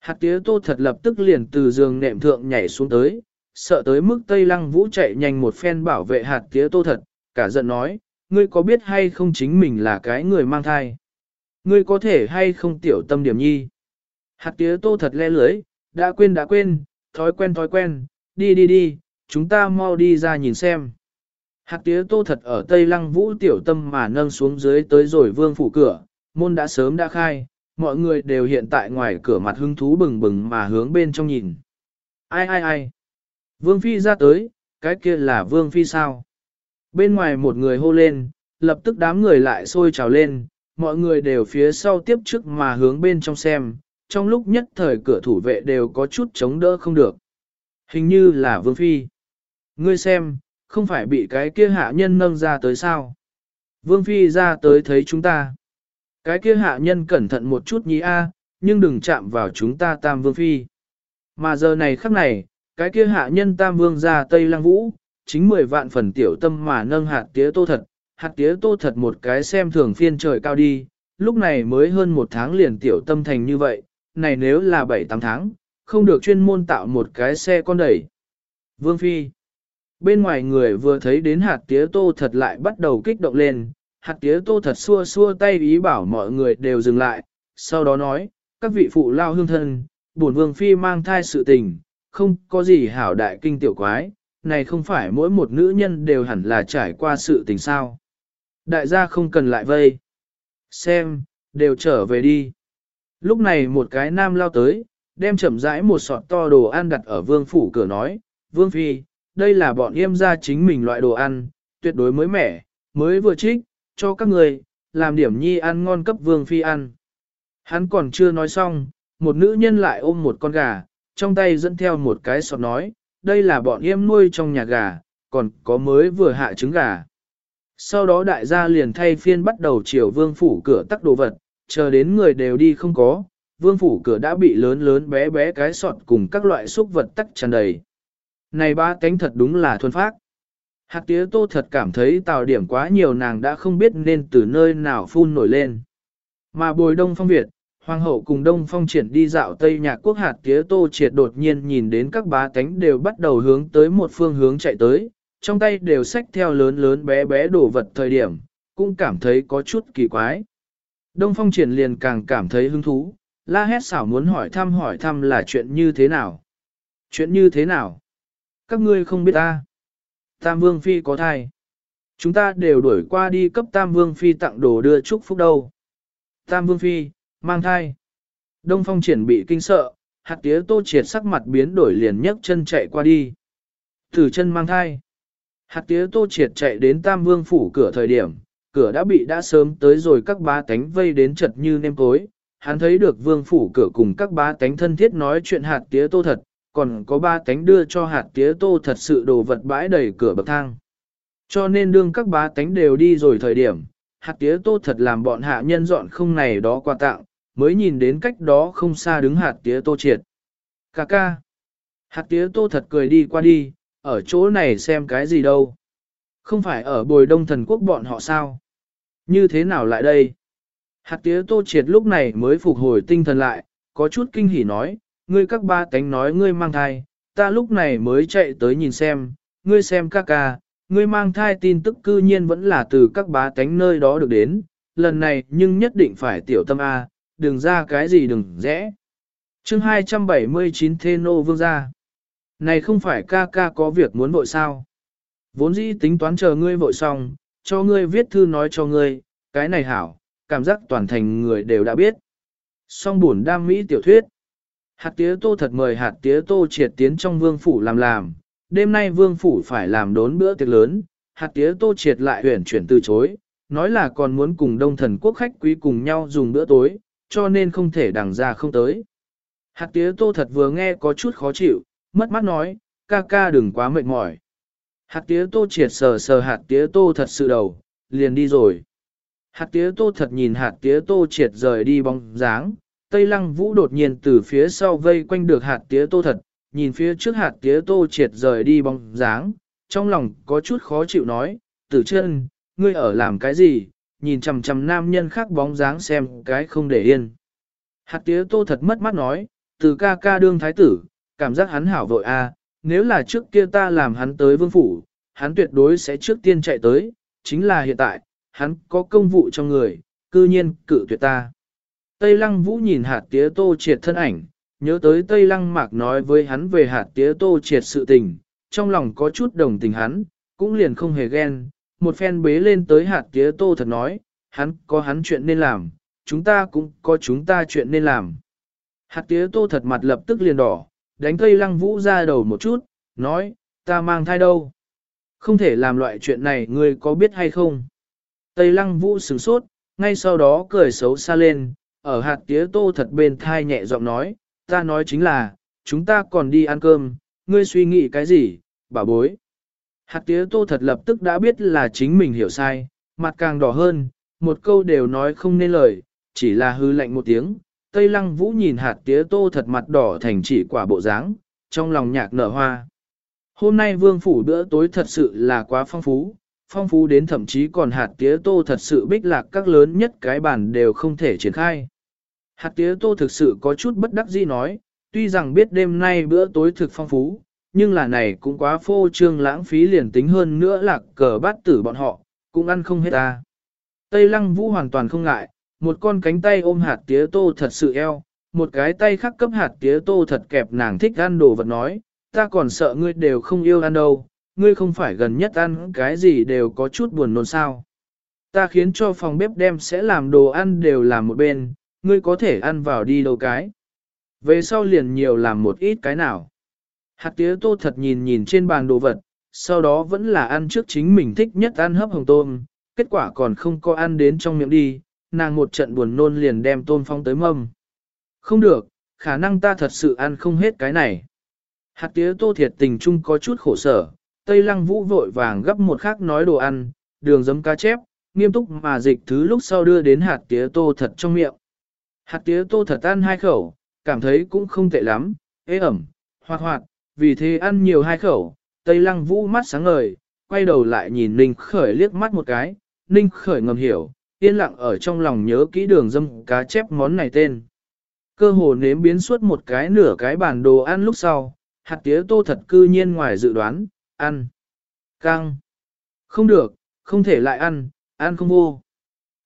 Hạt tía tô thật lập tức liền từ giường nệm thượng nhảy xuống tới, sợ tới mức Tây Lăng Vũ chạy nhanh một phen bảo vệ hạt tía tô thật, cả giận nói, ngươi có biết hay không chính mình là cái người mang thai? Ngươi có thể hay không tiểu tâm điểm nhi? Hạt tía tô thật le lưới, đã quên đã quên, thói quen thói quen, đi đi đi, chúng ta mau đi ra nhìn xem. Hạt tía tô thật ở Tây Lăng Vũ tiểu tâm mà nâng xuống dưới tới rồi vương phủ cửa, môn đã sớm đã khai, mọi người đều hiện tại ngoài cửa mặt hứng thú bừng bừng mà hướng bên trong nhìn. Ai ai ai? Vương Phi ra tới, cái kia là Vương Phi sao? Bên ngoài một người hô lên, lập tức đám người lại sôi trào lên, mọi người đều phía sau tiếp trước mà hướng bên trong xem, trong lúc nhất thời cửa thủ vệ đều có chút chống đỡ không được. Hình như là Vương Phi. Ngươi xem, không phải bị cái kia hạ nhân nâng ra tới sao? Vương Phi ra tới thấy chúng ta. Cái kia hạ nhân cẩn thận một chút nhí a, nhưng đừng chạm vào chúng ta Tam Vương Phi. Mà giờ này khắc này, cái kia hạ nhân Tam Vương ra Tây Lăng Vũ, chính mười vạn phần tiểu tâm mà nâng hạt tía tô thật, hạt tía tô thật một cái xem thường phiên trời cao đi, lúc này mới hơn một tháng liền tiểu tâm thành như vậy, này nếu là 7-8 tháng, không được chuyên môn tạo một cái xe con đẩy. Vương Phi Bên ngoài người vừa thấy đến hạt tía tô thật lại bắt đầu kích động lên, hạt tía tô thật xua xua tay ý bảo mọi người đều dừng lại, sau đó nói, các vị phụ lao hương thân, bổn Vương Phi mang thai sự tình, không có gì hảo đại kinh tiểu quái, này không phải mỗi một nữ nhân đều hẳn là trải qua sự tình sao. Đại gia không cần lại vây. Xem, đều trở về đi. Lúc này một cái nam lao tới, đem chậm rãi một sọt to đồ ăn đặt ở vương phủ cửa nói, vương phi, đây là bọn yêm ra chính mình loại đồ ăn, tuyệt đối mới mẻ, mới vừa trích, cho các người, làm điểm nhi ăn ngon cấp vương phi ăn. Hắn còn chưa nói xong, một nữ nhân lại ôm một con gà, trong tay dẫn theo một cái sọt nói, đây là bọn yêm nuôi trong nhà gà, còn có mới vừa hạ trứng gà. Sau đó đại gia liền thay phiên bắt đầu chiều vương phủ cửa tắc đồ vật, chờ đến người đều đi không có, vương phủ cửa đã bị lớn lớn bé bé cái sọt cùng các loại xúc vật tắc tràn đầy. Này ba cánh thật đúng là thuần phác. Hạt tía tô thật cảm thấy tào điểm quá nhiều nàng đã không biết nên từ nơi nào phun nổi lên. Mà bồi đông phong Việt, Hoàng hậu cùng Đông Phong triển đi dạo Tây Nhạc Quốc hạt tía tô triệt đột nhiên nhìn đến các bá tánh đều bắt đầu hướng tới một phương hướng chạy tới, trong tay đều xách theo lớn lớn bé bé đồ vật thời điểm, cũng cảm thấy có chút kỳ quái. Đông Phong triển liền càng cảm thấy hứng thú, la hét xảo muốn hỏi thăm hỏi thăm là chuyện như thế nào. Chuyện như thế nào? Các ngươi không biết ta. Tam Vương Phi có thai. Chúng ta đều đuổi qua đi cấp Tam Vương Phi tặng đồ đưa chúc phúc đâu. Tam Vương Phi, mang thai. Đông Phong triển bị kinh sợ, hạt tía tô triệt sắc mặt biến đổi liền nhấc chân chạy qua đi. Thử chân mang thai. Hạt tía tô triệt chạy đến Tam Vương phủ cửa thời điểm, cửa đã bị đã sớm tới rồi các bá tánh vây đến chật như nêm tối. Hắn thấy được vương phủ cửa cùng các bá tánh thân thiết nói chuyện hạt tía tô thật, còn có ba tánh đưa cho hạt tía tô thật sự đồ vật bãi đầy cửa bậc thang. Cho nên đương các bá tánh đều đi rồi thời điểm, hạt tía tô thật làm bọn hạ nhân dọn không này đó qua tặng, mới nhìn đến cách đó không xa đứng hạt tía tô triệt. Cà ca. Hạt tía tô thật cười đi qua đi, ở chỗ này xem cái gì đâu. Không phải ở bồi đông thần quốc bọn họ sao? Như thế nào lại đây? Hạt tía tô triệt lúc này mới phục hồi tinh thần lại, có chút kinh hỉ nói, ngươi các ba tánh nói ngươi mang thai, ta lúc này mới chạy tới nhìn xem, ngươi xem ca ca, ngươi mang thai tin tức cư nhiên vẫn là từ các bá tánh nơi đó được đến, lần này nhưng nhất định phải tiểu tâm A, đừng ra cái gì đừng rẽ. chương 279 Thê Nô Vương ra Này không phải ca ca có việc muốn vội sao? Vốn dĩ tính toán chờ ngươi vội xong, cho ngươi viết thư nói cho ngươi, cái này hảo, cảm giác toàn thành người đều đã biết. Song buồn đam mỹ tiểu thuyết. Hạt tía tô thật mời hạt tía tô triệt tiến trong vương phủ làm làm, đêm nay vương phủ phải làm đốn bữa tiệc lớn, hạt tía tô triệt lại huyển chuyển từ chối, nói là còn muốn cùng đông thần quốc khách quý cùng nhau dùng bữa tối, cho nên không thể đằng ra không tới. Hạt tía tô thật vừa nghe có chút khó chịu, mất mắt nói, ca ca đừng quá mệt mỏi. Hạt tía tô triệt sờ sờ hạt tía tô thật sự đầu, liền đi rồi. Hạt tía tô thật nhìn hạt tía tô triệt rời đi bóng dáng, Tây Lăng Vũ đột nhiên từ phía sau vây quanh được hạt tía tô thật, nhìn phía trước hạt tía tô triệt rời đi bóng dáng, trong lòng có chút khó chịu nói, tử chân, ngươi ở làm cái gì, nhìn chằm chằm nam nhân khác bóng dáng xem cái không để yên. Hạt tía tô thật mất mắt nói, từ ca ca đương thái tử, cảm giác hắn hảo vội a nếu là trước kia ta làm hắn tới vương phủ, hắn tuyệt đối sẽ trước tiên chạy tới, chính là hiện tại, hắn có công vụ trong người, cư nhiên cự tuyệt ta. Tây Lăng Vũ nhìn hạt tía tô triệt thân ảnh, nhớ tới Tây Lăng Mạc nói với hắn về hạt tía tô triệt sự tình, trong lòng có chút đồng tình hắn, cũng liền không hề ghen, một phen bế lên tới hạt tía tô thật nói, hắn có hắn chuyện nên làm, chúng ta cũng có chúng ta chuyện nên làm. Hạt tía tô thật mặt lập tức liền đỏ, đánh Tây Lăng Vũ ra đầu một chút, nói, ta mang thai đâu. Không thể làm loại chuyện này ngươi có biết hay không? Tây Lăng Vũ sửng sốt, ngay sau đó cười xấu xa lên, ở hạt tía tô thật bên thai nhẹ giọng nói, ta nói chính là, chúng ta còn đi ăn cơm, ngươi suy nghĩ cái gì, bà bối. Hạt tía tô thật lập tức đã biết là chính mình hiểu sai, mặt càng đỏ hơn, một câu đều nói không nên lời, chỉ là hư lạnh một tiếng. Tây lăng vũ nhìn hạt tía tô thật mặt đỏ thành chỉ quả bộ dáng, trong lòng nhạc nở hoa. Hôm nay vương phủ bữa tối thật sự là quá phong phú, phong phú đến thậm chí còn hạt tía tô thật sự bích lạc các lớn nhất cái bản đều không thể triển khai. Hạt tía tô thực sự có chút bất đắc dĩ nói, tuy rằng biết đêm nay bữa tối thực phong phú, nhưng là này cũng quá phô trương lãng phí liền tính hơn nữa là cờ bát tử bọn họ, cũng ăn không hết ta. Tây lăng vũ hoàn toàn không ngại, một con cánh tay ôm hạt tía tô thật sự eo, một cái tay khác cấp hạt tía tô thật kẹp nàng thích ăn đồ vật nói, ta còn sợ ngươi đều không yêu ăn đâu, ngươi không phải gần nhất ăn cái gì đều có chút buồn nôn sao. Ta khiến cho phòng bếp đem sẽ làm đồ ăn đều làm một bên, ngươi có thể ăn vào đi đâu cái. Về sau liền nhiều làm một ít cái nào. Hạt tía tô thật nhìn nhìn trên bàn đồ vật, sau đó vẫn là ăn trước chính mình thích nhất ăn hấp hồng tôm, kết quả còn không có ăn đến trong miệng đi, nàng một trận buồn nôn liền đem tôm phong tới mâm. Không được, khả năng ta thật sự ăn không hết cái này. Hạt tía tô thiệt tình chung có chút khổ sở, Tây lăng vũ vội vàng gấp một khác nói đồ ăn, đường giấm cá chép, nghiêm túc mà dịch thứ lúc sau đưa đến hạt tía tô thật trong miệng. Hạt tía tô thật ăn hai khẩu, cảm thấy cũng không tệ lắm, ế ẩm, hoạt hoạt, vì thế ăn nhiều hai khẩu, Tây Lăng Vũ mắt sáng ngời, quay đầu lại nhìn Ninh Khởi liếc mắt một cái, Ninh Khởi ngầm hiểu, yên lặng ở trong lòng nhớ kỹ đường dâm cá chép món này tên. Cơ hồ nếm biến suốt một cái nửa cái bản đồ ăn lúc sau, hạt tía tô thật cư nhiên ngoài dự đoán, ăn. Căng. Không được, không thể lại ăn, ăn không vô.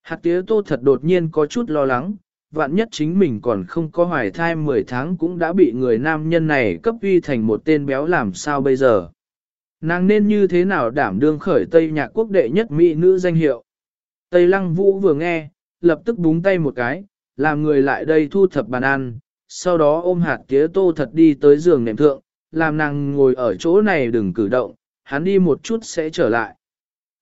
Hạt tía tô thật đột nhiên có chút lo lắng, vạn nhất chính mình còn không có hoài thai 10 tháng cũng đã bị người nam nhân này cấp uy thành một tên béo làm sao bây giờ. Nàng nên như thế nào đảm đương khởi Tây Nhạc quốc đệ nhất mỹ nữ danh hiệu. Tây Lăng Vũ vừa nghe, lập tức búng tay một cái, làm người lại đây thu thập bàn ăn, sau đó ôm hạt tía tô thật đi tới giường nệm thượng, làm nàng ngồi ở chỗ này đừng cử động, hắn đi một chút sẽ trở lại.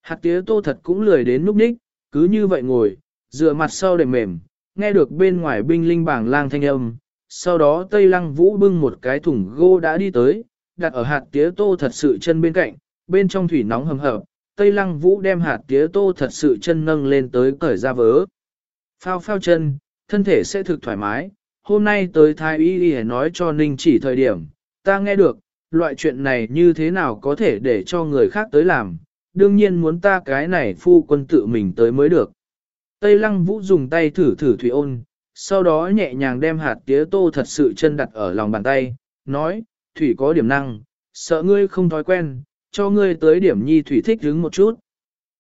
Hạt tía tô thật cũng lười đến núp ních, cứ như vậy ngồi, dựa mặt sau để mềm, nghe được bên ngoài binh linh bảng lang thanh âm. Sau đó Tây Lăng Vũ bưng một cái thùng gô đã đi tới, đặt ở hạt tía tô thật sự chân bên cạnh, bên trong thủy nóng hầm hập. Tây Lăng Vũ đem hạt tía tô thật sự chân nâng lên tới cởi ra vớ. Phao phao chân, thân thể sẽ thực thoải mái. Hôm nay tới Thái Y để nói cho Ninh chỉ thời điểm, ta nghe được, loại chuyện này như thế nào có thể để cho người khác tới làm, đương nhiên muốn ta cái này phu quân tự mình tới mới được. Tây lăng vũ dùng tay thử thử thủy ôn, sau đó nhẹ nhàng đem hạt tía tô thật sự chân đặt ở lòng bàn tay, nói, thủy có điểm năng, sợ ngươi không thói quen, cho ngươi tới điểm nhi thủy thích đứng một chút.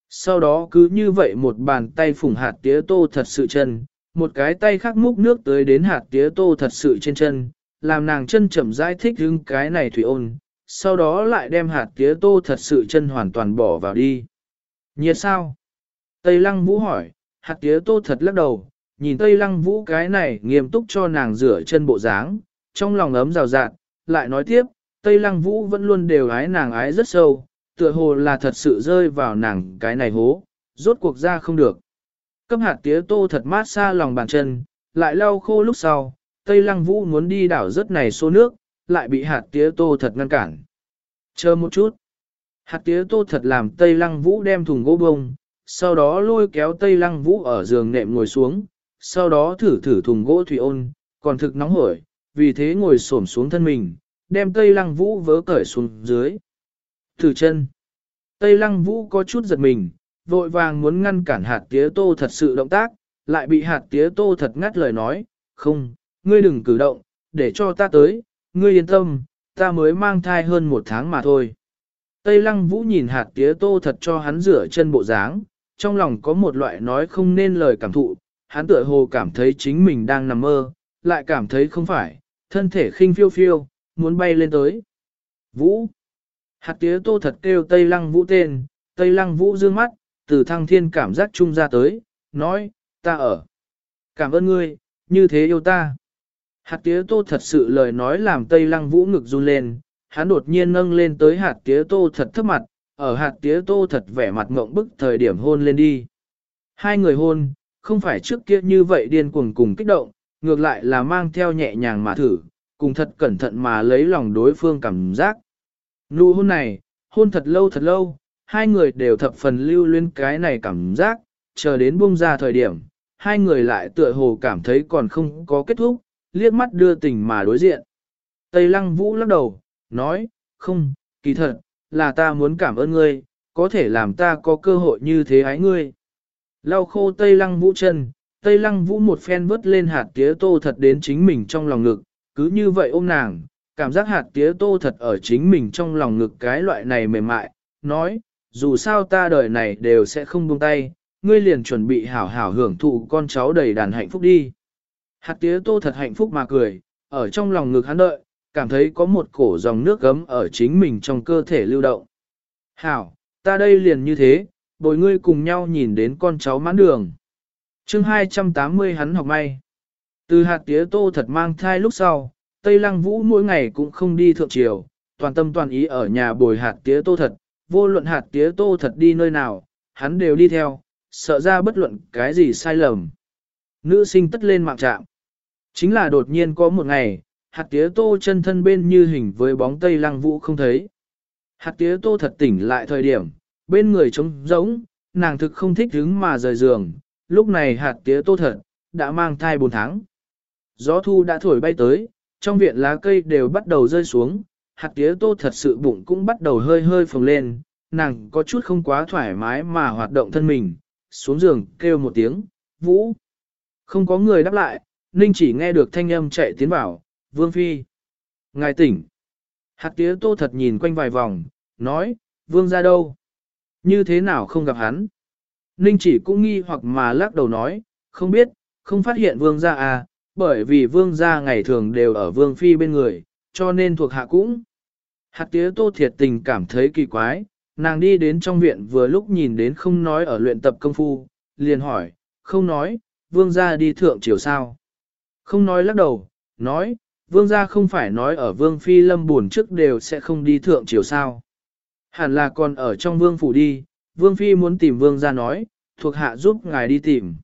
Sau đó cứ như vậy một bàn tay phủng hạt tía tô thật sự chân, một cái tay khác múc nước tới đến hạt tía tô thật sự trên chân, làm nàng chân chậm rãi thích đứng cái này thủy ôn, sau đó lại đem hạt tía tô thật sự chân hoàn toàn bỏ vào đi. Nhiệt sao? Tây lăng vũ hỏi, hạt tía tô thật lắc đầu, nhìn Tây lăng vũ cái này nghiêm túc cho nàng rửa chân bộ dáng, trong lòng ấm rào rạt, lại nói tiếp, Tây lăng vũ vẫn luôn đều ái nàng ái rất sâu, tựa hồ là thật sự rơi vào nàng cái này hố, rốt cuộc ra không được. Cấp hạt tía tô thật mát xa lòng bàn chân, lại lau khô lúc sau, Tây lăng vũ muốn đi đảo rất này xô nước, lại bị hạt tía tô thật ngăn cản. Chờ một chút. Hạt tía tô thật làm Tây Lăng Vũ đem thùng gỗ bông, sau đó lôi kéo Tây Lăng Vũ ở giường nệm ngồi xuống, sau đó thử thử thùng gỗ thủy ôn, còn thực nóng hổi, vì thế ngồi xổm xuống thân mình, đem Tây Lăng Vũ vớ cởi xuống dưới. Thử chân. Tây Lăng Vũ có chút giật mình, vội vàng muốn ngăn cản hạt tía tô thật sự động tác, lại bị hạt tía tô thật ngắt lời nói, không, ngươi đừng cử động, để cho ta tới, ngươi yên tâm, ta mới mang thai hơn một tháng mà thôi. Tây lăng vũ nhìn hạt tía tô thật cho hắn rửa chân bộ dáng, trong lòng có một loại nói không nên lời cảm thụ, hắn tựa hồ cảm thấy chính mình đang nằm mơ, lại cảm thấy không phải, thân thể khinh phiêu phiêu, muốn bay lên tới. Vũ! Hạt tía tô thật kêu Tây lăng vũ tên, Tây lăng vũ dương mắt, từ thăng thiên cảm giác trung ra tới, nói, ta ở. Cảm ơn ngươi, như thế yêu ta. Hạt tía tô thật sự lời nói làm Tây Lăng Vũ ngực run lên, hắn đột nhiên nâng lên tới hạt tía tô thật thấp mặt, ở hạt tía tô thật vẻ mặt ngộng bức thời điểm hôn lên đi. Hai người hôn, không phải trước kia như vậy điên cuồng cùng kích động, ngược lại là mang theo nhẹ nhàng mà thử, cùng thật cẩn thận mà lấy lòng đối phương cảm giác. Nụ hôn này, hôn thật lâu thật lâu, hai người đều thập phần lưu luyến cái này cảm giác, chờ đến buông ra thời điểm, hai người lại tựa hồ cảm thấy còn không có kết thúc, liếc mắt đưa tình mà đối diện. Tây Lăng Vũ lắc đầu, nói, không, kỳ thật, là ta muốn cảm ơn ngươi, có thể làm ta có cơ hội như thế ái ngươi. Lau khô Tây Lăng Vũ chân, Tây Lăng Vũ một phen vớt lên hạt tía tô thật đến chính mình trong lòng ngực, cứ như vậy ôm nàng, cảm giác hạt tía tô thật ở chính mình trong lòng ngực cái loại này mềm mại, nói, dù sao ta đời này đều sẽ không buông tay, ngươi liền chuẩn bị hảo hảo hưởng thụ con cháu đầy đàn hạnh phúc đi. Hạt tía tô thật hạnh phúc mà cười, ở trong lòng ngực hắn đợi, cảm thấy có một cổ dòng nước gấm ở chính mình trong cơ thể lưu động. Hảo, ta đây liền như thế, bồi ngươi cùng nhau nhìn đến con cháu mãn đường. chương 280 hắn học may. Từ hạt tía tô thật mang thai lúc sau, Tây Lăng Vũ mỗi ngày cũng không đi thượng triều, toàn tâm toàn ý ở nhà bồi hạt tía tô thật, vô luận hạt tía tô thật đi nơi nào, hắn đều đi theo, sợ ra bất luận cái gì sai lầm. Nữ sinh tất lên mạng trạm. Chính là đột nhiên có một ngày, hạt tía tô chân thân bên như hình với bóng tây lăng vũ không thấy. Hạt tía tô thật tỉnh lại thời điểm, bên người trống rỗng, nàng thực không thích hứng mà rời giường, lúc này hạt tía tô thật, đã mang thai 4 tháng. Gió thu đã thổi bay tới, trong viện lá cây đều bắt đầu rơi xuống, hạt tía tô thật sự bụng cũng bắt đầu hơi hơi phồng lên, nàng có chút không quá thoải mái mà hoạt động thân mình, xuống giường kêu một tiếng, vũ. Không có người đáp lại, Ninh chỉ nghe được thanh âm chạy tiến vào, Vương Phi. Ngài tỉnh. Hạt tía tô thật nhìn quanh vài vòng, nói, Vương ra đâu? Như thế nào không gặp hắn? Ninh chỉ cũng nghi hoặc mà lắc đầu nói, không biết, không phát hiện Vương ra à, bởi vì Vương ra ngày thường đều ở Vương Phi bên người, cho nên thuộc hạ cũng. Hạt tía tô thiệt tình cảm thấy kỳ quái, nàng đi đến trong viện vừa lúc nhìn đến không nói ở luyện tập công phu, liền hỏi, không nói, vương gia đi thượng triều sao. Không nói lắc đầu, nói, vương gia không phải nói ở vương phi lâm buồn trước đều sẽ không đi thượng triều sao. Hẳn là còn ở trong vương phủ đi, vương phi muốn tìm vương gia nói, thuộc hạ giúp ngài đi tìm.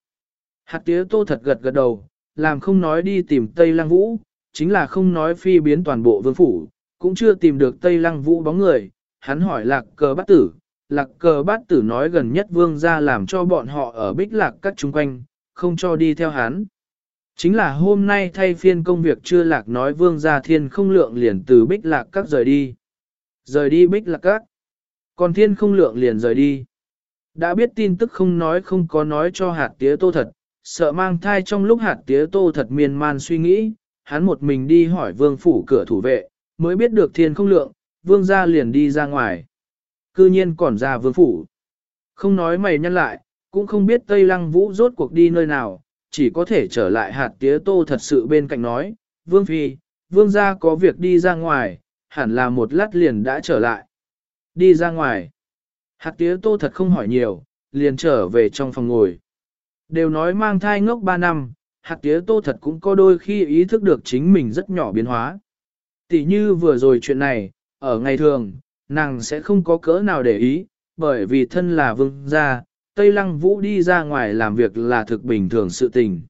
Hạt tía tô thật gật gật đầu, làm không nói đi tìm Tây Lăng Vũ, chính là không nói phi biến toàn bộ vương phủ, cũng chưa tìm được Tây Lăng Vũ bóng người. Hắn hỏi lạc cờ bát tử, lạc cờ bát tử nói gần nhất vương gia làm cho bọn họ ở bích lạc các chung quanh, không cho đi theo hắn. Chính là hôm nay thay phiên công việc chưa lạc nói vương gia thiên không lượng liền từ bích lạc các rời đi. Rời đi bích lạc các. Còn thiên không lượng liền rời đi. Đã biết tin tức không nói không có nói cho hạt tía tô thật, sợ mang thai trong lúc hạt tía tô thật miên man suy nghĩ, hắn một mình đi hỏi vương phủ cửa thủ vệ, mới biết được thiên không lượng, vương gia liền đi ra ngoài. Cư nhiên còn ra vương phủ. Không nói mày nhân lại, cũng không biết Tây Lăng Vũ rốt cuộc đi nơi nào, chỉ có thể trở lại hạt tía tô thật sự bên cạnh nói, vương phi, vương gia có việc đi ra ngoài, hẳn là một lát liền đã trở lại. Đi ra ngoài. Hạt tía tô thật không hỏi nhiều, liền trở về trong phòng ngồi. Đều nói mang thai ngốc 3 năm, hạt tía tô thật cũng có đôi khi ý thức được chính mình rất nhỏ biến hóa. Tỷ như vừa rồi chuyện này, ở ngày thường, nàng sẽ không có cỡ nào để ý, bởi vì thân là vương gia, Tây Lăng Vũ đi ra ngoài làm việc là thực bình thường sự tình.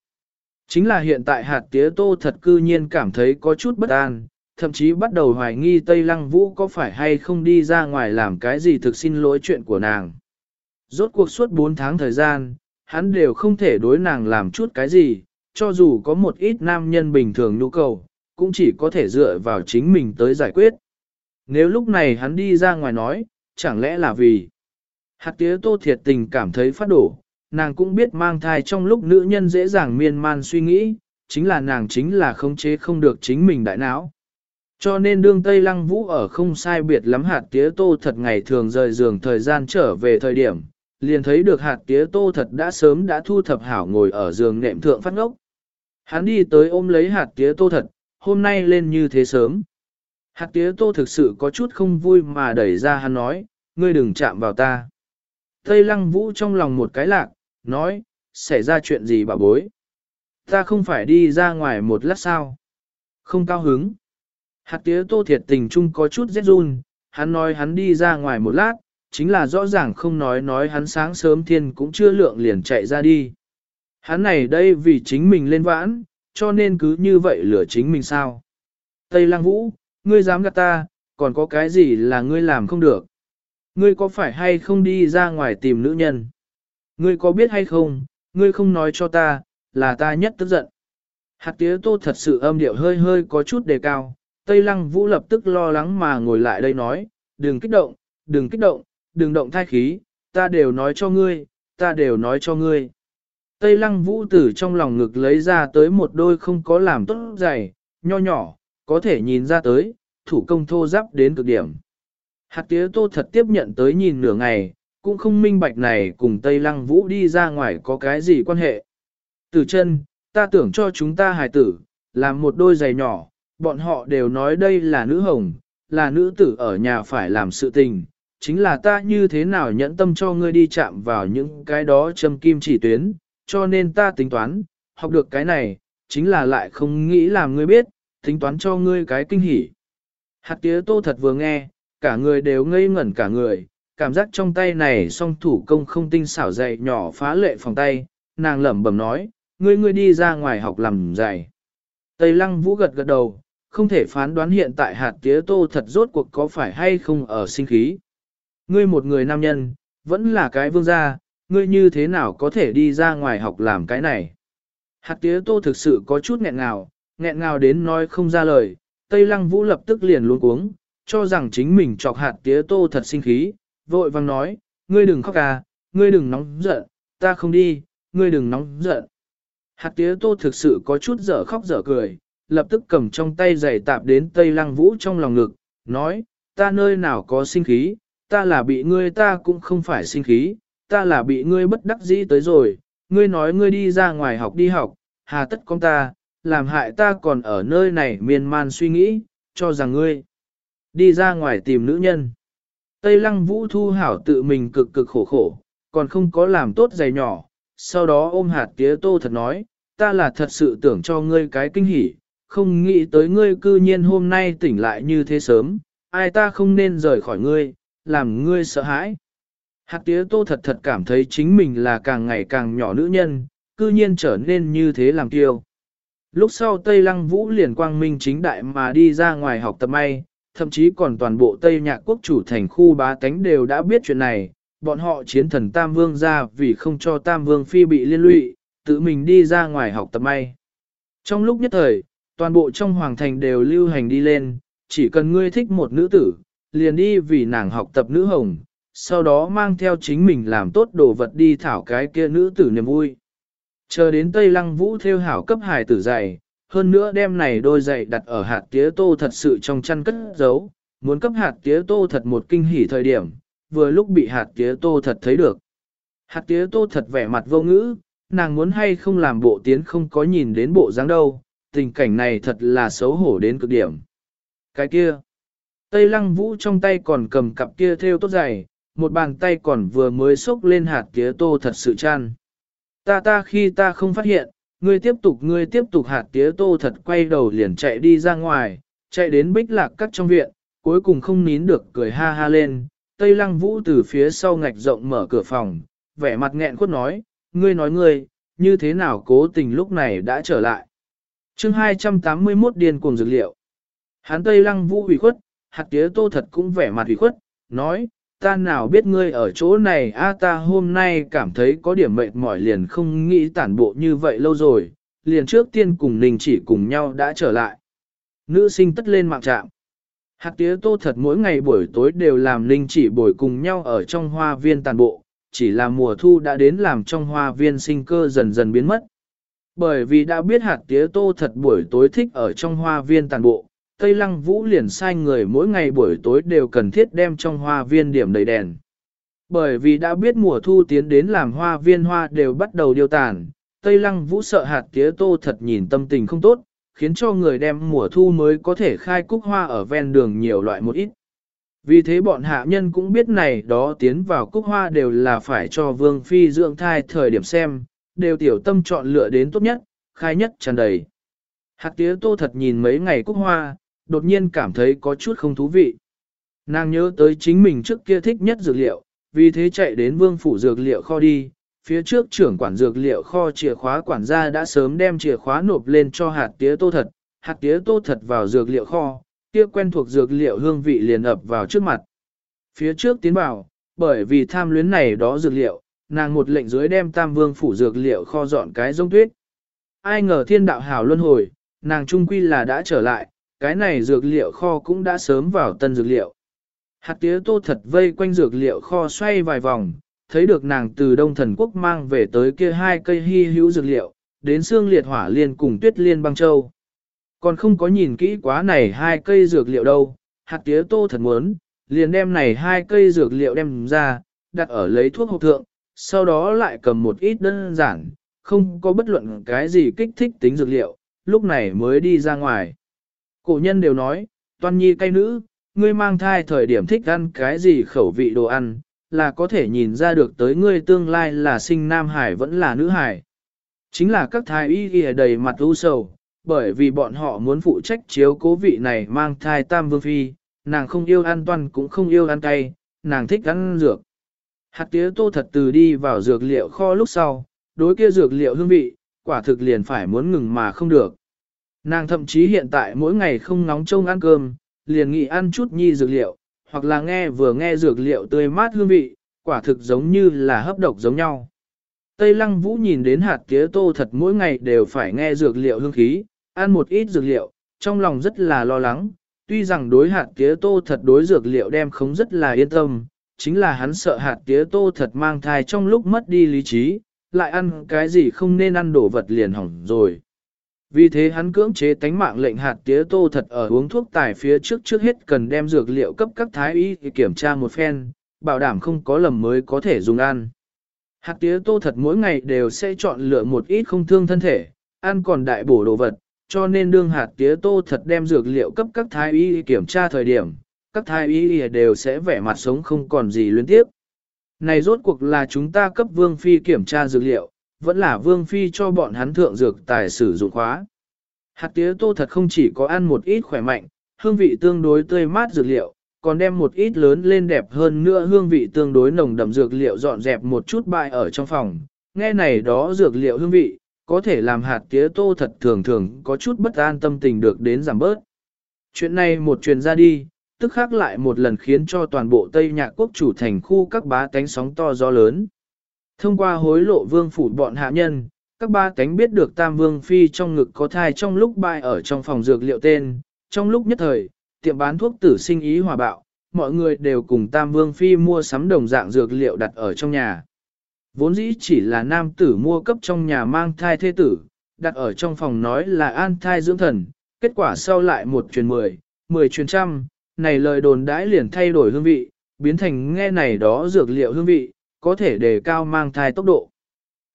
Chính là hiện tại hạt tía tô thật cư nhiên cảm thấy có chút bất an, thậm chí bắt đầu hoài nghi Tây Lăng Vũ có phải hay không đi ra ngoài làm cái gì thực xin lỗi chuyện của nàng. Rốt cuộc suốt 4 tháng thời gian, hắn đều không thể đối nàng làm chút cái gì, cho dù có một ít nam nhân bình thường nhu cầu, cũng chỉ có thể dựa vào chính mình tới giải quyết. Nếu lúc này hắn đi ra ngoài nói, chẳng lẽ là vì hạt tía tô thiệt tình cảm thấy phát đổ, nàng cũng biết mang thai trong lúc nữ nhân dễ dàng miên man suy nghĩ, chính là nàng chính là khống chế không được chính mình đại não. Cho nên đương Tây Lăng Vũ ở không sai biệt lắm hạt tía tô thật ngày thường rời giường thời gian trở về thời điểm, liền thấy được hạt tía tô thật đã sớm đã thu thập hảo ngồi ở giường nệm thượng phát ngốc. Hắn đi tới ôm lấy hạt tía tô thật, hôm nay lên như thế sớm. Hạt tía tô thực sự có chút không vui mà đẩy ra hắn nói, ngươi đừng chạm vào ta. Tây lăng vũ trong lòng một cái lạc, nói, xảy ra chuyện gì bà bối. Ta không phải đi ra ngoài một lát sao. Không cao hứng. Hạt tía tô thiệt tình chung có chút rét run, hắn nói hắn đi ra ngoài một lát, chính là rõ ràng không nói nói hắn sáng sớm thiên cũng chưa lượng liền chạy ra đi. Hắn này đây vì chính mình lên vãn, cho nên cứ như vậy lửa chính mình sao. Tây Lăng Vũ, ngươi dám gạt ta, còn có cái gì là ngươi làm không được. Ngươi có phải hay không đi ra ngoài tìm nữ nhân? Ngươi có biết hay không, ngươi không nói cho ta, là ta nhất tức giận. Hạt tía tô thật sự âm điệu hơi hơi có chút đề cao, Tây Lăng Vũ lập tức lo lắng mà ngồi lại đây nói, đừng kích động, đừng kích động, đừng động thai khí, ta đều nói cho ngươi, ta đều nói cho ngươi. Tây Lăng Vũ tử trong lòng ngực lấy ra tới một đôi không có làm tốt dày, nho nhỏ, có thể nhìn ra tới, thủ công thô giáp đến cực điểm. Hạt tía tô thật tiếp nhận tới nhìn nửa ngày, cũng không minh bạch này cùng Tây Lăng Vũ đi ra ngoài có cái gì quan hệ. Tử chân, ta tưởng cho chúng ta hài tử, làm một đôi giày nhỏ, bọn họ đều nói đây là nữ hồng, là nữ tử ở nhà phải làm sự tình, chính là ta như thế nào nhẫn tâm cho ngươi đi chạm vào những cái đó châm kim chỉ tuyến, cho nên ta tính toán, học được cái này, chính là lại không nghĩ làm ngươi biết, tính toán cho ngươi cái kinh hỉ. Hạt tía tô thật vừa nghe, cả người đều ngây ngẩn cả người, cảm giác trong tay này song thủ công không tinh xảo dày nhỏ phá lệ phòng tay, nàng lẩm bẩm nói, ngươi ngươi đi ra ngoài học làm dày. Tây lăng vũ gật gật đầu, không thể phán đoán hiện tại hạt tía tô thật rốt cuộc có phải hay không ở sinh khí. Ngươi một người nam nhân, vẫn là cái vương gia, ngươi như thế nào có thể đi ra ngoài học làm cái này. Hạt tía tô thực sự có chút nghẹn ngào, nghẹn ngào đến nói không ra lời, Tây Lăng Vũ lập tức liền luôn cuống, cho rằng chính mình chọc hạt tía tô thật sinh khí, vội vang nói, ngươi đừng khóc à, ngươi đừng nóng giận, ta không đi, ngươi đừng nóng giận. Hạt tía tô thực sự có chút dở khóc dở cười, lập tức cầm trong tay giày tạp đến Tây Lăng Vũ trong lòng ngực, nói, ta nơi nào có sinh khí, ta là bị ngươi ta cũng không phải sinh khí, ta là bị ngươi bất đắc dĩ tới rồi, ngươi nói ngươi đi ra ngoài học đi học, hà tất con ta, làm hại ta còn ở nơi này miên man suy nghĩ, cho rằng ngươi đi ra ngoài tìm nữ nhân. Tây lăng vũ thu hảo tự mình cực cực khổ khổ, còn không có làm tốt giày nhỏ, sau đó ôm hạt tía tô thật nói, ta là thật sự tưởng cho ngươi cái kinh hỉ, không nghĩ tới ngươi cư nhiên hôm nay tỉnh lại như thế sớm, ai ta không nên rời khỏi ngươi, làm ngươi sợ hãi. Hạt tía tô thật thật cảm thấy chính mình là càng ngày càng nhỏ nữ nhân, cư nhiên trở nên như thế làm kiêu. Lúc sau Tây Lăng Vũ liền quang minh chính đại mà đi ra ngoài học tập may, thậm chí còn toàn bộ Tây Nhạc quốc chủ thành khu bá tánh đều đã biết chuyện này, bọn họ chiến thần Tam Vương ra vì không cho Tam Vương Phi bị liên lụy, tự mình đi ra ngoài học tập may. Trong lúc nhất thời, toàn bộ trong hoàng thành đều lưu hành đi lên, chỉ cần ngươi thích một nữ tử, liền đi vì nàng học tập nữ hồng, sau đó mang theo chính mình làm tốt đồ vật đi thảo cái kia nữ tử niềm vui. Chờ đến Tây Lăng Vũ theo hảo cấp hài tử dạy, hơn nữa đem này đôi giày đặt ở hạt tía tô thật sự trong chăn cất giấu, muốn cấp hạt tía tô thật một kinh hỉ thời điểm, vừa lúc bị hạt tía tô thật thấy được. Hạt tía tô thật vẻ mặt vô ngữ, nàng muốn hay không làm bộ tiến không có nhìn đến bộ dáng đâu, tình cảnh này thật là xấu hổ đến cực điểm. Cái kia, Tây Lăng Vũ trong tay còn cầm cặp kia theo tốt giày, một bàn tay còn vừa mới xốc lên hạt tía tô thật sự chăn. Ta ta khi ta không phát hiện, ngươi tiếp tục ngươi tiếp tục hạt tía tô thật quay đầu liền chạy đi ra ngoài, chạy đến bích lạc cắt trong viện, cuối cùng không nín được cười ha ha lên. Tây lăng vũ từ phía sau ngạch rộng mở cửa phòng, vẻ mặt nghẹn khuất nói, ngươi nói ngươi, như thế nào cố tình lúc này đã trở lại. chương 281 điên cuồng dược liệu. Hán Tây lăng vũ ủy khuất, hạt tía tô thật cũng vẻ mặt ủy khuất, nói, ta nào biết ngươi ở chỗ này a ta hôm nay cảm thấy có điểm mệt mỏi liền không nghĩ tản bộ như vậy lâu rồi, liền trước tiên cùng Ninh chỉ cùng nhau đã trở lại. Nữ sinh tất lên mạng trạm. Hạt tía tô thật mỗi ngày buổi tối đều làm Ninh chỉ bồi cùng nhau ở trong hoa viên tàn bộ, chỉ là mùa thu đã đến làm trong hoa viên sinh cơ dần dần biến mất. Bởi vì đã biết hạt tía tô thật buổi tối thích ở trong hoa viên tàn bộ, Tây Lăng Vũ liền sai người mỗi ngày buổi tối đều cần thiết đem trong hoa viên điểm đầy đèn. Bởi vì đã biết mùa thu tiến đến làm hoa viên hoa đều bắt đầu điều tàn, Tây Lăng Vũ sợ hạt tía tô thật nhìn tâm tình không tốt, khiến cho người đem mùa thu mới có thể khai cúc hoa ở ven đường nhiều loại một ít. Vì thế bọn hạ nhân cũng biết này đó tiến vào cúc hoa đều là phải cho vương phi dưỡng thai thời điểm xem, đều tiểu tâm chọn lựa đến tốt nhất, khai nhất tràn đầy. Hạt tía tô thật nhìn mấy ngày cúc hoa, đột nhiên cảm thấy có chút không thú vị. Nàng nhớ tới chính mình trước kia thích nhất dược liệu, vì thế chạy đến vương phủ dược liệu kho đi, phía trước trưởng quản dược liệu kho chìa khóa quản gia đã sớm đem chìa khóa nộp lên cho hạt tía tô thật, hạt tía tô thật vào dược liệu kho, kia quen thuộc dược liệu hương vị liền ập vào trước mặt. Phía trước tiến bảo, bởi vì tham luyến này đó dược liệu, nàng một lệnh dưới đem tam vương phủ dược liệu kho dọn cái giống tuyết. Ai ngờ thiên đạo hào luân hồi, nàng trung quy là đã trở lại, cái này dược liệu kho cũng đã sớm vào tân dược liệu. Hạt tía tô thật vây quanh dược liệu kho xoay vài vòng, thấy được nàng từ Đông Thần Quốc mang về tới kia hai cây hy hữu dược liệu, đến xương liệt hỏa liên cùng tuyết liên băng châu. Còn không có nhìn kỹ quá này hai cây dược liệu đâu, hạt tía tô thật muốn, liền đem này hai cây dược liệu đem ra, đặt ở lấy thuốc hộp thượng, sau đó lại cầm một ít đơn giản, không có bất luận cái gì kích thích tính dược liệu, lúc này mới đi ra ngoài. Cổ nhân đều nói, toàn nhi cay nữ, ngươi mang thai thời điểm thích ăn cái gì khẩu vị đồ ăn, là có thể nhìn ra được tới ngươi tương lai là sinh nam hải vẫn là nữ hải. Chính là các thái y ghi đầy mặt u sầu, bởi vì bọn họ muốn phụ trách chiếu cố vị này mang thai tam vương phi, nàng không yêu ăn toan cũng không yêu ăn cay, nàng thích ăn dược. Hạt tía tô thật từ đi vào dược liệu kho lúc sau, đối kia dược liệu hương vị, quả thực liền phải muốn ngừng mà không được. Nàng thậm chí hiện tại mỗi ngày không nóng trông ăn cơm, liền nghĩ ăn chút nhi dược liệu, hoặc là nghe vừa nghe dược liệu tươi mát hương vị, quả thực giống như là hấp độc giống nhau. Tây Lăng Vũ nhìn đến hạt tía tô thật mỗi ngày đều phải nghe dược liệu hương khí, ăn một ít dược liệu, trong lòng rất là lo lắng, tuy rằng đối hạt tía tô thật đối dược liệu đem không rất là yên tâm, chính là hắn sợ hạt tía tô thật mang thai trong lúc mất đi lý trí, lại ăn cái gì không nên ăn đổ vật liền hỏng rồi. Vì thế hắn cưỡng chế tánh mạng lệnh hạt tía tô thật ở uống thuốc tài phía trước trước hết cần đem dược liệu cấp các thái y kiểm tra một phen, bảo đảm không có lầm mới có thể dùng ăn. Hạt tía tô thật mỗi ngày đều sẽ chọn lựa một ít không thương thân thể, ăn còn đại bổ đồ vật, cho nên đương hạt tía tô thật đem dược liệu cấp các thái y kiểm tra thời điểm, các thái y đều sẽ vẻ mặt sống không còn gì luyến tiếp. Này rốt cuộc là chúng ta cấp vương phi kiểm tra dược liệu, vẫn là vương phi cho bọn hắn thượng dược tài sử dụng khóa. Hạt tía tô thật không chỉ có ăn một ít khỏe mạnh, hương vị tương đối tươi mát dược liệu, còn đem một ít lớn lên đẹp hơn nữa hương vị tương đối nồng đậm dược liệu dọn dẹp một chút bại ở trong phòng. Nghe này đó dược liệu hương vị, có thể làm hạt tía tô thật thường thường có chút bất an tâm tình được đến giảm bớt. Chuyện này một truyền ra đi, tức khác lại một lần khiến cho toàn bộ Tây Nhạc quốc chủ thành khu các bá tánh sóng to gió lớn. Thông qua hối lộ vương phủ bọn hạ nhân, các ba tánh biết được Tam Vương Phi trong ngực có thai trong lúc bay ở trong phòng dược liệu tên, trong lúc nhất thời, tiệm bán thuốc tử sinh ý hòa bạo, mọi người đều cùng Tam Vương Phi mua sắm đồng dạng dược liệu đặt ở trong nhà. Vốn dĩ chỉ là nam tử mua cấp trong nhà mang thai thế tử, đặt ở trong phòng nói là an thai dưỡng thần, kết quả sau lại một truyền mười, mười truyền trăm, này lời đồn đãi liền thay đổi hương vị, biến thành nghe này đó dược liệu hương vị, có thể đề cao mang thai tốc độ.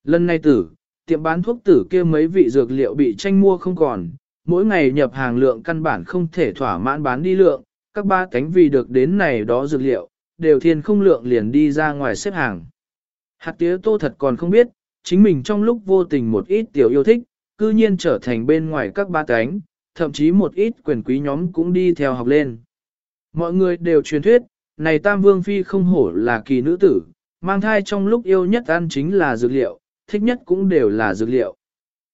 Lần này tử, tiệm bán thuốc tử kia mấy vị dược liệu bị tranh mua không còn, mỗi ngày nhập hàng lượng căn bản không thể thỏa mãn bán đi lượng, các ba cánh vì được đến này đó dược liệu, đều thiên không lượng liền đi ra ngoài xếp hàng. Hạt tía tô thật còn không biết, chính mình trong lúc vô tình một ít tiểu yêu thích, cư nhiên trở thành bên ngoài các ba cánh, thậm chí một ít quyền quý nhóm cũng đi theo học lên. Mọi người đều truyền thuyết, này Tam Vương Phi không hổ là kỳ nữ tử, mang thai trong lúc yêu nhất ăn chính là dược liệu, thích nhất cũng đều là dược liệu.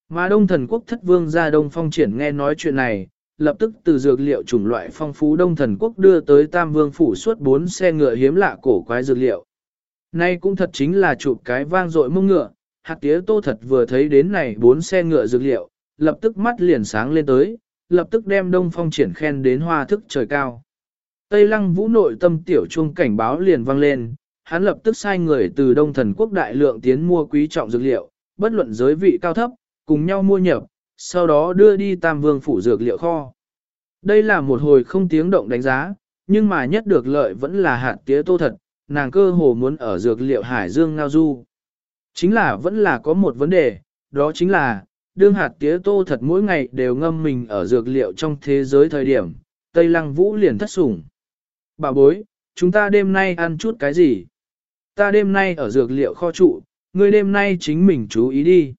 Mà Đông Thần Quốc thất vương ra Đông Phong triển nghe nói chuyện này, lập tức từ dược liệu chủng loại phong phú Đông Thần Quốc đưa tới Tam Vương phủ suốt bốn xe ngựa hiếm lạ cổ quái dược liệu. Nay cũng thật chính là chụp cái vang dội mông ngựa, hạt tía tô thật vừa thấy đến này bốn xe ngựa dược liệu, lập tức mắt liền sáng lên tới, lập tức đem Đông Phong triển khen đến hoa thức trời cao. Tây lăng vũ nội tâm tiểu chuông cảnh báo liền vang lên, hắn lập tức sai người từ Đông Thần Quốc đại lượng tiến mua quý trọng dược liệu, bất luận giới vị cao thấp, cùng nhau mua nhập, sau đó đưa đi Tam Vương phủ dược liệu kho. Đây là một hồi không tiếng động đánh giá, nhưng mà nhất được lợi vẫn là hạt tía tô thật, nàng cơ hồ muốn ở dược liệu hải dương ngao du. Chính là vẫn là có một vấn đề, đó chính là, đương hạt tía tô thật mỗi ngày đều ngâm mình ở dược liệu trong thế giới thời điểm, Tây Lăng Vũ liền thất sủng. Bà bối, chúng ta đêm nay ăn chút cái gì? Ta đêm nay ở dược liệu kho trụ, ngươi đêm nay chính mình chú ý đi.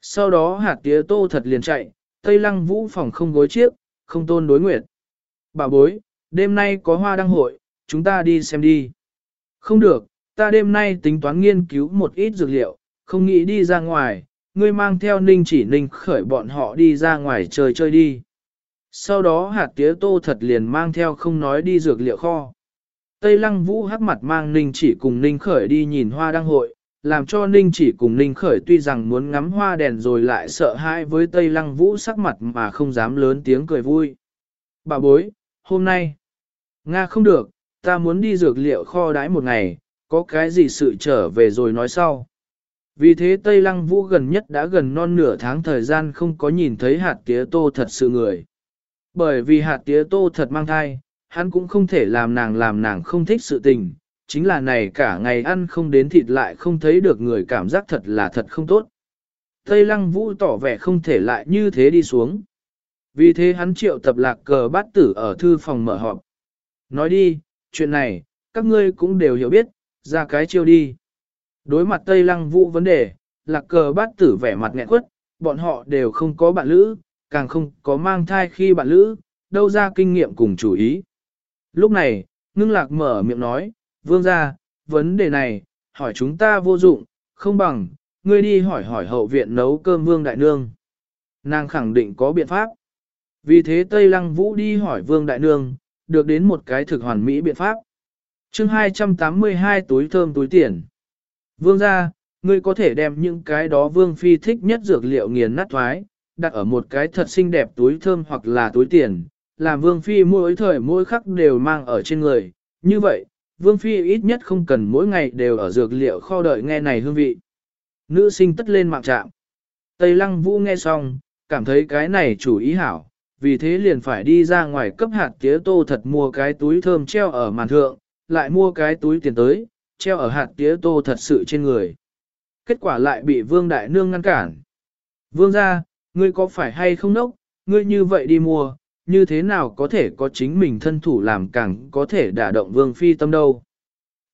Sau đó hạt tía tô thật liền chạy, Tây Lăng Vũ phòng không gối chiếc, không tôn đối nguyệt. Bà bối, đêm nay có hoa đăng hội, chúng ta đi xem đi. Không được, ta đêm nay tính toán nghiên cứu một ít dược liệu, không nghĩ đi ra ngoài, ngươi mang theo ninh chỉ ninh khởi bọn họ đi ra ngoài chơi chơi đi. Sau đó hạt tía tô thật liền mang theo không nói đi dược liệu kho. Tây lăng vũ hắc mặt mang ninh chỉ cùng ninh khởi đi nhìn hoa đăng hội, làm cho ninh chỉ cùng ninh khởi tuy rằng muốn ngắm hoa đèn rồi lại sợ hãi với tây lăng vũ sắc mặt mà không dám lớn tiếng cười vui. Bà bối, hôm nay, Nga không được, ta muốn đi dược liệu kho đái một ngày, có cái gì sự trở về rồi nói sau. Vì thế Tây Lăng Vũ gần nhất đã gần non nửa tháng thời gian không có nhìn thấy hạt tía tô thật sự người. Bởi vì hạt tía tô thật mang thai, hắn cũng không thể làm nàng làm nàng không thích sự tình, chính là này cả ngày ăn không đến thịt lại không thấy được người cảm giác thật là thật không tốt. Tây Lăng Vũ tỏ vẻ không thể lại như thế đi xuống. Vì thế hắn triệu tập lạc cờ bát tử ở thư phòng mở họp. Nói đi, chuyện này, các ngươi cũng đều hiểu biết, ra cái chiêu đi. Đối mặt Tây Lăng Vũ vấn đề, lạc cờ bát tử vẻ mặt nghẹn quất, bọn họ đều không có bạn lữ, càng không có mang thai khi bạn lữ, đâu ra kinh nghiệm cùng chủ ý. Lúc này, ngưng lạc mở miệng nói, vương ra, vấn đề này, hỏi chúng ta vô dụng, không bằng, ngươi đi hỏi hỏi hậu viện nấu cơm vương đại nương. Nàng khẳng định có biện pháp. Vì thế Tây Lăng Vũ đi hỏi vương đại nương, được đến một cái thực hoàn mỹ biện pháp. chương 282 túi thơm túi tiền. Vương ra, ngươi có thể đem những cái đó vương phi thích nhất dược liệu nghiền nát thoái, đặt ở một cái thật xinh đẹp túi thơm hoặc là túi tiền, làm vương phi mỗi thời mỗi khắc đều mang ở trên người. Như vậy, vương phi ít nhất không cần mỗi ngày đều ở dược liệu kho đợi nghe này hương vị. Nữ sinh tất lên mạng trạm. Tây lăng vũ nghe xong, cảm thấy cái này chủ ý hảo, vì thế liền phải đi ra ngoài cấp hạt tía tô thật mua cái túi thơm treo ở màn thượng, lại mua cái túi tiền tới, treo ở hạt tía tô thật sự trên người. Kết quả lại bị vương đại nương ngăn cản. Vương ra, ngươi có phải hay không nốc, ngươi như vậy đi mua, như thế nào có thể có chính mình thân thủ làm càng có thể đả động vương phi tâm đâu.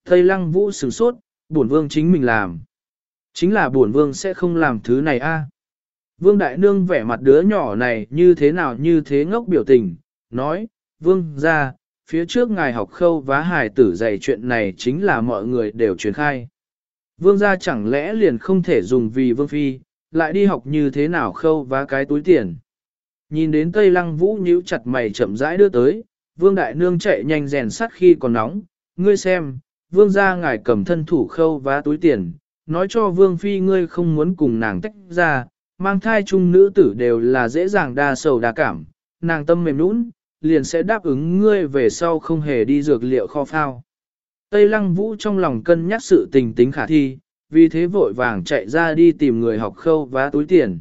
Tây lăng vũ sửng sốt, bổn vương chính mình làm. Chính là bổn vương sẽ không làm thứ này a. Vương đại nương vẻ mặt đứa nhỏ này như thế nào như thế ngốc biểu tình, nói, vương ra, phía trước ngài học khâu vá hài tử dạy chuyện này chính là mọi người đều truyền khai. Vương gia chẳng lẽ liền không thể dùng vì vương phi, lại đi học như thế nào khâu vá cái túi tiền. Nhìn đến Tây Lăng Vũ nhíu chặt mày chậm rãi đưa tới, Vương Đại Nương chạy nhanh rèn sắt khi còn nóng, ngươi xem, Vương gia ngài cầm thân thủ khâu vá túi tiền, nói cho Vương Phi ngươi không muốn cùng nàng tách ra, mang thai chung nữ tử đều là dễ dàng đa sầu đa cảm, nàng tâm mềm nũng, liền sẽ đáp ứng ngươi về sau không hề đi dược liệu kho phao. Tây Lăng Vũ trong lòng cân nhắc sự tình tính khả thi, vì thế vội vàng chạy ra đi tìm người học khâu vá túi tiền.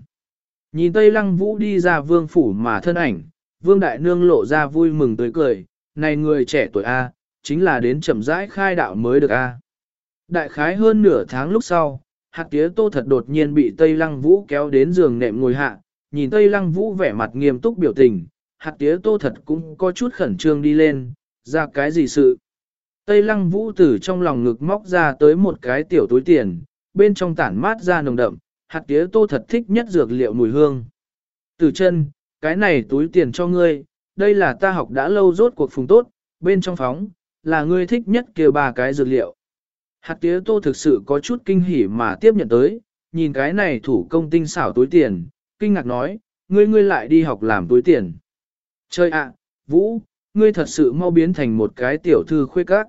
Nhìn Tây Lăng Vũ đi ra vương phủ mà thân ảnh, vương đại nương lộ ra vui mừng tươi cười, này người trẻ tuổi A, chính là đến chậm rãi khai đạo mới được A. Đại khái hơn nửa tháng lúc sau, hạt tía tô thật đột nhiên bị Tây Lăng Vũ kéo đến giường nệm ngồi hạ, nhìn Tây Lăng Vũ vẻ mặt nghiêm túc biểu tình, hạt tía tô thật cũng có chút khẩn trương đi lên, ra cái gì sự. Tây Lăng Vũ từ trong lòng ngực móc ra tới một cái tiểu túi tiền, bên trong tản mát ra nồng đậm, hạt tía tô thật thích nhất dược liệu mùi hương. Từ chân, cái này túi tiền cho ngươi, đây là ta học đã lâu rốt cuộc phùng tốt, bên trong phóng, là ngươi thích nhất kia ba cái dược liệu. Hạt tía tô thực sự có chút kinh hỉ mà tiếp nhận tới, nhìn cái này thủ công tinh xảo túi tiền, kinh ngạc nói, ngươi ngươi lại đi học làm túi tiền. Chơi ạ, Vũ, ngươi thật sự mau biến thành một cái tiểu thư khuê các.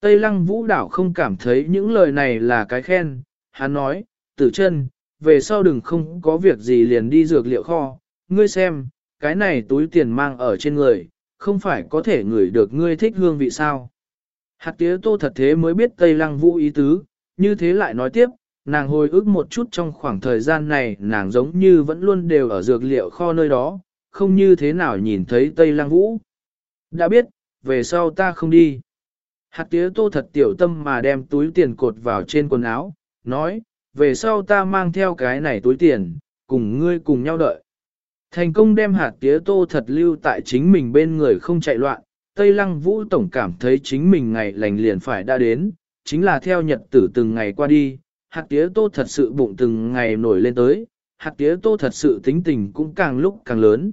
Tây lăng Vũ đảo không cảm thấy những lời này là cái khen, hắn nói, tử chân, về sau đừng không có việc gì liền đi dược liệu kho, ngươi xem, cái này túi tiền mang ở trên người, không phải có thể ngửi được ngươi thích hương vị sao. Hạt tía tô thật thế mới biết Tây Lăng Vũ ý tứ, như thế lại nói tiếp, nàng hồi ức một chút trong khoảng thời gian này nàng giống như vẫn luôn đều ở dược liệu kho nơi đó, không như thế nào nhìn thấy Tây Lăng Vũ. Đã biết, về sau ta không đi. Hạt tía tô thật tiểu tâm mà đem túi tiền cột vào trên quần áo, nói, về sau ta mang theo cái này túi tiền, cùng ngươi cùng nhau đợi. Thành công đem hạt tía tô thật lưu tại chính mình bên người không chạy loạn, Tây Lăng Vũ Tổng cảm thấy chính mình ngày lành liền phải đã đến, chính là theo nhật tử từng ngày qua đi, hạt tía tô thật sự bụng từng ngày nổi lên tới, hạt tía tô thật sự tính tình cũng càng lúc càng lớn.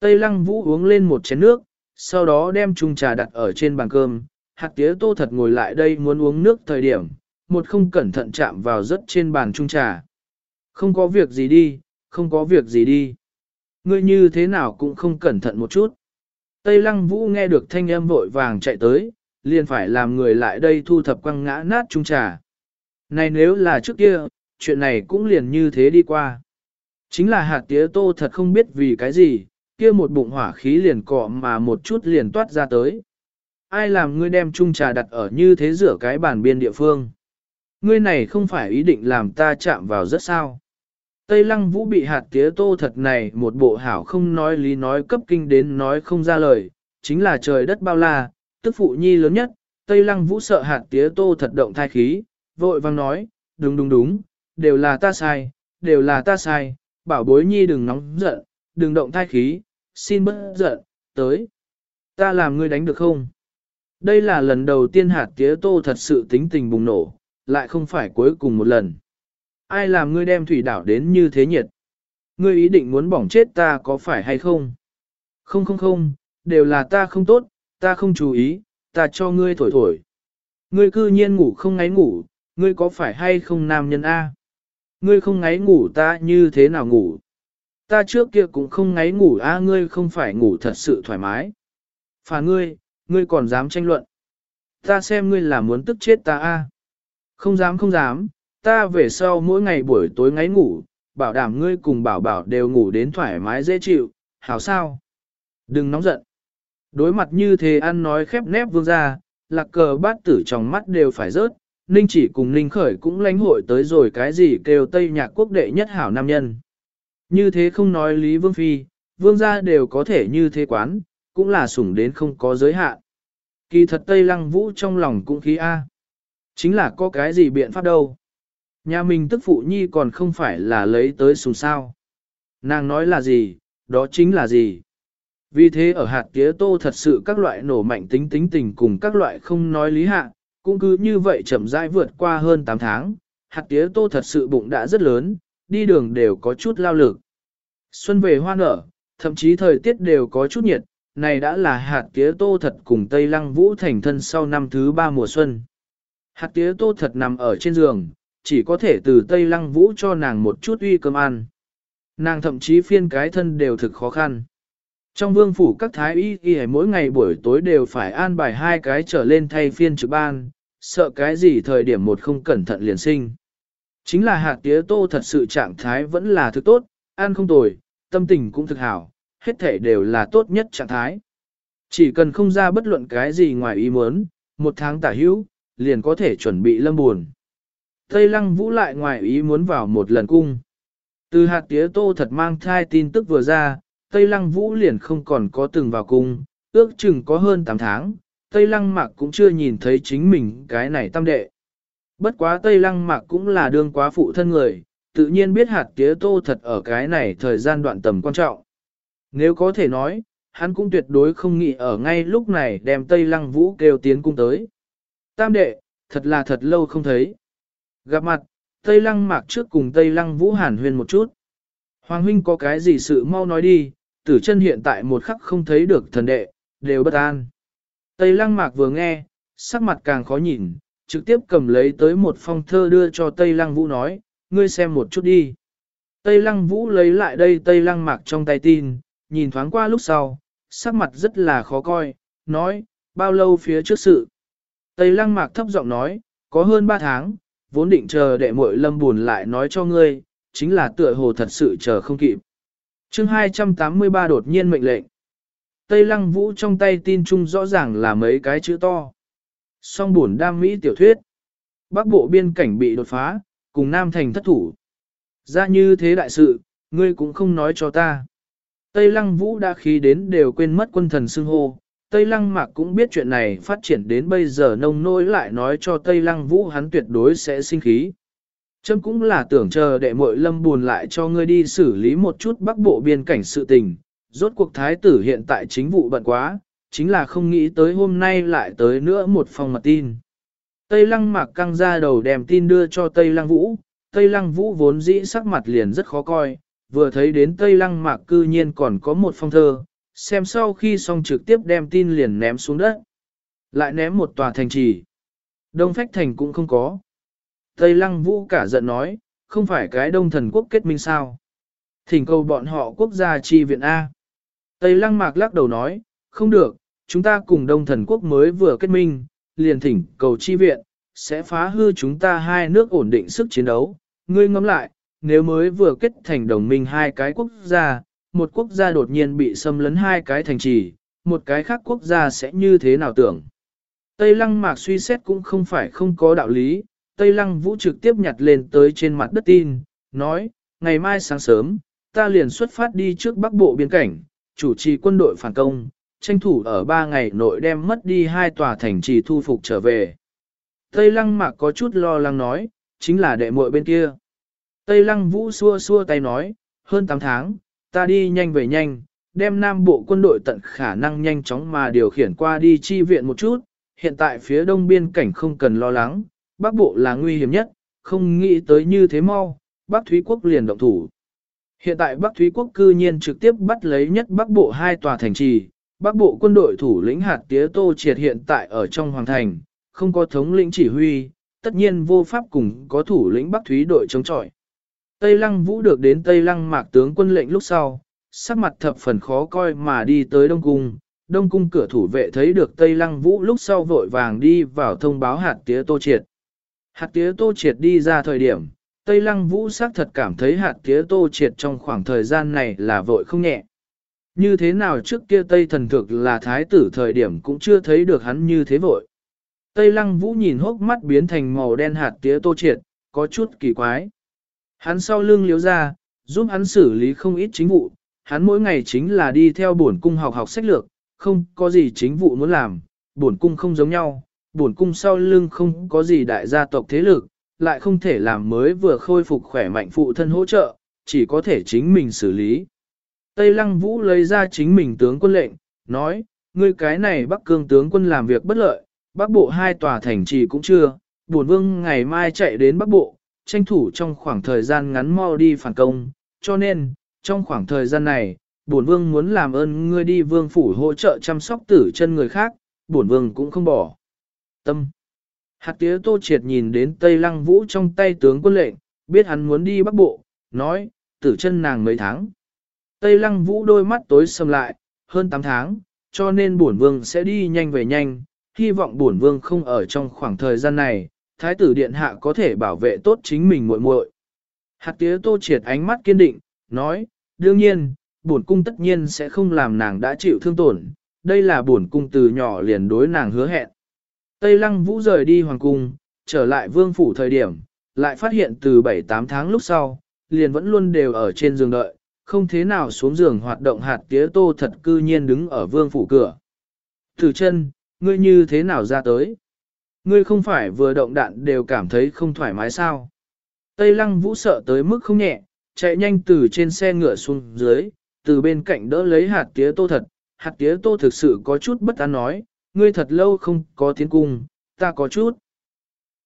Tây Lăng Vũ uống lên một chén nước, sau đó đem chung trà đặt ở trên bàn cơm, hạt tía tô thật ngồi lại đây muốn uống nước thời điểm, một không cẩn thận chạm vào rất trên bàn trung trà. Không có việc gì đi, không có việc gì đi. Ngươi như thế nào cũng không cẩn thận một chút. Tây lăng vũ nghe được thanh âm vội vàng chạy tới, liền phải làm người lại đây thu thập quăng ngã nát trung trà. Này nếu là trước kia, chuyện này cũng liền như thế đi qua. Chính là hạt tía tô thật không biết vì cái gì, kia một bụng hỏa khí liền cọ mà một chút liền toát ra tới. Ai làm ngươi đem chung trà đặt ở như thế rửa cái bàn biên địa phương. Ngươi này không phải ý định làm ta chạm vào rất sao. Tây lăng vũ bị hạt tía tô thật này một bộ hảo không nói lý nói cấp kinh đến nói không ra lời, chính là trời đất bao la, tức phụ nhi lớn nhất, Tây lăng vũ sợ hạt tía tô thật động thai khí, vội vang nói, đúng đúng đúng, đều là ta sai, đều là ta sai, bảo bối nhi đừng nóng giận, đừng động thai khí, xin bớt giận, tới. Ta làm ngươi đánh được không? Đây là lần đầu tiên hạt tía tô thật sự tính tình bùng nổ, lại không phải cuối cùng một lần. Ai làm ngươi đem thủy đảo đến như thế nhiệt? Ngươi ý định muốn bỏng chết ta có phải hay không? Không không không, đều là ta không tốt, ta không chú ý, ta cho ngươi thổi thổi. Ngươi cư nhiên ngủ không ngáy ngủ, ngươi có phải hay không nam nhân A? Ngươi không ngáy ngủ ta như thế nào ngủ? Ta trước kia cũng không ngáy ngủ A ngươi không phải ngủ thật sự thoải mái. Phà ngươi, ngươi còn dám tranh luận. Ta xem ngươi là muốn tức chết ta A. Không dám không dám, ta về sau mỗi ngày buổi tối ngáy ngủ, bảo đảm ngươi cùng bảo bảo đều ngủ đến thoải mái dễ chịu, hảo sao? Đừng nóng giận. Đối mặt như thế ăn nói khép nép vương ra, lạc cờ bát tử trong mắt đều phải rớt, Ninh chỉ cùng Ninh khởi cũng lãnh hội tới rồi cái gì kêu Tây Nhạc quốc đệ nhất hảo nam nhân. Như thế không nói Lý Vương Phi, vương gia đều có thể như thế quán, cũng là sủng đến không có giới hạn. Kỳ thật Tây Lăng Vũ trong lòng cũng khí A. Chính là có cái gì biện pháp đâu. Nhà mình tức phụ nhi còn không phải là lấy tới sùng sao. Nàng nói là gì, đó chính là gì. Vì thế ở hạt tía tô thật sự các loại nổ mạnh tính tính tình cùng các loại không nói lý hạ, cũng cứ như vậy chậm rãi vượt qua hơn 8 tháng, hạt tía tô thật sự bụng đã rất lớn, đi đường đều có chút lao lực. Xuân về hoa nở, thậm chí thời tiết đều có chút nhiệt, này đã là hạt tía tô thật cùng Tây Lăng Vũ thành thân sau năm thứ ba mùa xuân. Hạt tía tô thật nằm ở trên giường, chỉ có thể từ Tây Lăng Vũ cho nàng một chút uy cơm ăn. Nàng thậm chí phiên cái thân đều thực khó khăn. Trong vương phủ các thái y y mỗi ngày buổi tối đều phải an bài hai cái trở lên thay phiên trực ban, sợ cái gì thời điểm một không cẩn thận liền sinh. Chính là hạt tía tô thật sự trạng thái vẫn là thứ tốt, ăn không tồi, tâm tình cũng thực hảo, hết thể đều là tốt nhất trạng thái. Chỉ cần không ra bất luận cái gì ngoài ý muốn, một tháng tả hữu, liền có thể chuẩn bị lâm buồn. Tây lăng vũ lại ngoài ý muốn vào một lần cung. Từ hạt tía tô thật mang thai tin tức vừa ra, Tây lăng vũ liền không còn có từng vào cung, ước chừng có hơn 8 tháng, Tây lăng mạc cũng chưa nhìn thấy chính mình cái này tâm đệ. Bất quá Tây lăng mạc cũng là đương quá phụ thân người, tự nhiên biết hạt tía tô thật ở cái này thời gian đoạn tầm quan trọng. Nếu có thể nói, hắn cũng tuyệt đối không nghĩ ở ngay lúc này đem Tây Lăng Vũ kêu tiến cung tới. Tam đệ, thật là thật lâu không thấy. Gặp mặt, Tây Lăng mạc trước cùng Tây Lăng Vũ hàn huyên một chút. Hoàng huynh có cái gì sự mau nói đi, tử chân hiện tại một khắc không thấy được thần đệ, đều bất an. Tây Lăng mạc vừa nghe, sắc mặt càng khó nhìn, trực tiếp cầm lấy tới một phong thơ đưa cho Tây Lăng Vũ nói, ngươi xem một chút đi. Tây Lăng Vũ lấy lại đây Tây Lăng mạc trong tay tin, nhìn thoáng qua lúc sau, sắc mặt rất là khó coi, nói, bao lâu phía trước sự. Tây Lăng mạc thấp giọng nói, có hơn 3 tháng, vốn định chờ đệ muội lâm buồn lại nói cho ngươi, chính là tựa hồ thật sự chờ không kịp. chương 283 đột nhiên mệnh lệnh. Tây Lăng Vũ trong tay tin chung rõ ràng là mấy cái chữ to. Song buồn đam mỹ tiểu thuyết. Bắc bộ biên cảnh bị đột phá, cùng Nam Thành thất thủ. Ra như thế đại sự, ngươi cũng không nói cho ta. Tây Lăng Vũ đã khí đến đều quên mất quân thần xưng hô. Tây Lăng Mạc cũng biết chuyện này phát triển đến bây giờ nông nỗi lại nói cho Tây Lăng Vũ hắn tuyệt đối sẽ sinh khí. Trâm cũng là tưởng chờ đệ muội lâm buồn lại cho ngươi đi xử lý một chút bắc bộ biên cảnh sự tình. Rốt cuộc thái tử hiện tại chính vụ bận quá, chính là không nghĩ tới hôm nay lại tới nữa một phòng mật tin. Tây Lăng Mạc căng ra đầu đem tin đưa cho Tây Lăng Vũ, Tây Lăng Vũ vốn dĩ sắc mặt liền rất khó coi, vừa thấy đến Tây Lăng Mạc cư nhiên còn có một phong thơ, xem sau khi xong trực tiếp đem tin liền ném xuống đất. Lại ném một tòa thành trì. Đông Phách Thành cũng không có. Tây Lăng Vũ cả giận nói, không phải cái đông thần quốc kết minh sao. Thỉnh cầu bọn họ quốc gia chi viện A. Tây Lăng Mạc lắc đầu nói, không được, chúng ta cùng đông thần quốc mới vừa kết minh, liền thỉnh cầu chi viện, sẽ phá hư chúng ta hai nước ổn định sức chiến đấu. Ngươi ngẫm lại, nếu mới vừa kết thành đồng minh hai cái quốc gia, một quốc gia đột nhiên bị xâm lấn hai cái thành trì, một cái khác quốc gia sẽ như thế nào tưởng. Tây Lăng Mạc suy xét cũng không phải không có đạo lý, Tây Lăng Vũ trực tiếp nhặt lên tới trên mặt đất tin, nói, ngày mai sáng sớm, ta liền xuất phát đi trước Bắc Bộ biên cảnh, chủ trì quân đội phản công, tranh thủ ở ba ngày nội đem mất đi hai tòa thành trì thu phục trở về. Tây Lăng Mạc có chút lo lắng nói, chính là đệ muội bên kia. Tây Lăng Vũ xua xua tay nói, hơn 8 tháng, ta đi nhanh về nhanh, đem Nam Bộ quân đội tận khả năng nhanh chóng mà điều khiển qua đi chi viện một chút, hiện tại phía đông biên cảnh không cần lo lắng, Bắc Bộ là nguy hiểm nhất, không nghĩ tới như thế mau, Bắc Thúy Quốc liền động thủ. Hiện tại Bắc Thúy Quốc cư nhiên trực tiếp bắt lấy nhất Bắc Bộ hai tòa thành trì, Bắc Bộ quân đội thủ lĩnh hạt tía tô triệt hiện tại ở trong hoàng thành, không có thống lĩnh chỉ huy, tất nhiên vô pháp cùng có thủ lĩnh Bắc Thúy đội chống chọi. Tây Lăng Vũ được đến Tây Lăng mạc tướng quân lệnh lúc sau, sắc mặt thập phần khó coi mà đi tới Đông Cung. Đông Cung cửa thủ vệ thấy được Tây Lăng Vũ lúc sau vội vàng đi vào thông báo hạt tía tô triệt. Hạt tía tô triệt đi ra thời điểm, Tây Lăng Vũ xác thật cảm thấy hạt tía tô triệt trong khoảng thời gian này là vội không nhẹ. Như thế nào trước kia Tây thần thực là thái tử thời điểm cũng chưa thấy được hắn như thế vội. Tây Lăng Vũ nhìn hốc mắt biến thành màu đen hạt tía tô triệt, có chút kỳ quái. Hắn sau lưng liếu ra, giúp hắn xử lý không ít chính vụ, hắn mỗi ngày chính là đi theo bổn cung học học sách lược, không có gì chính vụ muốn làm, bổn cung không giống nhau, bổn cung sau lưng không có gì đại gia tộc thế lực, lại không thể làm mới vừa khôi phục khỏe mạnh phụ thân hỗ trợ, chỉ có thể chính mình xử lý. Tây Lăng Vũ lấy ra chính mình tướng quân lệnh, nói, ngươi cái này Bắc Cương tướng quân làm việc bất lợi, Bắc Bộ hai tòa thành trì cũng chưa, bổn vương ngày mai chạy đến Bắc Bộ, tranh thủ trong khoảng thời gian ngắn mau đi phản công, cho nên, trong khoảng thời gian này, bổn vương muốn làm ơn ngươi đi vương phủ hỗ trợ chăm sóc tử chân người khác, bổn vương cũng không bỏ. Tâm Hạt tía tô triệt nhìn đến Tây Lăng Vũ trong tay tướng quân lệnh, biết hắn muốn đi Bắc Bộ, nói, tử chân nàng mấy tháng. Tây Lăng Vũ đôi mắt tối sầm lại, hơn 8 tháng, cho nên bổn vương sẽ đi nhanh về nhanh, hy vọng bổn vương không ở trong khoảng thời gian này, thái tử điện hạ có thể bảo vệ tốt chính mình muội muội. Hạt tía tô triệt ánh mắt kiên định, nói, đương nhiên, bổn cung tất nhiên sẽ không làm nàng đã chịu thương tổn, đây là bổn cung từ nhỏ liền đối nàng hứa hẹn. Tây lăng vũ rời đi hoàng cung, trở lại vương phủ thời điểm, lại phát hiện từ 7-8 tháng lúc sau, liền vẫn luôn đều ở trên giường đợi, không thế nào xuống giường hoạt động hạt tía tô thật cư nhiên đứng ở vương phủ cửa. Thử chân, ngươi như thế nào ra tới? Ngươi không phải vừa động đạn đều cảm thấy không thoải mái sao? Tây lăng vũ sợ tới mức không nhẹ, chạy nhanh từ trên xe ngựa xuống dưới, từ bên cạnh đỡ lấy hạt tía tô thật. Hạt tía tô thực sự có chút bất an nói, ngươi thật lâu không có tiến cung, ta có chút.